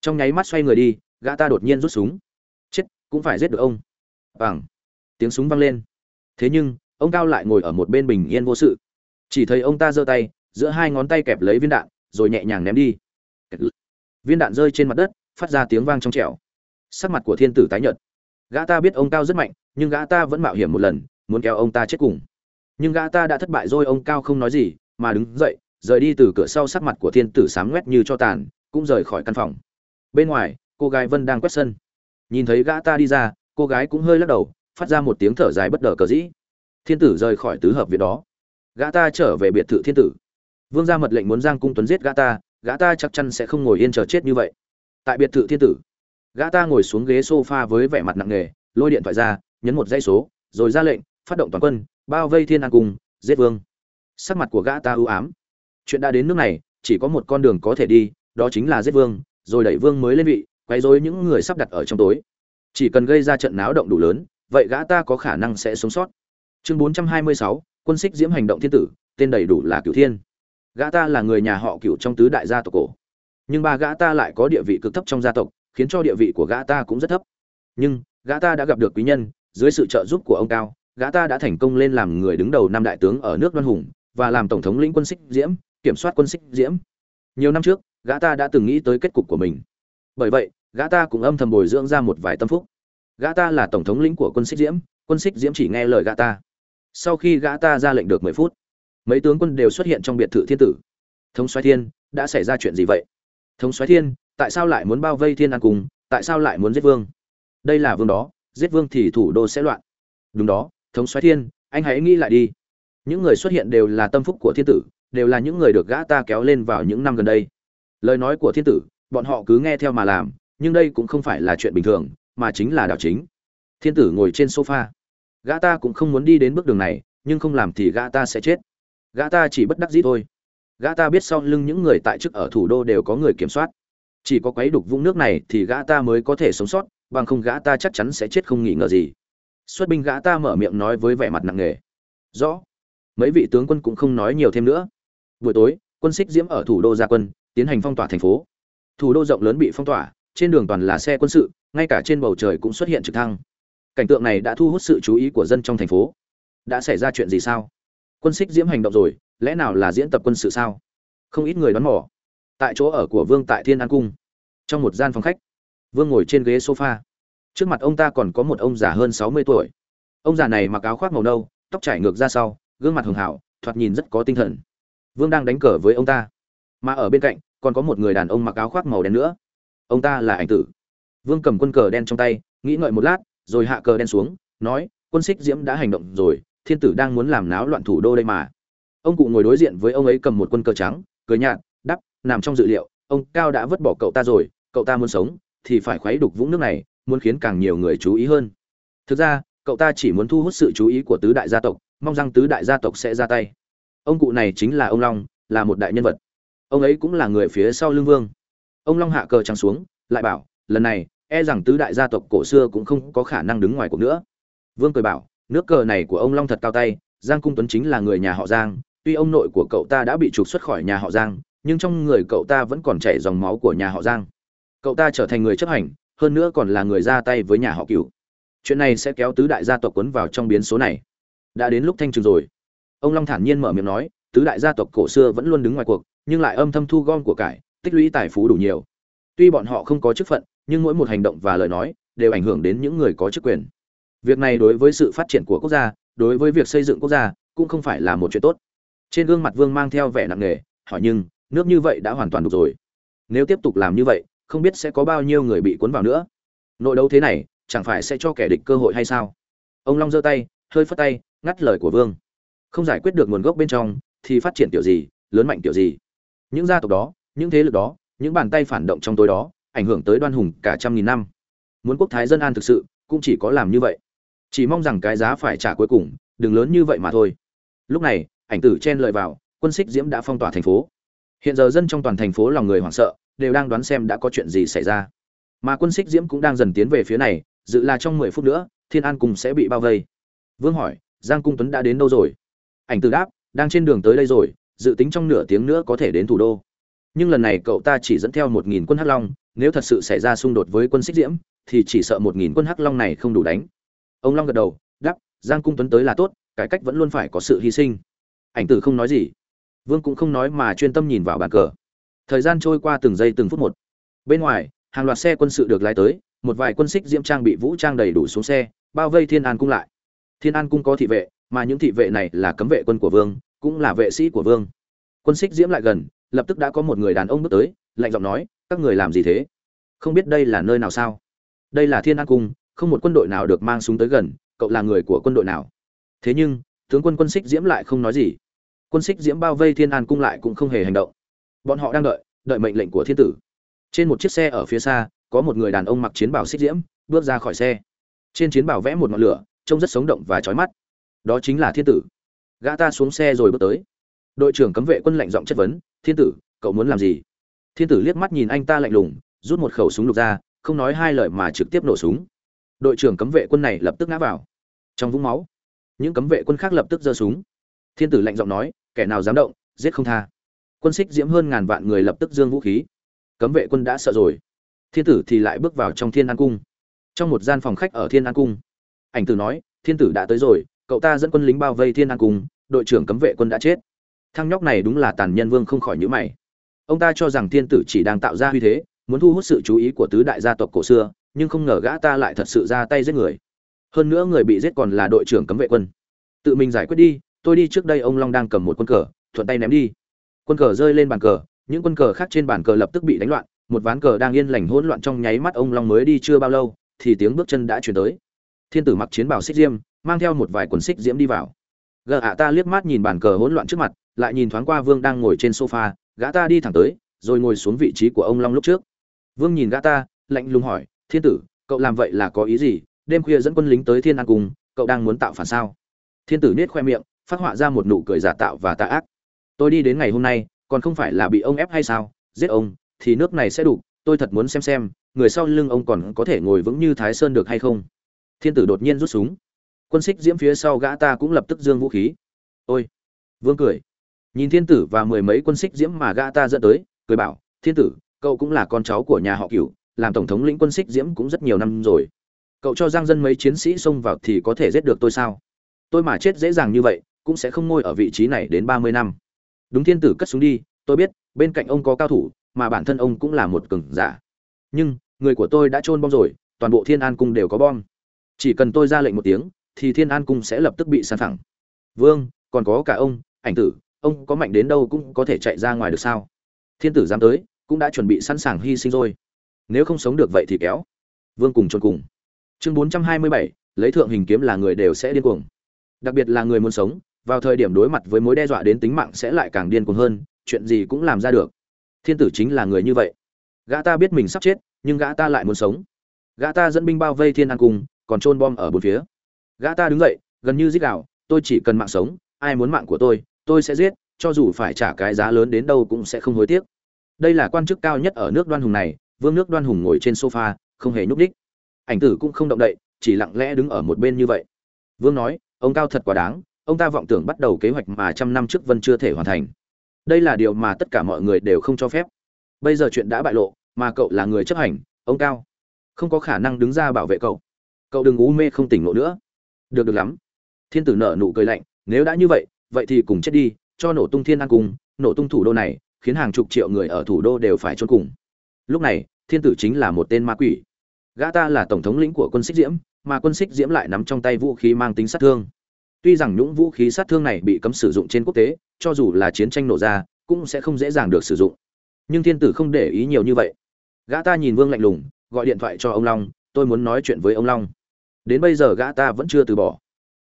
Trong nháy mắt xoay người đi, gã ta đột nhiên rút súng. Chết, cũng phải giết được ông. Bằng. Tiếng súng vang lên. Thế nhưng, ông cao lại ngồi ở một bên bình yên vô sự. Chỉ thấy ông ta giơ tay, giữa hai ngón tay kẹp lấy viên đạn, rồi nhẹ nhàng ném đi. Viên đạn rơi trên mặt đất, phát ra tiếng vang trong trẻo. Sắc mặt của thiên tử tái nhợt. Gã ta biết ông cao rất mạnh, nhưng gã ta vẫn mạo hiểm một lần, muốn kéo ông ta chết cùng. Nhưng gã ta đã thất bại rồi, ông cao không nói gì, mà đứng dậy rời đi từ cửa sau sắc mặt của thiên tử sáng ngoét như cho tàn, cũng rời khỏi căn phòng. Bên ngoài, cô gái vân đang quét sân. Nhìn thấy gã ta đi ra, cô gái cũng hơi lắc đầu, phát ra một tiếng thở dài bất đờ cờ dĩ. Thiên tử rời khỏi tứ hợp viện đó. Gã ta trở về biệt thự thiên tử. Vương gia mật lệnh muốn giang cung tuấn giết gã ta gã ta chắc chắn sẽ không ngồi yên chờ chết như vậy. Tại biệt thự thiên tử, gã ta ngồi xuống ghế sofa với vẻ mặt nặng nề, lôi điện thoại ra, nhấn một dây số, rồi ra lệnh, phát động toàn quân, bao vây thiên an cung, giết vương. Sắc mặt của gã ta ưu ám chuyện đã đến nước này chỉ có một con đường có thể đi đó chính là giết vương rồi đẩy vương mới lên vị quấy rối những người sắp đặt ở trong tối. Chỉ cần gây ra trận náo động đủ lớn vậy gã ta có khả năng sẽ sống sót. Chương 426, quân xích diễm hành động thiên tử tên đầy đủ là cửu thiên. Gã ta là người nhà họ cửu trong tứ đại gia tộc cổ. Nhưng ba gã ta lại có địa vị cực thấp trong gia tộc khiến cho địa vị của gã ta cũng rất thấp. Nhưng gã ta đã gặp được quý nhân dưới sự trợ giúp của ông cao gã ta đã thành công lên làm người đứng đầu năm đại tướng ở nước đoan hùng và làm tổng thống lĩnh quân xích diễm kiểm soát quân xích diễm. Nhiều năm trước, gã ta đã từng nghĩ tới kết cục của mình. Bởi vậy, gã ta cũng âm thầm bồi dưỡng ra một vài tâm phúc. Gã ta là tổng thống lĩnh của quân xích diễm, quân xích diễm chỉ nghe lời gã ta. Sau khi gã ta ra lệnh được mười phút, mấy tướng quân đều xuất hiện trong biệt thự thiên tử. Thống soái thiên, đã xảy ra chuyện gì vậy? Thống soái thiên, tại sao lại muốn bao vây thiên an cùng, tại sao lại muốn giết vương? Đây là vương đó, giết vương thì thủ đô sẽ loạn. Đúng đó, thống soái thiên, anh hãy nghĩ lại đi. Những người xuất hiện đều là tâm phúc của thiên tử đều là những người được gã ta kéo lên vào những năm gần đây. Lời nói của thiên tử, bọn họ cứ nghe theo mà làm, nhưng đây cũng không phải là chuyện bình thường, mà chính là đạo chính. Thiên tử ngồi trên sofa. Gã ta cũng không muốn đi đến bước đường này, nhưng không làm thì gã ta sẽ chết. Gã ta chỉ bất đắc dĩ thôi. Gã ta biết sau lưng những người tại chức ở thủ đô đều có người kiểm soát. Chỉ có quấy đục vũng nước này thì gã ta mới có thể sống sót, bằng không gã ta chắc chắn sẽ chết không nghỉ ngờ gì. Xuất binh gã ta mở miệng nói với vẻ mặt nặng nề. Rõ. Mấy vị tướng quân cũng không nói nhiều thêm nữa buổi tối, quân xích diễm ở thủ đô gia quân, tiến hành phong tỏa thành phố. Thủ đô rộng lớn bị phong tỏa, trên đường toàn là xe quân sự, ngay cả trên bầu trời cũng xuất hiện trực thăng. Cảnh tượng này đã thu hút sự chú ý của dân trong thành phố. Đã xảy ra chuyện gì sao? Quân xích diễm hành động rồi, lẽ nào là diễn tập quân sự sao? Không ít người đoán mò. Tại chỗ ở của vương tại thiên an cung. Trong một gian phòng khách, vương ngồi trên ghế sofa. Trước mặt ông ta còn có một ông già hơn sáu mươi tuổi. Ông già này mặc áo khoác màu nâu, tóc trải ngược ra sau, gương mặt hường hảo, thoạt nhìn rất có tinh thần vương đang đánh cờ với ông ta. Mà ở bên cạnh, còn có một người đàn ông mặc áo khoác màu đen nữa. Ông ta là ảnh tử. Vương cầm quân cờ đen trong tay, nghĩ ngợi một lát, rồi hạ cờ đen xuống, nói, quân xích diễm đã hành động rồi, thiên tử đang muốn làm náo loạn thủ đô đây mà. Ông cụ ngồi đối diện với ông ấy cầm một quân cờ trắng, cười nhạt đắp nằm trong dự liệu, ông cao đã vứt bỏ cậu ta rồi, cậu ta muốn sống, thì phải khuấy đục vũng nước này, muốn khiến càng nhiều người chú ý hơn. Thực ra, cậu ta chỉ muốn thu hút sự chú ý của tứ đại gia tộc, mong rằng tứ đại gia tộc sẽ ra tay ông cụ này chính là ông long, là một đại nhân vật. Ông ấy cũng là người phía sau lương vương. Ông long hạ cờ trắng xuống, lại bảo, lần này e rằng tứ đại gia tộc cổ xưa cũng không có khả năng đứng ngoài cuộc nữa. Vương cười bảo, nước cờ này của ông long thật cao tay, giang cung tuấn chính là người nhà họ giang. Tuy ông nội của cậu ta đã bị trục xuất khỏi nhà họ giang, nhưng trong người cậu ta vẫn còn chảy dòng máu của nhà họ giang. Cậu ta trở thành người chấp hành, hơn nữa còn là người ra tay với nhà họ cửu. Chuyện này sẽ kéo tứ đại gia tộc quấn vào trong biến số này. Đã đến lúc thanh trừng rồi ông long thản nhiên mở miệng nói, tứ đại gia tộc cổ xưa vẫn luôn đứng ngoài cuộc, nhưng lại âm thầm thu gom của cải, tích lũy tài phú đủ nhiều. Tuy bọn họ không có chức phận, nhưng mỗi một hành động và lời nói đều ảnh hưởng đến những người có chức quyền. Việc này đối với sự phát triển của quốc gia, đối với việc xây dựng quốc gia cũng không phải là một chuyện tốt. Trên gương mặt vương mang theo vẻ nặng nề, hỏi, nhưng nước như vậy đã hoàn toàn đục rồi. Nếu tiếp tục làm như vậy, không biết sẽ có bao nhiêu người bị cuốn vào nữa. Nội đấu thế này chẳng phải sẽ cho kẻ địch cơ hội hay sao? Ông long giơ tay, hơi phất tay, ngắt lời của vương không giải quyết được nguồn gốc bên trong thì phát triển kiểu gì, lớn mạnh kiểu gì. Những gia tộc đó, những thế lực đó, những bàn tay phản động trong tối đó, ảnh hưởng tới đoan hùng cả trăm nghìn năm. Muốn quốc thái dân an thực sự, cũng chỉ có làm như vậy. Chỉ mong rằng cái giá phải trả cuối cùng, đừng lớn như vậy mà thôi. Lúc này, ảnh tử chen lợi vào, quân xích diễm đã phong tỏa thành phố. Hiện giờ dân trong toàn thành phố lòng người hoảng sợ, đều đang đoán xem đã có chuyện gì xảy ra. Mà quân xích diễm cũng đang dần tiến về phía này, dự là trong mười phút nữa, thiên an cùng sẽ bị bao vây. Vương hỏi, giang cung tuấn đã đến đâu rồi? Ảnh từ đáp, đang trên đường tới đây rồi, dự tính trong nửa tiếng nữa có thể đến thủ đô. Nhưng lần này cậu ta chỉ dẫn theo một nghìn quân hắc long, nếu thật sự xảy ra xung đột với quân xích diễm, thì chỉ sợ một nghìn quân hắc long này không đủ đánh. Ông long gật đầu, đáp, giang cung tuấn tới là tốt, cải cách vẫn luôn phải có sự hy sinh. Ảnh tử không nói gì. Vương cũng không nói mà chuyên tâm nhìn vào bàn cờ. Thời gian trôi qua từng giây từng phút một. Bên ngoài, hàng loạt xe quân sự được lái tới, một vài quân xích diễm trang bị vũ trang đầy đủ xuống xe, bao vây thiên an cung lại. Thiên an cung có thị vệ mà những thị vệ này là cấm vệ quân của vương, cũng là vệ sĩ của vương. Quân xích diễm lại gần, lập tức đã có một người đàn ông bước tới, lạnh giọng nói, các người làm gì thế? Không biết đây là nơi nào sao? Đây là thiên an cung, không một quân đội nào được mang súng tới gần, cậu là người của quân đội nào? Thế nhưng, tướng quân quân xích diễm lại không nói gì. Quân xích diễm bao vây thiên an cung lại cũng không hề hành động. Bọn họ đang đợi đợi mệnh lệnh của thiên tử. Trên một chiếc xe ở phía xa, có một người đàn ông mặc chiến bảo xích diễm, bước ra khỏi xe. Trên chiến bảo vẽ một ngọn lửa, trông rất sống động và chói mắt đó chính là thiên tử. Gã ta xuống xe rồi bước tới. Đội trưởng cấm vệ quân lạnh giọng chất vấn, thiên tử, cậu muốn làm gì? Thiên tử liếc mắt nhìn anh ta lạnh lùng, rút một khẩu súng lục ra, không nói hai lời mà trực tiếp nổ súng. Đội trưởng cấm vệ quân này lập tức ngã vào. Trong vũng máu, những cấm vệ quân khác lập tức giơ súng. Thiên tử lạnh giọng nói, kẻ nào dám động, giết không tha. Quân xích diễm hơn ngàn vạn người lập tức dương vũ khí. Cấm vệ quân đã sợ rồi. Thiên tử thì lại bước vào trong thiên an cung. Trong một gian phòng khách ở thiên an cung, ảnh tử nói, thiên tử đã tới rồi cậu ta dẫn quân lính bao vây thiên an cung đội trưởng cấm vệ quân đã chết. Thang nhóc này đúng là tàn nhân vương không khỏi nhữ mày. Ông ta cho rằng thiên tử chỉ đang tạo ra uy thế, muốn thu hút sự chú ý của tứ đại gia tộc cổ xưa, nhưng không ngờ gã ta lại thật sự ra tay giết người. Hơn nữa người bị giết còn là đội trưởng cấm vệ quân. Tự mình giải quyết đi, tôi đi trước đây ông long đang cầm một quân cờ, thuận tay ném đi. Quân cờ rơi lên bàn cờ, những quân cờ khác trên bàn cờ lập tức bị đánh loạn, một ván cờ đang yên lành hỗn loạn trong nháy mắt ông long mới đi chưa bao lâu, thì tiếng bước chân đã chuyển tới. Thiên tử mặc chiến bào xích diêm mang theo một vài quần xích diễm đi vào. Gờ ạ ta liếc mắt nhìn bàn cờ hỗn loạn trước mặt, lại nhìn thoáng qua vương đang ngồi trên sofa, gã ta đi thẳng tới, rồi ngồi xuống vị trí của ông long lúc trước. Vương nhìn gã ta, lạnh lùng hỏi, thiên tử, cậu làm vậy là có ý gì? Đêm khuya dẫn quân lính tới thiên an cung cậu đang muốn tạo phản sao? Thiên tử niết khoe miệng, phát họa ra một nụ cười giả tạo và tà ác. Tôi đi đến ngày hôm nay, còn không phải là bị ông ép hay sao? Giết ông, thì nước này sẽ đủ, tôi thật muốn xem xem, người sau lưng ông còn có thể ngồi vững như thái sơn được hay không? Thiên tử đột nhiên rút súng quân xích diễm phía sau gã ta cũng lập tức dương vũ khí. Ôi, vương cười. Nhìn thiên tử và mười mấy quân xích diễm mà gã ta dẫn tới, cười bảo, thiên tử, cậu cũng là con cháu của nhà họ cửu, làm tổng thống lĩnh quân xích diễm cũng rất nhiều năm rồi. Cậu cho giang dân mấy chiến sĩ xông vào thì có thể giết được tôi sao? Tôi mà chết dễ dàng như vậy, cũng sẽ không ngồi ở vị trí này đến ba mươi năm. Đúng thiên tử cất xuống đi, tôi biết, bên cạnh ông có cao thủ, mà bản thân ông cũng là một cường giả. Nhưng, người của tôi đã trôn bom rồi, toàn bộ thiên an cung đều có bom. Chỉ cần tôi ra lệnh một tiếng thì thiên an cung sẽ lập tức bị san phẳng. Vương, còn có cả ông, ảnh tử, ông có mạnh đến đâu cũng có thể chạy ra ngoài được sao? Thiên tử dám tới, cũng đã chuẩn bị sẵn sàng hy sinh rồi. Nếu không sống được vậy thì kéo. Vương cùng trốn cùng. Chương bốn trăm hai mươi bảy, lấy thượng hình kiếm là người đều sẽ điên cuồng. Đặc biệt là người muốn sống, vào thời điểm đối mặt với mối đe dọa đến tính mạng sẽ lại càng điên cuồng hơn, chuyện gì cũng làm ra được. Thiên tử chính là người như vậy. Gã ta biết mình sắp chết, nhưng gã ta lại muốn sống. Gã ta dẫn binh bao vây thiên an cung, còn trôn bom ở bốn phía gã ta đứng dậy, gần như giết gạo tôi chỉ cần mạng sống, ai muốn mạng của tôi tôi sẽ giết, cho dù phải trả cái giá lớn đến đâu cũng sẽ không hối tiếc. Đây là quan chức cao nhất ở nước đoan hùng này, vương nước đoan hùng ngồi trên sofa, không hề nhúc đích ảnh tử cũng không động đậy, chỉ lặng lẽ đứng ở một bên như vậy. Vương nói, ông cao thật quá đáng, ông ta vọng tưởng bắt đầu kế hoạch mà trăm năm trước vân chưa thể hoàn thành. Đây là điều mà tất cả mọi người đều không cho phép. Bây giờ chuyện đã bại lộ, mà cậu là người chấp hành, ông cao. Không có khả năng đứng ra bảo vệ cậu. Cậu đừng u mê không tỉnh ngộ nữa được được lắm. Thiên tử nở nụ cười lạnh, nếu đã như vậy vậy thì cùng chết đi, cho nổ tung thiên an cung nổ tung thủ đô này, khiến hàng chục triệu người ở thủ đô đều phải trốn cùng. Lúc này, thiên tử chính là một tên ma quỷ. Gã ta là tổng thống lĩnh của quân xích diễm, mà quân xích diễm lại nắm trong tay vũ khí mang tính sát thương. Tuy rằng những vũ khí sát thương này bị cấm sử dụng trên quốc tế, cho dù là chiến tranh nổ ra, cũng sẽ không dễ dàng được sử dụng. Nhưng thiên tử không để ý nhiều như vậy. Gã ta nhìn vương lạnh lùng, gọi điện thoại cho ông long, tôi muốn nói chuyện với ông long đến bây giờ gã ta vẫn chưa từ bỏ.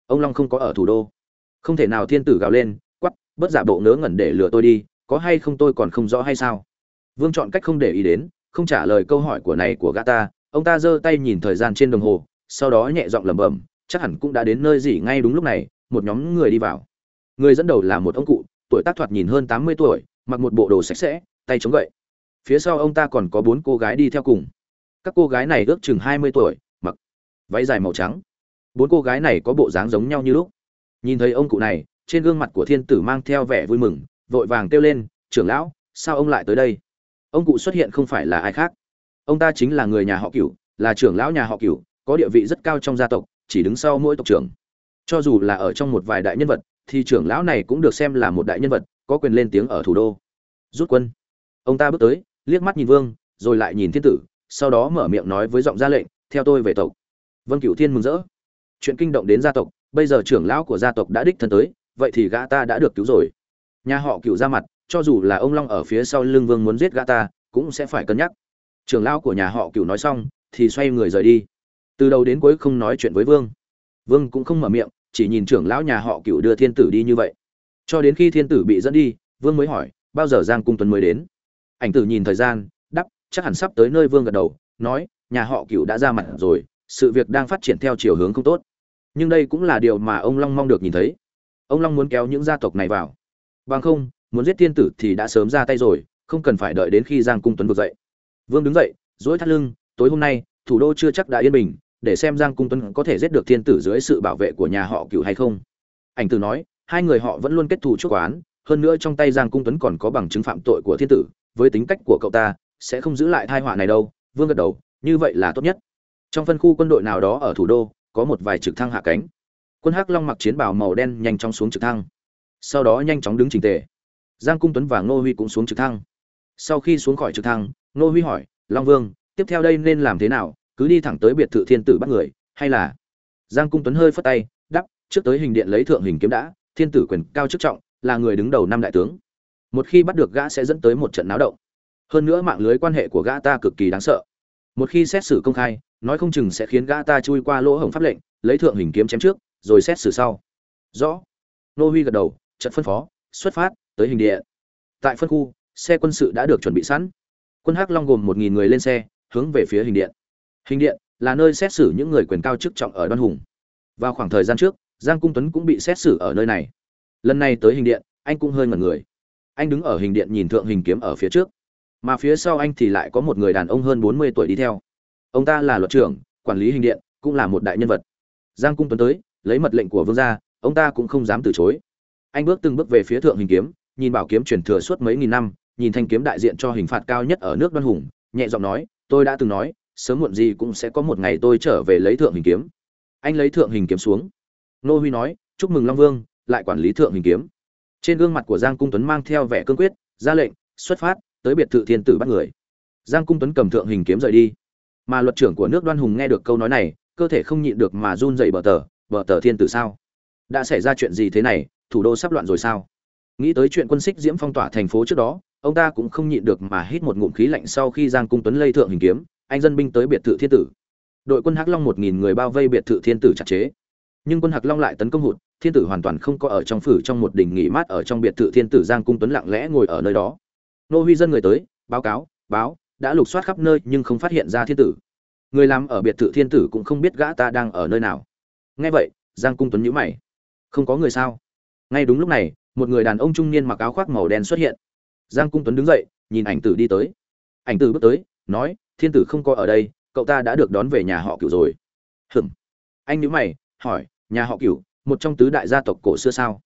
Ông long không có ở thủ đô. Không thể nào thiên tử gào lên quắp bớt giả bộ ngớ ngẩn để lừa tôi đi, có hay không tôi còn không rõ hay sao? Vương chọn cách không để ý đến, không trả lời câu hỏi của này của gã ta, ông ta giơ tay nhìn thời gian trên đồng hồ, sau đó nhẹ giọng lẩm bẩm, chắc hẳn cũng đã đến nơi gì ngay đúng lúc này, một nhóm người đi vào. Người dẫn đầu là một ông cụ, tuổi tác thoạt nhìn hơn tám mươi tuổi, mặc một bộ đồ sạch sẽ, tay chống gậy. Phía sau ông ta còn có bốn cô gái đi theo cùng. Các cô gái này ước chừng hai mươi tuổi váy dài màu trắng. Bốn cô gái này có bộ dáng giống nhau như lúc. Nhìn thấy ông cụ này, trên gương mặt của thiên tử mang theo vẻ vui mừng, vội vàng kêu lên, trưởng lão, sao ông lại tới đây? Ông cụ xuất hiện không phải là ai khác. Ông ta chính là người nhà họ cửu, là trưởng lão nhà họ cửu, có địa vị rất cao trong gia tộc, chỉ đứng sau mỗi tộc trưởng. Cho dù là ở trong một vài đại nhân vật, thì trưởng lão này cũng được xem là một đại nhân vật, có quyền lên tiếng ở thủ đô. Rút quân. Ông ta bước tới, liếc mắt nhìn vương, rồi lại nhìn thiên tử, sau đó mở miệng nói với giọng ra lệnh, theo tôi về tộc vân cửu thiên mừng rỡ. Chuyện kinh động đến gia tộc, bây giờ trưởng lão của gia tộc đã đích thân tới, vậy thì gã ta đã được cứu rồi. Nhà họ cửu ra mặt, cho dù là ông long ở phía sau lưng vương muốn giết gã ta, cũng sẽ phải cân nhắc. Trưởng lão của nhà họ cửu nói xong, thì xoay người rời đi. Từ đầu đến cuối không nói chuyện với vương. Vương cũng không mở miệng, chỉ nhìn trưởng lão nhà họ Cửu đưa thiên tử đi như vậy. Cho đến khi thiên tử bị dẫn đi, vương mới hỏi, bao giờ giang cung tuấn mới đến? Ảnh tử nhìn thời gian, đắp, chắc hẳn sắp tới nơi vương gật đầu, nói, nhà họ Cửu đã ra mặt rồi sự việc đang phát triển theo chiều hướng không tốt. Nhưng đây cũng là điều mà ông long mong được nhìn thấy. Ông long muốn kéo những gia tộc này vào. Bằng không, muốn giết thiên tử thì đã sớm ra tay rồi, không cần phải đợi đến khi giang cung tuấn vực dậy. Vương đứng dậy dỗi thắt lưng, tối hôm nay, thủ đô chưa chắc đã yên bình, để xem giang cung tuấn có thể giết được thiên tử dưới sự bảo vệ của nhà họ cựu hay không. Ảnh tử nói, hai người họ vẫn luôn kết thù chuốc oán hơn nữa trong tay giang cung tuấn còn có bằng chứng phạm tội của thiên tử, với tính cách của cậu ta, sẽ không giữ lại thai họa này đâu. Vương gật đầu, như vậy là tốt nhất trong phân khu quân đội nào đó ở thủ đô, có một vài trực thăng hạ cánh. Quân hắc long mặc chiến bào màu đen nhanh chóng xuống trực thăng. Sau đó nhanh chóng đứng trình tề. Giang cung tuấn và ngô huy cũng xuống trực thăng. Sau khi xuống khỏi trực thăng, ngô huy hỏi, long vương, tiếp theo đây nên làm thế nào? Cứ đi thẳng tới biệt thự thiên tử bắt người, hay là giang cung tuấn hơi phất tay đắp trước tới hình điện lấy thượng hình kiếm đã, thiên tử quyền cao chức trọng, là người đứng đầu năm đại tướng. Một khi bắt được gã sẽ dẫn tới một trận náo động. Hơn nữa mạng lưới quan hệ của gã ta cực kỳ đáng sợ. Một khi xét xử công khai nói không chừng sẽ khiến gã ta chui qua lỗ hổng pháp lệnh, lấy thượng hình kiếm chém trước, rồi xét xử sau. Rõ. Nô huy gật đầu, trận phân phó, xuất phát, tới hình địa. Tại phân khu, xe quân sự đã được chuẩn bị sẵn. Quân hắc long gồm một nghìn người lên xe, hướng về phía hình điện. Hình điện là nơi xét xử những người quyền cao chức trọng ở đoan hùng. Vào khoảng thời gian trước, giang cung tuấn cũng bị xét xử ở nơi này. Lần này tới hình điện, anh cũng hơi ngẩn người. Anh đứng ở hình điện nhìn thượng hình kiếm ở phía trước. Mà phía sau anh thì lại có một người đàn ông hơn bốn mươi tuổi đi theo ông ta là luật trưởng, quản lý hình điện, cũng là một đại nhân vật. Giang cung tuấn tới, lấy mật lệnh của vương gia, ông ta cũng không dám từ chối. Anh bước từng bước về phía thượng hình kiếm, nhìn bảo kiếm truyền thừa suốt mấy nghìn năm, nhìn thanh kiếm đại diện cho hình phạt cao nhất ở nước đoan hùng, nhẹ giọng nói, tôi đã từng nói, sớm muộn gì cũng sẽ có một ngày tôi trở về lấy thượng hình kiếm. Anh lấy thượng hình kiếm xuống. Nô huy nói, chúc mừng long vương, lại quản lý thượng hình kiếm. Trên gương mặt của giang cung tuấn mang theo vẻ cương quyết, ra lệnh, xuất phát, tới biệt thự thiên tử bắt người. Giang cung tuấn cầm thượng hình kiếm rời đi mà luật trưởng của nước đoan hùng nghe được câu nói này, cơ thể không nhịn được mà run dậy bờ tờ bờ tờ thiên tử sao? Đã xảy ra chuyện gì thế này, thủ đô sắp loạn rồi sao? Nghĩ tới chuyện quân xích diễm phong tỏa thành phố trước đó, ông ta cũng không nhịn được mà hít một ngụm khí lạnh sau khi giang cung tuấn lây thượng hình kiếm, anh dân binh tới biệt thự thiên tử. Đội quân hắc long một nghìn người bao vây biệt thự thiên tử chặt chế nhưng quân hắc long lại tấn công hụt, thiên tử hoàn toàn không có ở trong phủ trong một đỉnh nghỉ mát ở trong biệt thự thiên tử giang cung tuấn lặng lẽ ngồi ở nơi đó. Nô huy dân người tới, báo cáo, báo đã lục soát khắp nơi nhưng không phát hiện ra thiên tử. Người làm ở biệt thự thiên tử cũng không biết gã ta đang ở nơi nào. Nghe vậy, giang cung tuấn nhíu mày. Không có người sao? Ngay đúng lúc này, một người đàn ông trung niên mặc áo khoác màu đen xuất hiện. Giang cung tuấn đứng dậy, nhìn ảnh tử đi tới. Ảnh tử bước tới, nói, thiên tử không có ở đây, cậu ta đã được đón về nhà họ cửu rồi. Hừm anh nhíu mày, hỏi, nhà họ cửu, một trong tứ đại gia tộc cổ xưa sao?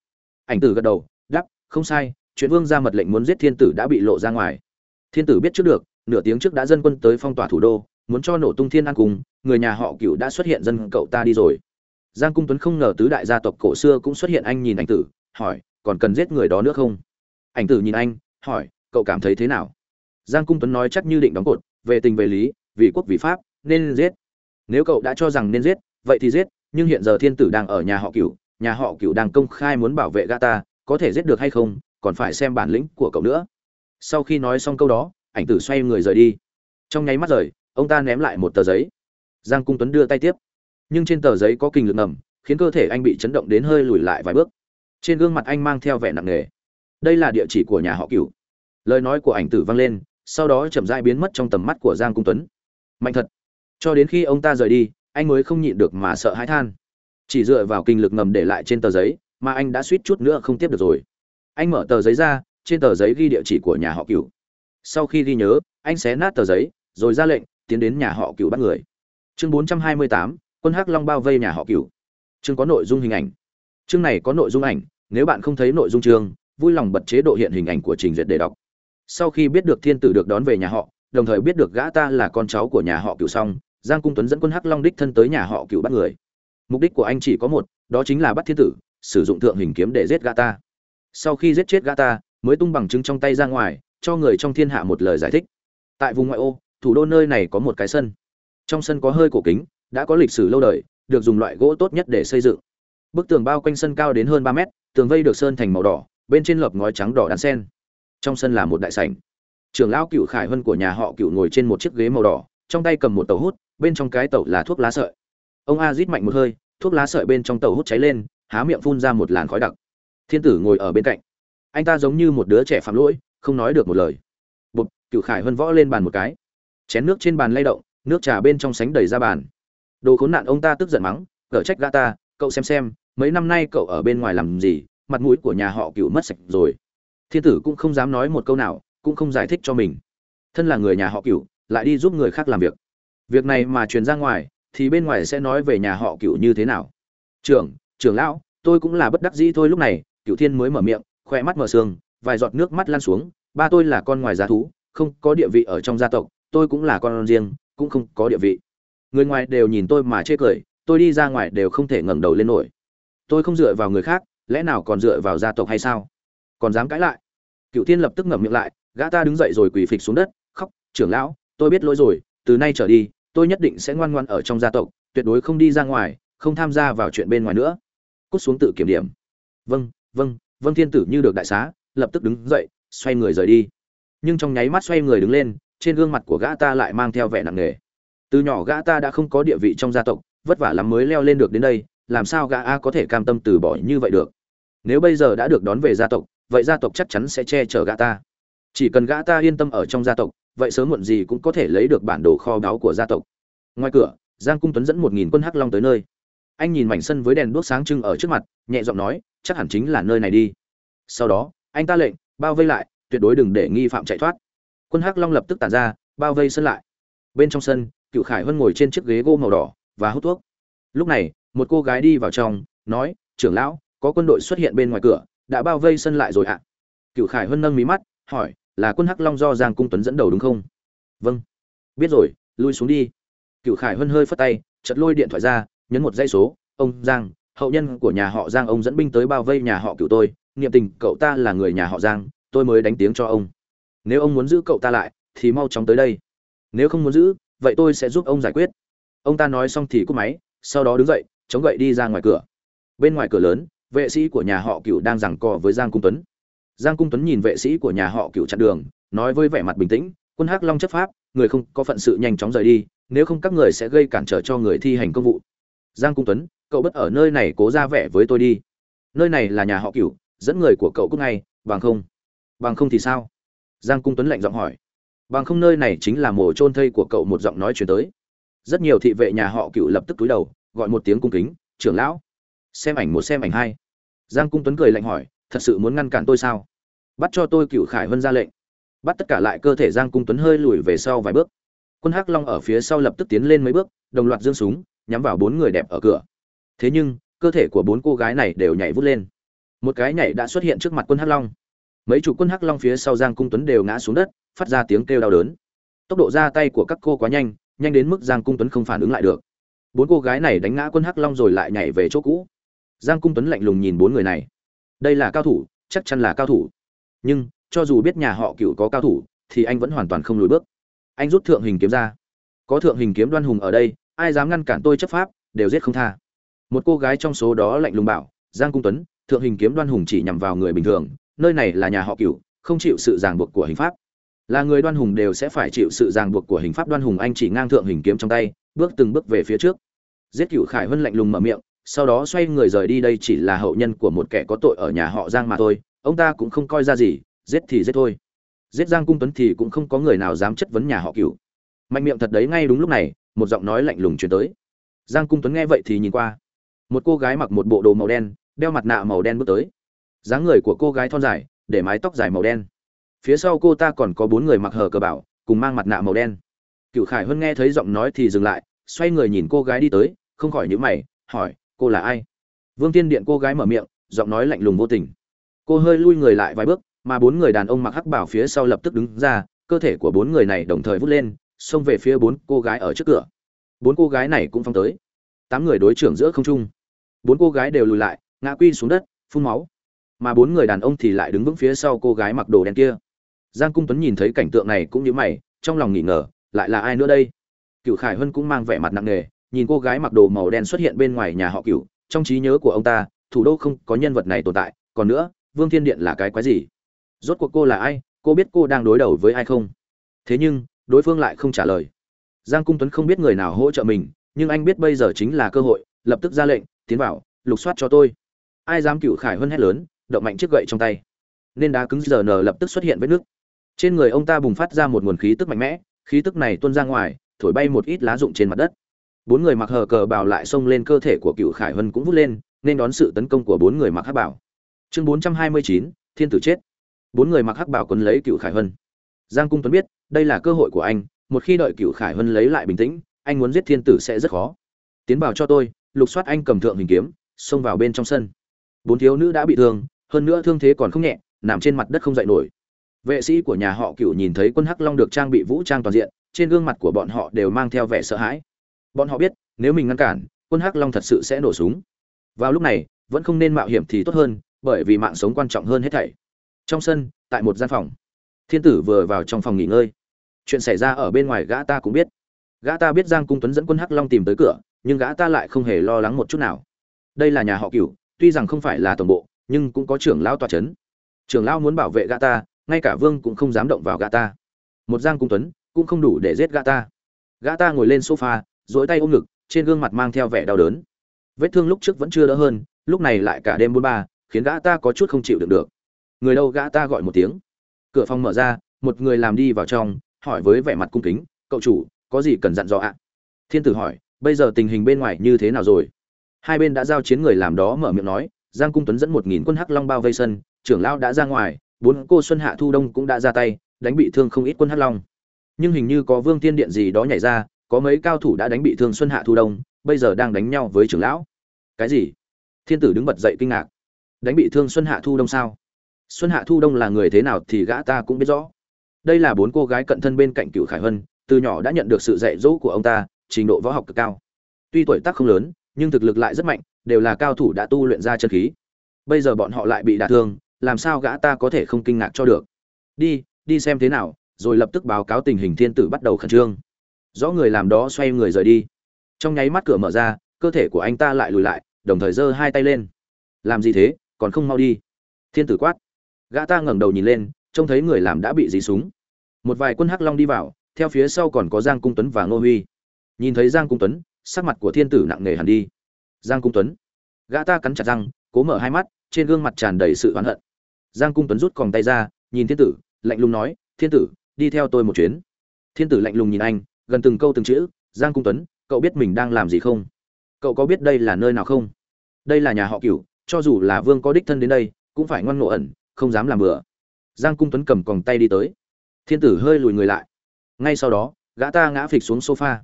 Ảnh tử gật đầu, đáp, không sai, chuyện vương ra mật lệnh muốn giết thiên tử đã bị lộ ra ngoài. Thiên tử biết trước được nửa tiếng trước đã dân quân tới phong tỏa thủ đô muốn cho nổ tung thiên an cùng người nhà họ Cựu đã xuất hiện dân cậu ta đi rồi. Giang cung tuấn không ngờ tứ đại gia tộc cổ xưa cũng xuất hiện anh nhìn ảnh tử hỏi còn cần giết người đó nữa không? Ảnh tử nhìn anh hỏi cậu cảm thấy thế nào? Giang cung tuấn nói chắc như định đóng cột về tình về lý vì quốc vì pháp nên giết. Nếu cậu đã cho rằng nên giết vậy thì giết nhưng hiện giờ thiên tử đang ở nhà họ Cựu, nhà họ Cựu đang công khai muốn bảo vệ gã ta có thể giết được hay không còn phải xem bản lĩnh của cậu nữa. Sau khi nói xong câu đó ảnh tử xoay người rời đi. Trong nháy mắt rời, ông ta ném lại một tờ giấy. Giang cung tuấn đưa tay tiếp. Nhưng trên tờ giấy có kinh lực ngầm, khiến cơ thể anh bị chấn động đến hơi lùi lại vài bước. Trên gương mặt anh mang theo vẻ nặng nề. Đây là địa chỉ của nhà họ cửu. Lời nói của ảnh tử vang lên, sau đó chậm rãi biến mất trong tầm mắt của giang cung tuấn. Mạnh thật. Cho đến khi ông ta rời đi, anh mới không nhịn được mà sợ hãi than. Chỉ dựa vào kinh lực ngầm để lại trên tờ giấy, mà anh đã suýt chút nữa không tiếp được rồi. Anh mở tờ giấy ra, trên tờ giấy ghi địa chỉ của nhà họ cửu sau khi ghi nhớ anh xé nát tờ giấy rồi ra lệnh tiến đến nhà họ cửu bắt người. Chương 428, quân hắc long bao vây nhà họ cửu. Chương có nội dung hình ảnh. Chương này có nội dung ảnh nếu bạn không thấy nội dung chương vui lòng bật chế độ hiện hình ảnh của trình duyệt để đọc. Sau khi biết được thiên tử được đón về nhà họ đồng thời biết được gã ta là con cháu của nhà họ cửu xong giang cung tuấn dẫn quân hắc long đích thân tới nhà họ cửu bắt người. Mục đích của anh chỉ có một đó chính là bắt thiên tử sử dụng thượng hình kiếm để giết gã ta. Sau khi giết chết gã ta mới tung bằng chứng trong tay ra ngoài cho người trong thiên hạ một lời giải thích. Tại vùng ngoại ô, thủ đô nơi này có một cái sân. Trong sân có hơi cổ kính, đã có lịch sử lâu đời, được dùng loại gỗ tốt nhất để xây dựng. Bức tường bao quanh sân cao đến hơn ba mét, tường vây được sơn thành màu đỏ, bên trên lợp ngói trắng đỏ đan sen. Trong sân là một đại sảnh. Trưởng lão cựu khải vân của nhà họ cựu ngồi trên một chiếc ghế màu đỏ, trong tay cầm một tàu hút, bên trong cái tàu là thuốc lá sợi. Ông a rít mạnh một hơi, thuốc lá sợi bên trong tàu hút cháy lên, há miệng phun ra một làn khói đặc. Thiên tử ngồi ở bên cạnh. Anh ta giống như một đứa trẻ phạm lỗi không nói được một lời. Bụp cựu khải vân võ lên bàn một cái. Chén nước trên bàn lay động, nước trà bên trong sánh đầy ra bàn. Đồ khốn nạn ông ta tức giận mắng, cở trách gã ta, cậu xem xem, mấy năm nay cậu ở bên ngoài làm gì, mặt mũi của nhà họ cựu mất sạch rồi. Thiên tử cũng không dám nói một câu nào, cũng không giải thích cho mình. Thân là người nhà họ cựu lại đi giúp người khác làm việc. Việc này mà truyền ra ngoài, thì bên ngoài sẽ nói về nhà họ cựu như thế nào? Trưởng trưởng lão, tôi cũng là bất đắc dĩ thôi. Lúc này cựu thiên mới mở miệng, khoe mắt mở sương vài giọt nước mắt lan xuống, ba tôi là con ngoài giá thú, không có địa vị ở trong gia tộc, tôi cũng là con riêng, cũng không có địa vị. Người ngoài đều nhìn tôi mà chê cười, tôi đi ra ngoài đều không thể ngẩng đầu lên nổi. Tôi không dựa vào người khác, lẽ nào còn dựa vào gia tộc hay sao? Còn dám cãi lại? Cựu tiên lập tức ngậm miệng lại, gã ta đứng dậy rồi quỳ phịch xuống đất, khóc, trưởng lão, tôi biết lỗi rồi, từ nay trở đi, tôi nhất định sẽ ngoan ngoan ở trong gia tộc, tuyệt đối không đi ra ngoài, không tham gia vào chuyện bên ngoài nữa. Cút xuống tự kiểm điểm. Vâng vâng vâng thiên tử như được đại xá lập tức đứng dậy, xoay người rời đi. Nhưng trong nháy mắt xoay người đứng lên, trên gương mặt của gã ta lại mang theo vẻ nặng nề. Từ nhỏ gã ta đã không có địa vị trong gia tộc, vất vả lắm mới leo lên được đến đây, làm sao gã a có thể cam tâm từ bỏ như vậy được? Nếu bây giờ đã được đón về gia tộc, vậy gia tộc chắc chắn sẽ che chở gã ta. Chỉ cần gã ta yên tâm ở trong gia tộc, vậy sớm muộn gì cũng có thể lấy được bản đồ kho báu của gia tộc. Ngoài cửa, giang cung tuấn dẫn một nghìn quân hắc long tới nơi. Anh nhìn mảnh sân với đèn đuốc sáng trưng ở trước mặt, nhẹ giọng nói, chắc hẳn chính là nơi này đi. Sau đó anh ta lệnh, bao vây lại, tuyệt đối đừng để nghi phạm chạy thoát. Quân hắc long lập tức tản ra, bao vây sân lại. Bên trong sân, cựu khải huân ngồi trên chiếc ghế gỗ màu đỏ và hút thuốc. Lúc này, một cô gái đi vào trong, nói, trưởng lão, có quân đội xuất hiện bên ngoài cửa, đã bao vây sân lại rồi ạ. Cựu khải huân nâng mí mắt, hỏi, là quân hắc long do giang cung tuấn dẫn đầu đúng không? Vâng. Biết rồi, lui xuống đi. Cựu khải huân hơi phất tay chật lôi điện thoại ra, nhấn một dây số, ông giang, hậu nhân của nhà họ giang ông dẫn binh tới bao vây nhà họ cựu tôi niệm tình, cậu ta là người nhà họ giang, tôi mới đánh tiếng cho ông. Nếu ông muốn giữ cậu ta lại, thì mau chóng tới đây. Nếu không muốn giữ, vậy tôi sẽ giúp ông giải quyết. Ông ta nói xong thì cúp máy, sau đó đứng dậy, chống gậy đi ra ngoài cửa. Bên ngoài cửa lớn, vệ sĩ của nhà họ cựu đang giằng co với giang cung tuấn. Giang cung tuấn nhìn vệ sĩ của nhà họ cựu chặn đường, nói với vẻ mặt bình tĩnh, quân hắc long chấp pháp, người không có phận sự nhanh chóng rời đi, nếu không các người sẽ gây cản trở cho người thi hành công vụ. Giang cung tuấn, cậu bất ở nơi này cố ra vẻ với tôi đi. Nơi này là nhà họ cựu dẫn người của cậu cũng ngay, bằng không bằng không thì sao? Giang cung tuấn lạnh giọng hỏi. Bằng không nơi này chính là mồ chôn thây của cậu, một giọng nói chuyển tới. Rất nhiều thị vệ nhà họ cựu lập tức túi đầu, gọi một tiếng cung kính, trưởng lão, xem ảnh một xem ảnh hai. Giang cung tuấn cười lạnh hỏi, thật sự muốn ngăn cản tôi sao? Bắt cho tôi cựu khải vân ra lệnh. Bắt tất cả lại cơ thể giang cung tuấn hơi lùi về sau vài bước. Quân hắc long ở phía sau lập tức tiến lên mấy bước, đồng loạt dương súng, nhắm vào bốn người đẹp ở cửa. Thế nhưng, cơ thể của bốn cô gái này đều nhảy vút lên một cái nhảy đã xuất hiện trước mặt quân hắc long. Mấy chủ quân hắc long phía sau giang cung tuấn đều ngã xuống đất, phát ra tiếng kêu đau đớn. Tốc độ ra tay của các cô quá nhanh nhanh đến mức giang cung tuấn không phản ứng lại được. Bốn cô gái này đánh ngã quân hắc long rồi lại nhảy về chỗ cũ. Giang cung tuấn lạnh lùng nhìn bốn người này. Đây là cao thủ, chắc chắn là cao thủ. Nhưng, cho dù biết nhà họ cựu có cao thủ, thì anh vẫn hoàn toàn không lùi bước. Anh rút thượng hình kiếm ra. Có thượng hình kiếm đoan hùng ở đây, ai dám ngăn cản tôi chấp pháp, đều giết không tha. Một cô gái trong số đó lạnh lùng bảo giang cung tuấn, thượng hình kiếm đoan hùng chỉ nhằm vào người bình thường, nơi này là nhà họ cửu, không chịu sự ràng buộc của hình pháp. Là người đoan hùng đều sẽ phải chịu sự ràng buộc của hình pháp đoan hùng, anh chỉ ngang thượng hình kiếm trong tay, bước từng bước về phía trước. Giết cửu khải vân lạnh lùng mở miệng, sau đó xoay người rời đi, đây chỉ là hậu nhân của một kẻ có tội ở nhà họ giang mà thôi, ông ta cũng không coi ra gì, giết thì giết thôi. Giết giang cung tuấn thì cũng không có người nào dám chất vấn nhà họ cửu. Mạnh miệng thật đấy, ngay đúng lúc này, một giọng nói lạnh lùng truyền tới. Giang cung tuấn nghe vậy thì nhìn qua. Một cô gái mặc một bộ đồ màu đen đeo mặt nạ màu đen bước tới. Dáng người của cô gái thon dài, để mái tóc dài màu đen. Phía sau cô ta còn có bốn người mặc hờ cờ bảo, cùng mang mặt nạ màu đen. Cựu khải huân nghe thấy giọng nói thì dừng lại, xoay người nhìn cô gái đi tới, không khỏi nhữ mày, hỏi, cô là ai? Vương tiên điện cô gái mở miệng, giọng nói lạnh lùng vô tình. Cô hơi lui người lại vài bước, mà bốn người đàn ông mặc hắc bảo phía sau lập tức đứng ra, cơ thể của bốn người này đồng thời vút lên, xông về phía bốn cô gái ở trước cửa. Bốn cô gái này cũng phong tới. Tám người đối trưởng giữa không trung. Bốn cô gái đều lùi lại ngã quy xuống đất, phun máu. Mà bốn người đàn ông thì lại đứng vững phía sau cô gái mặc đồ đen kia. Giang cung tuấn nhìn thấy cảnh tượng này cũng như mày, trong lòng nghỉ ngờ, lại là ai nữa đây? Cựu khải Hân cũng mang vẻ mặt nặng nề, nhìn cô gái mặc đồ màu đen xuất hiện bên ngoài nhà họ cựu trong trí nhớ của ông ta, thủ đô không có nhân vật này tồn tại, còn nữa, vương thiên điện là cái quái gì? Rốt cuộc cô là ai? Cô biết cô đang đối đầu với ai không? Thế nhưng, đối phương lại không trả lời. Giang cung tuấn không biết người nào hỗ trợ mình, nhưng anh biết bây giờ chính là cơ hội, lập tức ra lệnh, tiến vào, lục soát cho tôi ai dám cựu khải hơn hét lớn, động mạnh chiếc gậy trong tay. Nên đá cứng giờ nở lập tức xuất hiện vết nước. Trên người ông ta bùng phát ra một nguồn khí tức mạnh mẽ, khí tức này tuôn ra ngoài, thổi bay một ít lá rụng trên mặt đất. Bốn người mặc hờ cờ bào lại xông lên cơ thể của cựu khải hân cũng vút lên, nên đón sự tấn công của bốn người mặc hắc bảo chương bốn trăm hai mươi chín, thiên tử chết. Bốn người mặc hắc bảo quân lấy cựu khải hân. Giang cung tuấn biết, đây là cơ hội của anh, một khi đợi cựu khải hân lấy lại bình tĩnh, anh muốn giết thiên tử sẽ rất khó. Tiến vào cho tôi, lục soát anh cầm thượng hình kiếm, xông vào bên trong sân bốn thiếu nữ đã bị thương, hơn nữa thương thế còn không nhẹ, nằm trên mặt đất không dậy nổi. Vệ sĩ của nhà họ cựu nhìn thấy quân hắc long được trang bị vũ trang toàn diện, trên gương mặt của bọn họ đều mang theo vẻ sợ hãi. Bọn họ biết, nếu mình ngăn cản, quân hắc long thật sự sẽ nổ súng. Vào lúc này, vẫn không nên mạo hiểm thì tốt hơn, bởi vì mạng sống quan trọng hơn hết thảy. Trong sân, tại một gian phòng, thiên tử vừa vào trong phòng nghỉ ngơi. Chuyện xảy ra ở bên ngoài gã ta cũng biết. Gã ta biết giang cung tuấn dẫn quân hắc long tìm tới cửa, nhưng gã ta lại không hề lo lắng một chút nào. Đây là nhà họ cựu tuy rằng không phải là tổng bộ, nhưng cũng có trưởng lão tòa chấn. Trưởng lão muốn bảo vệ gã ta, ngay cả vương cũng không dám động vào gã ta. Một giang cung tuấn, cũng không đủ để giết gã ta. Gã ta ngồi lên sofa, duỗi tay ôm ngực, trên gương mặt mang theo vẻ đau đớn. Vết thương lúc trước vẫn chưa đỡ hơn, lúc này lại cả đêm buôn ba, khiến gã ta có chút không chịu đựng được. Người đâu gã ta gọi một tiếng. Cửa phòng mở ra, một người làm đi vào trong, hỏi với vẻ mặt cung kính, cậu chủ, có gì cần dặn dò ạ? Thiên tử hỏi, bây giờ tình hình bên ngoài như thế nào rồi? Hai bên đã giao chiến người làm đó mở miệng nói, giang cung tuấn dẫn một nghìn quân hắc long bao vây sân, trưởng lão đã ra ngoài, bốn cô xuân hạ thu đông cũng đã ra tay, đánh bị thương không ít quân hắc long. Nhưng hình như có vương tiên điện gì đó nhảy ra, có mấy cao thủ đã đánh bị thương xuân hạ thu đông, bây giờ đang đánh nhau với trưởng lão. Cái gì? Thiên tử đứng bật dậy kinh ngạc. Đánh bị thương xuân hạ thu đông sao? Xuân hạ thu đông là người thế nào thì gã ta cũng biết rõ. Đây là bốn cô gái cận thân bên cạnh cựu khải hân, từ nhỏ đã nhận được sự dạy dỗ của ông ta, trình độ võ học cực cao. Tuy tuổi tác không lớn nhưng thực lực lại rất mạnh, đều là cao thủ đã tu luyện ra chân khí. Bây giờ bọn họ lại bị đả thương, làm sao gã ta có thể không kinh ngạc cho được? Đi đi xem thế nào, rồi lập tức báo cáo tình hình thiên tử bắt đầu khẩn trương. Rõ người làm đó xoay người rời đi. Trong nháy mắt cửa mở ra, cơ thể của anh ta lại lùi lại, đồng thời giơ hai tay lên. Làm gì thế, còn không mau đi. Thiên tử quát. Gã ta ngẩng đầu nhìn lên, trông thấy người làm đã bị dí súng. Một vài quân hắc long đi vào, theo phía sau còn có giang cung tuấn và ngô huy. Nhìn thấy giang cung tuấn sắc mặt của thiên tử nặng nề hẳn đi. Giang cung tuấn. Gã ta cắn chặt răng, cố mở hai mắt, trên gương mặt tràn đầy sự oán hận. Giang cung tuấn rút còng tay ra, nhìn thiên tử, lạnh lùng nói, thiên tử, đi theo tôi một chuyến. Thiên tử lạnh lùng nhìn anh, gần từng câu từng chữ, giang cung tuấn, cậu biết mình đang làm gì không? Cậu có biết đây là nơi nào không? Đây là nhà họ cửu, cho dù là vương có đích thân đến đây, cũng phải ngoan ngộ ẩn, không dám làm bừa. Giang cung tuấn cầm còng tay đi tới. Thiên tử hơi lùi người lại. Ngay sau đó, gã ta ngã phịch xuống sofa.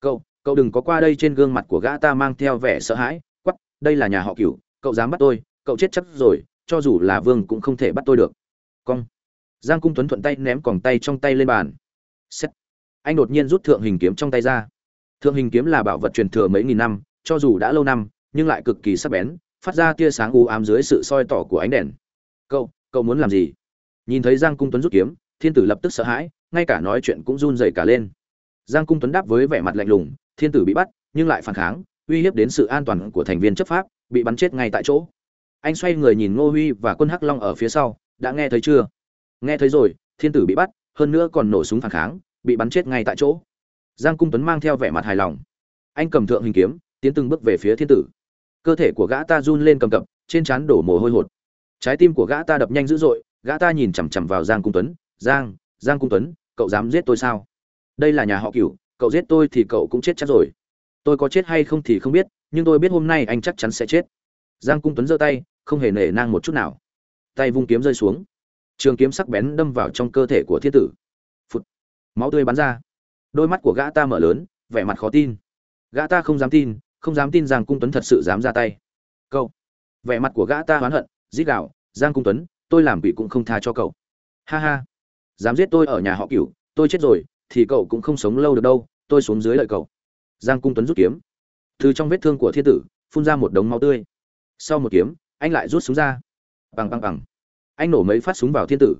Cậu cậu đừng có qua đây trên gương mặt của gã ta mang theo vẻ sợ hãi quắp đây là nhà họ cửu, cậu dám bắt tôi, cậu chết chắc rồi, cho dù là vương cũng không thể bắt tôi được. Cong. Giang cung tuấn thuận tay ném còng tay trong tay lên bàn. Xét. anh đột nhiên rút thượng hình kiếm trong tay ra. Thượng hình kiếm là bảo vật truyền thừa mấy nghìn năm, cho dù đã lâu năm, nhưng lại cực kỳ sắc bén, phát ra tia sáng u ám dưới sự soi tỏ của ánh đèn. Cậu cậu muốn làm gì? Nhìn thấy giang cung tuấn rút kiếm, thiên tử lập tức sợ hãi, ngay cả nói chuyện cũng run rẩy cả lên giang cung tuấn đáp với vẻ mặt lạnh lùng, thiên tử bị bắt, nhưng lại phản kháng, uy hiếp đến sự an toàn của thành viên chấp pháp, bị bắn chết ngay tại chỗ. Anh xoay người nhìn ngô huy và quân hắc long ở phía sau, đã nghe thấy chưa? Nghe thấy rồi, thiên tử bị bắt, hơn nữa còn nổ súng phản kháng, bị bắn chết ngay tại chỗ. Giang cung tuấn mang theo vẻ mặt hài lòng. Anh cầm thượng hình kiếm, tiến từng bước về phía thiên tử. Cơ thể của gã ta run lên cầm cập, trên trán đổ mồ hôi hột. Trái tim của gã ta đập nhanh dữ dội, gã ta nhìn chằm chằm vào giang cung tuấn. Giang giang cung tuấn, cậu dám giết tôi sao? Đây là nhà họ cửu, cậu giết tôi thì cậu cũng chết chắc rồi. Tôi có chết hay không thì không biết, nhưng tôi biết hôm nay anh chắc chắn sẽ chết. Giang cung tuấn giơ tay, không hề nể nang một chút nào. Tay vung kiếm rơi xuống. Trường kiếm sắc bén đâm vào trong cơ thể của Thiết tử. Phút máu tươi bắn ra. Đôi mắt của gã ta mở lớn, vẻ mặt khó tin. Gã ta không dám tin, không dám tin rằng cung tuấn thật sự dám ra tay. Cậu. Vẻ mặt của gã ta oán hận giết gạo giang cung tuấn, tôi làm bị cũng không tha cho cậu. Ha ha. Dám giết tôi ở nhà họ cửu, tôi chết rồi thì cậu cũng không sống lâu được đâu, tôi xuống dưới lợi cậu. Giang cung tuấn rút kiếm. Từ trong vết thương của thiên tử, phun ra một đống máu tươi. Sau một kiếm, anh lại rút súng ra. Bằng bằng bằng. Anh nổ mấy phát súng vào thiên tử.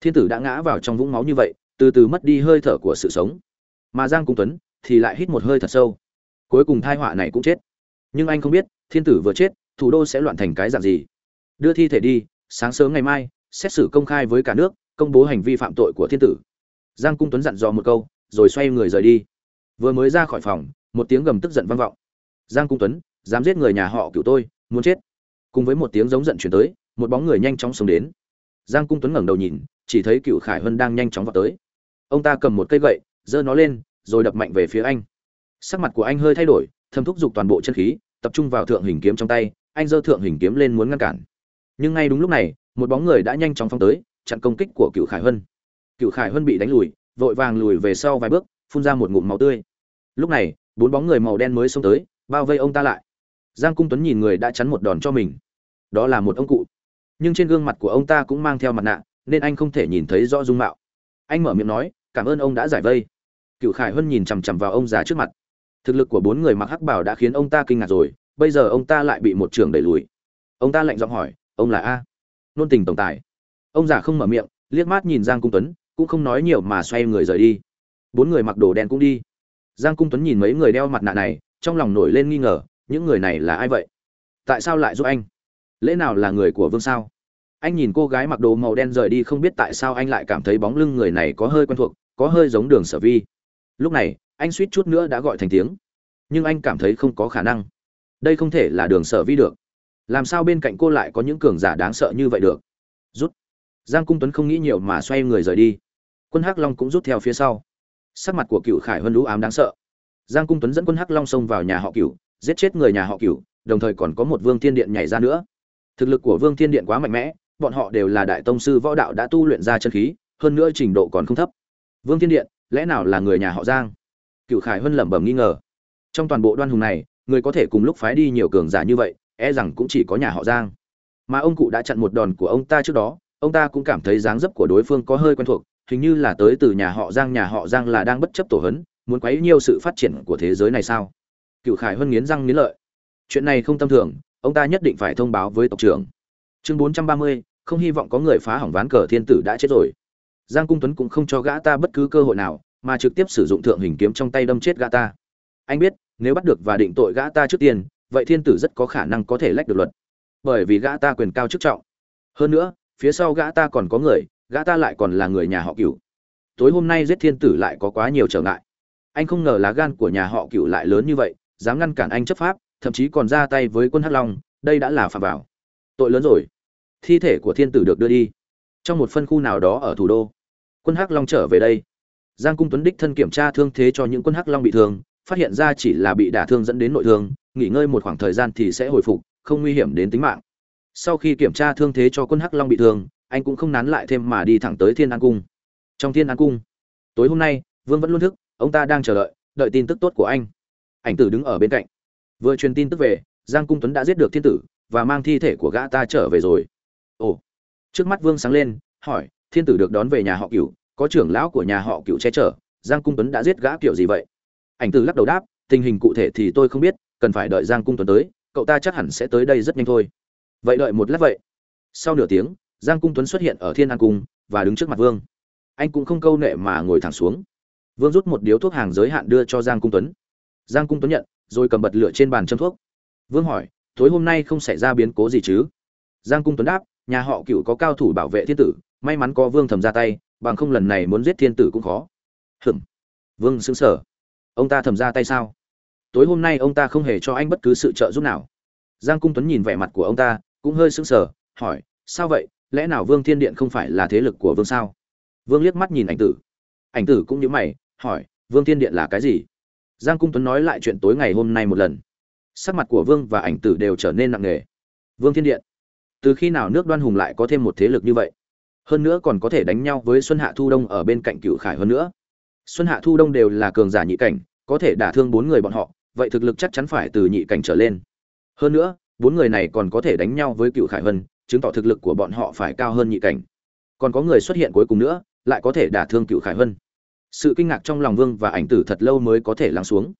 Thiên tử đã ngã vào trong vũng máu như vậy, từ từ mất đi hơi thở của sự sống. Mà giang cung tuấn thì lại hít một hơi thật sâu. Cuối cùng thai họa này cũng chết. Nhưng anh không biết, thiên tử vừa chết, thủ đô sẽ loạn thành cái dạng gì. Đưa thi thể đi, sáng sớm ngày mai, xét xử công khai với cả nước, công bố hành vi phạm tội của thiên tử giang cung tuấn dặn dò một câu, rồi xoay người rời đi. Vừa mới ra khỏi phòng, một tiếng gầm tức giận vang vọng. Giang cung tuấn, dám giết người nhà họ cựu tôi, muốn chết. Cùng với một tiếng giống giận chuyển tới, một bóng người nhanh chóng sống đến. Giang cung tuấn ngẩng đầu nhìn, chỉ thấy cựu khải hân đang nhanh chóng vào tới. Ông ta cầm một cây gậy, giơ nó lên, rồi đập mạnh về phía anh. Sắc mặt của anh hơi thay đổi, thâm thúc giục toàn bộ chân khí, tập trung vào thượng hình kiếm trong tay, anh giơ thượng hình kiếm lên muốn ngăn cản. Nhưng ngay đúng lúc này, một bóng người đã nhanh chóng phong tới, chặn công kích của cựu khải hân cựu khải huân bị đánh lùi, vội vàng lùi về sau vài bước, phun ra một ngụm máu tươi. Lúc này, bốn bóng người màu đen mới xông tới, bao vây ông ta lại. Giang cung tuấn nhìn người đã chắn một đòn cho mình. Đó là một ông cụ. Nhưng trên gương mặt của ông ta cũng mang theo mặt nạ, nên anh không thể nhìn thấy rõ dung mạo. Anh mở miệng nói, cảm ơn ông đã giải vây. Cựu khải huân nhìn chằm chằm vào ông già trước mặt. Thực lực của bốn người mặc hắc bảo đã khiến ông ta kinh ngạc rồi, bây giờ ông ta lại bị một trường đẩy lùi. Ông ta lạnh giọng hỏi, ông là a? Nôn tình tổng tài. Ông già không mở miệng, liếc mắt nhìn giang cung tuấn cũng không nói nhiều mà xoay người rời đi. Bốn người mặc đồ đen cũng đi. Giang cung tuấn nhìn mấy người đeo mặt nạ này, trong lòng nổi lên nghi ngờ, những người này là ai vậy? Tại sao lại giúp anh? Lẽ nào là người của vương sao? Anh nhìn cô gái mặc đồ màu đen rời đi không biết tại sao anh lại cảm thấy bóng lưng người này có hơi quen thuộc, có hơi giống đường sở vi. Lúc này, anh suýt chút nữa đã gọi thành tiếng. Nhưng anh cảm thấy không có khả năng. Đây không thể là đường sở vi được. Làm sao bên cạnh cô lại có những cường giả đáng sợ như vậy được? Rút. Giang cung tuấn không nghĩ nhiều mà xoay người rời đi quân hắc long cũng rút theo phía sau. Sắc mặt của cựu khải huân lũ ám đáng sợ. Giang cung tuấn dẫn quân hắc long xông vào nhà họ cựu giết chết người nhà họ cựu đồng thời còn có một vương thiên điện nhảy ra nữa. Thực lực của vương thiên điện quá mạnh mẽ, bọn họ đều là đại tông sư võ đạo đã tu luyện ra chân khí, hơn nữa trình độ còn không thấp. Vương thiên điện, lẽ nào là người nhà họ giang? Cựu khải huân lẩm bẩm nghi ngờ. Trong toàn bộ đoan hùng này, người có thể cùng lúc phái đi nhiều cường giả như vậy e rằng cũng chỉ có nhà họ giang. Mà ông cụ đã chặn một đòn của ông ta trước đó, ông ta cũng cảm thấy dáng dấp của đối phương có hơi quen thuộc hình như là tới từ nhà họ giang, nhà họ giang là đang bất chấp tổ hấn, muốn quấy nhiều sự phát triển của thế giới này sao? Cựu khải Hân nghiến răng nghiến lợi. Chuyện này không tâm thường, ông ta nhất định phải thông báo với tộc trưởng. Chương bốn trăm ba mươi, không hy vọng có người phá hỏng ván cờ thiên tử đã chết rồi. Giang cung tuấn cũng không cho gã ta bất cứ cơ hội nào, mà trực tiếp sử dụng thượng hình kiếm trong tay đâm chết gã ta. Anh biết, nếu bắt được và định tội gã ta trước tiên, vậy thiên tử rất có khả năng có thể lách được luật. Bởi vì gã ta quyền cao chức trọng. Hơn nữa, phía sau gã ta còn có người gã ta lại còn là người nhà họ cửu. Tối hôm nay giết thiên tử lại có quá nhiều trở ngại. Anh không ngờ lá gan của nhà họ cửu lại lớn như vậy, dám ngăn cản anh chấp pháp, thậm chí còn ra tay với quân hắc long, đây đã là phạm vào. Tội lớn rồi. Thi thể của thiên tử được đưa đi. Trong một phân khu nào đó ở thủ đô, quân hắc long trở về đây. Giang cung tuấn đích thân kiểm tra thương thế cho những quân hắc long bị thương, phát hiện ra chỉ là bị đả thương dẫn đến nội thương, nghỉ ngơi một khoảng thời gian thì sẽ hồi phục, không nguy hiểm đến tính mạng. Sau khi kiểm tra thương thế cho quân hắc long bị thương anh cũng không nán lại thêm mà đi thẳng tới thiên an cung. Trong thiên an cung, tối hôm nay, vương vẫn luôn thức, ông ta đang chờ đợi đợi tin tức tốt của anh. Ảnh tử đứng ở bên cạnh. Vừa truyền tin tức về, giang cung tuấn đã giết được thiên tử và mang thi thể của gã ta trở về rồi. Ồ. Trước mắt vương sáng lên, hỏi, thiên tử được đón về nhà họ cửu, có trưởng lão của nhà họ cửu che chở, giang cung tuấn đã giết gã kiểu gì vậy? Ảnh tử lắc đầu đáp, tình hình cụ thể thì tôi không biết, cần phải đợi giang cung tuấn tới, cậu ta chắc hẳn sẽ tới đây rất nhanh thôi. Vậy đợi một lát vậy. Sau nửa tiếng giang cung tuấn xuất hiện ở thiên an cung và đứng trước mặt vương. Anh cũng không câu nệ mà ngồi thẳng xuống. Vương rút một điếu thuốc hàng giới hạn đưa cho giang cung tuấn. Giang cung tuấn nhận, rồi cầm bật lửa trên bàn châm thuốc. Vương hỏi, tối hôm nay không xảy ra biến cố gì chứ? Giang cung tuấn đáp, nhà họ cựu có cao thủ bảo vệ thiên tử, may mắn có vương thầm ra tay, bằng không lần này muốn giết thiên tử cũng khó. Hừm vương xứng sở ông ta thầm ra tay sao? Tối hôm nay ông ta không hề cho anh bất cứ sự trợ giúp nào. Giang cung tuấn nhìn vẻ mặt của ông ta, cũng hơi sững sờ, hỏi, sao vậy? Lẽ nào vương thiên điện không phải là thế lực của vương sao? Vương liếc mắt nhìn ảnh tử. Ảnh tử cũng nhớ mày, hỏi, vương thiên điện là cái gì? Giang cung tuấn nói lại chuyện tối ngày hôm nay một lần. Sắc mặt của vương và ảnh tử đều trở nên nặng nề. Vương thiên điện. Từ khi nào nước đoan hùng lại có thêm một thế lực như vậy? Hơn nữa còn có thể đánh nhau với xuân hạ thu đông ở bên cạnh cựu khải hơn nữa. Xuân hạ thu đông đều là cường giả nhị cảnh, có thể đả thương bốn người bọn họ, vậy thực lực chắc chắn phải từ nhị cảnh trở lên. Hơn nữa, bốn người này còn có thể đánh nhau với cựu khải hân chứng tỏ thực lực của bọn họ phải cao hơn nhị cảnh. Còn có người xuất hiện cuối cùng nữa, lại có thể đả thương cựu khải hân sự kinh ngạc trong lòng vương và ảnh tử thật lâu mới có thể lắng xuống.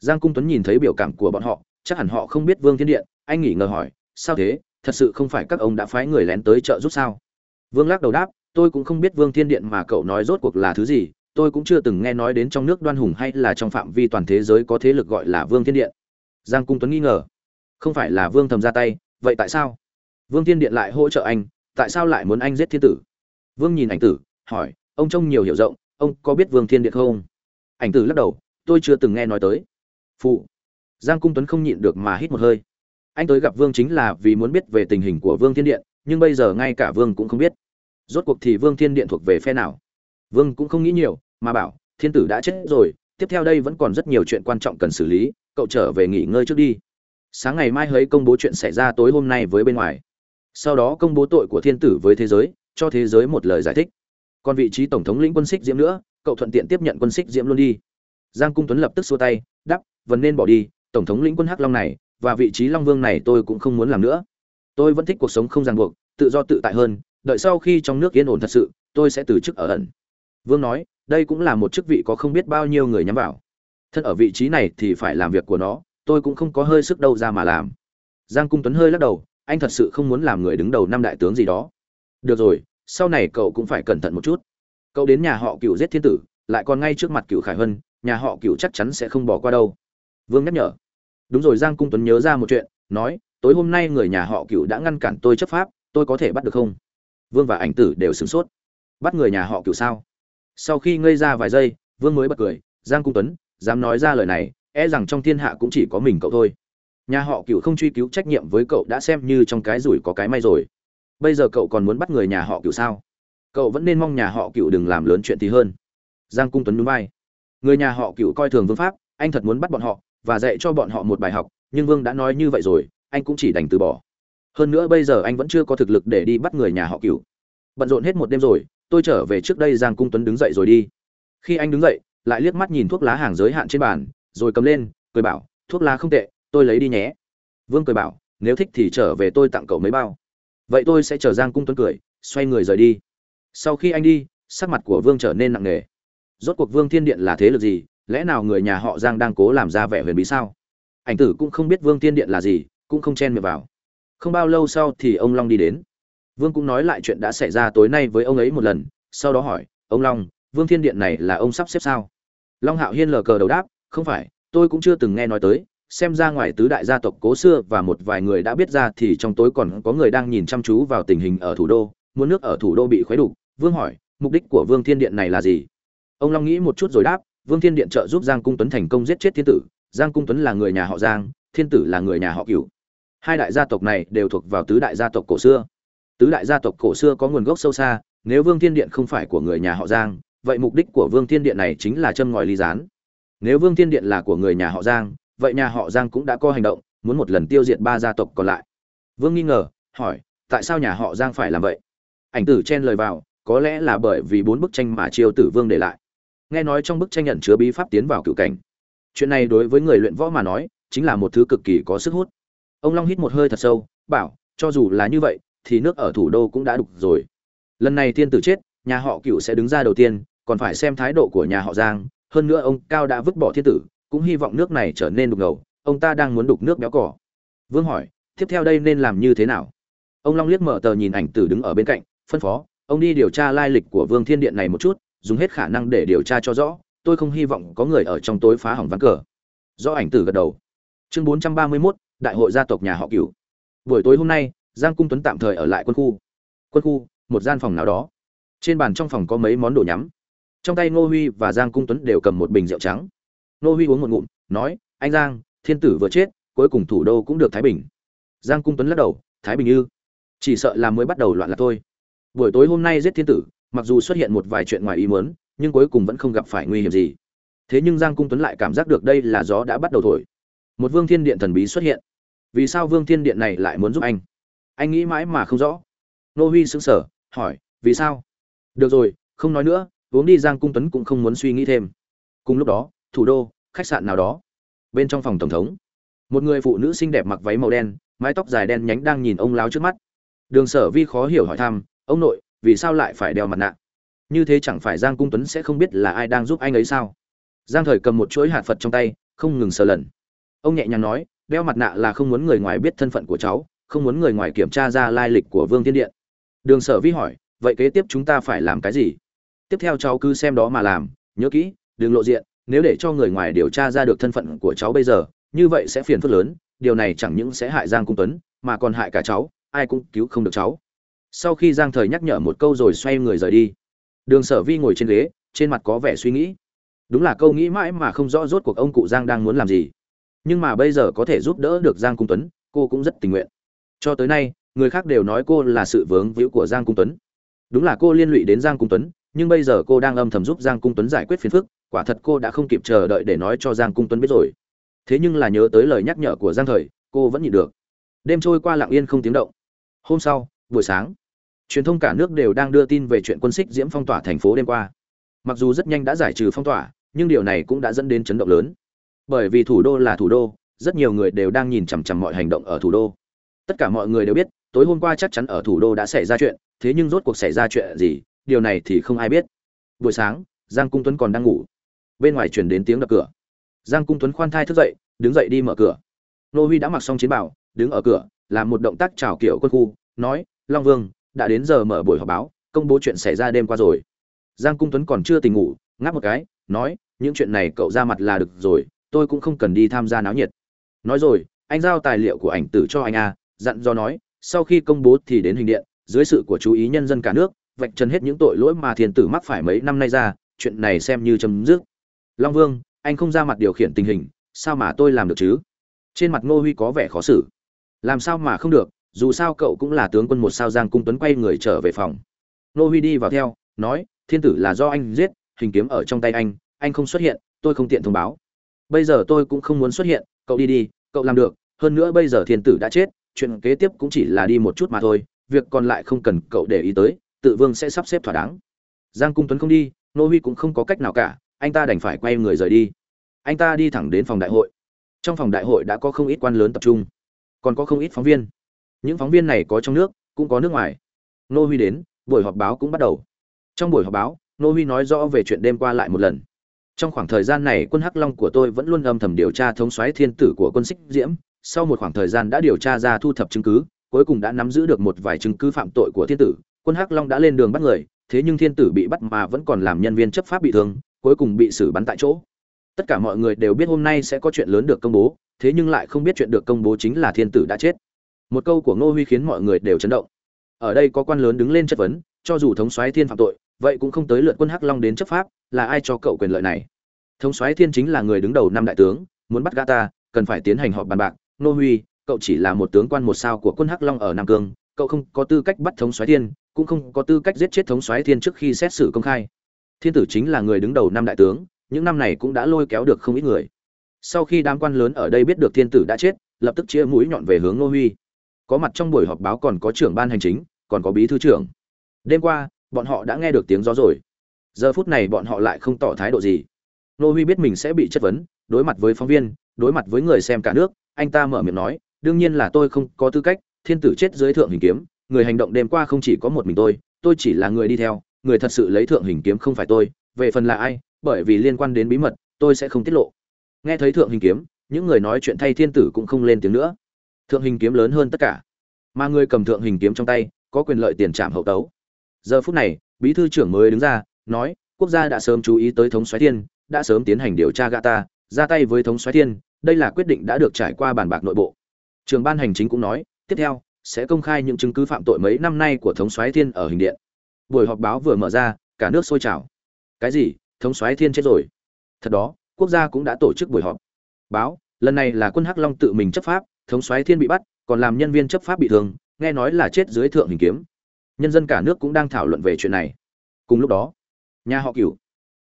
Giang cung tuấn nhìn thấy biểu cảm của bọn họ, chắc hẳn họ không biết vương thiên điện, anh nghỉ ngờ hỏi, sao thế? Thật sự không phải các ông đã phái người lén tới chợ giúp sao? Vương lắc đầu đáp, tôi cũng không biết vương thiên điện mà cậu nói rốt cuộc là thứ gì, tôi cũng chưa từng nghe nói đến trong nước đoan hùng hay là trong phạm vi toàn thế giới có thế lực gọi là vương thiên điện. Giang cung tuấn nghi ngờ, không phải là vương thầm ra tay, vậy tại sao? Vương thiên điện lại hỗ trợ anh, tại sao lại muốn anh giết thiên tử? Vương nhìn ảnh tử, hỏi, ông trông nhiều hiểu rộng, ông có biết vương thiên điện không? Ảnh tử lắc đầu, tôi chưa từng nghe nói tới. Phụ, giang cung tuấn không nhịn được mà hít một hơi. Anh tới gặp vương chính là vì muốn biết về tình hình của vương thiên điện, nhưng bây giờ ngay cả vương cũng không biết. Rốt cuộc thì vương thiên điện thuộc về phe nào? Vương cũng không nghĩ nhiều, mà bảo, thiên tử đã chết rồi, tiếp theo đây vẫn còn rất nhiều chuyện quan trọng cần xử lý, cậu trở về nghỉ ngơi trước đi. Sáng ngày mai hấy công bố chuyện xảy ra tối hôm nay với bên ngoài sau đó công bố tội của thiên tử với thế giới, cho thế giới một lời giải thích. Còn vị trí tổng thống lĩnh quân xích diễm nữa, cậu thuận tiện tiếp nhận quân xích diễm luôn đi. Giang cung tuấn lập tức xua tay đắp vẫn nên bỏ đi, tổng thống lĩnh quân hắc long này và vị trí long vương này tôi cũng không muốn làm nữa. Tôi vẫn thích cuộc sống không ràng buộc, tự do tự tại hơn, đợi sau khi trong nước yên ổn thật sự, tôi sẽ từ chức ở ẩn. Vương nói, đây cũng là một chức vị có không biết bao nhiêu người nhắm vào. Thân ở vị trí này thì phải làm việc của nó, tôi cũng không có hơi sức đâu ra mà làm. Giang cung tuấn hơi lắc đầu anh thật sự không muốn làm người đứng đầu năm đại tướng gì đó. Được rồi sau này cậu cũng phải cẩn thận một chút. Cậu đến nhà họ cựu giết thiên tử lại còn ngay trước mặt cựu khải Hân, nhà họ cựu chắc chắn sẽ không bỏ qua đâu. Vương nhắc nhở. Đúng rồi giang cung tuấn nhớ ra một chuyện nói tối hôm nay người nhà họ cựu đã ngăn cản tôi chấp pháp tôi có thể bắt được không? Vương và ảnh tử đều sửng sốt. Bắt người nhà họ cựu sao? Sau khi ngây ra vài giây vương mới bật cười giang cung tuấn dám nói ra lời này e rằng trong thiên hạ cũng chỉ có mình cậu thôi nhà họ cựu không truy cứu trách nhiệm với cậu đã xem như trong cái rủi có cái may rồi. Bây giờ cậu còn muốn bắt người nhà họ cựu sao? Cậu vẫn nên mong nhà họ cựu đừng làm lớn chuyện tí hơn. Giang cung tuấn núi bay người nhà họ cựu coi thường vương pháp, anh thật muốn bắt bọn họ và dạy cho bọn họ một bài học, nhưng vương đã nói như vậy rồi, anh cũng chỉ đành từ bỏ. Hơn nữa bây giờ anh vẫn chưa có thực lực để đi bắt người nhà họ cựu bận rộn hết một đêm rồi, tôi trở về trước đây giang cung tuấn đứng dậy rồi đi. Khi anh đứng dậy, lại liếc mắt nhìn thuốc lá hàng giới hạn trên bàn, rồi cầm lên, cười bảo, thuốc lá không tệ tôi lấy đi nhé. Vương cười bảo, nếu thích thì trở về tôi tặng cậu mấy bao. Vậy tôi sẽ chờ giang cung tuấn cười, xoay người rời đi. Sau khi anh đi, sắc mặt của vương trở nên nặng nề. Rốt cuộc vương thiên điện là thế lực gì? Lẽ nào người nhà họ giang đang cố làm ra vẻ huyền bí sao? Ảnh tử cũng không biết vương thiên điện là gì, cũng không chen miệng vào. Không bao lâu sau thì ông long đi đến. Vương cũng nói lại chuyện đã xảy ra tối nay với ông ấy một lần, sau đó hỏi, ông long, vương thiên điện này là ông sắp xếp sao? Long hạo hiên lờ cờ đầu đáp, không phải, tôi cũng chưa từng nghe nói tới xem ra ngoài tứ đại gia tộc cố xưa và một vài người đã biết ra thì trong tối còn có người đang nhìn chăm chú vào tình hình ở thủ đô, muốn nước ở thủ đô bị khuấy đục. Vương hỏi, mục đích của vương thiên điện này là gì? Ông long nghĩ một chút rồi đáp, vương thiên điện trợ giúp giang cung tuấn thành công giết chết thiên tử. Giang cung tuấn là người nhà họ giang, thiên tử là người nhà họ cửu. Hai đại gia tộc này đều thuộc vào tứ đại gia tộc cổ xưa. Tứ đại gia tộc cổ xưa có nguồn gốc sâu xa, nếu vương thiên điện không phải của người nhà họ giang, vậy mục đích của vương thiên điện này chính là châm ngòi ly gián. Nếu vương thiên điện là của người nhà họ giang vậy nhà họ giang cũng đã có hành động, muốn một lần tiêu diệt ba gia tộc còn lại. Vương nghi ngờ, hỏi, tại sao nhà họ giang phải làm vậy? Ảnh tử chen lời vào, có lẽ là bởi vì bốn bức tranh mà triều tử vương để lại. Nghe nói trong bức tranh nhận chứa bí pháp tiến vào cựu cảnh. Chuyện này đối với người luyện võ mà nói, chính là một thứ cực kỳ có sức hút. Ông long hít một hơi thật sâu, bảo, cho dù là như vậy, thì nước ở thủ đô cũng đã đục rồi. Lần này thiên tử chết, nhà họ Cửu sẽ đứng ra đầu tiên, còn phải xem thái độ của nhà họ giang. Hơn nữa ông cao đã vứt bỏ thiên tử cũng hy vọng nước này trở nên đục ngầu ông ta đang muốn đục nước béo cỏ. Vương hỏi tiếp theo đây nên làm như thế nào? Ông long liếc mở tờ nhìn ảnh tử đứng ở bên cạnh phân phó ông đi điều tra lai lịch của vương thiên điện này một chút dùng hết khả năng để điều tra cho rõ. Tôi không hy vọng có người ở trong tối phá hỏng ván cờ. Do ảnh tử gật đầu. Chương 431, đại hội gia tộc nhà họ cửu. Buổi tối hôm nay giang cung tuấn tạm thời ở lại quân khu. Quân khu một gian phòng nào đó. Trên bàn trong phòng có mấy món đồ nhắm. Trong tay ngô huy và giang cung tuấn đều cầm một bình rượu trắng. Nô huy uống một ngụm, nói, anh giang, thiên tử vừa chết, cuối cùng thủ đô cũng được thái bình. Giang cung tuấn lắc đầu, thái bình ư? Chỉ sợ là mới bắt đầu loạn là thôi. Buổi tối hôm nay giết thiên tử, mặc dù xuất hiện một vài chuyện ngoài ý muốn, nhưng cuối cùng vẫn không gặp phải nguy hiểm gì. Thế nhưng giang cung tuấn lại cảm giác được đây là gió đã bắt đầu thổi. Một vương thiên điện thần bí xuất hiện. Vì sao vương thiên điện này lại muốn giúp anh? Anh nghĩ mãi mà không rõ. Nô huy sững sờ, hỏi, vì sao? Được rồi, không nói nữa, uống đi, giang cung tuấn cũng không muốn suy nghĩ thêm. Cùng lúc đó thủ đô, khách sạn nào đó. Bên trong phòng tổng thống, một người phụ nữ xinh đẹp mặc váy màu đen, mái tóc dài đen nhánh đang nhìn ông láo trước mắt. Đường sở vi khó hiểu hỏi thăm, ông nội, vì sao lại phải đeo mặt nạ? Như thế chẳng phải giang cung tuấn sẽ không biết là ai đang giúp anh ấy sao? Giang thời cầm một chuỗi hạt phật trong tay, không ngừng sờ lần. Ông nhẹ nhàng nói, đeo mặt nạ là không muốn người ngoài biết thân phận của cháu, không muốn người ngoài kiểm tra ra lai lịch của vương thiên điện. Đường sở vi hỏi, vậy kế tiếp chúng ta phải làm cái gì? Tiếp theo cháu cứ xem đó mà làm, nhớ kỹ, đừng lộ diện nếu để cho người ngoài điều tra ra được thân phận của cháu bây giờ, như vậy sẽ phiền phức lớn, điều này chẳng những sẽ hại giang cung tuấn, mà còn hại cả cháu, ai cũng cứu không được cháu. Sau khi giang thời nhắc nhở một câu rồi xoay người rời đi. Đường sở vi ngồi trên ghế, trên mặt có vẻ suy nghĩ. Đúng là câu nghĩ mãi mà không rõ rốt cuộc ông cụ giang đang muốn làm gì. Nhưng mà bây giờ có thể giúp đỡ được giang cung tuấn, cô cũng rất tình nguyện. Cho tới nay, người khác đều nói cô là sự vướng víu của giang cung tuấn. Đúng là cô liên lụy đến giang cung tuấn, nhưng bây giờ cô đang âm thầm giúp giang cung tuấn giải quyết phiền phức quả thật cô đã không kịp chờ đợi để nói cho giang cung tuấn biết rồi. Thế nhưng là nhớ tới lời nhắc nhở của giang thời, cô vẫn nhịn được. Đêm trôi qua lặng yên không tiếng động. Hôm sau, buổi sáng, truyền thông cả nước đều đang đưa tin về chuyện quân xích diễm phong tỏa thành phố đêm qua. Mặc dù rất nhanh đã giải trừ phong tỏa, nhưng điều này cũng đã dẫn đến chấn động lớn. Bởi vì thủ đô là thủ đô, rất nhiều người đều đang nhìn chằm chằm mọi hành động ở thủ đô. Tất cả mọi người đều biết, tối hôm qua chắc chắn ở thủ đô đã xảy ra chuyện, thế nhưng rốt cuộc xảy ra chuyện gì, điều này thì không ai biết. Buổi sáng, giang cung tuấn còn đang ngủ bên ngoài truyền đến tiếng đập cửa. Giang cung tuấn khoan thai thức dậy, đứng dậy đi mở cửa. Nô huy đã mặc xong chiến bảo, đứng ở cửa, làm một động tác chào kiểu quân khu, nói, long vương, đã đến giờ mở buổi họp báo, công bố chuyện xảy ra đêm qua rồi. Giang cung tuấn còn chưa tỉnh ngủ, ngáp một cái, nói, những chuyện này cậu ra mặt là được rồi, tôi cũng không cần đi tham gia náo nhiệt. Nói rồi, anh giao tài liệu của ảnh tử cho anh a, dặn do nói, sau khi công bố thì đến hình điện, dưới sự của chú ý nhân dân cả nước, vạch trần hết những tội lỗi mà thiên tử mắc phải mấy năm nay ra, chuyện này xem như chấm dứt long vương, anh không ra mặt điều khiển tình hình, sao mà tôi làm được chứ? Trên mặt ngô huy có vẻ khó xử. Làm sao mà không được, dù sao cậu cũng là tướng quân một sao giang cung tuấn quay người trở về phòng. Ngô huy đi vào theo, nói, thiên tử là do anh giết, hình kiếm ở trong tay anh anh không xuất hiện, tôi không tiện thông báo. Bây giờ tôi cũng không muốn xuất hiện, cậu đi đi, cậu làm được, hơn nữa bây giờ thiên tử đã chết, chuyện kế tiếp cũng chỉ là đi một chút mà thôi, việc còn lại không cần cậu để ý tới, tự vương sẽ sắp xếp thỏa đáng. Giang cung tuấn không đi nô huy cũng không có cách nào cả anh ta đành phải quay người rời đi. Anh ta đi thẳng đến phòng đại hội. Trong phòng đại hội đã có không ít quan lớn tập trung, còn có không ít phóng viên. Những phóng viên này có trong nước, cũng có nước ngoài. Nô huy đến, buổi họp báo cũng bắt đầu. Trong buổi họp báo nô huy nói rõ về chuyện đêm qua lại một lần. Trong khoảng thời gian này, quân hắc long của tôi vẫn luôn âm thầm điều tra thống soái thiên tử của quân xích diễm. Sau một khoảng thời gian đã điều tra ra thu thập chứng cứ, cuối cùng đã nắm giữ được một vài chứng cứ phạm tội của thiên tử. Quân hắc long đã lên đường bắt người, thế nhưng thiên tử bị bắt mà vẫn còn làm nhân viên chấp pháp bị thương cuối cùng bị xử bắn tại chỗ. Tất cả mọi người đều biết hôm nay sẽ có chuyện lớn được công bố, thế nhưng lại không biết chuyện được công bố chính là thiên tử đã chết. Một câu của ngô huy khiến mọi người đều chấn động. Ở đây có quan lớn đứng lên chất vấn, cho dù thống soái thiên phạm tội, vậy cũng không tới lượt quân hắc long đến chấp pháp, là ai cho cậu quyền lợi này? Thống soái thiên chính là người đứng đầu năm đại tướng, muốn bắt gã ta, cần phải tiến hành họp bàn bạc. Ngô huy, cậu chỉ là một tướng quan một sao của quân hắc long ở nam cương, cậu không có tư cách bắt thống soái thiên, cũng không có tư cách giết chết thống soái thiên trước khi xét xử công khai thiên tử chính là người đứng đầu năm đại tướng, những năm này cũng đã lôi kéo được không ít người. Sau khi đám quan lớn ở đây biết được thiên tử đã chết, lập tức chia mũi nhọn về hướng nô huy. Có mặt trong buổi họp báo còn có trưởng ban hành chính, còn có bí thư trưởng. Đêm qua, bọn họ đã nghe được tiếng gió rồi. Giờ phút này bọn họ lại không tỏ thái độ gì. Nô huy biết mình sẽ bị chất vấn, đối mặt với phóng viên, đối mặt với người xem cả nước, anh ta mở miệng nói, đương nhiên là tôi không có tư cách, thiên tử chết dưới thượng hình kiếm, người hành động đêm qua không chỉ có một mình tôi tôi chỉ là người đi theo người thật sự lấy thượng hình kiếm không phải tôi, về phần là ai, bởi vì liên quan đến bí mật, tôi sẽ không tiết lộ. Nghe thấy thượng hình kiếm, những người nói chuyện thay thiên tử cũng không lên tiếng nữa. Thượng hình kiếm lớn hơn tất cả. Mà người cầm thượng hình kiếm trong tay, có quyền lợi tiền trạm hậu tấu. Giờ phút này, bí thư trưởng mới đứng ra, nói, quốc gia đã sớm chú ý tới thống soái thiên, đã sớm tiến hành điều tra gã ta, ra tay với thống soái thiên, đây là quyết định đã được trải qua bàn bạc nội bộ. Trường ban hành chính cũng nói, tiếp theo, sẽ công khai những chứng cứ phạm tội mấy năm nay của thống soái thiên ở hình điện buổi họp báo vừa mở ra, cả nước sôi trào. Cái gì? Thống soái thiên chết rồi. Thật đó, quốc gia cũng đã tổ chức buổi họp. Báo, lần này là quân hắc long tự mình chấp pháp, thống soái thiên bị bắt, còn làm nhân viên chấp pháp bị thương, nghe nói là chết dưới thượng hình kiếm. Nhân dân cả nước cũng đang thảo luận về chuyện này. Cùng lúc đó, nhà họ cửu.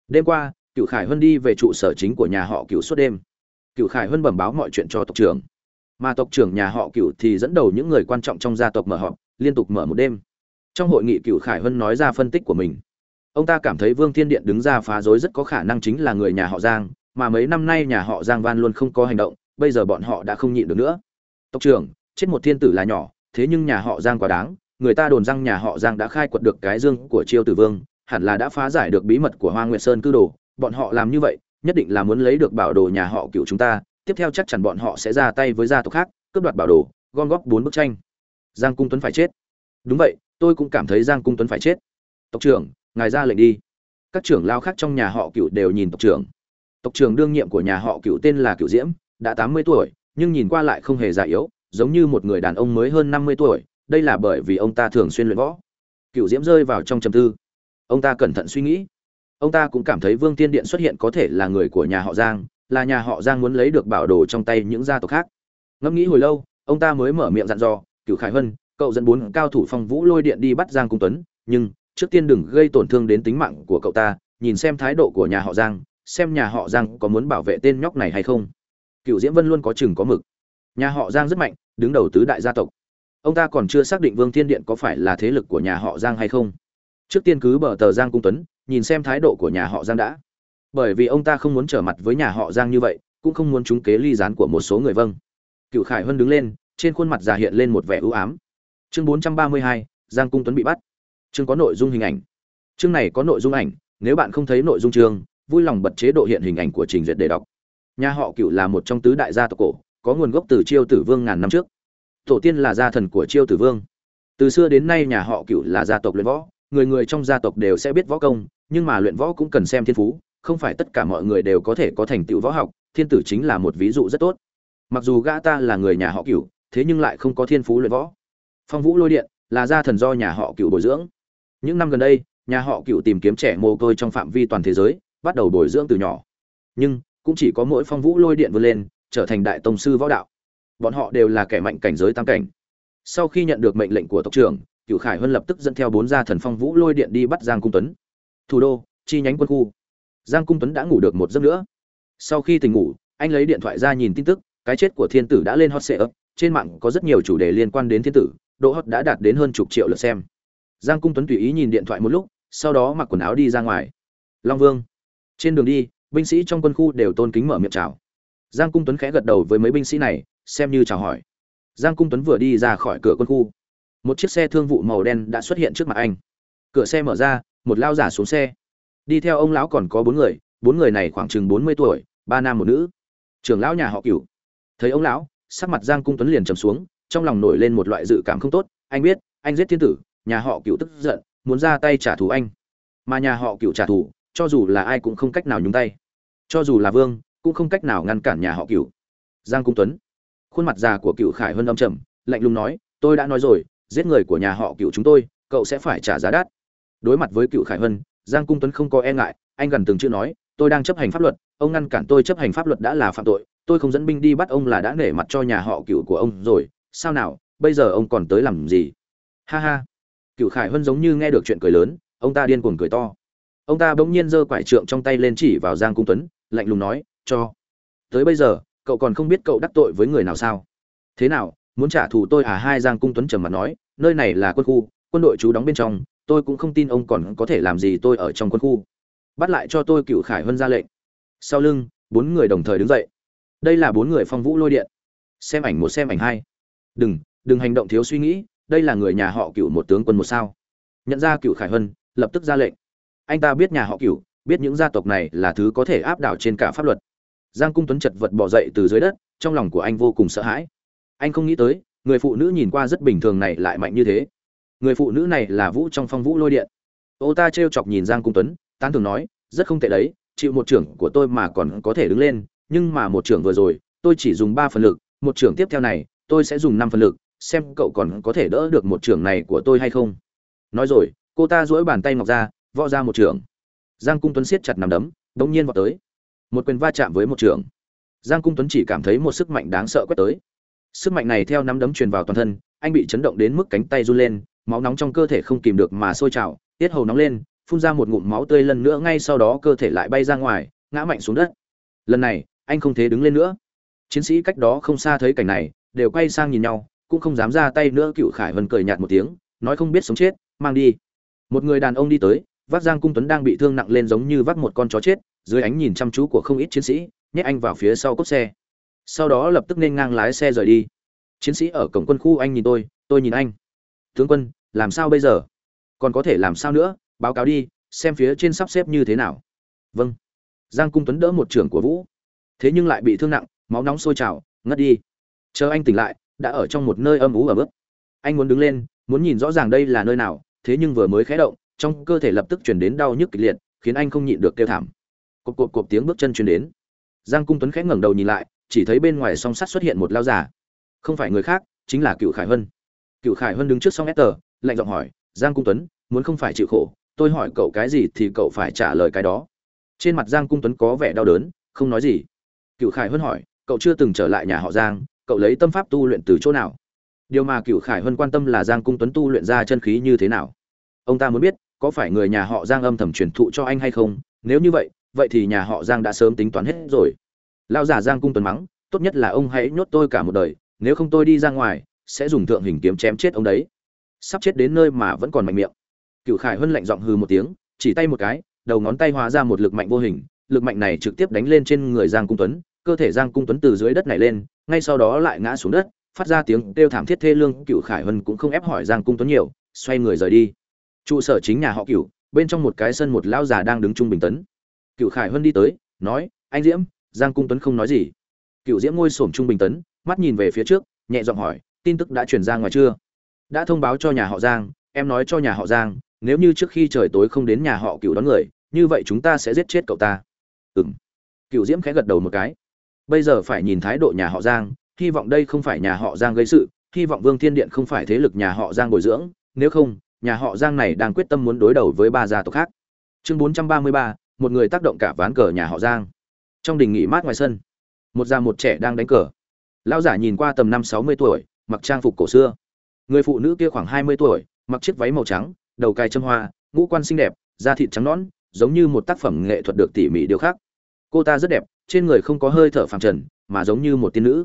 Đêm qua cựu khải huân đi về trụ sở chính của nhà họ Cửu suốt đêm. Cựu khải huân bẩm báo mọi chuyện cho tộc trưởng. Mà tộc trưởng nhà họ Cửu thì dẫn đầu những người quan trọng trong gia tộc mở họp, liên tục mở một đêm trong hội nghị cựu khải Hân nói ra phân tích của mình. Ông ta cảm thấy vương thiên điện đứng ra phá rối rất có khả năng chính là người nhà họ giang, mà mấy năm nay nhà họ giang van luôn không có hành động, bây giờ bọn họ đã không nhịn được nữa. Tộc trưởng, chết một thiên tử là nhỏ, thế nhưng nhà họ giang quá đáng, người ta đồn rằng nhà họ giang đã khai quật được cái dương của chiêu tử vương, hẳn là đã phá giải được bí mật của hoa nguyệt sơn cư đồ, bọn họ làm như vậy, nhất định là muốn lấy được bảo đồ nhà họ cựu chúng ta, tiếp theo chắc chắn bọn họ sẽ ra tay với gia tộc khác, cướp đoạt bảo đồ, gom góp bốn bức tranh. Giang cung tuấn phải chết. Đúng vậy tôi cũng cảm thấy giang cung tuấn phải chết. Tộc trưởng, ngài ra lệnh đi. Các trưởng lao khác trong nhà họ cựu đều nhìn tộc trưởng. Tộc trưởng đương nhiệm của nhà họ cựu tên là cựu diễm, đã tám mươi tuổi, nhưng nhìn qua lại không hề già yếu, giống như một người đàn ông mới hơn năm mươi tuổi. Đây là bởi vì ông ta thường xuyên luyện võ. Cựu diễm rơi vào trong trầm tư. Ông ta cẩn thận suy nghĩ. Ông ta cũng cảm thấy vương tiên điện xuất hiện có thể là người của nhà họ giang, là nhà họ giang muốn lấy được bảo đồ trong tay những gia tộc khác. Ngẫm nghĩ hồi lâu, ông ta mới mở miệng dặn dò cựu khải hân cậu dẫn bốn cao thủ phong vũ lôi điện đi bắt giang cung tuấn, nhưng trước tiên đừng gây tổn thương đến tính mạng của cậu ta, nhìn xem thái độ của nhà họ giang, xem nhà họ giang có muốn bảo vệ tên nhóc này hay không. Cựu diễm vân luôn có chừng có mực. Nhà họ giang rất mạnh, đứng đầu tứ đại gia tộc. Ông ta còn chưa xác định vương thiên điện có phải là thế lực của nhà họ giang hay không. Trước tiên cứ bờ tờ giang cung tuấn, nhìn xem thái độ của nhà họ giang đã. Bởi vì ông ta không muốn trở mặt với nhà họ giang như vậy, cũng không muốn trúng kế ly gián của một số người vâng. Cựu khải huân đứng lên, trên khuôn mặt già hiện lên một vẻ ưu ám chương bốn trăm ba mươi hai, giang cung tuấn bị bắt. Chương có nội dung hình ảnh. Chương này có nội dung ảnh, nếu bạn không thấy nội dung chương, vui lòng bật chế độ hiện hình ảnh của trình duyệt để đọc. Nhà họ cựu là một trong tứ đại gia tộc cổ, có nguồn gốc từ chiêu tử vương ngàn năm trước. Tổ tiên là gia thần của chiêu tử vương. Từ xưa đến nay nhà họ cựu là gia tộc luyện võ, người người trong gia tộc đều sẽ biết võ công, nhưng mà luyện võ cũng cần xem thiên phú, không phải tất cả mọi người đều có thể có thành tựu võ học, thiên tử chính là một ví dụ rất tốt. Mặc dù gã ta là người nhà họ cựu thế nhưng lại không có thiên phú luyện võ phong vũ lôi điện là gia thần do nhà họ cựu bồi dưỡng. Những năm gần đây, nhà họ cựu tìm kiếm trẻ mồ côi trong phạm vi toàn thế giới, bắt đầu bồi dưỡng từ nhỏ. Nhưng, cũng chỉ có mỗi phong vũ lôi điện vươn lên, trở thành đại tông sư võ đạo. Bọn họ đều là kẻ mạnh cảnh giới tam cảnh. Sau khi nhận được mệnh lệnh của tộc trưởng cựu khải huân lập tức dẫn theo bốn gia thần phong vũ lôi điện đi bắt giang cung tuấn. Thủ đô, chi nhánh quân khu. Giang cung tuấn đã ngủ được một giấc nữa. Sau khi tỉnh ngủ, anh lấy điện thoại ra nhìn tin tức, cái chết của thiên tử đã lên hot sệ trên mạng có rất nhiều chủ đề liên quan đến thiên tử độ hot đã đạt đến hơn chục triệu lượt xem. Giang cung tuấn tùy ý nhìn điện thoại một lúc, sau đó mặc quần áo đi ra ngoài. Long vương. Trên đường đi, binh sĩ trong quân khu đều tôn kính mở miệng chào. Giang cung tuấn khẽ gật đầu với mấy binh sĩ này, xem như chào hỏi. Giang cung tuấn vừa đi ra khỏi cửa quân khu. Một chiếc xe thương vụ màu đen đã xuất hiện trước mặt anh. Cửa xe mở ra, một lao giả xuống xe. Đi theo ông lão còn có bốn người bốn người này khoảng chừng bốn mươi tuổi, ba nam một nữ. Trưởng lão nhà họ cửu. Thấy ông lão, sắc mặt giang cung tuấn liền trầm xuống trong lòng nổi lên một loại dự cảm không tốt, anh biết, anh giết thiên tử, nhà họ cựu tức giận, muốn ra tay trả thù anh. Mà nhà họ cựu trả thù, cho dù là ai cũng không cách nào nhúng tay. Cho dù là vương, cũng không cách nào ngăn cản nhà họ cựu giang cung tuấn. Khuôn mặt già của cựu khải hơn âm trầm, lạnh lùng nói, tôi đã nói rồi, giết người của nhà họ cựu chúng tôi, cậu sẽ phải trả giá đắt. Đối mặt với cựu khải hân giang cung tuấn không có e ngại, anh gần từng chữ nói, tôi đang chấp hành pháp luật, ông ngăn cản tôi chấp hành pháp luật đã là phạm tội, tôi không dẫn binh đi bắt ông là đã nể mặt cho nhà họ cựu của ông rồi sao nào, bây giờ ông còn tới làm gì? Ha ha. Cựu khải hân giống như nghe được chuyện cười lớn, ông ta điên cuồng cười to. Ông ta bỗng nhiên giơ quải trượng trong tay lên chỉ vào giang cung tuấn, lạnh lùng nói, cho. Tới bây giờ, cậu còn không biết cậu đắc tội với người nào sao? Thế nào, muốn trả thù tôi à? Hai giang cung tuấn trầm mặt nói, nơi này là quân khu, quân đội chú đóng bên trong, tôi cũng không tin ông còn có thể làm gì tôi ở trong quân khu. Bắt lại cho tôi cựu khải hân ra lệnh. Sau lưng, bốn người đồng thời đứng dậy. Đây là bốn người phong vũ lôi điện. Xem ảnh một, xem ảnh hai đừng đừng hành động thiếu suy nghĩ đây là người nhà họ cựu một tướng quân một sao. Nhận ra cựu khải Hân, lập tức ra lệnh. Anh ta biết nhà họ cựu biết những gia tộc này là thứ có thể áp đảo trên cả pháp luật. Giang cung tuấn chật vật bỏ dậy từ dưới đất trong lòng của anh vô cùng sợ hãi. Anh không nghĩ tới người phụ nữ nhìn qua rất bình thường này lại mạnh như thế. Người phụ nữ này là vũ trong phong vũ lôi điện. Ô ta t r e o chọc nhìn giang cung tuấn tán thường nói rất không tệ đấy chịu một trưởng của tôi mà còn có thể đứng lên nhưng mà một trưởng vừa rồi tôi chỉ dùng ba phần lực một trưởng tiếp theo này tôi sẽ dùng năm phần lực, xem cậu còn có thể đỡ được một trưởng này của tôi hay không. Nói rồi, cô ta duỗi bàn tay ngọc ra, võ ra một trưởng. Giang cung tuấn siết chặt nằm đấm đống nhiên vào tới. Một quyền va chạm với một trưởng. Giang cung tuấn chỉ cảm thấy một sức mạnh đáng sợ quét tới. Sức mạnh này theo nắm đấm truyền vào toàn thân, anh bị chấn động đến mức cánh tay run lên, máu nóng trong cơ thể không kìm được mà sôi trào, tiết hầu nóng lên, phun ra một ngụm máu tươi lần nữa ngay sau đó cơ thể lại bay ra ngoài, ngã mạnh xuống đất. Lần này, anh không thể đứng lên nữa. Chiến sĩ cách đó không xa thấy cảnh này đều quay sang nhìn nhau, cũng không dám ra tay nữa, cựu khải vân cười nhạt một tiếng, nói không biết sống chết, mang đi. Một người đàn ông đi tới, vác giang cung tuấn đang bị thương nặng lên giống như vác một con chó chết, dưới ánh nhìn chăm chú của không ít chiến sĩ, nhét anh vào phía sau cốt xe. Sau đó lập tức nên ngang lái xe rời đi. Chiến sĩ ở cổng quân khu, anh nhìn tôi tôi nhìn anh. Tướng quân, làm sao bây giờ? Còn có thể làm sao nữa? Báo cáo đi, xem phía trên sắp xếp như thế nào. Vâng. Giang cung tuấn đỡ một trưởng của vũ. Thế nhưng lại bị thương nặng, máu nóng sôi trào, ngất đi chờ anh tỉnh lại, đã ở trong một nơi âm ú ở bước anh muốn đứng lên, muốn nhìn rõ ràng đây là nơi nào, thế nhưng vừa mới khé động, trong cơ thể lập tức chuyển đến đau nhức kịch liệt, khiến anh không nhịn được kêu thảm. Cộp cộp cộp tiếng bước chân chuyển đến. Giang cung tuấn khẽ ngẩng đầu nhìn lại, chỉ thấy bên ngoài song sắt xuất hiện một lao giả không phải người khác, chính là cựu khải huân. Cựu khải huân đứng trước song ép lạnh giọng hỏi, giang cung tuấn, muốn không phải chịu khổ, tôi hỏi cậu cái gì thì cậu phải trả lời cái đó. Trên mặt giang cung tuấn có vẻ đau đớn, không nói gì. Cựu khải huân hỏi, cậu chưa từng trở lại nhà họ giang cậu lấy tâm pháp tu luyện từ chỗ nào? Điều mà cựu khải huân quan tâm là giang cung tuấn tu luyện ra chân khí như thế nào. Ông ta muốn biết, có phải người nhà họ giang âm thầm truyền thụ cho anh hay không? Nếu như vậy vậy thì nhà họ giang đã sớm tính toán hết rồi. Lao giả giang cung tuấn mắng, tốt nhất là ông hãy nhốt tôi cả một đời, nếu không tôi đi ra ngoài, sẽ dùng thượng hình kiếm chém chết ông đấy. Sắp chết đến nơi mà vẫn còn mạnh miệng. Cựu khải huân lạnh giọng hừ một tiếng, chỉ tay một cái, đầu ngón tay hóa ra một lực mạnh vô hình, lực mạnh này trực tiếp đánh lên trên người giang cung tuấn, cơ thể giang cung tuấn từ dưới đất này lên ngay sau đó lại ngã xuống đất, phát ra tiếng kêu thảm thiết thê lương, cựu khải Hân cũng không ép hỏi giang cung tuấn nhiều, xoay người rời đi. Trụ sở chính nhà họ cựu, bên trong một cái sân một lão già đang đứng trung bình tấn. Cựu khải Hân đi tới, nói, anh diễm, giang cung tuấn không nói gì. Cựu diễm ngôi xổm trung bình tấn, mắt nhìn về phía trước, nhẹ giọng hỏi, tin tức đã truyền ra ngoài chưa? Đã thông báo cho nhà họ giang, em nói cho nhà họ giang, nếu như trước khi trời tối không đến nhà họ cựu đón người, như vậy chúng ta sẽ giết chết cậu ta. Ừng cựu diễm khẽ gật đầu một cái bây giờ phải nhìn thái độ nhà họ giang, hy vọng đây không phải nhà họ giang gây sự, hy vọng vương thiên điện không phải thế lực nhà họ giang bồi dưỡng, nếu không, nhà họ giang này đang quyết tâm muốn đối đầu với ba gia tộc khác. Chương bốn trăm ba mươi ba, một người tác động cả ván cờ nhà họ giang. Trong đình nghỉ mát ngoài sân, một già một trẻ đang đánh cờ. Lão giả nhìn qua tầm năm sáu mươi tuổi, mặc trang phục cổ xưa. Người phụ nữ kia khoảng hai mươi tuổi, mặc chiếc váy màu trắng, đầu cài châm hoa, ngũ quan xinh đẹp, da thịt trắng nõn, giống như một tác phẩm nghệ thuật được tỉ mỉ điều khác cô ta rất đẹp, trên người không có hơi thở phẳng trần, mà giống như một tiên nữ.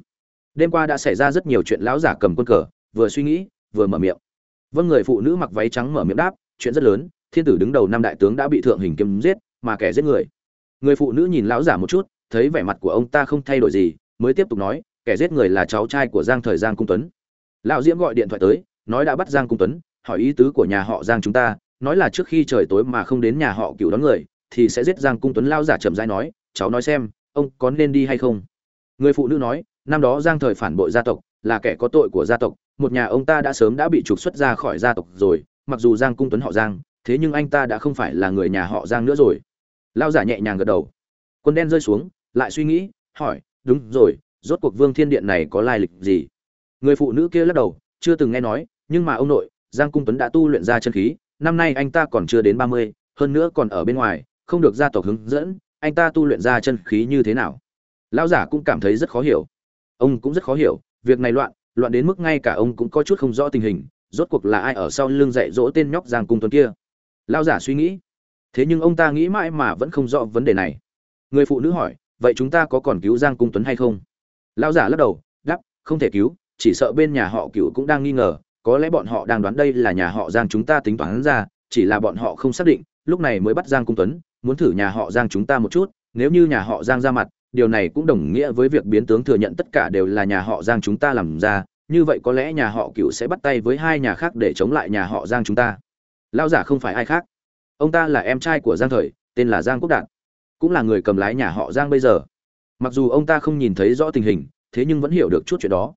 Đêm qua đã xảy ra rất nhiều chuyện lão giả cầm quân cờ, vừa suy nghĩ, vừa mở miệng. Vâng người phụ nữ mặc váy trắng mở miệng đáp, chuyện rất lớn, thiên tử đứng đầu năm đại tướng đã bị thượng hình kiếm giết, mà kẻ giết người. Người phụ nữ nhìn lão giả một chút, thấy vẻ mặt của ông ta không thay đổi gì, mới tiếp tục nói, kẻ giết người là cháu trai của giang thời giang cung tuấn. Lão diễm gọi điện thoại tới, nói đã bắt giang cung tuấn, hỏi ý tứ của nhà họ giang chúng ta, nói là trước khi trời tối mà không đến nhà họ cựu đón người, thì sẽ giết giang cung tuấn. Lao giả chậm rãi nói cháu nói xem, ông có nên đi hay không? Người phụ nữ nói, năm đó giang thời phản bội gia tộc, là kẻ có tội của gia tộc, một nhà ông ta đã sớm đã bị trục xuất ra khỏi gia tộc rồi, mặc dù giang cung tuấn họ giang, thế nhưng anh ta đã không phải là người nhà họ giang nữa rồi. Lao giả nhẹ nhàng gật đầu. Quân đen rơi xuống, lại suy nghĩ, hỏi, đúng rồi, rốt cuộc vương thiên điện này có lai lịch gì? Người phụ nữ kia lắc đầu, chưa từng nghe nói, nhưng mà ông nội, giang cung tuấn đã tu luyện ra chân khí, năm nay anh ta còn chưa đến ba mươi, hơn nữa còn ở bên ngoài, không được gia tộc hướng dẫn anh ta tu luyện ra chân khí như thế nào? Lão giả cũng cảm thấy rất khó hiểu. Ông cũng rất khó hiểu, việc này loạn loạn đến mức ngay cả ông cũng có chút không rõ tình hình, rốt cuộc là ai ở sau lưng dạy dỗ tên nhóc giang cung tuấn kia? Lão giả suy nghĩ. Thế nhưng ông ta nghĩ mãi mà vẫn không rõ vấn đề này. Người phụ nữ hỏi, vậy chúng ta có còn cứu giang cung tuấn hay không? Lão giả lắc đầu, đáp, không thể cứu, chỉ sợ bên nhà họ cựu cũng đang nghi ngờ, có lẽ bọn họ đang đoán đây là nhà họ giang chúng ta tính toán ra, chỉ là bọn họ không xác định, lúc này mới bắt giang cung tuấn muốn thử nhà họ giang chúng ta một chút, nếu như nhà họ giang ra mặt, điều này cũng đồng nghĩa với việc biến tướng thừa nhận tất cả đều là nhà họ giang chúng ta làm ra, như vậy có lẽ nhà họ cựu sẽ bắt tay với hai nhà khác để chống lại nhà họ giang chúng ta. Lão giả không phải ai khác. Ông ta là em trai của giang thời, tên là giang quốc đạt, cũng là người cầm lái nhà họ giang bây giờ. Mặc dù ông ta không nhìn thấy rõ tình hình, thế nhưng vẫn hiểu được chút chuyện đó.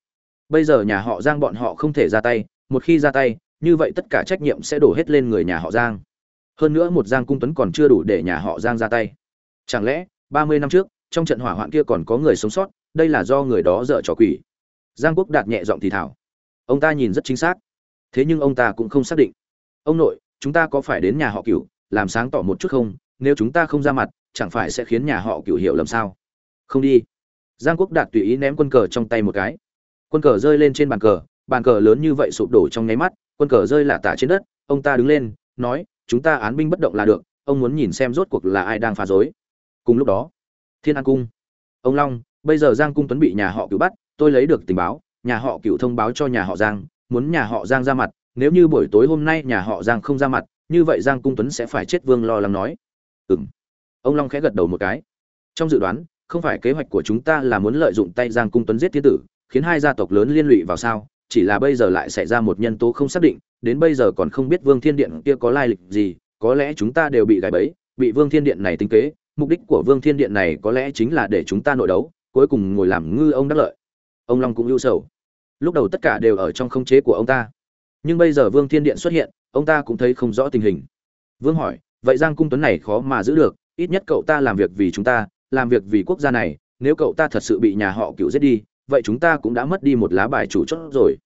Bây giờ nhà họ giang bọn họ không thể ra tay, một khi ra tay, như vậy tất cả trách nhiệm sẽ đổ hết lên người nhà họ giang hơn nữa một giang cung tuấn còn chưa đủ để nhà họ giang ra tay. Chẳng lẽ, ba mươi năm trước, trong trận hỏa hoạn kia còn có người sống sót, đây là do người đó dợ trò quỷ? Giang quốc đạt nhẹ giọng thì thảo ông ta nhìn rất chính xác. Thế nhưng ông ta cũng không xác định. Ông nội, chúng ta có phải đến nhà họ cửu, làm sáng tỏ một chút không? Nếu chúng ta không ra mặt, chẳng phải sẽ khiến nhà họ cửu hiểu lầm sao? Không đi. Giang quốc đạt tùy ý ném quân cờ trong tay một cái. Quân cờ rơi lên trên bàn cờ bàn cờ lớn như vậy sụp đổ trong nháy mắt, quân cờ rơi lả tả trên đất, ông ta đứng lên, nói chúng ta án binh bất động là được, ông muốn nhìn xem rốt cuộc là ai đang phá rối. Cùng lúc đó, thiên an cung. Ông long, bây giờ giang cung tuấn bị nhà họ cựu bắt, tôi lấy được tình báo, nhà họ cựu thông báo cho nhà họ giang, muốn nhà họ giang ra mặt, nếu như buổi tối hôm nay nhà họ giang không ra mặt, như vậy giang cung tuấn sẽ phải chết vương lo lắng nói. Ừ m ông long khẽ gật đầu một cái. Trong dự đoán, không phải kế hoạch của chúng ta là muốn lợi dụng tay giang cung tuấn giết thiên tử, khiến hai gia tộc lớn liên lụy vào sao? Chỉ là bây giờ lại xảy ra một nhân tố không xác định, đến bây giờ còn không biết vương thiên điện kia có lai lịch gì, có lẽ chúng ta đều bị gài bẫy, bị vương thiên điện này tính kế, mục đích của vương thiên điện này có lẽ chính là để chúng ta nội đấu, cuối cùng ngồi làm ngư ông đắc lợi. Ông long cũng ưu sầu. Lúc đầu tất cả đều ở trong khống chế của ông ta. Nhưng bây giờ vương thiên điện xuất hiện, ông ta cũng thấy không rõ tình hình. Vương hỏi, vậy giang cung tuấn này khó mà giữ được, ít nhất cậu ta làm việc vì chúng ta, làm việc vì quốc gia này, nếu cậu ta thật sự bị nhà họ cựu giết đi vậy chúng ta cũng đã mất đi một lá bài chủ chốt rồi.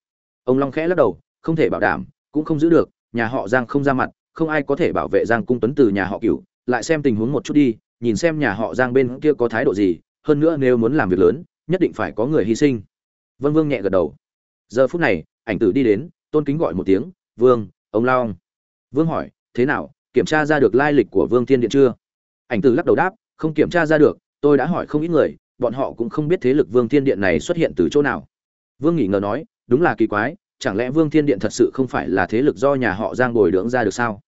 Ông long khẽ lắc đầu, không thể bảo đảm, cũng không giữ được, nhà họ giang không ra mặt, không ai có thể bảo vệ giang cung tuấn từ nhà họ Cửu. Lại xem tình huống một chút đi, nhìn xem nhà họ giang bên kia có thái độ gì, hơn nữa nếu muốn làm việc lớn, nhất định phải có người hy sinh. Vân vương nhẹ gật đầu. Giờ phút này, ảnh tử đi đến, tôn kính gọi một tiếng, vương, ông long. Vương hỏi, thế nào, kiểm tra ra được lai lịch của vương thiên điện chưa? Ảnh tử lắc đầu đáp, không kiểm tra ra được, tôi đã hỏi không ít người bọn họ cũng không biết thế lực vương thiên điện này xuất hiện từ chỗ nào. Vương nghỉ ngờ nói, đúng là kỳ quái, chẳng lẽ vương thiên điện thật sự không phải là thế lực do nhà họ giang bồi dưỡng ra được sao?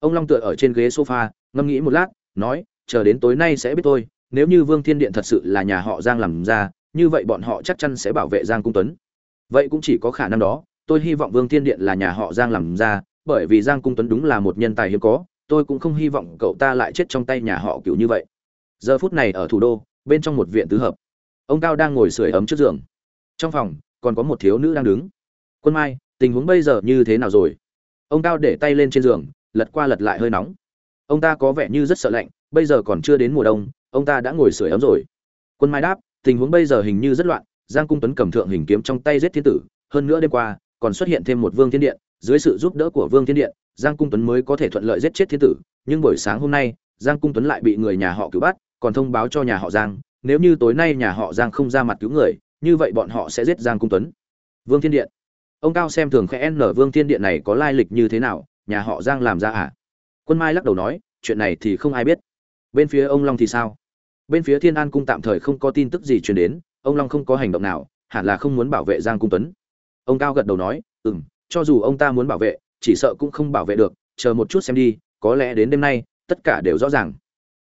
Ông long tựa ở trên ghế sofa ngâm nghĩ một lát, nói, chờ đến tối nay sẽ biết thôi, nếu như vương thiên điện thật sự là nhà họ giang làm ra, như vậy bọn họ chắc chắn sẽ bảo vệ giang cung tuấn. Vậy cũng chỉ có khả năng đó, tôi hy vọng vương thiên điện là nhà họ giang làm ra, bởi vì giang cung tuấn đúng là một nhân tài hiếm có, tôi cũng không hy vọng cậu ta lại chết trong tay nhà họ cựu như vậy. Giờ phút này ở thủ đô bên trong một viện tứ hợp. Ông cao đang ngồi sưởi ấm trước giường. Trong phòng, còn có một thiếu nữ đang đứng. Quân mai, tình huống bây giờ như thế nào rồi? Ông cao để tay lên trên giường, lật qua lật lại hơi nóng. Ông ta có vẻ như rất sợ lạnh, bây giờ còn chưa đến mùa đông, ông ta đã ngồi sưởi ấm rồi. Quân mai đáp, tình huống bây giờ hình như rất loạn, giang cung tuấn cầm thượng hình kiếm trong tay giết thiên tử, hơn nữa đêm qua, còn xuất hiện thêm một vương thiên điện, dưới sự giúp đỡ của vương thiên điện, giang cung tuấn mới có thể thuận lợi giết chết thiên tử, nhưng buổi sáng hôm nay, giang cung tuấn lại bị người nhà họ cứu bắt còn thông báo cho nhà họ giang, nếu như tối nay nhà họ giang không ra mặt cứu người, như vậy bọn họ sẽ giết giang cung tuấn. Vương thiên điện. Ông cao xem thường khẽ n, vương thiên điện này có lai lịch như thế nào, nhà họ giang làm ra à? Quân mai lắc đầu nói, chuyện này thì không ai biết. Bên phía ông long thì sao? Bên phía thiên an cung tạm thời không có tin tức gì truyền đến, ông long không có hành động nào, hẳn là không muốn bảo vệ giang cung tuấn. Ông cao gật đầu nói, ừm, cho dù ông ta muốn bảo vệ, chỉ sợ cũng không bảo vệ được, chờ một chút xem đi, có lẽ đến đêm nay, tất cả đều rõ ràng.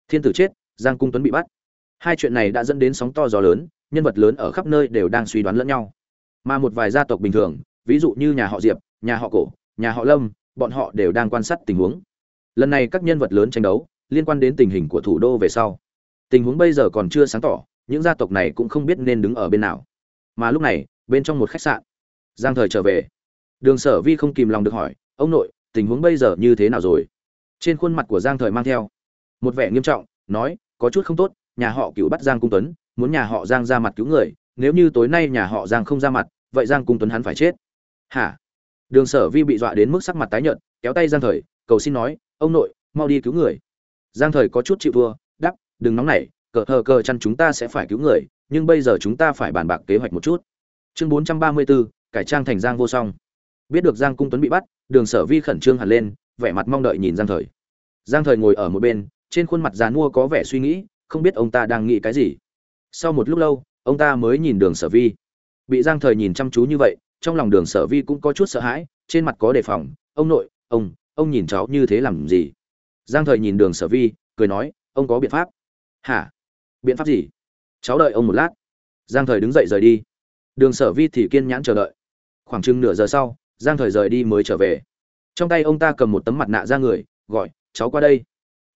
Thiên tử chết giang cung tuấn bị bắt. Hai chuyện này đã dẫn đến sóng to gió lớn, nhân vật lớn ở khắp nơi đều đang suy đoán lẫn nhau. Mà một vài gia tộc bình thường, ví dụ như nhà họ diệp, nhà họ cổ, nhà họ lâm, bọn họ đều đang quan sát tình huống. Lần này các nhân vật lớn tranh đấu, liên quan đến tình hình của thủ đô về sau. Tình huống bây giờ còn chưa sáng tỏ, những gia tộc này cũng không biết nên đứng ở bên nào. Mà lúc này, bên trong một khách sạn. Giang thời trở về. Đường sở vi không kìm lòng được hỏi, ông nội, tình huống bây giờ như thế nào rồi? Trên khuôn mặt của giang thời mang theo một vẻ nghiêm trọng, nói có chút không tốt, nhà họ cựu bắt giang cung tuấn, muốn nhà họ giang ra mặt cứu người, nếu như tối nay nhà họ giang không ra mặt, vậy giang cung tuấn hắn phải chết. Hả? Đường sở vi bị dọa đến mức sắc mặt tái nhợt, kéo tay giang thời, cầu xin nói, ông nội, mau đi cứu người. Giang thời có chút chịu thua đắp đừng nóng nảy, cờ hờ cờ chăn chúng ta sẽ phải cứu người, nhưng bây giờ chúng ta phải bàn bạc kế hoạch một chút. Chương bốn trăm ba mươi bốn cải trang thành giang vô song. Biết được giang cung tuấn bị bắt, đường sở vi khẩn trương hẳn lên, vẻ mặt mong đợi nhìn giang thời. Giang thời ngồi ở một bên trên khuôn mặt dàn mua có vẻ suy nghĩ, không biết ông ta đang nghĩ cái gì. Sau một lúc lâu, ông ta mới nhìn đường sở vi. Bị giang thời nhìn chăm chú như vậy, trong lòng đường sở vi cũng có chút sợ hãi, trên mặt có đề phòng, ông nội, ông ông nhìn cháu như thế làm gì? Giang thời nhìn đường sở vi, cười nói, ông có biện pháp. Hả? Biện pháp gì? Cháu đợi ông một lát. Giang thời đứng dậy rời đi. Đường sở vi thì kiên nhãn chờ đợi. Khoảng chừng nửa giờ sau, giang thời rời đi mới trở về. Trong tay ông ta cầm một tấm mặt nạ ra người, gọi, cháu qua đây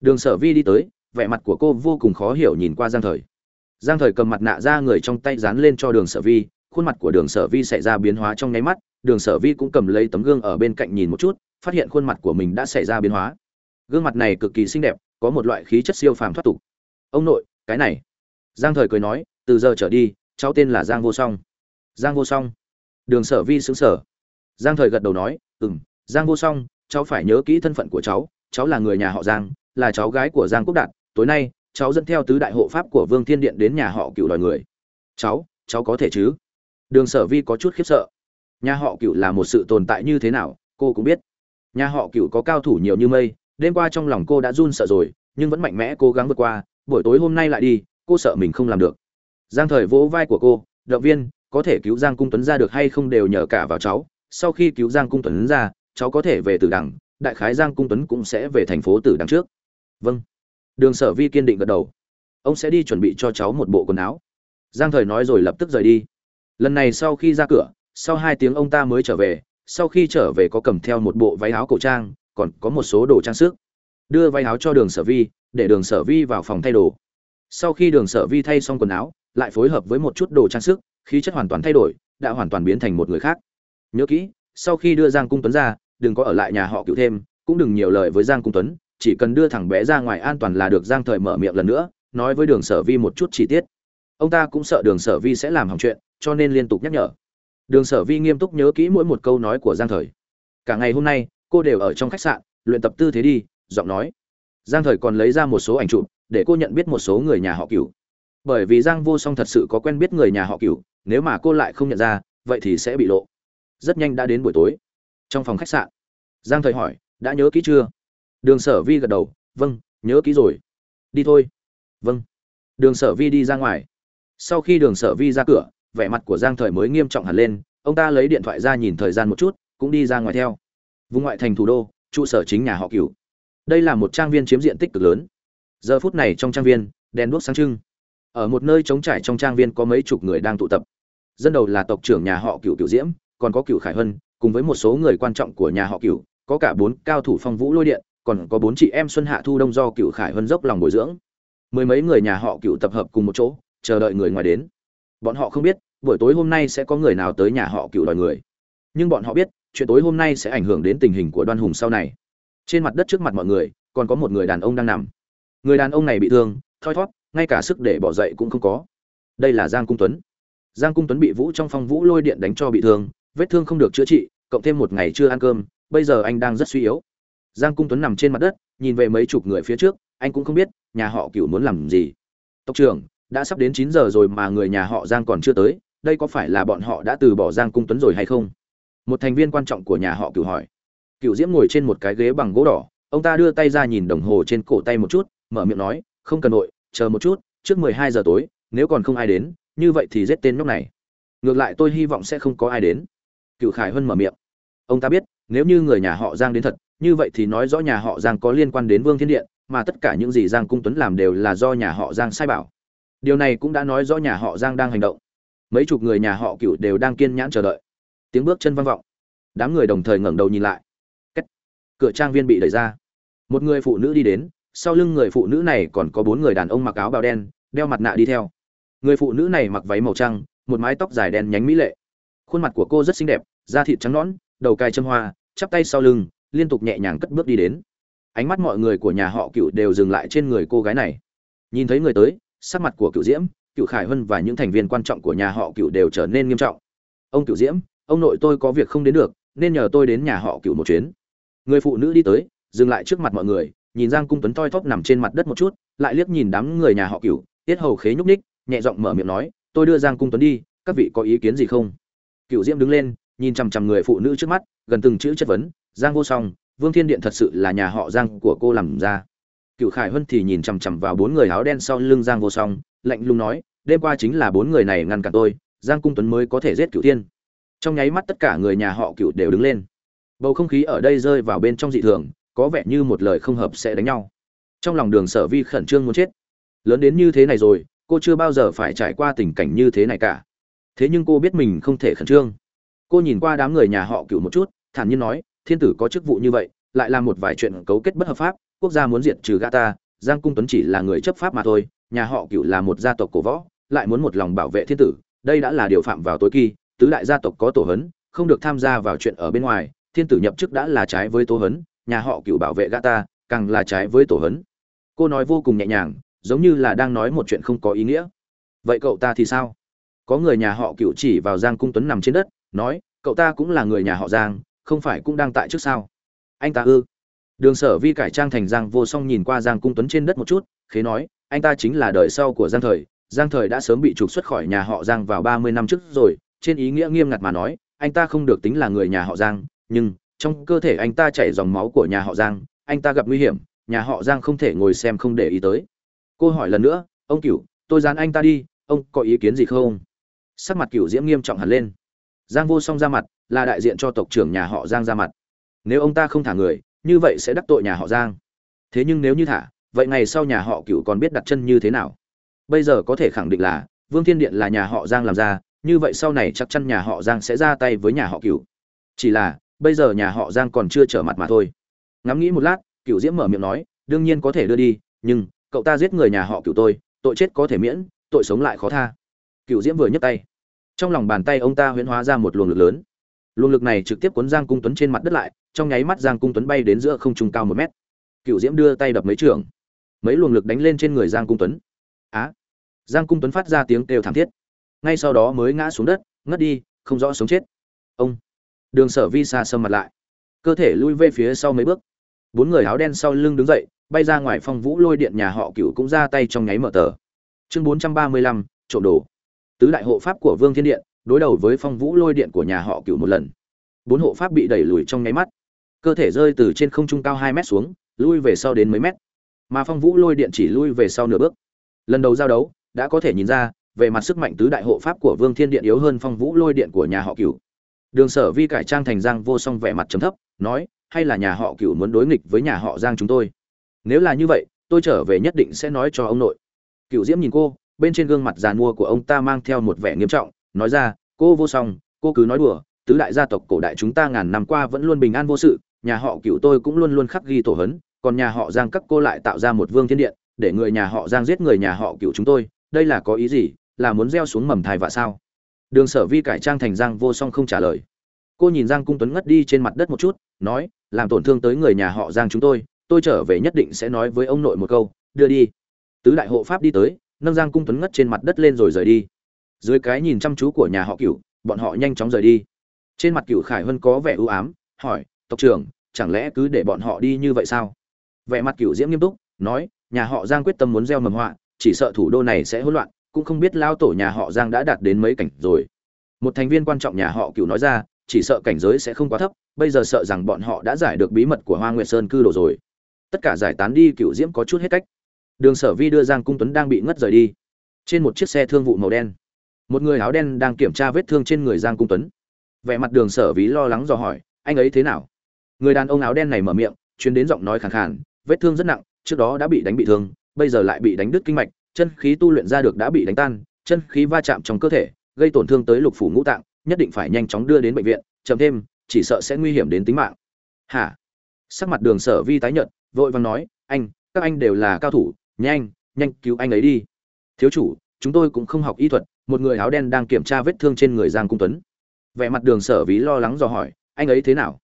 đường sở vi đi tới, vẻ mặt của cô vô cùng khó hiểu nhìn qua giang thời. Giang thời cầm mặt nạ ra người trong tay dán lên cho đường sở vi, khuôn mặt của đường sở vi xảy ra biến hóa trong nháy mắt, đường sở vi cũng cầm lấy tấm gương ở bên cạnh nhìn một chút, phát hiện khuôn mặt của mình đã xảy ra biến hóa. Gương mặt này cực kỳ xinh đẹp, có một loại khí chất siêu phàm thoát tục. Ông nội, cái này. Giang thời cười nói, từ giờ trở đi, cháu tên là giang vô song. Giang vô song? Đường sở vi xứng sở giang thời gật đầu nói ừ m giang vô song, cháu phải nhớ kỹ thân phận của cháu cháu là người nhà họ giang là cháu gái của giang quốc đạt, tối nay, cháu dẫn theo tứ đại hộ pháp của vương thiên điện đến nhà họ cựu đòi người. Cháu cháu có thể chứ? Đường sở vi có chút khiếp sợ. Nhà họ cựu là một sự tồn tại như thế nào, cô cũng biết. Nhà họ cựu có cao thủ nhiều như mây, đêm qua trong lòng cô đã run sợ rồi, nhưng vẫn mạnh mẽ cố gắng vượt qua, buổi tối hôm nay lại đi, cô sợ mình không làm được. Giang thời vỗ vai của cô, động viên, có thể cứu giang cung tuấn ra được hay không đều nhờ cả vào cháu. Sau khi cứu giang cung tuấn ra, cháu có thể về tử đằng, đại khái giang cung tuấn cũng sẽ về thành phố tử đằng trước vâng. Đường sở vi kiên định gật đầu. Ông sẽ đi chuẩn bị cho cháu một bộ quần áo. Giang thời nói rồi lập tức rời đi. Lần này sau khi ra cửa, sau hai tiếng ông ta mới trở về, sau khi trở về có cầm theo một bộ váy áo cổ trang, còn có một số đồ trang sức. Đưa váy áo cho đường sở vi, để đường sở vi vào phòng thay đồ. Sau khi đường sở vi thay xong quần áo, lại phối hợp với một chút đồ trang sức, khí chất hoàn toàn thay đổi, đã hoàn toàn biến thành một người khác. Nhớ kỹ, sau khi đưa giang cung tuấn ra, đừng có ở lại nhà họ cựu thêm, cũng đừng nhiều lời với giang cung tuấn chỉ cần đưa thằng bé ra ngoài an toàn là được. Giang thời mở miệng lần nữa, nói với đường sở vi một chút chi tiết. Ông ta cũng sợ đường sở vi sẽ làm hỏng chuyện, cho nên liên tục nhắc nhở. Đường sở vi nghiêm túc nhớ kỹ mỗi một câu nói của giang thời. Cả ngày hôm nay, cô đều ở trong khách sạn, luyện tập tư thế đi, giọng nói. Giang thời còn lấy ra một số ảnh chụp, để cô nhận biết một số người nhà họ cửu. Bởi vì giang vô song thật sự có quen biết người nhà họ cửu, nếu mà cô lại không nhận ra, vậy thì sẽ bị lộ. Rất nhanh đã đến buổi tối. Trong phòng khách sạn, giang thời hỏi, đã nhớ kỹ chưa? Đường sở vi gật đầu vâng nhớ kỹ rồi. Đi thôi. Vâng. Đường sở vi đi ra ngoài. Sau khi đường sở vi ra cửa, vẻ mặt của giang thời mới nghiêm trọng hẳn lên, ông ta lấy điện thoại ra nhìn thời gian một chút, cũng đi ra ngoài theo. Vùng ngoại thành thủ đô, trụ sở chính nhà họ cửu. Đây là một trang viên chiếm diện tích cực lớn. Giờ phút này trong trang viên, đèn đuốc sáng trưng. Ở một nơi trống trải trong trang viên có mấy chục người đang tụ tập. Dân đầu là tộc trưởng nhà họ cửu cửu diễm, còn có cửu khải hân cùng với một số người quan trọng của nhà họ cửu, có cả bốn cao thủ phong vũ lôi điện còn có bốn chị em xuân hạ thu đông do Cựu khải hân dốc lòng bồi dưỡng. Mười mấy người nhà họ Cựu tập hợp cùng một chỗ, chờ đợi người ngoài đến. Bọn họ không biết, buổi tối hôm nay sẽ có người nào tới nhà họ Cựu đòi người. Nhưng bọn họ biết, chuyện tối hôm nay sẽ ảnh hưởng đến tình hình của đoan hùng sau này. Trên mặt đất trước mặt mọi người, còn có một người đàn ông đang nằm. Người đàn ông này bị thương, thoi thót ngay cả sức để bỏ dậy cũng không có. Đây là giang cung tuấn. Giang cung tuấn bị vũ trong phong vũ lôi điện đánh cho bị thương, vết thương không được chữa trị, cộng thêm một ngày chưa ăn cơm, bây giờ anh đang rất suy yếu giang cung tuấn nằm trên mặt đất, nhìn về mấy chục người phía trước, anh cũng không biết nhà họ cửu muốn làm gì. Tộc trưởng, đã sắp đến chín giờ rồi mà người nhà họ giang còn chưa tới, đây có phải là bọn họ đã từ bỏ giang cung tuấn rồi hay không? Một thành viên quan trọng của nhà họ cửu hỏi. Cửu diễm ngồi trên một cái ghế bằng gỗ đỏ, ông ta đưa tay ra nhìn đồng hồ trên cổ tay một chút, mở miệng nói, không cần nội chờ một chút, trước mười hai giờ tối, nếu còn không ai đến, như vậy thì giết tên nhóc này. Ngược lại tôi hy vọng sẽ không có ai đến. Cựu khải huân mở miệng. Ông ta biết, nếu như người nhà họ giang đến thật như vậy thì nói rõ nhà họ giang có liên quan đến vương thiên điện, mà tất cả những gì giang cung tuấn làm đều là do nhà họ giang sai bảo. Điều này cũng đã nói rõ nhà họ giang đang hành động. Mấy chục người nhà họ cựu đều đang kiên nhãn chờ đợi. Tiếng bước chân vang vọng. Đám người đồng thời ngẩng đầu nhìn lại. Cách. cửa trang viên bị đẩy ra. Một người phụ nữ đi đến, sau lưng người phụ nữ này còn có bốn người đàn ông mặc áo bào đen, đeo mặt nạ đi theo. Người phụ nữ này mặc váy màu trắng một mái tóc dài đen nhánh mỹ lệ. Khuôn mặt của cô rất xinh đẹp, da thịt trắng nõn, đầu cài châm hoa, chắp tay sau lưng liên tục nhẹ nhàng cất bước đi đến. Ánh mắt mọi người của nhà họ cựu đều dừng lại trên người cô gái này. Nhìn thấy người tới, sắc mặt của cựu diễm, cựu khải hân và những thành viên quan trọng của nhà họ cựu đều trở nên nghiêm trọng. Ông cựu diễm, ông nội tôi có việc không đến được, nên nhờ tôi đến nhà họ cựu một chuyến. Người phụ nữ đi tới, dừng lại trước mặt mọi người, nhìn giang cung tuấn toi thóp nằm trên mặt đất một chút, lại liếc nhìn đám người nhà họ cựu, tiết hầu khế nhúc ních nhẹ giọng mở miệng nói, tôi đưa giang cung tuấn đi, các vị có ý kiến gì không? Cựu diễm đứng lên nhìn chằm chằm người phụ nữ trước mắt, gần từng chữ chất vấn, giang vô song, vương thiên điện thật sự là nhà họ giang của cô làm ra. Cựu khải huân thì nhìn chằm chằm vào bốn người áo đen sau lưng giang vô song, lạnh lùng nói, đêm qua chính là bốn người này ngăn cản tôi, giang cung tuấn mới có thể giết cựu thiên. Trong nháy mắt tất cả người nhà họ cựu đều đứng lên. Bầu không khí ở đây rơi vào bên trong dị thường, có vẻ như một lời không hợp sẽ đánh nhau. Trong lòng đường sở vi khẩn trương muốn chết. Lớn đến như thế này rồi, cô chưa bao giờ phải trải qua tình cảnh như thế này cả. Thế nhưng cô biết mình không thể khẩn trương cô nhìn qua đám người nhà họ cựu một chút, thản nhiên nói, thiên tử có chức vụ như vậy, lại làm một vài chuyện cấu kết bất hợp pháp, quốc gia muốn diệt trừ gã ta, giang cung tuấn chỉ là người chấp pháp mà thôi, nhà họ cựu là một gia tộc cổ võ, lại muốn một lòng bảo vệ thiên tử, đây đã là điều phạm vào tối kỳ, tứ đại gia tộc có tổ hấn, không được tham gia vào chuyện ở bên ngoài, thiên tử nhậm chức đã là trái với tổ hấn, nhà họ cựu bảo vệ gã ta, càng là trái với tổ hấn. Cô nói vô cùng nhẹ nhàng, giống như là đang nói một chuyện không có ý nghĩa. Vậy cậu ta thì sao? Có người nhà họ cựu chỉ vào giang cung tuấn nằm trên đất nói, cậu ta cũng là người nhà họ giang, không phải cũng đang tại trước sao? Anh ta ư? Đường sở vi cải trang thành giang vô song nhìn qua giang cung tuấn trên đất một chút, khế nói, anh ta chính là đời sau của giang thời. Giang thời đã sớm bị trục xuất khỏi nhà họ giang vào ba mươi năm trước rồi, trên ý nghĩa nghiêm ngặt mà nói, anh ta không được tính là người nhà họ giang, nhưng trong cơ thể anh ta chảy dòng máu của nhà họ giang, anh ta gặp nguy hiểm, nhà họ giang không thể ngồi xem không để ý tới. Cô hỏi lần nữa, ông cửu, tôi dán anh ta đi, ông có ý kiến gì không? Sắc mặt cửu diễm nghiêm trọng hẳn lên giang vô song ra mặt, là đại diện cho tộc trưởng nhà họ giang ra mặt. Nếu ông ta không thả người, như vậy sẽ đắc tội nhà họ giang. Thế nhưng nếu như thả, vậy ngày sau nhà họ cửu còn biết đặt chân như thế nào? Bây giờ có thể khẳng định là, vương thiên điện là nhà họ giang làm ra, như vậy sau này chắc chắn nhà họ giang sẽ ra tay với nhà họ cửu. Chỉ là, bây giờ nhà họ giang còn chưa trở mặt mà thôi. Ngẫm nghĩ một lát, cửu diễm mở miệng nói, đương nhiên có thể đưa đi, nhưng, cậu ta giết người nhà họ cửu tôi, tội chết có thể miễn, tội sống lại khó tha. Cửu diễm vừa nhấc tay trong lòng bàn tay ông ta huyễn hóa ra một luồng lực lớn. Luồng lực này trực tiếp cuốn giang cung tuấn trên mặt đất lại, trong nháy mắt giang cung tuấn bay đến giữa không trung cao một mét. Cựu diễm đưa tay đập mấy trường. Mấy luồng lực đánh lên trên người giang cung tuấn. Á! Giang cung tuấn phát ra tiếng kêu thảm thiết. Ngay sau đó mới ngã xuống đất, ngất đi, không rõ sống chết. Ông! Đường sở vi xa xâm mặt lại. Cơ thể lui về phía sau mấy bước. Bốn người áo đen sau lưng đứng dậy, bay ra ngoài phong vũ lôi điện nhà họ cựu cũng ra tay trong nháy mở tờ. Chương bốn trăm ba mươi lăm, trộm đồ tứ đại hộ pháp của vương thiên điện đối đầu với phong vũ lôi điện của nhà họ cựu một lần. Bốn hộ pháp bị đẩy lùi trong nháy mắt. Cơ thể rơi từ trên không trung cao hai mét xuống, lui về sau đến mấy mét. Mà phong vũ lôi điện chỉ lui về sau nửa bước. Lần đầu giao đấu, đã có thể nhìn ra, về mặt sức mạnh tứ đại hộ pháp của vương thiên điện yếu hơn phong vũ lôi điện của nhà họ cựu đường sở vi cải trang thành giang vô song vẻ mặt trầm thấp, nói, hay là nhà họ cựu muốn đối nghịch với nhà họ giang chúng tôi? Nếu là như vậy, tôi trở về nhất định sẽ nói cho ông nội. Cựu diễm nhìn cô bên trên gương mặt giàn mua của ông ta mang theo một vẻ nghiêm trọng, nói ra, cô vô song, cô cứ nói đùa, tứ đại gia tộc cổ đại chúng ta ngàn năm qua vẫn luôn bình an vô sự, nhà họ cựu tôi cũng luôn luôn khắc ghi tổ hấn, còn nhà họ giang các cô lại tạo ra một vương thiên điện, để người nhà họ giang giết người nhà họ cựu chúng tôi, đây là có ý gì, là muốn gieo xuống mầm thai vạ sao? Đường sở vi cải trang thành giang vô song không trả lời. Cô nhìn giang cung tuấn ngất đi trên mặt đất một chút, nói, làm tổn thương tới người nhà họ giang chúng tôi tôi trở về nhất định sẽ nói với ông nội một câu, đưa đi. Tứ đại hộ pháp đi tới nâng giang cung tuấn ngất trên mặt đất lên rồi rời đi. Dưới cái nhìn chăm chú của nhà họ cựu bọn họ nhanh chóng rời đi. Trên mặt cựu khải huân có vẻ ưu ám, hỏi, tộc trưởng, chẳng lẽ cứ để bọn họ đi như vậy sao? Vẻ mặt cựu diễm nghiêm túc, nói, nhà họ giang quyết tâm muốn gieo mầm họa, chỉ sợ thủ đô này sẽ hỗn loạn, cũng không biết lao tổ nhà họ giang đã đạt đến mấy cảnh rồi. Một thành viên quan trọng nhà họ cựu nói ra, chỉ sợ cảnh giới sẽ không quá thấp, bây giờ sợ rằng bọn họ đã giải được bí mật của hoa nguyệt sơn cư đồ rồi. Tất cả giải tán đi cựu diễm có chút hết cách đường sở vi đưa giang cung tuấn đang bị ngất rời đi. Trên một chiếc xe thương vụ màu đen. Một người áo đen đang kiểm tra vết thương trên người giang cung tuấn. Vẻ mặt đường sở ví lo lắng dò hỏi, anh ấy thế nào? Người đàn ông áo đen này mở miệng chuyến đến giọng nói khàn khàn, vết thương rất nặng, trước đó đã bị đánh bị thương, bây giờ lại bị đánh đứt kinh mạch, chân khí tu luyện ra được đã bị đánh tan, chân khí va chạm trong cơ thể, gây tổn thương tới lục phủ ngũ tạng, nhất định phải nhanh chóng đưa đến bệnh viện, chậm thêm, chỉ sợ sẽ nguy hiểm đến tính mạng. Hả? Sắc mặt đường sở vi tái nhợt, vội vàng nói, anh, các anh đều là cao thủ nhanh nhanh, cứu anh ấy đi. Thiếu chủ, chúng tôi cũng không học y thuật, một người áo đen đang kiểm tra vết thương trên người giang cung tuấn. Vẻ mặt đường sở ví lo lắng dò hỏi, anh ấy thế nào?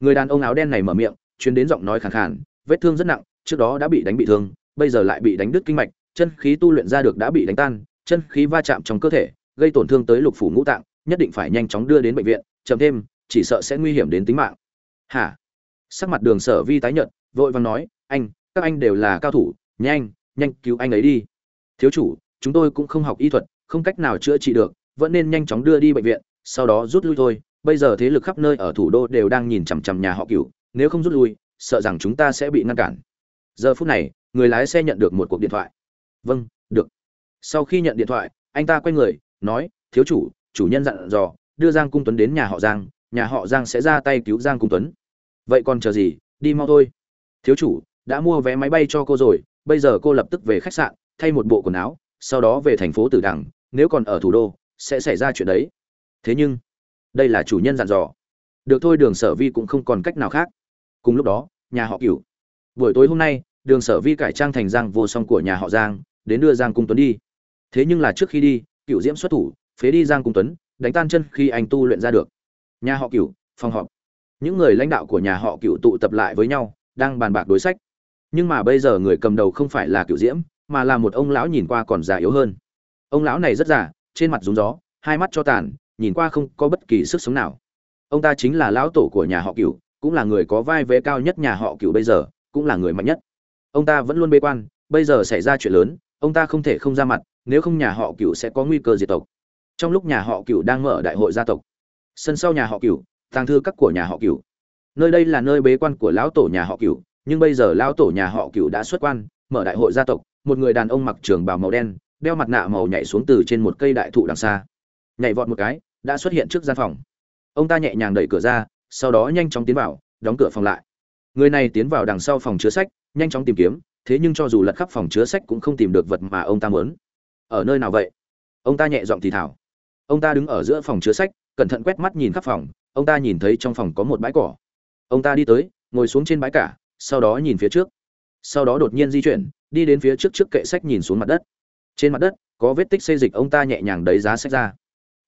Người đàn ông áo đen này mở miệng, chuyến đến giọng nói khàn khàn, vết thương rất nặng, trước đó đã bị đánh bị thương, bây giờ lại bị đánh đứt kinh mạch, chân khí tu luyện ra được đã bị đánh tan, chân khí va chạm trong cơ thể, gây tổn thương tới lục phủ ngũ tạng, nhất định phải nhanh chóng đưa đến bệnh viện, chậm thêm, chỉ sợ sẽ nguy hiểm đến tính mạng. Hả? Sắc mặt đường sở vi tái nhợt, vội vàng nói, anh, các anh đều là cao thủ, nhanh nhanh cứu anh ấy đi. Thiếu chủ, chúng tôi cũng không học y thuật, không cách nào chữa trị được, vẫn nên nhanh chóng đưa đi bệnh viện, sau đó rút lui thôi. Bây giờ thế lực khắp nơi ở thủ đô đều đang nhìn chằm chằm nhà họ cửu, nếu không rút lui, sợ rằng chúng ta sẽ bị ngăn cản. Giờ phút này, người lái xe nhận được một cuộc điện thoại. Vâng được. Sau khi nhận điện thoại, anh ta quay người, nói, thiếu chủ chủ nhân dặn dò, đưa giang cung tuấn đến nhà họ giang, nhà họ giang sẽ ra tay cứu giang cung tuấn. Vậy còn chờ gì? Đi mau thôi. Thiếu chủ, đã mua vé máy bay cho cô rồi bây giờ cô lập tức về khách sạn, thay một bộ quần áo, sau đó về thành phố tử đằng, nếu còn ở thủ đô, sẽ xảy ra chuyện đấy. Thế nhưng, đây là chủ nhân dặn dò. Được thôi, đường sở vi cũng không còn cách nào khác. Cùng lúc đó, nhà họ cửu. Buổi tối hôm nay, đường sở vi cải trang thành giang vô song của nhà họ giang, đến đưa giang cung tuấn đi. Thế nhưng là trước khi đi cựu diễm xuất thủ, phế đi giang cung tuấn, đánh tan chân khi anh tu luyện ra được. Nhà họ cửu, phòng họp. Những người lãnh đạo của nhà họ cựu tụ tập lại với nhau, đang bàn bạc đối sách nhưng mà bây giờ người cầm đầu không phải là cựu diễm, mà là một ông lão nhìn qua còn già yếu hơn. Ông lão này rất già, trên mặt rúng gió, hai mắt cho tàn, nhìn qua không có bất kỳ sức sống nào. Ông ta chính là lão tổ của nhà họ cựu cũng là người có vai vế cao nhất nhà họ cựu bây giờ, cũng là người mạnh nhất. Ông ta vẫn luôn bế quan, bây giờ xảy ra chuyện lớn, ông ta không thể không ra mặt, nếu không nhà họ cựu sẽ có nguy cơ diệt tộc. Trong lúc nhà họ cựu đang mở đại hội gia tộc, sân sau nhà họ cựu tàng thư các của nhà họ cựu nơi đây là nơi bế quan của lão tổ nhà họ cựu nhưng bây giờ lão tổ nhà họ cửu đã xuất quan, mở đại hội gia tộc, một người đàn ông mặc trường bào màu đen, đeo mặt nạ màu nhảy xuống từ trên một cây đại thụ đằng xa. Nhảy vọt một cái, đã xuất hiện trước gian phòng. Ông ta nhẹ nhàng đẩy cửa ra, sau đó nhanh chóng tiến vào, đóng cửa phòng lại. Người này tiến vào đằng sau phòng chứa sách, nhanh chóng tìm kiếm, thế nhưng cho dù lật khắp phòng chứa sách cũng không tìm được vật mà ông ta muốn. Ở nơi nào vậy? Ông ta nhẹ giọng thì thảo ông ta đứng ở giữa phòng chứa sách, cẩn thận quét mắt nhìn khắp phòng, ông ta nhìn thấy trong phòng có một bãi cỏ. Ông ta đi tới, ngồi xuống trên bãi cả sau đó nhìn phía trước. Sau đó đột nhiên di chuyển, đi đến phía trước trước kệ sách nhìn xuống mặt đất. Trên mặt đất, có vết tích xây dịch ông ta nhẹ nhàng đẩy giá sách ra.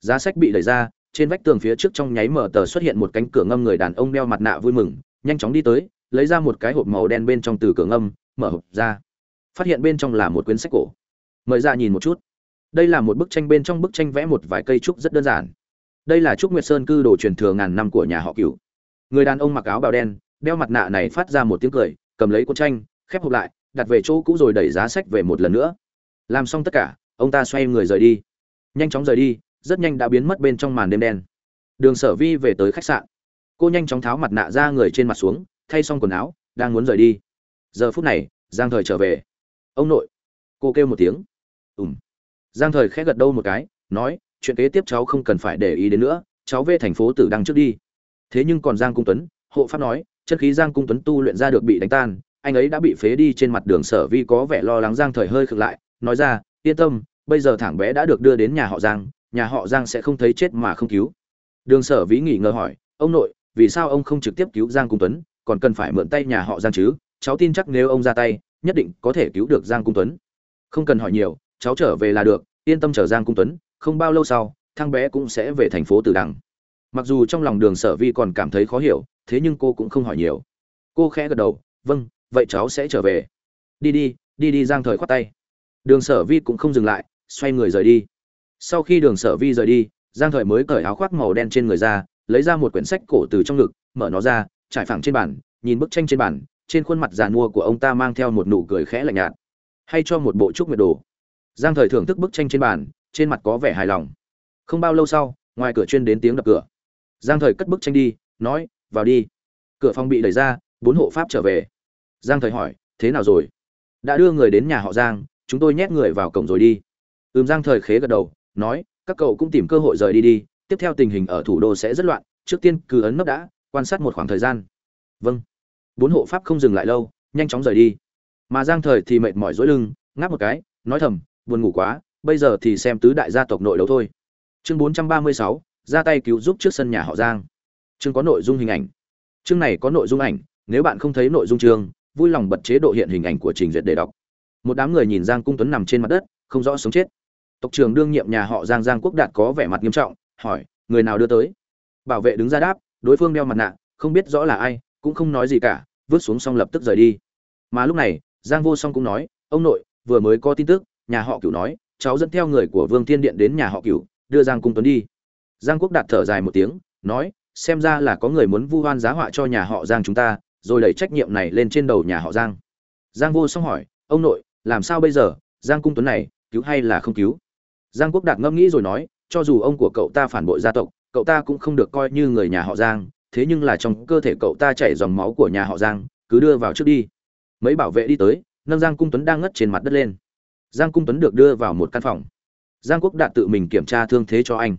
Giá sách bị đẩy ra, trên vách tường phía trước trong nháy mở tờ xuất hiện một cánh cửa ngâm người đàn ông đeo mặt nạ vui mừng, nhanh chóng đi tới, lấy ra một cái hộp màu đen bên trong từ cửa ngâm, mở hộp ra. Phát hiện bên trong là một quyển sách cổ. Mời ra nhìn một chút. Đây là một bức tranh bên trong bức tranh vẽ một vài cây trúc rất đơn giản. Đây là trúc nguyệt sơn cư đồ truyền thừa ngàn năm của nhà họ cửu. Người đàn ông mặc áo bào đen đeo mặt nạ này phát ra một tiếng cười, cầm lấy cuốn tranh, khép hộp lại, đặt về chỗ cũ rồi đẩy giá sách về một lần nữa. Làm xong tất cả, ông ta xoay người rời đi. Nhanh chóng rời đi, rất nhanh đã biến mất bên trong màn đêm đen. Đường sở vi về tới khách sạn. Cô nhanh chóng tháo mặt nạ ra người trên mặt xuống, thay xong quần áo, đang muốn rời đi. Giờ phút này, giang thời trở về. Ông nội. Cô kêu một tiếng. Ùm giang thời khẽ gật đâu một cái, nói, chuyện kế tiếp cháu không cần phải để ý đến nữa, cháu về thành phố tử đăng trước đi. Thế nhưng còn giang cung tuấn, hộ pháp nói chân khí giang cung tuấn tu luyện ra được bị đánh tan, anh ấy đã bị phế đi trên mặt đường sở vi có vẻ lo lắng giang thời hơi khựng lại, nói ra, yên tâm, bây giờ thẳng bé đã được đưa đến nhà họ giang, nhà họ giang sẽ không thấy chết mà không cứu. Đường sở vĩ nghỉ ngờ hỏi, ông nội, vì sao ông không trực tiếp cứu giang cung tuấn, còn cần phải mượn tay nhà họ giang chứ? Cháu tin chắc nếu ông ra tay, nhất định có thể cứu được giang cung tuấn. Không cần hỏi nhiều, cháu trở về là được, yên tâm chờ giang cung tuấn, không bao lâu sau, thằng bé cũng sẽ về thành phố từ đằng mặc dù trong lòng đường sở vi còn cảm thấy khó hiểu, thế nhưng cô cũng không hỏi nhiều. Cô khẽ gật đầu vâng vậy cháu sẽ trở về. Đi đi đi đi, giang thời khoát tay. Đường sở vi cũng không dừng lại, xoay người rời đi. Sau khi đường sở vi rời đi, giang thời mới cởi áo khoác màu đen trên người ra, lấy ra một quyển sách cổ từ trong ngực, mở nó ra, trải phẳng trên bàn, nhìn bức tranh trên bàn, trên khuôn mặt giàn mua của ông ta mang theo một nụ cười khẽ lạnh nhạt. Hay cho một bộ trúc nguyệt đồ. Giang thời thưởng thức bức tranh trên bàn, trên mặt có vẻ hài lòng. Không bao lâu sau, ngoài cửa chuyên đến tiếng đập cửa giang thời cất bức tranh đi nói vào đi. Cửa phòng bị đẩy ra bốn hộ pháp trở về. Giang thời hỏi thế nào rồi? Đã đưa người đến nhà họ giang chúng tôi nhét người vào cổng rồi đi. Ừm giang thời khế gật đầu nói các cậu cũng tìm cơ hội rời đi đi tiếp theo tình hình ở thủ đô sẽ rất loạn trước tiên cứ ấn nấp đã quan sát một khoảng thời gian. Vâng. Bốn hộ pháp không dừng lại lâu nhanh chóng rời đi. Mà giang thời thì mệt mỏi dối lưng ngáp một cái nói thầm buồn ngủ quá bây giờ thì xem tứ đại gia tộc nội đấu thôi. Chương 436, ra tay cứu giúp trước sân nhà họ giang. Chương có nội dung hình ảnh. Chương này có nội dung ảnh, nếu bạn không thấy nội dung chương, vui lòng bật chế độ hiện hình ảnh của trình duyệt để đọc. Một đám người nhìn giang cung tuấn nằm trên mặt đất, không rõ sống chết. Tộc trưởng đương nhiệm nhà họ giang giang quốc đạt có vẻ mặt nghiêm trọng, hỏi, người nào đưa tới? Bảo vệ đứng ra đáp, đối phương đeo mặt nạ, không biết rõ là ai, cũng không nói gì cả, vứt xuống xong lập tức rời đi. Mà lúc này, giang vô song cũng nói, ông nội, vừa mới có tin tức, nhà họ cửu nói, cháu dẫn theo người của vương thiên điện đến nhà họ cửu, đưa giang cung tuấn đi giang quốc đạt thở dài một tiếng, nói, xem ra là có người muốn vu oan giá họa cho nhà họ giang chúng ta, rồi đẩy trách nhiệm này lên trên đầu nhà họ giang. Giang vô song hỏi, ông nội, làm sao bây giờ? Giang cung tuấn này, cứu hay là không cứu? Giang quốc đạt ngẫm nghĩ rồi nói, cho dù ông của cậu ta phản bội gia tộc, cậu ta cũng không được coi như người nhà họ giang, thế nhưng là trong cơ thể cậu ta chảy dòng máu của nhà họ giang, cứ đưa vào trước đi. Mấy bảo vệ đi tới, nâng giang cung tuấn đang ngất trên mặt đất lên. Giang cung tuấn được đưa vào một căn phòng. Giang quốc đạt tự mình kiểm tra thương thế cho anh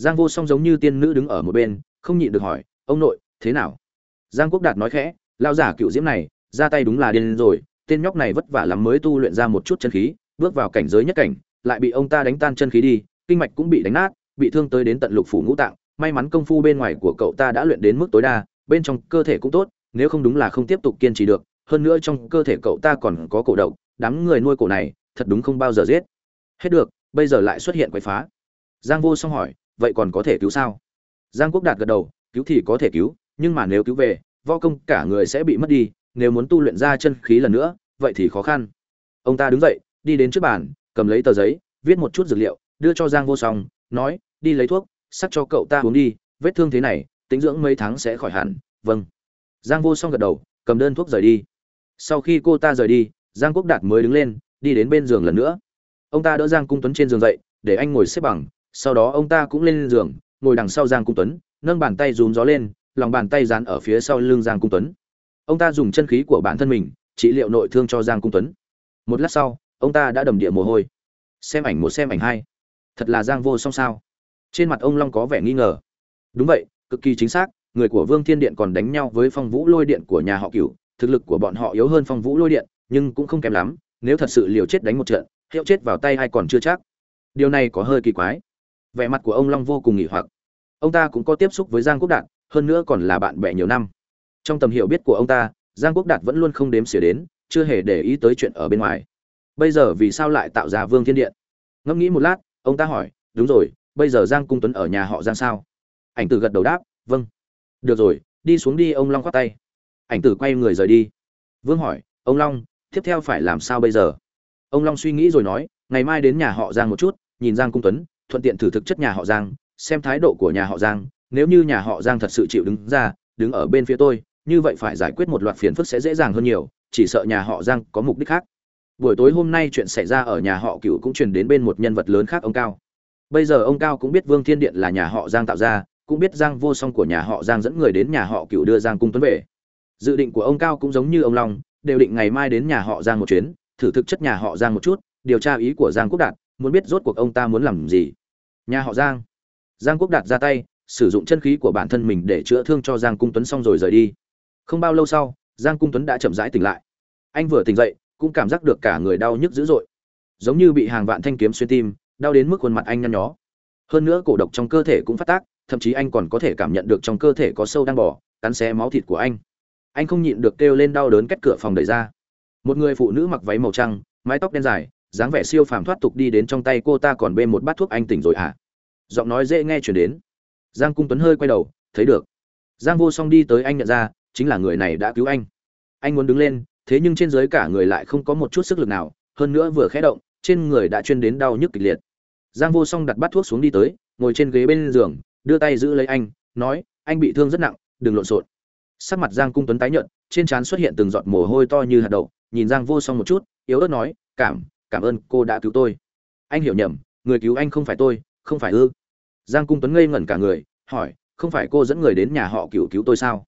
giang vô song giống như tiên nữ đứng ở một bên, không nhịn được hỏi, ông nội, thế nào? Giang quốc đạt nói khẽ lao giả cựu diễm này, ra tay đúng là điên rồi, tên nhóc này vất vả lắm mới tu luyện ra một chút chân khí, bước vào cảnh giới nhất cảnh, lại bị ông ta đánh tan chân khí đi, kinh mạch cũng bị đánh nát, bị thương tới đến tận lục phủ ngũ tạng. May mắn công phu bên ngoài của cậu ta đã luyện đến mức tối đa, bên trong cơ thể cũng tốt, nếu không đúng là không tiếp tục kiên trì được. Hơn nữa trong cơ thể cậu ta còn có cổ độc, đám người nuôi cổ này, thật đúng không bao giờ giết. Hết được, bây giờ lại xuất hiện quậy phá. Giang vô song hỏi vậy còn có thể cứu sao? Giang quốc đạt gật đầu, cứu thì có thể cứu, nhưng mà nếu cứu về, võ công cả người sẽ bị mất đi, nếu muốn tu luyện ra chân khí lần nữa, vậy thì khó khăn. Ông ta đứng dậy, đi đến trước bàn, cầm lấy tờ giấy, viết một chút dược liệu, đưa cho giang vô song, nói, đi lấy thuốc sắc cho cậu ta uống đi, vết thương thế này, tính dưỡng mấy tháng sẽ khỏi hẳn. Vâng. Giang vô song gật đầu, cầm đơn thuốc rời đi. Sau khi cô ta rời đi, giang quốc đạt mới đứng lên, đi đến bên giường lần nữa. Ông ta đỡ giang cung tuấn trên giường dậy, để anh ngồi xếp bằng sau đó ông ta cũng lên giường, ngồi đằng sau giang cung tuấn, nâng bàn tay rúm gió lên, lòng bàn tay dán ở phía sau lưng giang cung tuấn. Ông ta dùng chân khí của bản thân mình, trị liệu nội thương cho giang cung tuấn. Một lát sau, ông ta đã đầm địa mồ hôi. Xem ảnh một, xem ảnh hai. Thật là giang vô song sao? Trên mặt ông long có vẻ nghi ngờ. Đúng vậy, cực kỳ chính xác, người của vương thiên điện còn đánh nhau với phong vũ lôi điện của nhà họ cửu, thực lực của bọn họ yếu hơn phong vũ lôi điện, nhưng cũng không kém lắm, nếu thật sự liều chết đánh một trận, hiệu chết vào tay hay còn chưa chắc. Điều này có hơi kỳ quái vẻ mặt của ông long vô cùng nghỉ hoặc. Ông ta cũng có tiếp xúc với giang quốc đạt, hơn nữa còn là bạn bè nhiều năm. Trong tầm hiểu biết của ông ta, giang quốc đạt vẫn luôn không đếm xỉa đến, chưa hề để ý tới chuyện ở bên ngoài. Bây giờ vì sao lại tạo ra vương thiên điện? Ngẫm nghĩ một lát, ông ta hỏi, đúng rồi, bây giờ giang cung tuấn ở nhà họ giang sao? Ảnh tử gật đầu đáp vâng. Được rồi, đi xuống đi, ông long khoát tay. Ảnh tử quay người rời đi. Vương hỏi, ông long, tiếp theo phải làm sao bây giờ? Ông long suy nghĩ rồi nói, ngày mai đến nhà họ giang một chút, nhìn giang cung tuấn thuận tiện thử thực chất nhà họ giang xem thái độ của nhà họ giang nếu như nhà họ giang thật sự chịu đứng ra đứng ở bên phía tôi như vậy phải giải quyết một loạt phiền phức sẽ dễ dàng hơn nhiều chỉ sợ nhà họ giang có mục đích khác buổi tối hôm nay chuyện xảy ra ở nhà họ Cửu cũng truyền đến bên một nhân vật lớn khác ông cao bây giờ ông cao cũng biết vương thiên điện là nhà họ giang tạo ra cũng biết giang vô song của nhà họ giang dẫn người đến nhà họ Cửu đưa giang cung tuấn về dự định của ông cao cũng giống như ông long đều định ngày mai đến nhà họ giang một chuyến thử thực chất nhà họ giang một chút điều tra ý của giang quốc đạt muốn biết rốt cuộc ông ta muốn làm gì nhà họ giang. Giang quốc đạt ra tay, sử dụng chân khí của bản thân mình để chữa thương cho giang cung tuấn xong rồi rời đi. Không bao lâu sau, giang cung tuấn đã chậm rãi tỉnh lại. Anh vừa tỉnh dậy, cũng cảm giác được cả người đau nhức dữ dội. Giống như bị hàng vạn thanh kiếm xuyên tim, đau đến mức khuôn mặt anh nhăn nhó. Hơn nữa cổ độc trong cơ thể cũng phát tác, thậm chí anh còn có thể cảm nhận được trong cơ thể có sâu đang bò, cắn xé máu thịt của anh. Anh không nhịn được kêu lên đau đớn cách cửa phòng đẩy ra. Một người phụ nữ mặc váy màu trắng mái tóc đen dài, dáng vẻ siêu phàm thoát tục đi đến trong tay cô ta còn bê một bát thuốc anh tỉnh rồi à? Giọng nói dễ nghe chuyển đến. Giang cung tuấn hơi quay đầu, thấy được. Giang vô song đi tới anh nhận ra, chính là người này đã cứu anh. Anh muốn đứng lên, thế nhưng trên dưới cả người lại không có một chút sức lực nào, hơn nữa vừa khẽ động, trên người đã chuyên đến đau nhức kịch liệt. Giang vô song đặt bát thuốc xuống đi tới, ngồi trên ghế bên giường, đưa tay giữ lấy anh, nói, anh bị thương rất nặng, đừng lộn xộn. Sắc mặt giang cung tuấn tái nhợt, trên trán xuất hiện từng giọt mồ hôi to như hạt đậu, nhìn giang vô song một chút, yếu ớt nói, cảm cảm ơn cô đã cứu tôi. Anh hiểu nhầm, người cứu anh không phải tôi, không phải ư? Giang cung tuấn ngây ngẩn cả người, hỏi, không phải cô dẫn người đến nhà họ cứu cứu tôi sao?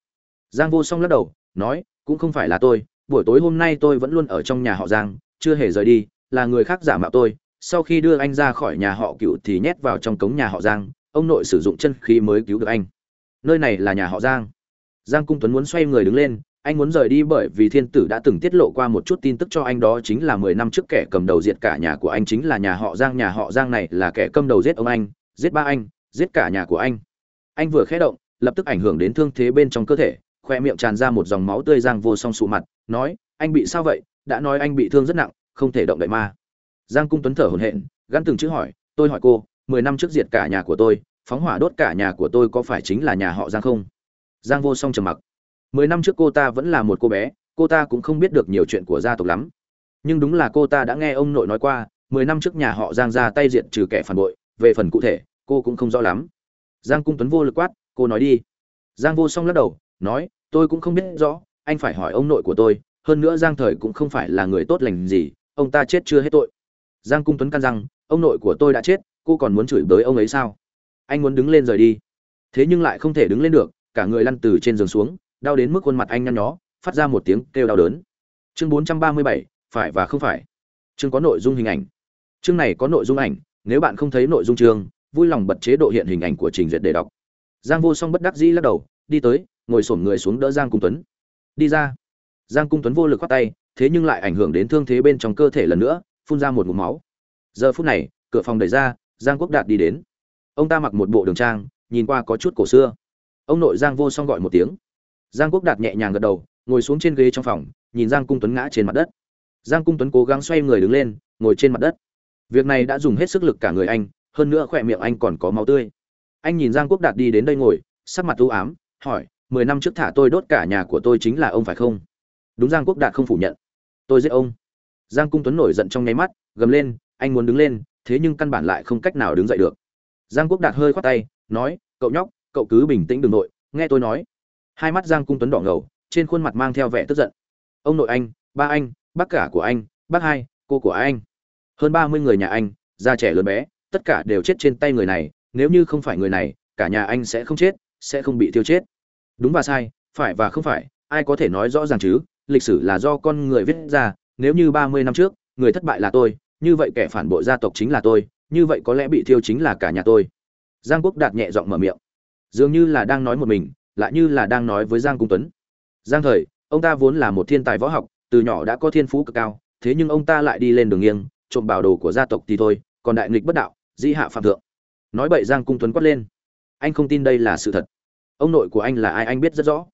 Giang vô song lắc đầu, nói, cũng không phải là tôi, buổi tối hôm nay tôi vẫn luôn ở trong nhà họ giang, chưa hề rời đi, là người khác giả mạo tôi. Sau khi đưa anh ra khỏi nhà họ cựu thì nhét vào trong cống nhà họ giang, ông nội sử dụng chân khí mới cứu được anh. Nơi này là nhà họ giang. Giang cung tuấn muốn xoay người đứng lên, anh muốn rời đi bởi vì thiên tử đã từng tiết lộ qua một chút tin tức cho anh đó chính là mười năm trước kẻ cầm đầu diệt cả nhà của anh chính là nhà họ giang. Nhà họ giang này là kẻ cầm đầu giết ông anh, giết ba anh giết cả nhà của anh. Anh vừa khé động, lập tức ảnh hưởng đến thương thế bên trong cơ thể khoe miệng tràn ra một dòng máu tươi giang vô song sụ mặt, nói, anh bị sao vậy? Đã nói anh bị thương rất nặng, không thể động đậy ma. Giang cung tuấn thở hổn hển, gắn từng chữ hỏi, tôi hỏi cô, mười năm trước diệt cả nhà của tôi, phóng hỏa đốt cả nhà của tôi có phải chính là nhà họ giang không? Giang vô song trầm mặc, mười năm trước cô ta vẫn là một cô bé, cô ta cũng không biết được nhiều chuyện của gia tộc lắm. Nhưng đúng là cô ta đã nghe ông nội nói qua, mười năm trước nhà họ giang ra tay diệt trừ kẻ phản bội, về phần cụ thể cô cũng không rõ lắm. Giang cung tuấn vô lực quát cô nói đi. Giang vô song lắc đầu nói tôi cũng không biết rõ anh phải hỏi ông nội của tôi hơn nữa giang thời cũng không phải là người tốt lành gì ông ta chết chưa hết tội. Giang cung tuấn căn rằng ông nội của tôi đã chết cô còn muốn chửi bới ông ấy sao? Anh muốn đứng lên rời đi. Thế nhưng lại không thể đứng lên được cả người lăn từ trên giường xuống đau đến mức khuôn mặt anh nhăn nhó phát ra một tiếng kêu đau đớn. Chương 437, phải và không phải. Chương có nội dung hình ảnh. Chương này có nội dung ảnh nếu bạn không thấy nội dung chương vui lòng bật chế độ hiện hình ảnh của trình duyệt để đọc. Giang vô song bất đắc dĩ lắc đầu, đi tới, ngồi xổm người xuống đỡ giang cung tuấn. Đi ra. Giang cung tuấn vô lực khoát tay, thế nhưng lại ảnh hưởng đến thương thế bên trong cơ thể lần nữa, phun ra một ngụm máu. Giờ phút này, cửa phòng đẩy ra, giang quốc đạt đi đến. Ông ta mặc một bộ đường trang, nhìn qua có chút cổ xưa. Ông nội giang vô song gọi một tiếng. Giang quốc đạt nhẹ nhàng gật đầu, ngồi xuống trên ghế trong phòng, nhìn giang cung tuấn ngã trên mặt đất. Giang cung tuấn cố gắng xoay người đứng lên, ngồi trên mặt đất. Việc này đã dùng hết sức lực cả người anh hơn nữa khỏe miệng anh còn có máu tươi. Anh nhìn giang quốc đạt đi đến đây ngồi, sắc mặt u ám, hỏi, mười năm trước thả tôi đốt cả nhà của tôi chính là ông phải không? Đúng, giang quốc đạt không phủ nhận. Tôi giết ông. Giang cung tuấn nổi giận trong nháy mắt, gầm lên, anh muốn đứng lên, thế nhưng căn bản lại không cách nào đứng dậy được. Giang quốc đạt hơi khoát tay, nói, cậu nhóc, cậu cứ bình tĩnh đ ừ n g nội, nghe tôi nói. Hai mắt giang cung tuấn đỏ ngầu, trên khuôn mặt mang theo vẻ tức giận. Ông nội anh, ba anh, bác cả của anh, bác hai, cô của anh. Hơn ba mươi người nhà anh, già trẻ lớn bé tất cả đều chết trên tay người này, nếu như không phải người này, cả nhà anh sẽ không chết, sẽ không bị tiêu chết. Đúng và sai, phải và không phải, ai có thể nói rõ ràng chứ? Lịch sử là do con người viết ra, nếu như ba mươi năm trước, người thất bại là tôi, như vậy kẻ phản bội gia tộc chính là tôi, như vậy có lẽ bị thiêu chính là cả nhà tôi. Giang quốc đạt nhẹ giọng mở miệng. Dường như là đang nói một mình, lại như là đang nói với giang cung tuấn. Giang thời, ông ta vốn là một thiên tài võ học, từ nhỏ đã có thiên phú cực cao, thế nhưng ông ta lại đi lên đường nghiêng, trộm bảo đồ của gia tộc thì thôi, còn đại nghịch bất đạo dĩ hạ phạm thượng nói bậy giang cung tuấn quát lên anh không tin đây là sự thật ông nội của anh là ai anh biết rất rõ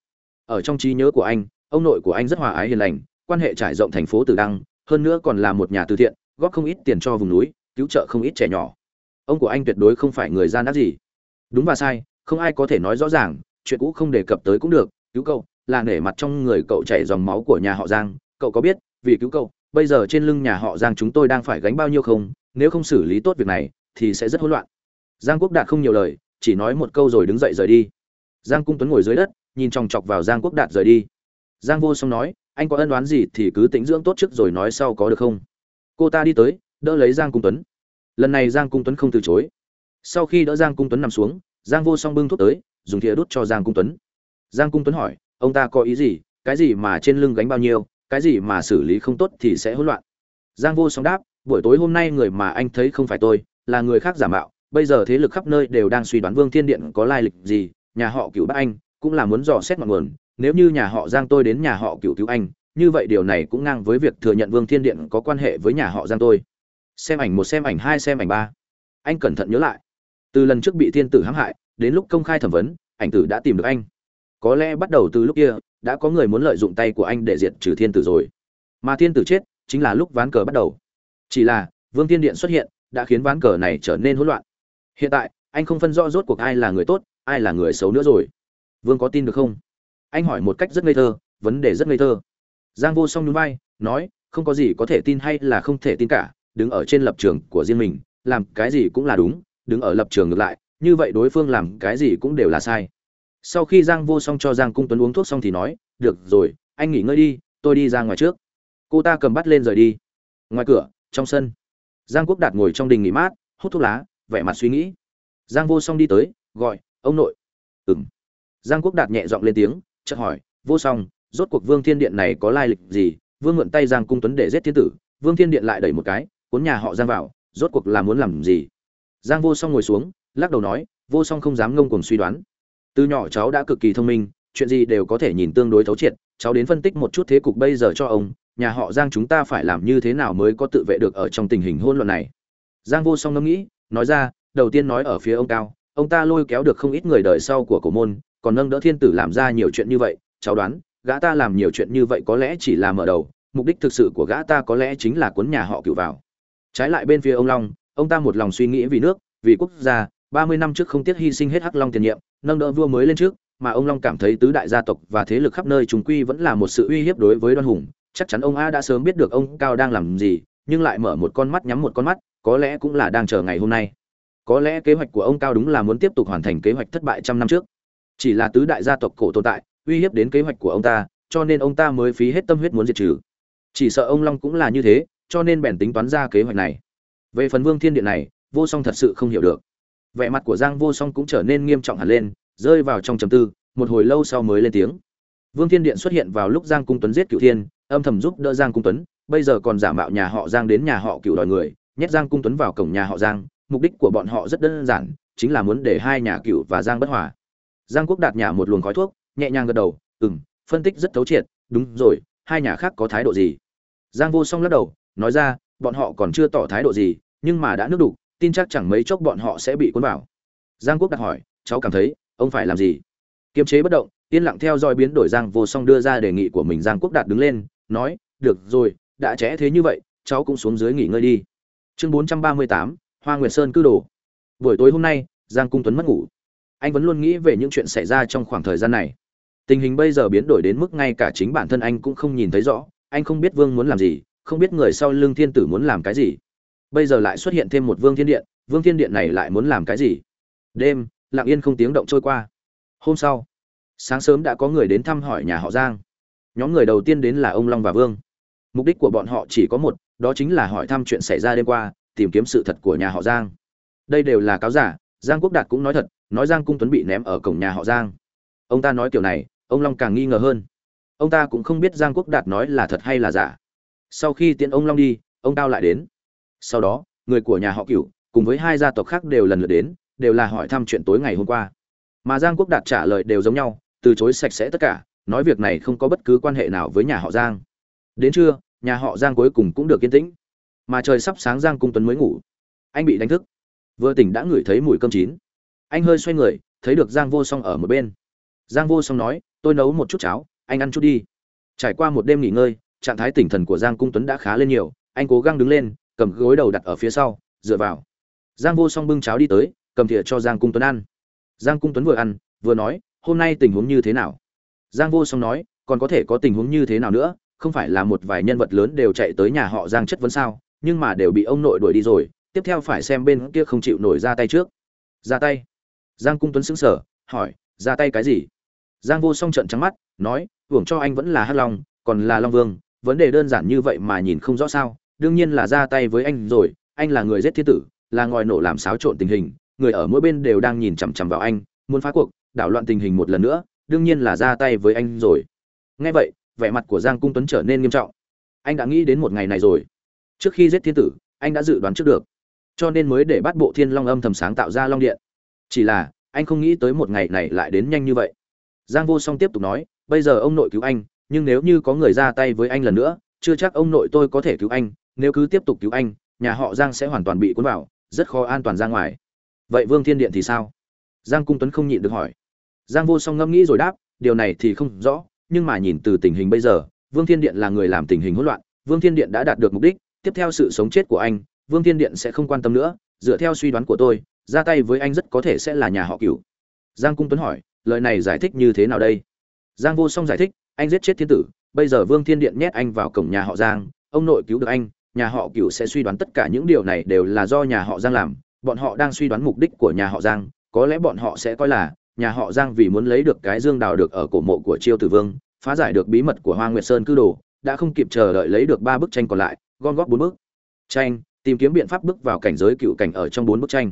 ở trong trí nhớ của anh ông nội của anh rất hòa ái hiền lành quan hệ trải rộng thành phố Tử Đăng, hơn nữa còn là một nhà từ thiện, góp không ít tiền cho vùng núi, cứu trợ không ít trẻ nhỏ. Ông của anh tuyệt đối không phải người gian ác gì. Đúng và sai, không ai có thể nói rõ ràng, chuyện cũ không đề cập tới cũng được, cứu cậu, là nể mặt trong người cậu chảy dòng máu của nhà họ Giang, cậu có biết, vì cứu cậu, bây giờ trên lưng nhà họ Giang chúng tôi đang phải gánh bao nhiêu không, nếu không xử lý tốt việc này thì sẽ rất hỗn loạn. Giang Quốc Đạt không nhiều lời, chỉ nói một câu rồi đứng dậy rời đi. Giang Cung Tuấn ngồi dưới đất, nhìn chòng chọc vào Giang Quốc Đạt rời đi. Giang Vô Song nói, anh có ân đoán gì thì cứ tĩnh dưỡng tốt trước rồi nói sau có được không? Cô ta đi tới đỡ lấy giang cung tuấn. Lần này giang cung tuấn không từ chối. Sau khi đỡ giang cung tuấn nằm xuống giang vô song bưng thuốc tới dùng thìa đút cho giang cung tuấn. Giang cung tuấn hỏi ông ta có ý gì? Cái gì mà trên lưng gánh bao nhiêu? Cái gì mà xử lý không tốt thì sẽ hỗn loạn? Giang vô song đáp buổi tối hôm nay người mà anh thấy không phải tôi là người khác giả mạo bây giờ thế lực khắp nơi đều đang suy đoán vương thiên điện có lai lịch gì nhà họ cựu bác anh cũng là muốn dò xét mọi nguồn nếu như nhà họ Giang tôi đến nhà họ Cửu cứu anh, như vậy điều này cũng ngang với việc thừa nhận Vương Thiên Điện có quan hệ với nhà họ Giang tôi. Xem ảnh một xem ảnh hai xem ảnh ba. Anh cẩn thận nhớ lại. Từ lần trước bị thiên tử hãm hại, đến lúc công khai thẩm vấn, ảnh tử đã tìm được anh. Có lẽ bắt đầu từ lúc kia, đã có người muốn lợi dụng tay của anh để diệt trừ thiên tử rồi. Mà thiên tử chết, chính là lúc ván cờ bắt đầu. Chỉ là, Vương Thiên Điện xuất hiện, đã khiến ván cờ này trở nên hỗn loạn. Hiện tại, anh không phân rõ rốt cuộc ai là người tốt, ai là người xấu nữa rồi. Vương có tin được không? anh hỏi một cách rất ngây thơ vấn đề rất ngây thơ giang vô song nhún vai nói không có gì có thể tin hay là không thể tin cả đứng ở trên lập trường của riêng mình làm cái gì cũng là đúng đứng ở lập trường ngược lại như vậy đối phương làm cái gì cũng đều là sai sau khi giang vô song cho giang cung tuấn uống thuốc xong thì nói được rồi anh nghỉ ngơi đi tôi đi ra ngoài trước cô ta cầm bắt lên rời đi ngoài cửa trong sân giang quốc đạt ngồi trong đình nghỉ mát, hút thuốc lá, vẻ mặt suy nghĩ. Giang vô song đi tới, gọi, ông nội. Ừng giang quốc đạt nhẹ giọng lên tiếng, chợt hỏi, vô song, rốt cuộc vương thiên điện này có lai lịch gì? Vương mượn tay giang cung tuấn để giết thiên tử, vương thiên điện lại đẩy một cái, cuốn nhà họ giang vào, rốt cuộc là muốn làm gì? Giang vô song ngồi xuống, lắc đầu nói, vô song không dám ngông cuồng suy đoán. Từ nhỏ cháu đã cực kỳ thông minh, chuyện gì đều có thể nhìn tương đối thấu triệt, cháu đến phân tích một chút thế cục bây giờ cho ông nhà họ giang chúng ta phải làm như thế nào mới có tự vệ được ở trong tình hình hỗn loạn này? Giang vô song ngẫm nghĩ, nói ra, đầu tiên nói ở phía ông cao, ông ta lôi kéo được không ít người đời sau của cổ môn, còn nâng đỡ thiên tử làm ra nhiều chuyện như vậy, cháu đoán, gã ta làm nhiều chuyện như vậy có lẽ chỉ là mở đầu, mục đích thực sự của gã ta có lẽ chính là cuốn nhà họ cựu vào. Trái lại bên phía ông long, ông ta một lòng suy nghĩ vì nước, vì quốc gia, ba mươi năm trước không tiếc hy sinh hết hắc long tiền nhiệm, nâng đỡ vua mới lên trước, mà ông long cảm thấy tứ đại gia tộc và thế lực khắp nơi chúng quy vẫn là một sự uy hiếp đối với đoan hùng chắc chắn ông a đã sớm biết được ông cao đang làm gì, nhưng lại mở một con mắt nhắm một con mắt, có lẽ cũng là đang chờ ngày hôm nay. Có lẽ kế hoạch của ông cao đúng là muốn tiếp tục hoàn thành kế hoạch thất bại trăm năm trước. Chỉ là tứ đại gia tộc cổ tồn tại, uy hiếp đến kế hoạch của ông ta, cho nên ông ta mới phí hết tâm huyết muốn diệt trừ. Chỉ sợ ông long cũng là như thế, cho nên bèn tính toán ra kế hoạch này. Về phần vương thiên điện này, vô song thật sự không hiểu được. Vẻ mặt của giang vô song cũng trở nên nghiêm trọng hẳn lên, rơi vào trong trầm tư, một hồi lâu sau mới lên tiếng. Vương thiên điện xuất hiện vào lúc giang cung tuấn giết cựu thiên âm thầm giúp đỡ giang cung tuấn bây giờ còn giả mạo nhà họ giang đến nhà họ Cửu đòi người nhét giang cung tuấn vào cổng nhà họ giang mục đích của bọn họ rất đơn giản chính là muốn để hai nhà Cửu và giang bất hòa. Giang quốc đạt nhả một luồng khói thuốc nhẹ nhàng gật đầu ừm phân tích rất thấu triệt đúng rồi hai nhà khác có thái độ gì? Giang vô song lắc đầu nói ra bọn họ còn chưa tỏ thái độ gì nhưng mà đã nước đủ, tin chắc chẳng mấy chốc bọn họ sẽ bị cuốn vào. Giang quốc đạt hỏi cháu cảm thấy ông phải làm gì? Kiềm chế bất động, yên lặng theo dõi biến đổi giang vô song đưa ra đề nghị của mình, giang quốc đạt đứng lên, nói, được rồi, đã trễ thế như vậy, cháu cũng xuống dưới nghỉ ngơi đi. Chương bốn trăm ba mươi tám, hoa nguyệt sơn cư đồ. Buổi tối hôm nay, giang cung tuấn mất ngủ. Anh vẫn luôn nghĩ về những chuyện xảy ra trong khoảng thời gian này. Tình hình bây giờ biến đổi đến mức ngay cả chính bản thân anh cũng không nhìn thấy rõ, anh không biết vương muốn làm gì, không biết người sau lưng thiên tử muốn làm cái gì. Bây giờ lại xuất hiện thêm một vương thiên điện, vương thiên điện này lại muốn làm cái gì? Đêm, lặng yên không tiếng động trôi qua hôm sau, sáng sớm đã có người đến thăm hỏi nhà họ giang. Nhóm người đầu tiên đến là ông long và vương. Mục đích của bọn họ chỉ có một, đó chính là hỏi thăm chuyện xảy ra đêm qua, tìm kiếm sự thật của nhà họ giang. Đây đều là cáo giả, giang quốc đạt cũng nói thật, nói giang cung tuấn bị ném ở cổng nhà họ giang. Ông ta nói kiểu này, ông long càng nghi ngờ hơn. Ông ta cũng không biết giang quốc đạt nói là thật hay là giả. Sau khi tiễn ông long đi, ông tao lại đến. Sau đó, người của nhà họ cựu cùng với hai gia tộc khác đều lần lượt đến, đều là hỏi thăm chuyện tối ngày hôm qua mà giang quốc đạt trả lời đều giống nhau, từ chối sạch sẽ tất cả, nói việc này không có bất cứ quan hệ nào với nhà họ giang. Đến trưa, nhà họ giang cuối cùng cũng được yên tĩnh. Mà trời sắp sáng giang cung tuấn mới ngủ. Anh bị đánh thức. Vừa tỉnh đã ngửi thấy mùi cơm chín. Anh hơi xoay người, thấy được giang vô song ở một bên. Giang vô song nói, tôi nấu một chút cháo, anh ăn chút đi. Trải qua một đêm nghỉ ngơi, trạng thái tỉnh thần của giang cung tuấn đã khá lên nhiều. Anh cố gắng đứng lên, cầm gối đầu đặt ở phía sau, dựa vào. Giang vô song bưng cháo đi tới, cầm thìa cho giang cung tuấn ăn giang cung tuấn vừa ăn, vừa nói, hôm nay tình huống như thế nào? Giang vô song nói, còn có thể có tình huống như thế nào nữa, không phải là một vài nhân vật lớn đều chạy tới nhà họ giang chất vấn sao, nhưng mà đều bị ông nội đuổi đi rồi, tiếp theo phải xem bên kia không chịu nổi ra tay trước. Ra tay? Giang cung tuấn sững sờ, hỏi, ra tay cái gì? Giang vô song trận trắng mắt, nói, hưởng cho anh vẫn là hắc long, còn là long vương, vấn đề đơn giản như vậy mà nhìn không rõ sao, đương nhiên là ra tay với anh rồi, anh là người giết thiên tử, là ngòi nổ làm xáo trộn tình hình người ở mỗi bên đều đang nhìn chằm chằm vào anh, muốn phá cuộc, đảo loạn tình hình một lần nữa, đương nhiên là ra tay với anh rồi. Nghe vậy, vẻ mặt của giang cung tuấn trở nên nghiêm trọng. Anh đã nghĩ đến một ngày này rồi. Trước khi giết thiên tử, anh đã dự đoán trước được. Cho nên mới để bắt bộ thiên long âm thầm sáng tạo ra long điện. Chỉ là, anh không nghĩ tới một ngày này lại đến nhanh như vậy. Giang vô song tiếp tục nói, bây giờ ông nội cứu anh, nhưng nếu như có người ra tay với anh lần nữa, chưa chắc ông nội tôi có thể cứu anh, nếu cứ tiếp tục cứu anh, nhà họ giang sẽ hoàn toàn bị cuốn vào, rất khó an toàn ra ngoài vậy vương thiên điện thì sao? Giang cung tuấn không nhịn được hỏi. Giang vô song ngẫm nghĩ rồi đáp, điều này thì không rõ, nhưng mà nhìn từ tình hình bây giờ, vương thiên điện là người làm tình hình hỗn loạn, vương thiên điện đã đạt được mục đích, tiếp theo sự sống chết của anh, vương thiên điện sẽ không quan tâm nữa, dựa theo suy đoán của tôi, ra tay với anh rất có thể sẽ là nhà họ cửu. Giang cung tuấn hỏi, lời này giải thích như thế nào đây? Giang vô song giải thích, anh giết chết thiên tử, bây giờ vương thiên điện nhét anh vào cổng nhà họ giang, ông nội cứu được anh, nhà họ cửu sẽ suy đoán tất cả những điều này đều là do nhà họ giang làm bọn họ đang suy đoán mục đích của nhà họ giang, có lẽ bọn họ sẽ coi là, nhà họ giang vì muốn lấy được cái dương đào được ở cổ mộ của chiêu tử vương, phá giải được bí mật của hoa nguyệt sơn cư đồ, đã không kịp chờ đợi lấy được ba bức tranh còn lại, gom góp bốn bức. Tranh, tìm kiếm biện pháp bước vào cảnh giới cựu cảnh ở trong bốn bức tranh.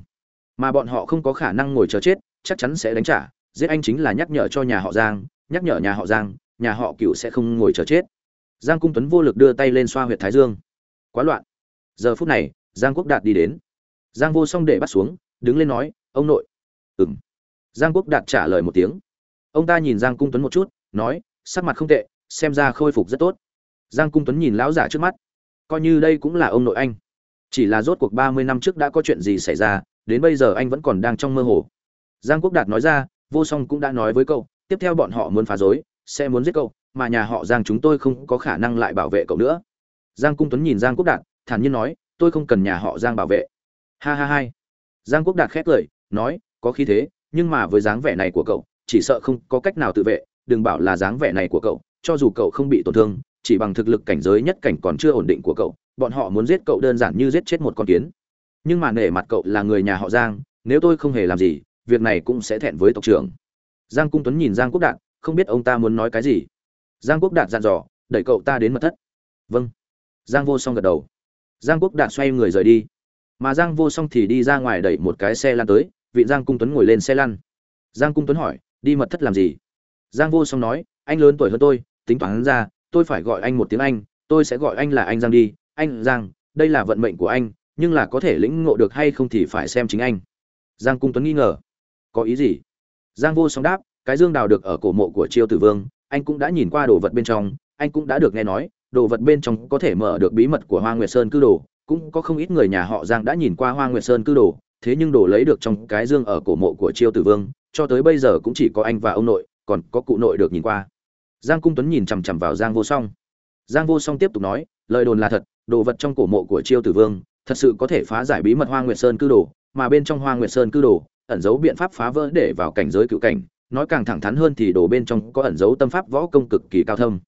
Mà bọn họ không có khả năng ngồi chờ chết, chắc chắn sẽ đánh trả, giết anh chính là nhắc nhở cho nhà họ giang, nhắc nhở nhà họ giang, nhà họ cựu sẽ không ngồi chờ chết. Giang cung tuấn vô lực đưa tay lên xoa huyệt thái dương. Quá loạn. Giờ phút này, giang quốc đạt đi đến giang vô song để bắt xuống, đứng lên nói, ông nội. Ừng giang quốc đạt trả lời một tiếng. Ông ta nhìn giang cung tuấn một chút, nói, sắc mặt không tệ, xem ra khôi phục rất tốt. Giang cung tuấn nhìn lão giả trước mắt, coi như đây cũng là ông nội anh. Chỉ là rốt cuộc ba mươi năm trước đã có chuyện gì xảy ra, đến bây giờ anh vẫn còn đang trong mơ hồ. Giang quốc đạt nói ra, vô song cũng đã nói với cậu, tiếp theo bọn họ muốn phá rối, sẽ muốn giết cậu, mà nhà họ giang chúng tôi không có khả năng lại bảo vệ cậu nữa. Giang cung tuấn nhìn giang quốc đạt, thản nhiên nói, tôi không cần nhà họ giang bảo vệ ha ha hai. Giang quốc đạt khét cười, nói, có khí thế, nhưng mà với dáng vẻ này của cậu, chỉ sợ không có cách nào tự vệ, đừng bảo là dáng vẻ này của cậu, cho dù cậu không bị tổn thương, chỉ bằng thực lực cảnh giới nhất cảnh còn chưa ổn định của cậu, bọn họ muốn giết cậu đơn giản như giết chết một con kiến. Nhưng mà nể mặt cậu là người nhà họ giang, nếu tôi không hề làm gì, việc này cũng sẽ thẹn với tộc trưởng. Giang cung tuấn nhìn giang quốc đạt, không biết ông ta muốn nói cái gì? Giang quốc đạt dặn dò, đẩy cậu ta đến mật thất. Vâng. Giang vô song gật đầu. Giang quốc đạt xoay người rời đi mà giang vô song thì đi ra ngoài đẩy một cái xe lăn tới, vị giang cung tuấn ngồi lên xe lăn. Giang cung tuấn hỏi, đi mật thất làm gì? Giang vô song nói, anh lớn tuổi hơn tôi, tính toán ra, tôi phải gọi anh một tiếng anh, tôi sẽ gọi anh là anh giang đi. Anh giang, đây là vận mệnh của anh, nhưng là có thể lĩnh ngộ được hay không thì phải xem chính anh. Giang cung tuấn nghi ngờ. Có ý gì? Giang vô song đáp, cái dương đào được ở cổ mộ của chiêu tử vương, anh cũng đã nhìn qua đồ vật bên trong, anh cũng đã được nghe nói, đồ vật bên trong có thể mở được bí mật của hoa nguyệt sơn cư đồ cũng có không ít người nhà họ giang đã nhìn qua hoa nguyệt sơn cư đồ, thế nhưng đồ lấy được trong cái dương ở cổ mộ của chiêu tử vương, cho tới bây giờ cũng chỉ có anh và ông nội, còn có cụ nội được nhìn qua. Giang cung tuấn nhìn chằm chằm vào giang vô song. Giang vô song tiếp tục nói, lời đồn là thật, đồ vật trong cổ mộ của chiêu tử vương, thật sự có thể phá giải bí mật hoa nguyệt sơn cư đồ, mà bên trong hoa nguyệt sơn cư đồ, ẩn giấu biện pháp phá vỡ để vào cảnh giới cựu cảnh, nói càng thẳng thắn hơn thì đồ bên trong có ẩn giấu tâm pháp võ công cực kỳ cao thâm.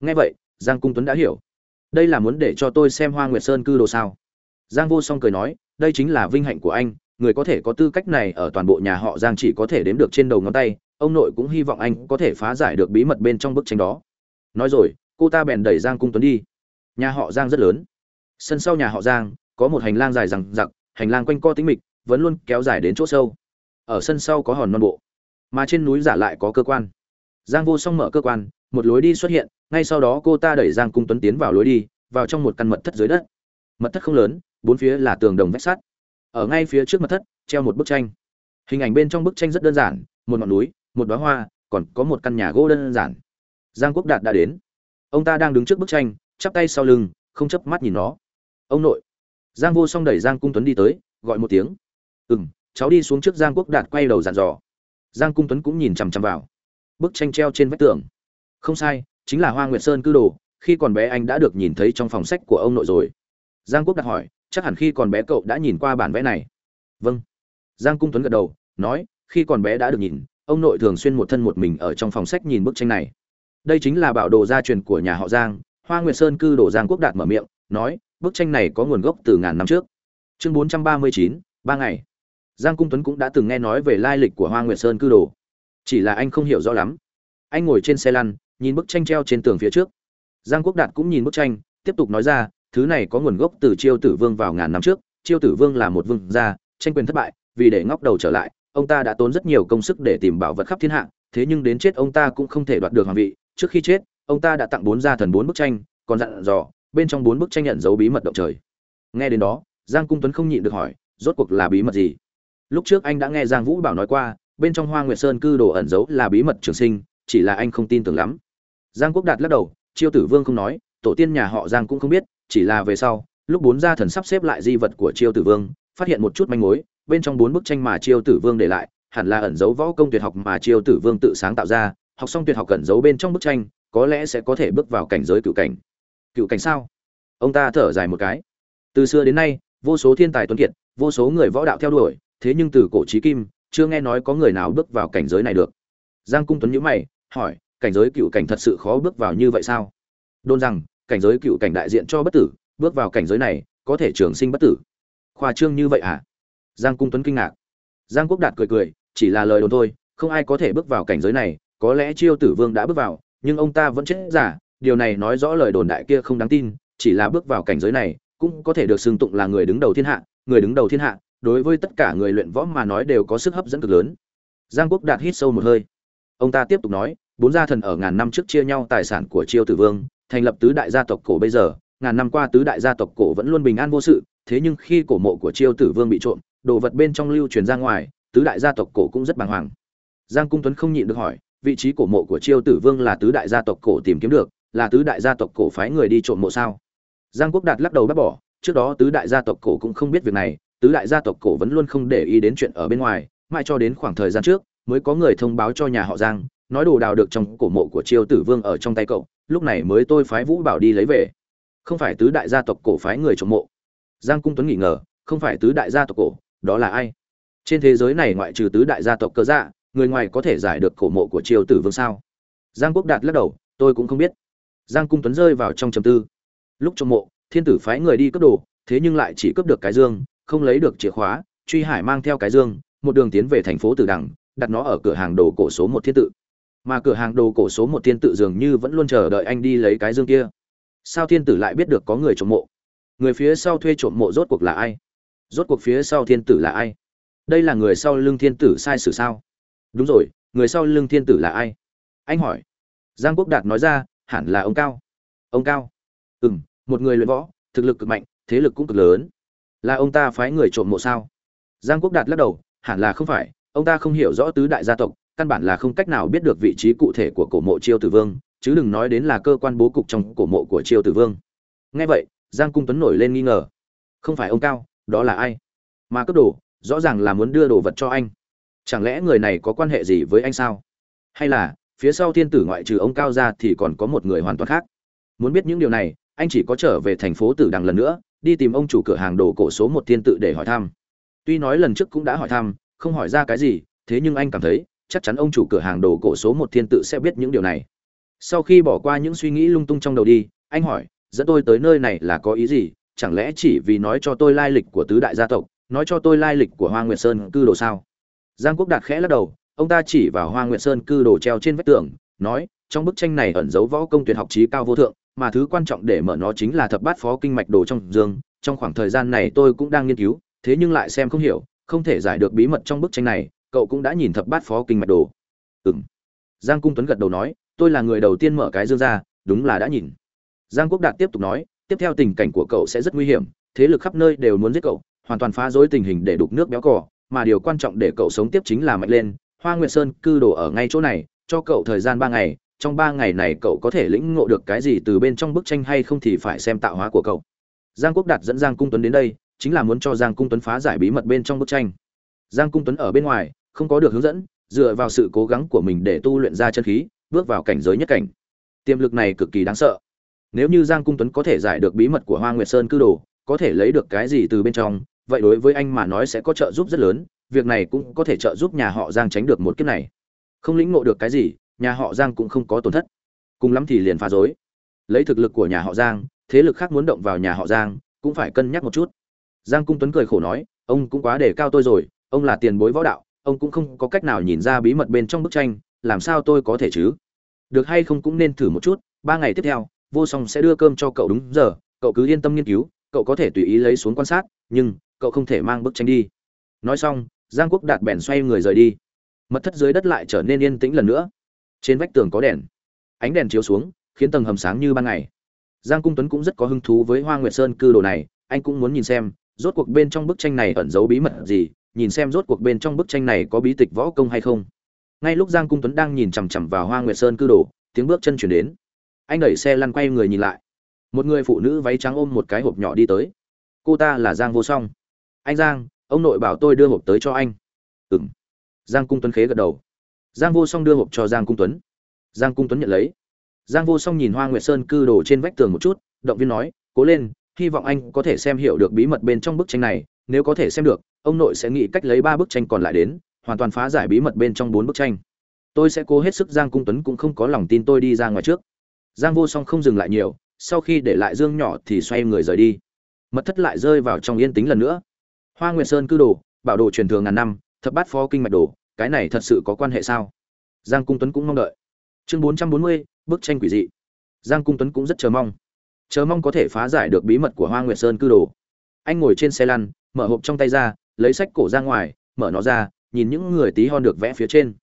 Nghe vậy, giang cung tuấn đã hiểu đây là muốn để cho tôi xem hoa nguyệt sơn cư đồ sao? Giang vô song cười nói, đây chính là vinh hạnh của anh, người có thể có tư cách này ở toàn bộ nhà họ giang chỉ có thể đếm được trên đầu ngón tay, ông nội cũng hy vọng anh có thể phá giải được bí mật bên trong bức tranh đó. Nói rồi, cô ta bèn đẩy giang cung tuấn đi. Nhà họ giang rất lớn. Sân sau nhà họ giang, có một hành lang dài rằng giặc hành lang quanh co tính mịch, vẫn luôn kéo dài đến chỗ sâu. Ở sân sau có hòn non bộ, mà trên núi giả lại có cơ quan. Giang vô song mở cơ quan một lối đi xuất hiện, ngay sau đó cô ta đẩy giang cung tuấn tiến vào lối đi, vào trong một căn mật thất dưới đất. Mật thất không lớn, bốn phía là tường đồng vách sắt. Ở ngay phía trước mật thất, treo một bức tranh. Hình ảnh bên trong bức tranh rất đơn giản, một ngọn núi, một đoá hoa, còn có một căn nhà gỗ đơn giản. Giang quốc đạt đã đến. Ông ta đang đứng trước bức tranh, chắp tay sau lưng, không chớp mắt nhìn nó. Ông nội. Giang vô song đẩy giang cung tuấn đi tới, gọi một tiếng. Ừ m cháu đi xuống trước. Giang quốc đạt quay đầu dàn dò. Giang cung tuấn cũng nhìn chằm chằm vào. Bức tranh treo trên vách tường không sai, chính là hoa nguyệt sơn cư đồ, khi còn bé anh đã được nhìn thấy trong phòng sách của ông nội rồi. Giang quốc đạt hỏi, chắc hẳn khi còn bé cậu đã nhìn qua bản vẽ này? Vâng. Giang cung tuấn gật đầu, nói, khi còn bé đã được nhìn, ông nội thường xuyên một thân một mình ở trong phòng sách nhìn bức tranh này. Đây chính là bảo đồ gia truyền của nhà họ giang, hoa nguyệt sơn cư đồ giang quốc đạt mở miệng, nói, bức tranh này có nguồn gốc từ ngàn năm trước. Chương bốn trăm ba mươi chín, ba ngày. Giang cung tuấn cũng đã từng nghe nói về lai lịch của hoa nguyệt sơn cư đồ. Chỉ là anh không hiểu rõ lắm. Anh ngồi trên xe lăn nhìn bức tranh treo trên tường phía trước. Giang quốc đạt cũng nhìn bức tranh, tiếp tục nói ra, thứ này có nguồn gốc từ chiêu tử vương vào ngàn năm trước. Chiêu tử vương là một vương gia, tranh quyền thất bại, vì để ngóc đầu trở lại, ông ta đã tốn rất nhiều công sức để tìm bảo vật khắp thiên hạ, thế nhưng đến chết ông ta cũng không thể đoạt được hoàng vị. Trước khi chết, ông ta đã tặng bốn gia thần bốn bức tranh, còn dặn dò, bên trong bốn bức tranh nhận dấu bí mật động trời. Nghe đến đó, giang cung tuấn không nhịn được hỏi, rốt cuộc là bí mật gì? Lúc trước anh đã nghe giang vũ bảo nói qua, bên trong hoa nguyệt sơn cư đồ ẩn giấu là bí mật trường sinh, chỉ là anh không tin tưởng lắm giang quốc đạt lắc đầu, chiêu tử vương không nói, tổ tiên nhà họ giang cũng không biết, chỉ là về sau, lúc bốn gia thần sắp xếp lại di vật của chiêu tử vương, phát hiện một chút manh mối, bên trong bốn bức tranh mà chiêu tử vương để lại, hẳn là ẩn giấu võ công tuyệt học mà chiêu tử vương tự sáng tạo ra, học xong tuyệt học ẩn giấu bên trong bức tranh, có lẽ sẽ có thể bước vào cảnh giới cựu cảnh. Cựu cảnh sao? Ông ta thở dài một cái. Từ xưa đến nay, vô số thiên tài tuấn kiệt, vô số người võ đạo theo đuổi, thế nhưng từ cổ chí kim, chưa nghe nói có người nào bước vào cảnh giới này được. Giang cung tuấn nhíu mày, hỏi cảnh giới cựu cảnh thật sự khó bước vào như vậy sao? Đôn rằng, cảnh giới cựu cảnh đại diện cho bất tử, bước vào cảnh giới này, có thể trường sinh bất tử. Khoa trương như vậy à giang cung tuấn kinh ngạc. Giang quốc đạt cười cười, chỉ là lời đồn thôi, không ai có thể bước vào cảnh giới này, có lẽ chiêu tử vương đã bước vào, nhưng ông ta vẫn chết giả, điều này nói rõ lời đồn đại kia không đáng tin, chỉ là bước vào cảnh giới này, cũng có thể được xưng tụng là người đứng đầu thiên hạ, người đứng đầu thiên hạ, đối với tất cả người luyện võ mà nói đều có sức hấp dẫn cực lớn. Giang quốc đạt hít sâu một hơi. Ông ta tiếp tục nói bốn gia thần ở ngàn năm trước chia nhau tài sản của chiêu tử vương, thành lập tứ đại gia tộc cổ bây giờ, ngàn năm qua tứ đại gia tộc cổ vẫn luôn bình an vô sự, thế nhưng khi cổ mộ của chiêu tử vương bị trộm, đồ vật bên trong lưu truyền ra ngoài, tứ đại gia tộc cổ cũng rất bàng hoàng. Giang cung tuấn không nhịn được hỏi, vị trí cổ mộ của chiêu tử vương là tứ đại gia tộc cổ tìm kiếm được, là tứ đại gia tộc cổ phái người đi trộm mộ sao? Giang quốc đạt lắc đầu bác bỏ, trước đó tứ đại gia tộc cổ cũng không biết việc này, tứ đại gia tộc cổ vẫn luôn không để ý đến chuyện ở bên ngoài, mãi cho đến khoảng thời gian trước, mới có người thông báo cho nhà họ giang nói đồ đào được trong cổ mộ của chiêu tử vương ở trong tay cậu, lúc này mới tôi phái vũ bảo đi lấy về. Không phải tứ đại gia tộc cổ phái người trộm mộ. Giang cung tuấn nghỉ ngờ, không phải tứ đại gia tộc cổ, đó là ai? Trên thế giới này ngoại trừ tứ đại gia tộc cơ dạ người ngoài có thể giải được cổ mộ của triều tử vương sao? Giang quốc đạt lắc đầu, tôi cũng không biết. Giang cung tuấn rơi vào trong trầm tư. Lúc trộm mộ, thiên tử phái người đi cướp đồ, thế nhưng lại chỉ cướp được cái dương, không lấy được chìa khóa, truy hải mang theo cái dương, một đường tiến về thành phố tử đằng, đặt nó ở cửa hàng đồ cổ số một thiên tự mà cửa hàng đồ cổ số một thiên tự dường như vẫn luôn chờ đợi anh đi lấy cái dương kia. Sao thiên tử lại biết được có người trộm mộ? Người phía sau thuê trộm mộ rốt cuộc là ai? Rốt cuộc phía sau thiên tử là ai? Đây là người sau lưng thiên tử sai sử sao? Đúng rồi, người sau lưng thiên tử là ai? Anh hỏi. Giang quốc đạt nói ra, hẳn là ông cao. Ông cao? Ừ m một người luyện võ, thực lực cực mạnh, thế lực cũng cực lớn. Là ông ta phái người trộm mộ sao? Giang quốc đạt lắc đầu, hẳn là không phải, ông ta không hiểu rõ tứ đại gia tộc căn bản là không cách nào biết được vị trí cụ thể của cổ mộ chiêu tử vương, chứ đừng nói đến là cơ quan bố cục trong cổ mộ của chiêu tử vương. Nghe vậy, giang cung tuấn nổi lên nghi ngờ. Không phải ông cao, đó là ai? Mà cấp đồ, rõ ràng là muốn đưa đồ vật cho anh. Chẳng lẽ người này có quan hệ gì với anh sao? Hay là, phía sau thiên tử ngoại trừ ông cao ra thì còn có một người hoàn toàn khác? Muốn biết những điều này, anh chỉ có trở về thành phố tử đằng lần nữa, đi tìm ông chủ cửa hàng đồ cổ số một thiên tự để hỏi thăm. Tuy nói lần trước cũng đã hỏi thăm, không hỏi ra cái gì, thế nhưng anh cảm thấy chắc chắn ông chủ cửa hàng đồ cổ số một thiên tự sẽ biết những điều này. Sau khi bỏ qua những suy nghĩ lung tung trong đầu đi, anh hỏi, dẫn tôi tới nơi này là có ý gì? Chẳng lẽ chỉ vì nói cho tôi lai lịch của tứ đại gia tộc, nói cho tôi lai lịch của hoa nguyệt sơn cư đồ sao? Giang quốc đạt khẽ lắc đầu, ông ta chỉ vào hoa nguyệt sơn cư đồ treo trên vách tường, nói, trong bức tranh này ẩn giấu võ công tuyệt học trí cao vô thượng, mà thứ quan trọng để mở nó chính là thập bát phó kinh mạch đồ trong dương. Trong khoảng thời gian này tôi cũng đang nghiên cứu, thế nhưng lại xem không hiểu, không thể giải được bí mật trong bức tranh này cậu cũng đã nhìn thập bát phó kinh mạch đồ. Ừng giang cung tuấn gật đầu nói, tôi là người đầu tiên mở cái dương ra, đúng là đã nhìn. Giang quốc đạt tiếp tục nói, tiếp theo tình cảnh của cậu sẽ rất nguy hiểm, thế lực khắp nơi đều muốn giết cậu, hoàn toàn phá rối tình hình để đục nước béo cỏ mà điều quan trọng để cậu sống tiếp chính là mạnh lên. Hoa nguyệt sơn cư đồ ở ngay chỗ này, cho cậu thời gian ba ngày, trong ba ngày này cậu có thể lĩnh ngộ được cái gì từ bên trong bức tranh hay không thì phải xem tạo hóa của cậu. Giang quốc đạt dẫn giang cung tuấn đến đây, chính là muốn cho giang cung tuấn phá giải bí mật bên trong bức tranh. Giang cung tuấn ở bên ngoài không có được hướng dẫn, dựa vào sự cố gắng của mình để tu luyện ra chân khí, bước vào cảnh giới nhất cảnh. Tiềm lực này cực kỳ đáng sợ. Nếu như giang cung tuấn có thể giải được bí mật của hoa nguyệt sơn cư đồ, có thể lấy được cái gì từ bên trong, vậy đối với anh mà nói sẽ có trợ giúp rất lớn, việc này cũng có thể trợ giúp nhà họ giang tránh được một kiếp này. Không lĩnh ngộ được cái gì, nhà họ giang cũng không có tổn thất. Cùng lắm thì liền phá rối. Lấy thực lực của nhà họ giang, thế lực khác muốn động vào nhà họ giang, cũng phải cân nhắc một chút. Giang cung tuấn cười khổ nói, ông cũng quá đề cao tôi rồi, ông là tiền bối võ đạo ông cũng không có cách nào nhìn ra bí mật bên trong bức tranh, làm sao tôi có thể chứ? Được hay không cũng nên thử một chút, ba ngày tiếp theo, vô song sẽ đưa cơm cho cậu đúng giờ, cậu cứ yên tâm nghiên cứu, cậu có thể tùy ý lấy xuống quan sát, nhưng cậu không thể mang bức tranh đi. Nói xong, giang quốc đạt bèn xoay người rời đi. Mật thất dưới đất lại trở nên yên tĩnh lần nữa. Trên vách tường có đèn. Ánh đèn chiếu xuống, khiến tầng hầm sáng như ban ngày. Giang cung tuấn cũng rất có hứng thú với hoa nguyệt sơn cư đồ này, anh cũng muốn nhìn xem, rốt cuộc bên trong bức tranh này ẩn giấu bí mật gì nhìn xem rốt cuộc bên trong bức tranh này có bí tịch võ công hay không. Ngay lúc giang cung tuấn đang nhìn chằm chằm vào hoa nguyệt sơn cư đồ, tiếng bước chân chuyển đến. Anh đẩy xe lăn quay người nhìn lại. Một người phụ nữ váy trắng ôm một cái hộp nhỏ đi tới. Cô ta là giang vô song. Anh giang, ông nội bảo tôi đưa hộp tới cho anh. Ừ m giang cung tuấn khế gật đầu. Giang vô song đưa hộp cho giang cung tuấn. Giang cung tuấn nhận lấy. Giang vô song nhìn hoa nguyệt sơn cư đồ trên vách tường một chút, động viên nói, cố lên, hy vọng anh có thể xem hiểu được bí mật bên trong bức tranh này nếu có thể xem được, ông nội sẽ nghĩ cách lấy ba bức tranh còn lại đến, hoàn toàn phá giải bí mật bên trong bốn bức tranh. Tôi sẽ cố hết sức, giang cung tuấn cũng không có lòng tin tôi đi ra ngoài trước. Giang vô song không dừng lại nhiều, sau khi để lại dương nhỏ thì xoay người rời đi. Mật thất lại rơi vào trong yên tĩnh lần nữa. Hoa nguyệt sơn cư đồ, bảo đồ truyền thường ngàn năm, thập bát phó kinh mạch đồ, cái này thật sự có quan hệ sao? Giang cung tuấn cũng mong đợi. Chương bốn trăm bốn mươi, bức tranh quỷ dị. Giang cung tuấn cũng rất chờ mong. Chờ mong có thể phá giải được bí mật của hoa nguyệt sơn cư đồ. Anh ngồi trên xe lăn mở hộp trong tay ra, lấy sách cổ ra ngoài, mở nó ra, nhìn những người tí hon được vẽ phía trên.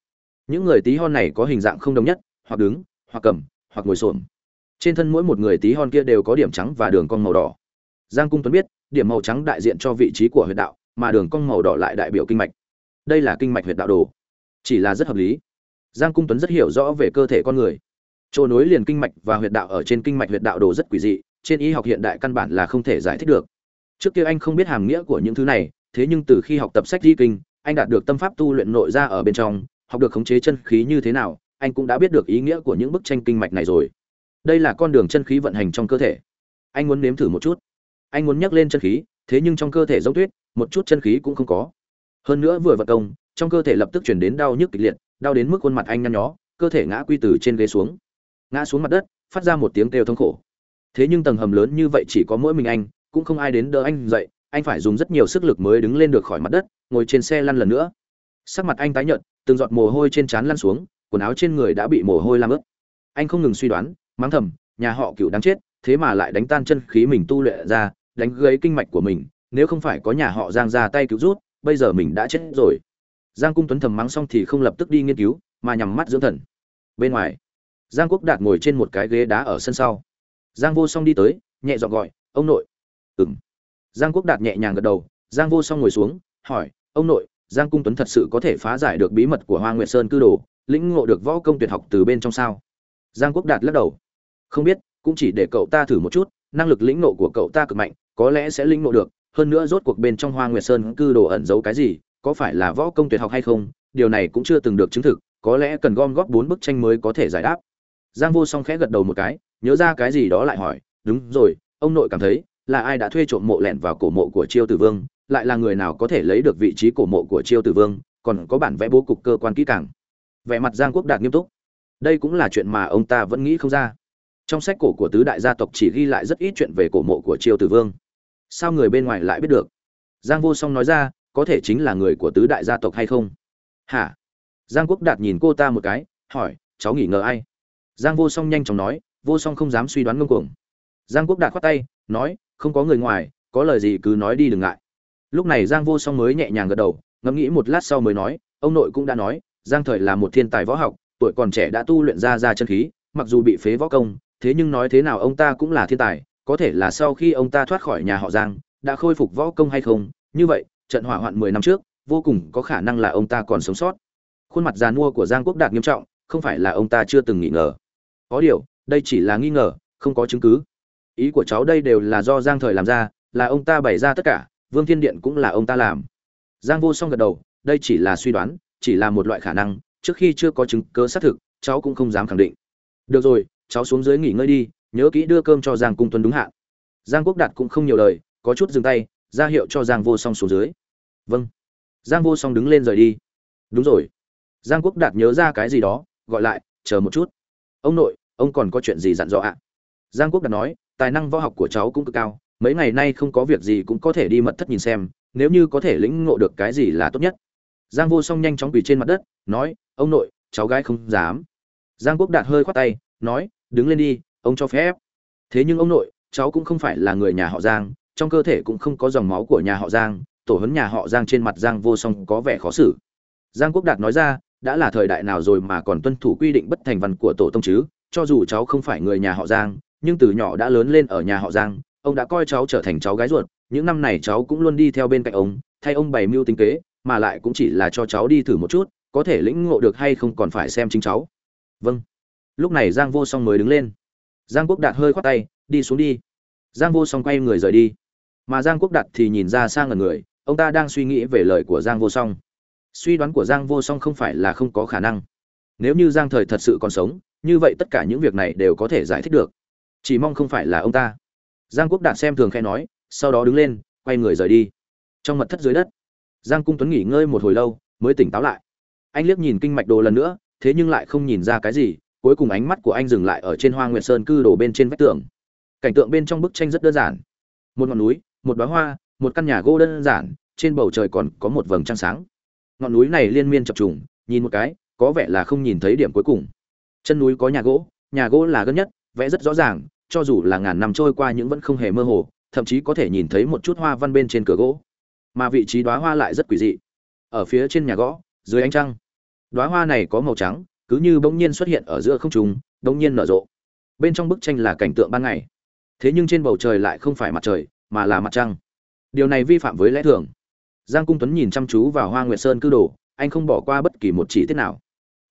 Những người tí hon này có hình dạng không đồng nhất, hoặc đứng, hoặc cầm, hoặc ngồi xổm. Trên thân mỗi một người tí hon kia đều có điểm trắng và đường cong màu đỏ. Giang cung tuấn biết, điểm màu trắng đại diện cho vị trí của huyệt đạo, mà đường cong màu đỏ lại đại biểu kinh mạch. Đây là kinh mạch huyệt đạo đồ. Chỉ là rất hợp lý. Giang cung tuấn rất hiểu rõ về cơ thể con người. Chỗ nối liền kinh mạch và huyệt đạo ở trên kinh mạch huyệt đạo đồ rất quỷ dị, trên y học hiện đại căn bản là không thể giải thích được trước kia anh không biết hàm nghĩa của những thứ này, thế nhưng từ khi học tập sách di kinh, anh đạt được tâm pháp tu luyện nội ra ở bên trong, học được khống chế chân khí như thế nào, anh cũng đã biết được ý nghĩa của những bức tranh kinh mạch này rồi. Đây là con đường chân khí vận hành trong cơ thể. Anh muốn nếm thử một chút. Anh muốn nhắc lên chân khí, thế nhưng trong cơ thể giống tuyết, một chút chân khí cũng không có. Hơn nữa vừa vận công, trong cơ thể lập tức chuyển đến đau nhức kịch liệt, đau đến mức khuôn mặt anh nhăn nhó, cơ thể ngã quy từ trên ghế xuống. Ngã xuống mặt đất, phát ra một tiếng kêu thống khổ. Thế nhưng tầng hầm lớn như vậy chỉ có mỗi mình anh cũng không ai đến đỡ anh dậy, anh phải dùng rất nhiều sức lực mới đứng lên được khỏi mặt đất, ngồi trên xe lăn lần nữa. Sắc mặt anh tái nhợt, từng giọt mồ hôi trên trán lăn xuống, quần áo trên người đã bị mồ hôi làm ướt. Anh không ngừng suy đoán, mắng thầm, nhà họ cựu đáng chết, thế mà lại đánh tan chân khí mình tu luyện ra, đánh gãy kinh mạch của mình, nếu không phải có nhà họ giang ra tay cứu rút, bây giờ mình đã chết rồi. Giang cung tuấn thầm mắng xong thì không lập tức đi nghiên cứu, mà nhắm mắt dưỡng thần. Bên ngoài, giang quốc đạt ngồi trên một cái ghế đá ở sân sau. Giang vô song đi tới, nhẹ dọn gọi, ông nội ừng giang quốc đạt nhẹ nhàng gật đầu, giang vô song ngồi xuống, hỏi, ông nội, giang cung tuấn thật sự có thể phá giải được bí mật của hoa nguyệt sơn cư đồ, lĩnh ngộ được võ công tuyệt học từ bên trong sao? Giang quốc đạt lắc đầu, không biết, cũng chỉ để cậu ta thử một chút, năng lực lĩnh ngộ của cậu ta cực mạnh, có lẽ sẽ lĩnh ngộ được, hơn nữa rốt cuộc bên trong hoa nguyệt sơn cư đồ ẩn giấu cái gì, có phải là võ công tuyệt học hay không, điều này cũng chưa từng được chứng thực, có lẽ cần gom góp bốn bức tranh mới có thể giải đáp. Giang vô song khẽ gật đầu một cái, nhớ ra cái gì đó lại hỏi, đúng rồi, ông nội cảm thấy là ai đã thuê trộm mộ lẻn vào cổ mộ của chiêu tử vương, lại là người nào có thể lấy được vị trí cổ mộ của chiêu tử vương, còn có bản vẽ bố cục cơ quan kỹ càng. Vẻ mặt giang quốc đạt nghiêm túc. Đây cũng là chuyện mà ông ta vẫn nghĩ không ra. Trong sách cổ của tứ đại gia tộc chỉ ghi lại rất ít chuyện về cổ mộ của chiêu tử vương. Sao người bên ngoài lại biết được? Giang vô song nói ra, có thể chính là người của tứ đại gia tộc hay không? Hả? Giang quốc đạt nhìn cô ta một cái, hỏi, cháu nghỉ ngờ ai? Giang vô song nhanh chóng nói, vô song không dám suy đoán ngông cuồng. Giang quốc đạt khoát tay, nói không có người ngoài, có lời gì cứ nói đi đừng ngại. Lúc này giang vô song mới nhẹ nhàng gật đầu, ngẫm nghĩ một lát sau mới nói, ông nội cũng đã nói, giang thời là một thiên tài võ học, tuổi còn trẻ đã tu luyện ra ra chân khí, mặc dù bị phế võ công, thế nhưng nói thế nào ông ta cũng là thiên tài, có thể là sau khi ông ta thoát khỏi nhà họ giang, đã khôi phục võ công hay không? Như vậy, trận hỏa hoạn mười năm trước, vô cùng có khả năng là ông ta còn sống sót. Khuôn mặt già nua của giang quốc đạt nghiêm trọng, không phải là ông ta chưa từng nghi ngờ. Có điều, đây chỉ là nghi ngờ, không có chứng cứ ý của cháu đây đều là do giang thời làm ra, là ông ta bày ra tất cả, vương thiên điện cũng là ông ta làm. Giang vô song gật đầu, đây chỉ là suy đoán, chỉ là một loại khả năng, trước khi chưa có chứng cứ xác thực, cháu cũng không dám khẳng định. Được rồi, cháu xuống dưới nghỉ ngơi đi, nhớ kỹ đưa cơm cho giang cung tuấn đúng hạn. Giang quốc đạt cũng không nhiều lời, có chút dừng tay, ra hiệu cho giang vô song xuống dưới. Vâng. Giang vô song đứng lên rời đi. Đúng rồi. Giang quốc đạt nhớ ra cái gì đó, gọi lại, chờ một chút. Ông nội, ông còn có chuyện gì dặn dò ạ? Giang quốc đạt nói tài năng võ học của cháu cũng cực cao, mấy ngày nay không có việc gì cũng có thể đi mật thất nhìn xem, nếu như có thể lĩnh ngộ được cái gì là tốt nhất. Giang vô song nhanh chóng quỳ trên mặt đất, nói, ông nội, cháu gái không dám. Giang quốc đạt hơi khoát tay, nói, đứng lên đi, ông cho phép. Thế nhưng ông nội, cháu cũng không phải là người nhà họ giang, trong cơ thể cũng không có dòng máu của nhà họ giang, tổ hấn nhà họ giang trên mặt giang vô song có vẻ khó xử. Giang quốc đạt nói ra, đã là thời đại nào rồi mà còn tuân thủ quy định bất thành văn của tổ tông chứ? Cho dù cháu không phải người nhà họ giang nhưng từ nhỏ đã lớn lên ở nhà họ giang, ông đã coi cháu trở thành cháu gái ruột. Những năm này cháu cũng luôn đi theo bên cạnh ông, thay ông bày mưu tính kế, mà lại cũng chỉ là cho cháu đi thử một chút, có thể lĩnh ngộ được hay không còn phải xem chính cháu. Vâng. Lúc này giang vô song mới đứng lên. Giang quốc đạt hơi khoát tay, đi xuống đi. Giang vô song quay người rời đi. Mà giang quốc đạt thì nhìn ra sang ngần người, ông ta đang suy nghĩ về lời của giang vô song. Suy đoán của giang vô song không phải là không có khả năng. Nếu như giang thời thật sự còn sống, như vậy tất cả những việc này đều có thể giải thích được chỉ mong không phải là ông ta. Giang quốc đạt xem thường khe nói, sau đó đứng lên, quay người rời đi. Trong mật thất dưới đất, giang cung tuấn nghỉ ngơi một hồi lâu, mới tỉnh táo lại. Anh liếc nhìn kinh mạch đồ lần nữa, thế nhưng lại không nhìn ra cái gì, cuối cùng ánh mắt của anh dừng lại ở trên hoa nguyệt sơn cư đổ bên trên vách tường. Cảnh tượng bên trong bức tranh rất đơn giản. Một ngọn núi, một đoá hoa, một căn nhà gỗ đơn giản, trên bầu trời còn có một vầng trăng sáng. Ngọn núi này liên miên chập trùng, nhìn một cái, có vẻ là không nhìn thấy điểm cuối cùng. Chân núi có nhà gỗ nhà gỗ là gần nhất vẽ rất rõ ràng, cho dù là ngàn năm trôi qua những vẫn không hề mơ hồ, thậm chí có thể nhìn thấy một chút hoa văn bên trên cửa gỗ. Mà vị trí đóa hoa lại rất quỷ dị. Ở phía trên nhà gỗ dưới ánh trăng. Đóa hoa này có màu trắng, cứ như bỗng nhiên xuất hiện ở giữa không trung, bỗng nhiên nở rộ. Bên trong bức tranh là cảnh tượng ban ngày. Thế nhưng trên bầu trời lại không phải mặt trời, mà là mặt trăng. Điều này vi phạm với lẽ thường. Giang cung tuấn nhìn chăm chú vào hoa nguyệt sơn cư đồ, anh không bỏ qua bất kỳ một chi tiết nào.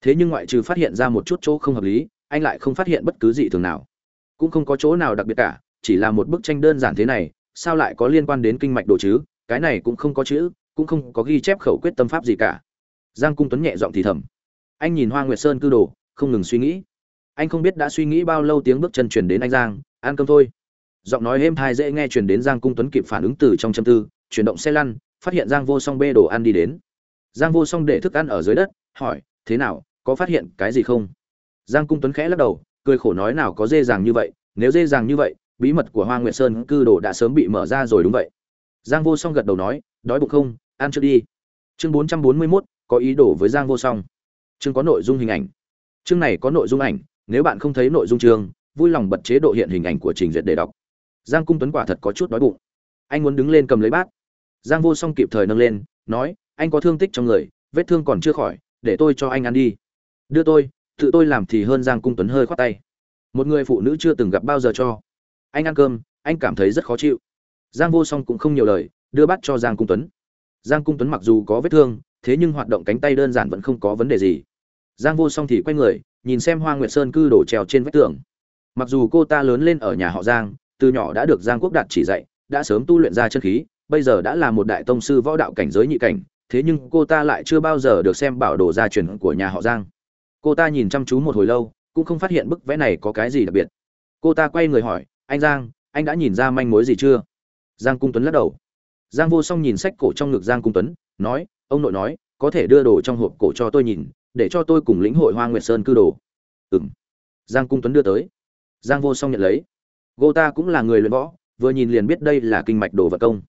Thế nhưng ngoại trừ phát hiện ra một chút chỗ không hợp lý anh lại không phát hiện bất cứ gì thường nào. Cũng không có chỗ nào đặc biệt cả, chỉ là một bức tranh đơn giản thế này, sao lại có liên quan đến kinh mạch đồ chứ? Cái này cũng không có chữ, cũng không có ghi chép khẩu quyết tâm pháp gì cả. Giang cung tuấn nhẹ giọng thì thầm. Anh nhìn hoa nguyệt sơn cư đồ, không ngừng suy nghĩ. Anh không biết đã suy nghĩ bao lâu tiếng bước chân truyền đến anh giang, ăn cơm thôi. Giọng nói êm thai dễ nghe truyền đến giang cung tuấn kịp phản ứng từ trong châm tư, chuyển động xe lăn, phát hiện giang vô song bê đồ ăn đi đến. Giang vô song để thức ăn ở dưới đất, hỏi, thế nào, có phát hiện cái gì không? Giang cung tuấn khẽ lắc đầu, cười khổ nói nào có dê dàng như vậy, nếu dê dàng như vậy, bí mật của hoa nguyệt sơn cư đồ đã sớm bị mở ra rồi đúng vậy. Giang vô song gật đầu nói, đói bụng không, ăn trước đi. Chương bốn trăm bốn mươi mốt, có ý đồ với giang vô song. Chương có nội dung hình ảnh. Chương này có nội dung ảnh, nếu bạn không thấy nội dung chương, vui lòng bật chế độ hiện hình ảnh của trình duyệt để đọc. Giang cung tuấn quả thật có chút đói bụng. Anh muốn đứng lên cầm lấy bát. Giang vô song kịp thời nâng lên, nói, anh có thương tích trong người, vết thương còn chưa khỏi, để tôi cho anh ăn đi. Đưa tôi tự tôi làm thì hơn giang cung tuấn hơi khoát tay. Một người phụ nữ chưa từng gặp bao giờ cho. Anh ăn cơm, anh cảm thấy rất khó chịu. Giang vô song cũng không nhiều lời, đưa bát cho giang cung tuấn. Giang cung tuấn mặc dù có vết thương, thế nhưng hoạt động cánh tay đơn giản vẫn không có vấn đề gì. Giang vô song thì quay người, nhìn xem hoa nguyệt sơn cư đổ trèo trên vách tường. Mặc dù cô ta lớn lên ở nhà họ giang, từ nhỏ đã được giang quốc đạt chỉ dạy, đã sớm tu luyện ra chân khí, bây giờ đã là một đại tông sư võ đạo cảnh giới nhị cảnh, thế nhưng cô ta lại chưa bao giờ được xem bảo đồ gia truyền của nhà họ giang cô ta nhìn chăm chú một hồi lâu, cũng không phát hiện bức vẽ này có cái gì đặc biệt. Cô ta quay người hỏi, anh giang, anh đã nhìn ra manh mối gì chưa? Giang cung tuấn lắc đầu. Giang vô song nhìn sách cổ trong ngực giang cung tuấn, nói, ông nội nói, có thể đưa đồ trong hộp cổ cho tôi nhìn, để cho tôi cùng lĩnh hội hoa nguyệt sơn cư đồ. Ừ m giang cung tuấn đưa tới. Giang vô song nhận lấy. Cô ta cũng là người luyện võ, vừa nhìn liền biết đây là kinh mạch đồ vật công.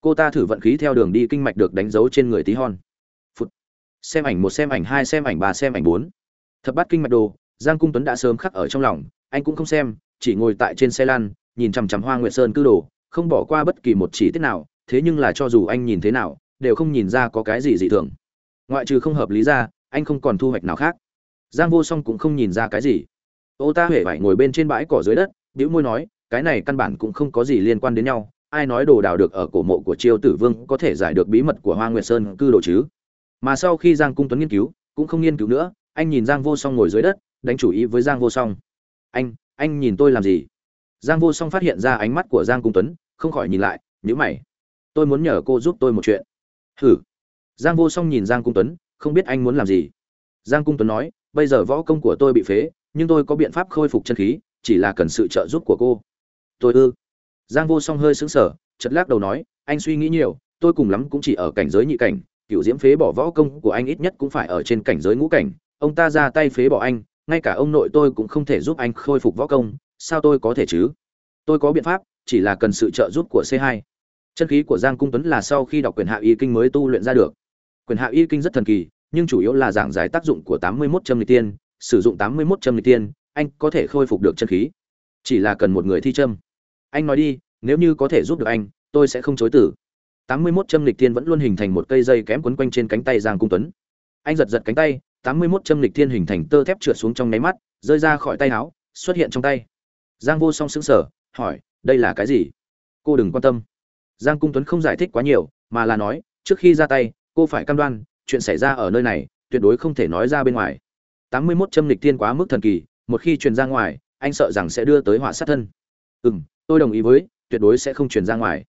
Cô ta thử vận khí theo đường đi kinh mạch được đánh dấu trên người tí hon. Phụt. xem ảnh một, xem ảnh hai, xem ảnh ba, xem ảnh bốn thập bát kinh mạch đồ, giang cung tuấn đã sớm khắc ở trong lòng, anh cũng không xem, chỉ ngồi tại trên xe lăn, nhìn chằm chằm hoa nguyệt sơn cư đồ, không bỏ qua bất kỳ một chi tiết nào, thế nhưng là cho dù anh nhìn thế nào, đều không nhìn ra có cái gì dị thường. Ngoại trừ không hợp lý ra, anh không còn thu hoạch nào khác. Giang vô song cũng không nhìn ra cái gì. Ô ta huệ phải ngồi bên trên bãi cỏ dưới đất, bĩu môi nói, cái này căn bản cũng không có gì liên quan đến nhau, ai nói đồ đào được ở cổ mộ của triều tử vương có thể giải được bí mật của hoa nguyệt sơn cư đồ chứ? Mà sau khi giang cung tuấn nghiên cứu, cũng không nghiên cứu nữa anh nhìn giang vô song ngồi dưới đất, đánh chủ ý với giang vô song. Anh anh nhìn tôi làm gì? Giang vô song phát hiện ra ánh mắt của giang cung tuấn, không khỏi nhìn lại nhữ mày. Tôi muốn nhờ cô giúp tôi một chuyện. Hử? Giang vô song nhìn giang cung tuấn, không biết anh muốn làm gì. Giang cung tuấn nói, bây giờ võ công của tôi bị phế, nhưng tôi có biện pháp khôi phục chân khí, chỉ là cần sự trợ giúp của cô. Tôi ư? Giang vô song hơi sững sờ chật lắc đầu nói, anh suy nghĩ nhiều, tôi cùng lắm cũng chỉ ở cảnh giới nhị cảnh cựu diễm phế bỏ võ công của anh ít nhất cũng phải ở trên cảnh giới ngũ cảnh ông ta ra tay phế bỏ anh, ngay cả ông nội tôi cũng không thể giúp anh khôi phục võ công, sao tôi có thể chứ? Tôi có biện pháp, chỉ là cần sự trợ giúp của c 2 chân khí của giang cung tuấn là sau khi đọc quyền hạ y kinh mới tu luyện ra được. Quyền hạ y kinh rất thần kỳ, nhưng chủ yếu là giảng giải tác dụng của tám mươi 81 châm lịch tiên, sử dụng tám mươi 81 châm lịch tiên, anh có thể khôi phục được chân khí. Chỉ là cần một người thi châm. Anh nói đi, nếu như có thể giúp được anh, tôi sẽ không chối từ. tám mươi 81 châm lịch tiên vẫn luôn hình thành một cây dây kém quấn quanh trên cánh tay giang cung tuấn. Anh giật giật cánh tay tám mươi 81 châm lịch thiên hình thành tơ thép trượt xuống trong nháy mắt, rơi ra khỏi tay áo, xuất hiện trong tay. Giang vô song sững sờ, hỏi, đây là cái gì? Cô đừng quan tâm. Giang cung tuấn không giải thích quá nhiều, mà là nói, trước khi ra tay, cô phải cam đoan, chuyện xảy ra ở nơi này, tuyệt đối không thể nói ra bên ngoài. Tám mươi 81 châm lịch thiên quá mức thần kỳ, một khi truyền ra ngoài, anh sợ rằng sẽ đưa tới họa sát thân. Ừ tôi đồng ý với, tuyệt đối sẽ không truyền ra ngoài.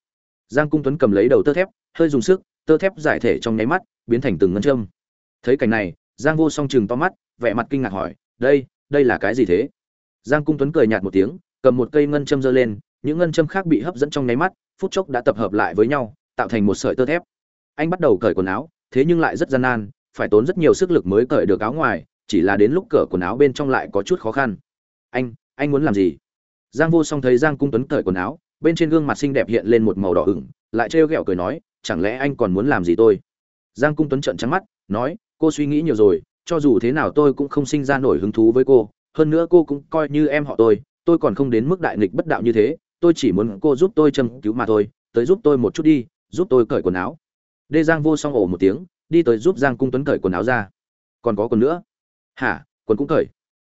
Giang cung tuấn cầm lấy đầu tơ thép, hơi dùng sức, tơ thép giải thể trong nháy mắt, biến thành từng ngân châm. Thấy cảnh này giang vô song chừng to mắt, vẻ mặt kinh ngạc hỏi, đây đây là cái gì thế? Giang cung tuấn cười nhạt một tiếng, cầm một cây ngân châm giơ lên, những ngân châm khác bị hấp dẫn trong nháy mắt, phút chốc đã tập hợp lại với nhau, tạo thành một sợi tơ thép. Anh bắt đầu cởi quần áo, thế nhưng lại rất gian nan, phải tốn rất nhiều sức lực mới cởi được áo ngoài, chỉ là đến lúc cởi quần áo bên trong lại có chút khó khăn. Anh anh muốn làm gì? Giang vô song thấy giang cung tuấn cởi quần áo, bên trên gương mặt xinh đẹp hiện lên một màu đỏ ửng, lại trêu ghẹo cười nói, chẳng lẽ anh còn muốn làm gì tôi? Giang cung tuấn trợn trắng mắt, nói cô suy nghĩ nhiều rồi, cho dù thế nào tôi cũng không sinh ra nổi hứng thú với cô. Hơn nữa cô cũng coi như em họ tôi. Tôi còn không đến mức đại nghịch bất đạo như thế. Tôi chỉ muốn cô giúp tôi châm cứu mà thôi. Tới giúp tôi một chút đi, giúp tôi cởi quần áo. Đê giang vô song ổ một tiếng, đi tới giúp giang cung tuấn cởi quần áo ra. Còn có quần nữa? Hả? Quần cũng cởi.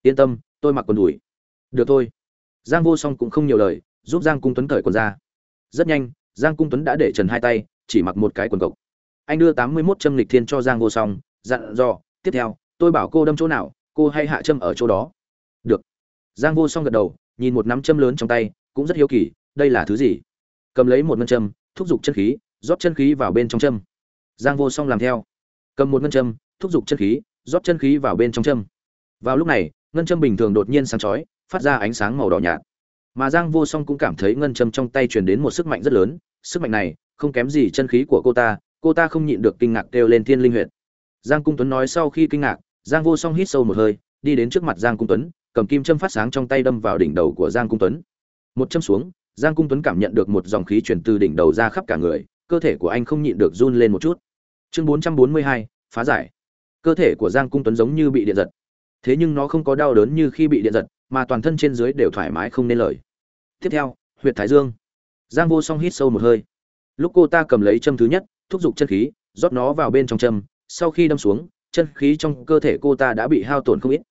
Yên tâm, tôi mặc quần đùi. Được thôi. Giang vô song cũng không nhiều lời, giúp giang cung tuấn cởi quần ra. Rất nhanh, giang cung tuấn đã để trần hai tay, chỉ mặc một cái quần cộc. Anh đưa tám mươi mốt châm lịch thiên cho giang vô song dặn dò, tiếp theo, tôi bảo cô đâm chỗ nào, cô hay hạ châm ở chỗ đó. Được. Giang vô song gật đầu, nhìn một nắm châm lớn trong tay, cũng rất hiếu kỳ, đây là thứ gì? Cầm lấy một ngân châm, thúc giục chân khí, rót chân khí vào bên trong châm. Giang vô song làm theo. Cầm một ngân châm, thúc giục chân khí, rót chân khí vào bên trong châm. Vào lúc này, ngân châm bình thường đột nhiên sáng chói, phát ra ánh sáng màu đỏ nhạt. Mà giang vô song cũng cảm thấy ngân châm trong tay truyền đến một sức mạnh rất lớn, sức mạnh này không kém gì chân khí của cô ta cô ta không nhịn được kinh ngạc kêu lên thiên linh huyện giang cung tuấn nói sau khi kinh ngạc, giang vô song hít sâu một hơi, đi đến trước mặt giang cung tuấn, cầm kim châm phát sáng trong tay đâm vào đỉnh đầu của giang cung tuấn. Một châm xuống, giang cung tuấn cảm nhận được một dòng khí chuyển từ đỉnh đầu ra khắp cả người, cơ thể của anh không nhịn được run lên một chút. Chương bốn trăm bốn mươi hai, phá giải. Cơ thể của giang cung tuấn giống như bị điện giật. Thế nhưng nó không có đau đớn như khi bị điện giật, mà toàn thân trên dưới đều thoải mái không nên lời. Tiếp theo, huyệt thái dương. Giang vô song hít sâu một hơi. Lúc cô ta cầm lấy châm thứ nhất, thúc giục chân khí, rót nó vào bên trong châm sau khi đâm xuống, chân khí trong cơ thể cô ta đã bị hao tổn không ít.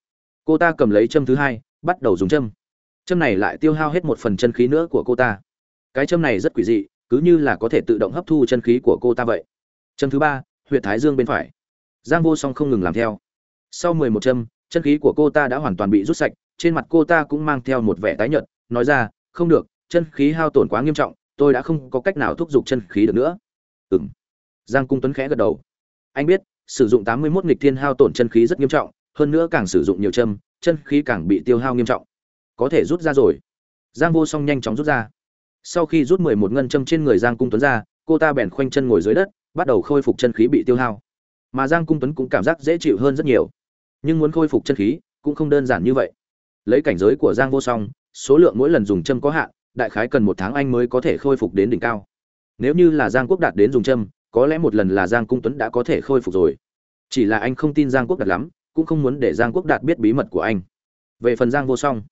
Cô ta cầm lấy châm thứ hai, bắt đầu dùng châm. Châm này lại tiêu hao hết một phần chân khí nữa của cô ta. Cái châm này rất quỷ dị, cứ như là có thể tự động hấp thu chân khí của cô ta vậy. Châm thứ ba, huyệt thái dương bên phải. Giang vô song không ngừng làm theo. Sau mười một châm, chân khí của cô ta đã hoàn toàn bị rút sạch, trên mặt cô ta cũng mang theo một vẻ tái nhợt, nói ra, không được, chân khí hao tổn quá nghiêm trọng, tôi đã không có cách nào thúc giục chân khí được nữa. Ừng giang cung tuấn khẽ gật đầu. Anh biết sử dụng tám mươi mốt nghịch thiên hao tổn chân khí rất nghiêm trọng, hơn nữa càng sử dụng nhiều châm, chân khí càng bị tiêu hao nghiêm trọng. Có thể rút ra rồi. Giang vô song nhanh chóng rút ra. Sau khi rút mười một ngân châm trên người giang cung tuấn ra, cô ta bèn khoanh chân ngồi dưới đất, bắt đầu khôi phục chân khí bị tiêu hao. Mà giang cung tuấn cũng cảm giác dễ chịu hơn rất nhiều. Nhưng muốn khôi phục chân khí cũng không đơn giản như vậy. Lấy cảnh giới của giang vô song, số lượng mỗi lần dùng châm có hạn, đại khái cần một tháng anh mới có thể khôi phục đến đỉnh cao. Nếu như là giang quốc đạt đến dùng châm có lẽ một lần là giang cung tuấn đã có thể khôi phục rồi. Chỉ là anh không tin giang quốc đạt lắm, cũng không muốn để giang quốc đạt biết bí mật của anh. Về phần giang vô song,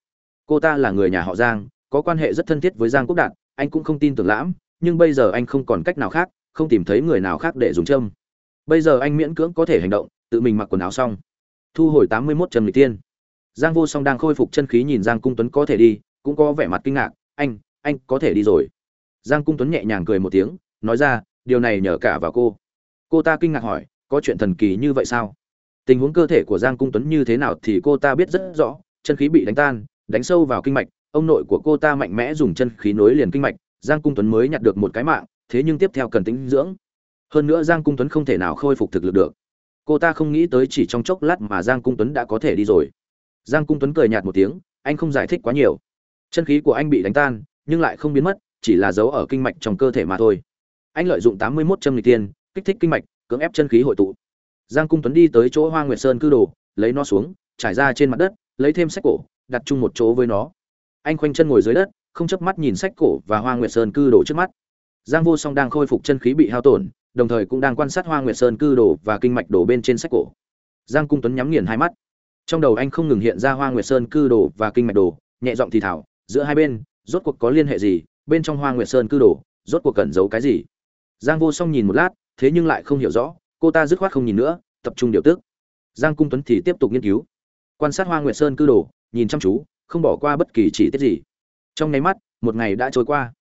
cô ta là người nhà họ giang, có quan hệ rất thân thiết với giang quốc đạt, anh cũng không tin tưởng lãm, nhưng bây giờ anh không còn cách nào khác, không tìm thấy người nào khác để dùng châm. Bây giờ anh miễn cưỡng có thể hành động, tự mình mặc quần áo xong. Thu hồi tám mươi mốt trần lịch tiên giang vô song đang khôi phục chân khí nhìn giang cung tuấn có thể đi, cũng có vẻ mặt kinh ngạc. Anh anh có thể đi rồi. Giang cung tuấn nhẹ nhàng cười một tiếng, nói ra điều này nhờ cả vào cô. Cô ta kinh ngạc hỏi, có chuyện thần kỳ như vậy sao? Tình huống cơ thể của giang cung tuấn như thế nào thì cô ta biết rất rõ, chân khí bị đánh tan, đánh sâu vào kinh mạch, ông nội của cô ta mạnh mẽ dùng chân khí nối liền kinh mạch, giang cung tuấn mới nhặt được một cái mạng, thế nhưng tiếp theo cần tính dưỡng. Hơn nữa giang cung tuấn không thể nào khôi phục thực lực được. Cô ta không nghĩ tới chỉ trong chốc lát mà giang cung tuấn đã có thể đi rồi. Giang cung tuấn cười nhạt một tiếng, anh không giải thích quá nhiều. Chân khí của anh bị đánh tan, nhưng lại không biến mất, chỉ là dấu ở kinh mạch trong cơ thể mà thôi anh lợi dụng tám mươi mốt châm lịch tiên, kích thích kinh mạch, cưỡng ép chân khí hội tụ. Giang cung tuấn đi tới chỗ hoa nguyệt sơn cư đồ, lấy nó xuống, trải ra trên mặt đất, lấy thêm sách cổ, đặt chung một chỗ với nó. Anh khoanh chân ngồi dưới đất, không chớp mắt nhìn sách cổ và hoa nguyệt sơn cư đồ trước mắt. Giang vô song đang khôi phục chân khí bị hao tổn, đồng thời cũng đang quan sát hoa nguyệt sơn cư đồ và kinh mạch đồ bên trên sách cổ. Giang cung tuấn nhắm nghiền hai mắt. Trong đầu anh không ngừng hiện ra hoa nguyệt sơn cư đồ và kinh mạch đồ, nhẹ giọng thì thảo giữa hai bên, rốt cuộc có liên hệ gì? Bên trong hoa nguyệt sơn cư đồ, rốt cuộc cần giấu cái gì? Giang vô song nhìn một lát, thế nhưng lại không hiểu rõ, cô ta dứt khoát không nhìn nữa, tập trung điều tức. Giang cung tuấn thì tiếp tục nghiên cứu. Quan sát hoa nguyệt sơn cư đồ, nhìn chăm chú, không bỏ qua bất kỳ chỉ tiết gì. Trong nháy mắt, một ngày đã trôi qua.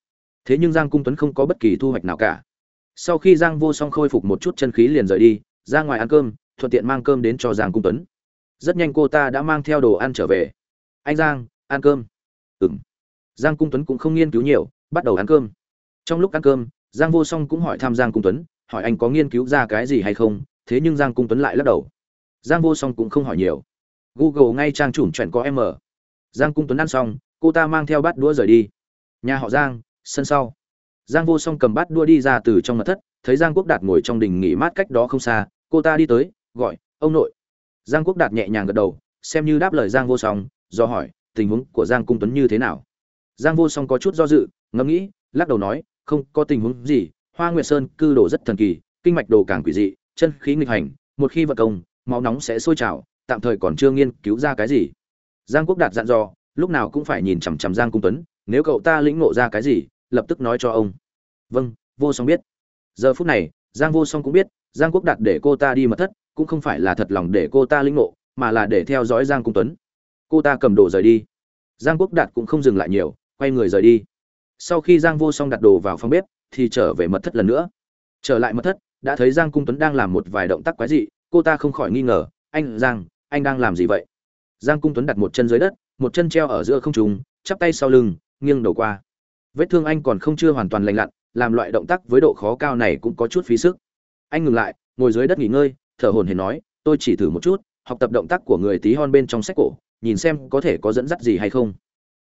Thế nhưng giang cung tuấn không có bất kỳ thu hoạch nào cả. Sau khi giang vô song khôi phục một chút chân khí liền rời đi, ra ngoài ăn cơm, thuận tiện mang cơm đến cho giang cung tuấn. Rất nhanh cô ta đã mang theo đồ ăn trở về. Anh giang, ăn cơm. Ừng giang cung tuấn cũng không nghiên cứu nhiều, bắt đầu ăn cơm. Trong lúc ăn cơm giang vô song cũng hỏi thăm giang cung tuấn, hỏi anh có nghiên cứu ra cái gì hay không, thế nhưng giang cung tuấn lại lắc đầu. Giang vô song cũng không hỏi nhiều. Google ngay trang chủ chuẩn có m giang cung tuấn ăn xong, cô ta mang theo bát đũa rời đi. Nhà họ giang, sân sau. Giang vô song cầm bát đũa đi ra từ trong mật thất, thấy giang quốc đạt ngồi trong đình nghỉ mát cách đó không xa, cô ta đi tới, gọi, ông nội. Giang quốc đạt nhẹ nhàng gật đầu, xem như đáp lời giang vô song, do hỏi, tình huống của giang cung tuấn như thế nào? Giang vô song có chút do dự, ngẫm nghĩ, lắc đầu nói không có tình huống gì, hoa nguyệt sơn cư đồ rất thần kỳ, kinh mạch đồ càng quỷ dị, chân khí nghịch hành, một khi vận công, máu nóng sẽ sôi trào, tạm thời còn chưa nghiên cứu ra cái gì. Giang quốc đạt dặn dò, lúc nào cũng phải nhìn chằm chằm giang cung tuấn, nếu cậu ta lĩnh ngộ ra cái gì, lập tức nói cho ông. Vâng vô song biết. Giờ phút này, giang vô song cũng biết, giang quốc đạt để cô ta đi mật thất, cũng không phải là thật lòng để cô ta lĩnh ngộ, mà là để theo dõi giang cung tuấn. Cô ta cầm đồ rời đi. Giang quốc đạt cũng không dừng lại nhiều, quay người rời đi sau khi giang vô song đặt đồ vào phòng bếp, thì trở về mật thất lần nữa. Trở lại mật thất, đã thấy giang cung tuấn đang làm một vài động tác quái dị, cô ta không khỏi nghi ngờ, anh giang, anh đang làm gì vậy? Giang cung tuấn đặt một chân dưới đất, một chân treo ở giữa không trung, chắp tay sau lưng, nghiêng đầu qua. Vết thương anh còn không chưa hoàn toàn lành lặn, làm loại động tác với độ khó cao này cũng có chút phí sức. Anh ngừng lại, ngồi dưới đất nghỉ ngơi, thở hồn hển nói, tôi chỉ thử một chút, học tập động tác của người tí hon bên trong sách cổ, nhìn xem có thể có dẫn dắt gì hay không.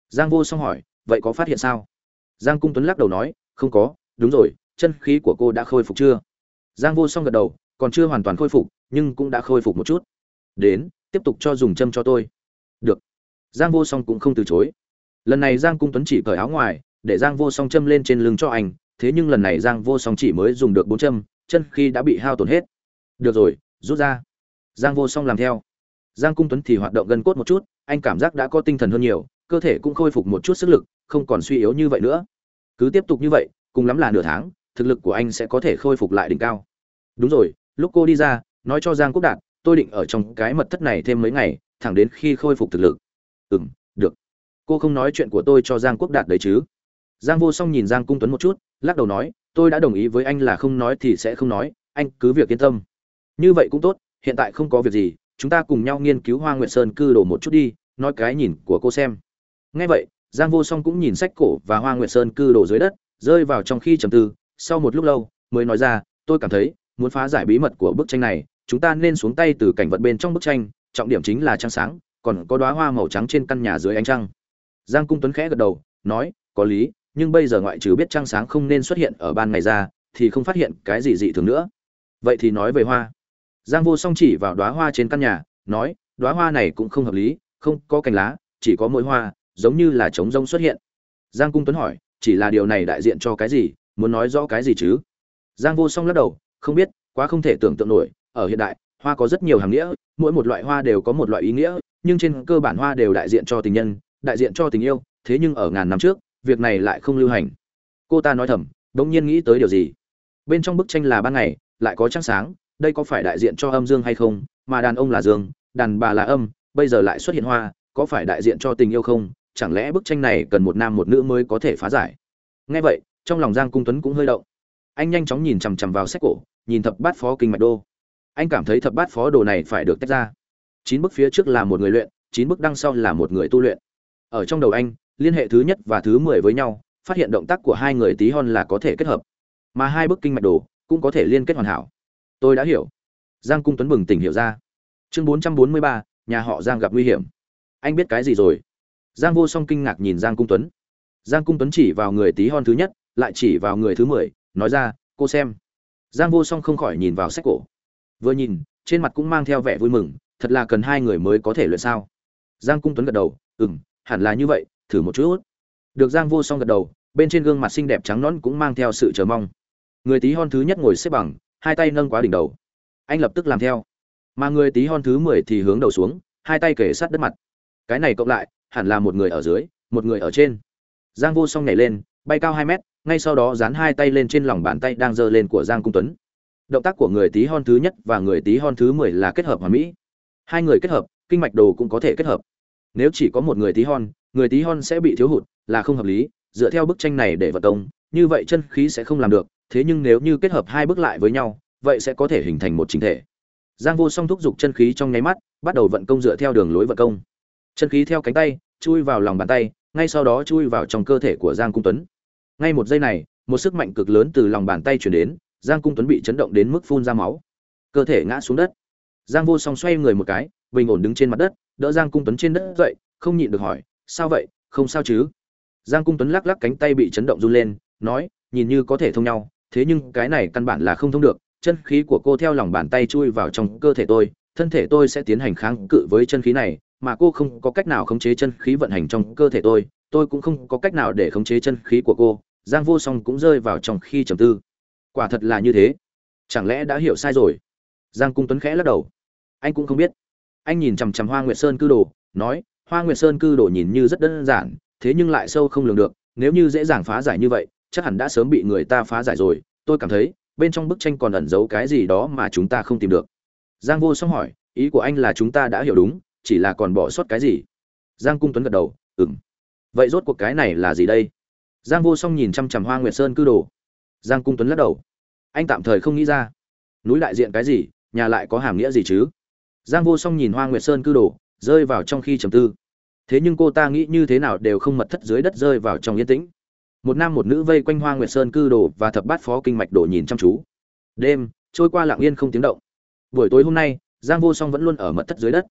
Giang vô song hỏi, vậy có phát hiện sao? Giang cung tuấn lắc đầu nói, không có, đúng rồi, chân khí của cô đã khôi phục chưa? Giang vô song gật đầu, còn chưa hoàn toàn khôi phục, nhưng cũng đã khôi phục một chút. Đến, tiếp tục cho dùng châm cho tôi. Được. Giang vô song cũng không từ chối. Lần này giang cung tuấn chỉ cởi áo ngoài, để giang vô song châm lên trên lưng cho anh, thế nhưng lần này giang vô song chỉ mới dùng được bốn châm, chân khi đã bị hao tổn hết. Được rồi, rút ra. Giang vô song làm theo. Giang cung tuấn thì hoạt động gần cốt một chút, anh cảm giác đã có tinh thần hơn nhiều, cơ thể cũng khôi phục một chút sức lực không còn suy yếu như vậy nữa. Cứ tiếp tục như vậy, cùng lắm là nửa tháng, thực lực của anh sẽ có thể khôi phục lại đỉnh cao. Đúng rồi, lúc cô đi ra, nói cho giang quốc đạt, tôi định ở trong cái mật thất này thêm mấy ngày, thẳng đến khi khôi phục thực lực. Ừ m được. Cô không nói chuyện của tôi cho giang quốc đạt đấy chứ? Giang vô song nhìn giang cung tuấn một chút, lắc đầu nói, tôi đã đồng ý với anh là không nói thì sẽ không nói, anh cứ việc yên tâm. Như vậy cũng tốt, hiện tại không có việc gì, chúng ta cùng nhau nghiên cứu hoa nguyện sơn cư đồ một chút đi, nói cái nhìn của cô xem. Ngay vậy giang vô song cũng nhìn sách cổ và hoa nguyệt sơn cư đồ dưới đất, rơi vào trong khi trầm tư. Sau một lúc lâu, mới nói ra, tôi cảm thấy, muốn phá giải bí mật của bức tranh này, chúng ta nên xuống tay từ cảnh vật bên trong bức tranh, trọng điểm chính là trăng sáng, còn có đóa hoa màu trắng trên căn nhà dưới ánh trăng. Giang cung tuấn khẽ gật đầu, nói, có lý, nhưng bây giờ ngoại trừ biết trăng sáng không nên xuất hiện ở ban ngày ra, thì không phát hiện cái gì dị thường nữa. Vậy thì nói về hoa. Giang vô song chỉ vào đóa hoa trên căn nhà, nói, đóa hoa này cũng không hợp lý, không có cành lá, chỉ có mỗi hoa giống như là trống rông xuất hiện. Giang cung tuấn hỏi, chỉ là điều này đại diện cho cái gì, muốn nói rõ cái gì chứ? Giang vô song lắc đầu, không biết, quá không thể tưởng tượng nổi, ở hiện đại, hoa có rất nhiều hàng nghĩa, mỗi một loại hoa đều có một loại ý nghĩa, nhưng trên cơ bản hoa đều đại diện cho tình nhân, đại diện cho tình yêu, thế nhưng ở ngàn năm trước, việc này lại không lưu hành. Cô ta nói thầm, đống nhiên nghĩ tới điều gì? Bên trong bức tranh là ban ngày, lại có trăng sáng, đây có phải đại diện cho âm dương hay không? Mà đàn ông là dương, đàn bà là âm, bây giờ lại xuất hiện hoa, có phải đại diện cho tình yêu không? Chẳng lẽ bức tranh này cần một nam một nữ mới có thể phá giải? Ngay vậy, trong lòng giang cung tuấn cũng hơi động. Anh nhanh chóng nhìn chằm chằm vào sách cổ, nhìn thập bát phó kinh mạch đô. Anh cảm thấy thập bát phó đồ này phải được tách ra. Chín bức phía trước là một người luyện, chín bức đằng sau là một người tu luyện. Ở trong đầu anh, liên hệ thứ nhất và thứ mười với nhau, phát hiện động tác của hai người tí hon là có thể kết hợp. Mà hai bức kinh mạch đồ cũng có thể liên kết hoàn hảo. Tôi đã hiểu. Giang cung tuấn bừng tỉnh hiểu ra. Chương bốn trăm bốn mươi ba, nhà họ giang gặp nguy hiểm. Anh biết cái gì rồi? Giang vô song kinh ngạc nhìn giang cung tuấn. Giang cung tuấn chỉ vào người tí hon thứ nhất, lại chỉ vào người thứ mười, nói ra, cô xem. Giang vô song không khỏi nhìn vào sách cổ. Vừa nhìn, trên mặt cũng mang theo vẻ vui mừng, thật là cần hai người mới có thể luyện sao? Giang cung tuấn gật đầu ừ m hẳn là như vậy, thử một chút. Được giang vô song gật đầu, bên trên gương mặt xinh đẹp trắng nõn cũng mang theo sự chờ mong. Người tí hon thứ nhất ngồi xếp bằng, hai tay nâng quá đỉnh đầu. Anh lập tức làm theo. Mà người tí hon thứ mười thì hướng đầu xuống, hai tay kể sát đất mặt. Cái này cộng lại hẳn là một người ở dưới, một người ở trên. Giang vô song nhảy lên, bay cao hai mét, ngay sau đó dán hai tay lên trên lòng bàn tay đang giơ lên của giang cung tuấn. Động tác của người tí hon thứ nhất và người tí hon thứ mười là kết hợp hoàn mỹ. Hai người kết hợp, kinh mạch đồ cũng có thể kết hợp. Nếu chỉ có một người tí hon, người tí hon sẽ bị thiếu hụt, là không hợp lý, dựa theo bức tranh này để vận công như vậy chân khí sẽ không làm được, thế nhưng nếu như kết hợp hai bước lại với nhau, vậy sẽ có thể hình thành một chính thể. Giang vô song thúc giục chân khí trong nháy mắt, bắt đầu vận công dựa theo đường lối vận công chân khí theo cánh tay, chui vào lòng bàn tay, ngay sau đó chui vào trong cơ thể của giang cung tuấn. Ngay một giây này, một sức mạnh cực lớn từ lòng bàn tay chuyển đến, giang cung tuấn bị chấn động đến mức phun ra máu. Cơ thể ngã xuống đất. Giang vô song xoay người một cái, bình ổn đứng trên mặt đất, đỡ giang cung tuấn trên đất dậy, không nhịn được hỏi, sao vậy? Không sao chứ? Giang cung tuấn lắc lắc cánh tay bị chấn động run lên, nói, nhìn như có thể thông nhau, thế nhưng cái này căn bản là không thông được, chân khí của cô theo lòng bàn tay chui vào trong cơ thể tôi, thân thể tôi sẽ tiến hành kháng cự với chân khí này mà cô không có cách nào khống chế chân khí vận hành trong cơ thể tôi tôi cũng không có cách nào để khống chế chân khí của cô, giang vô song cũng rơi vào trong khi trầm tư. Quả thật là như thế. Chẳng lẽ đã hiểu sai rồi? Giang cung tuấn khẽ lắc đầu. Anh cũng không biết. Anh nhìn chằm chằm hoa nguyệt sơn cư đồ, nói, hoa nguyệt sơn cư đồ nhìn như rất đơn giản, thế nhưng lại sâu không lường được. Nếu như dễ dàng phá giải như vậy, chắc hẳn đã sớm bị người ta phá giải rồi. Tôi cảm thấy, bên trong bức tranh còn ẩn giấu cái gì đó mà chúng ta không tìm được. Giang vô song hỏi, ý của anh là chúng ta đã hiểu đúng chỉ là còn bỏ sót cái gì? Giang cung tuấn gật đầu ừng vậy rốt cuộc cái này là gì đây? Giang vô song nhìn chăm chằm hoa nguyệt sơn cư đồ. Giang cung tuấn lắc đầu. Anh tạm thời không nghĩ ra. Núi đại diện cái gì, nhà lại có hàm nghĩa gì chứ? Giang vô song nhìn hoa nguyệt sơn cư đồ, rơi vào trong khi trầm tư. Thế nhưng cô ta nghĩ như thế nào đều không mật thất dưới đất rơi vào trong yên tĩnh. Một nam một nữ vây quanh hoa nguyệt sơn cư đồ và thập bát phó kinh mạch đồ nhìn chăm chú. Đêm, trôi qua lặng yên không tiếng động. Buổi tối hôm nay, giang vô song vẫn luôn ở mật thất dưới đất.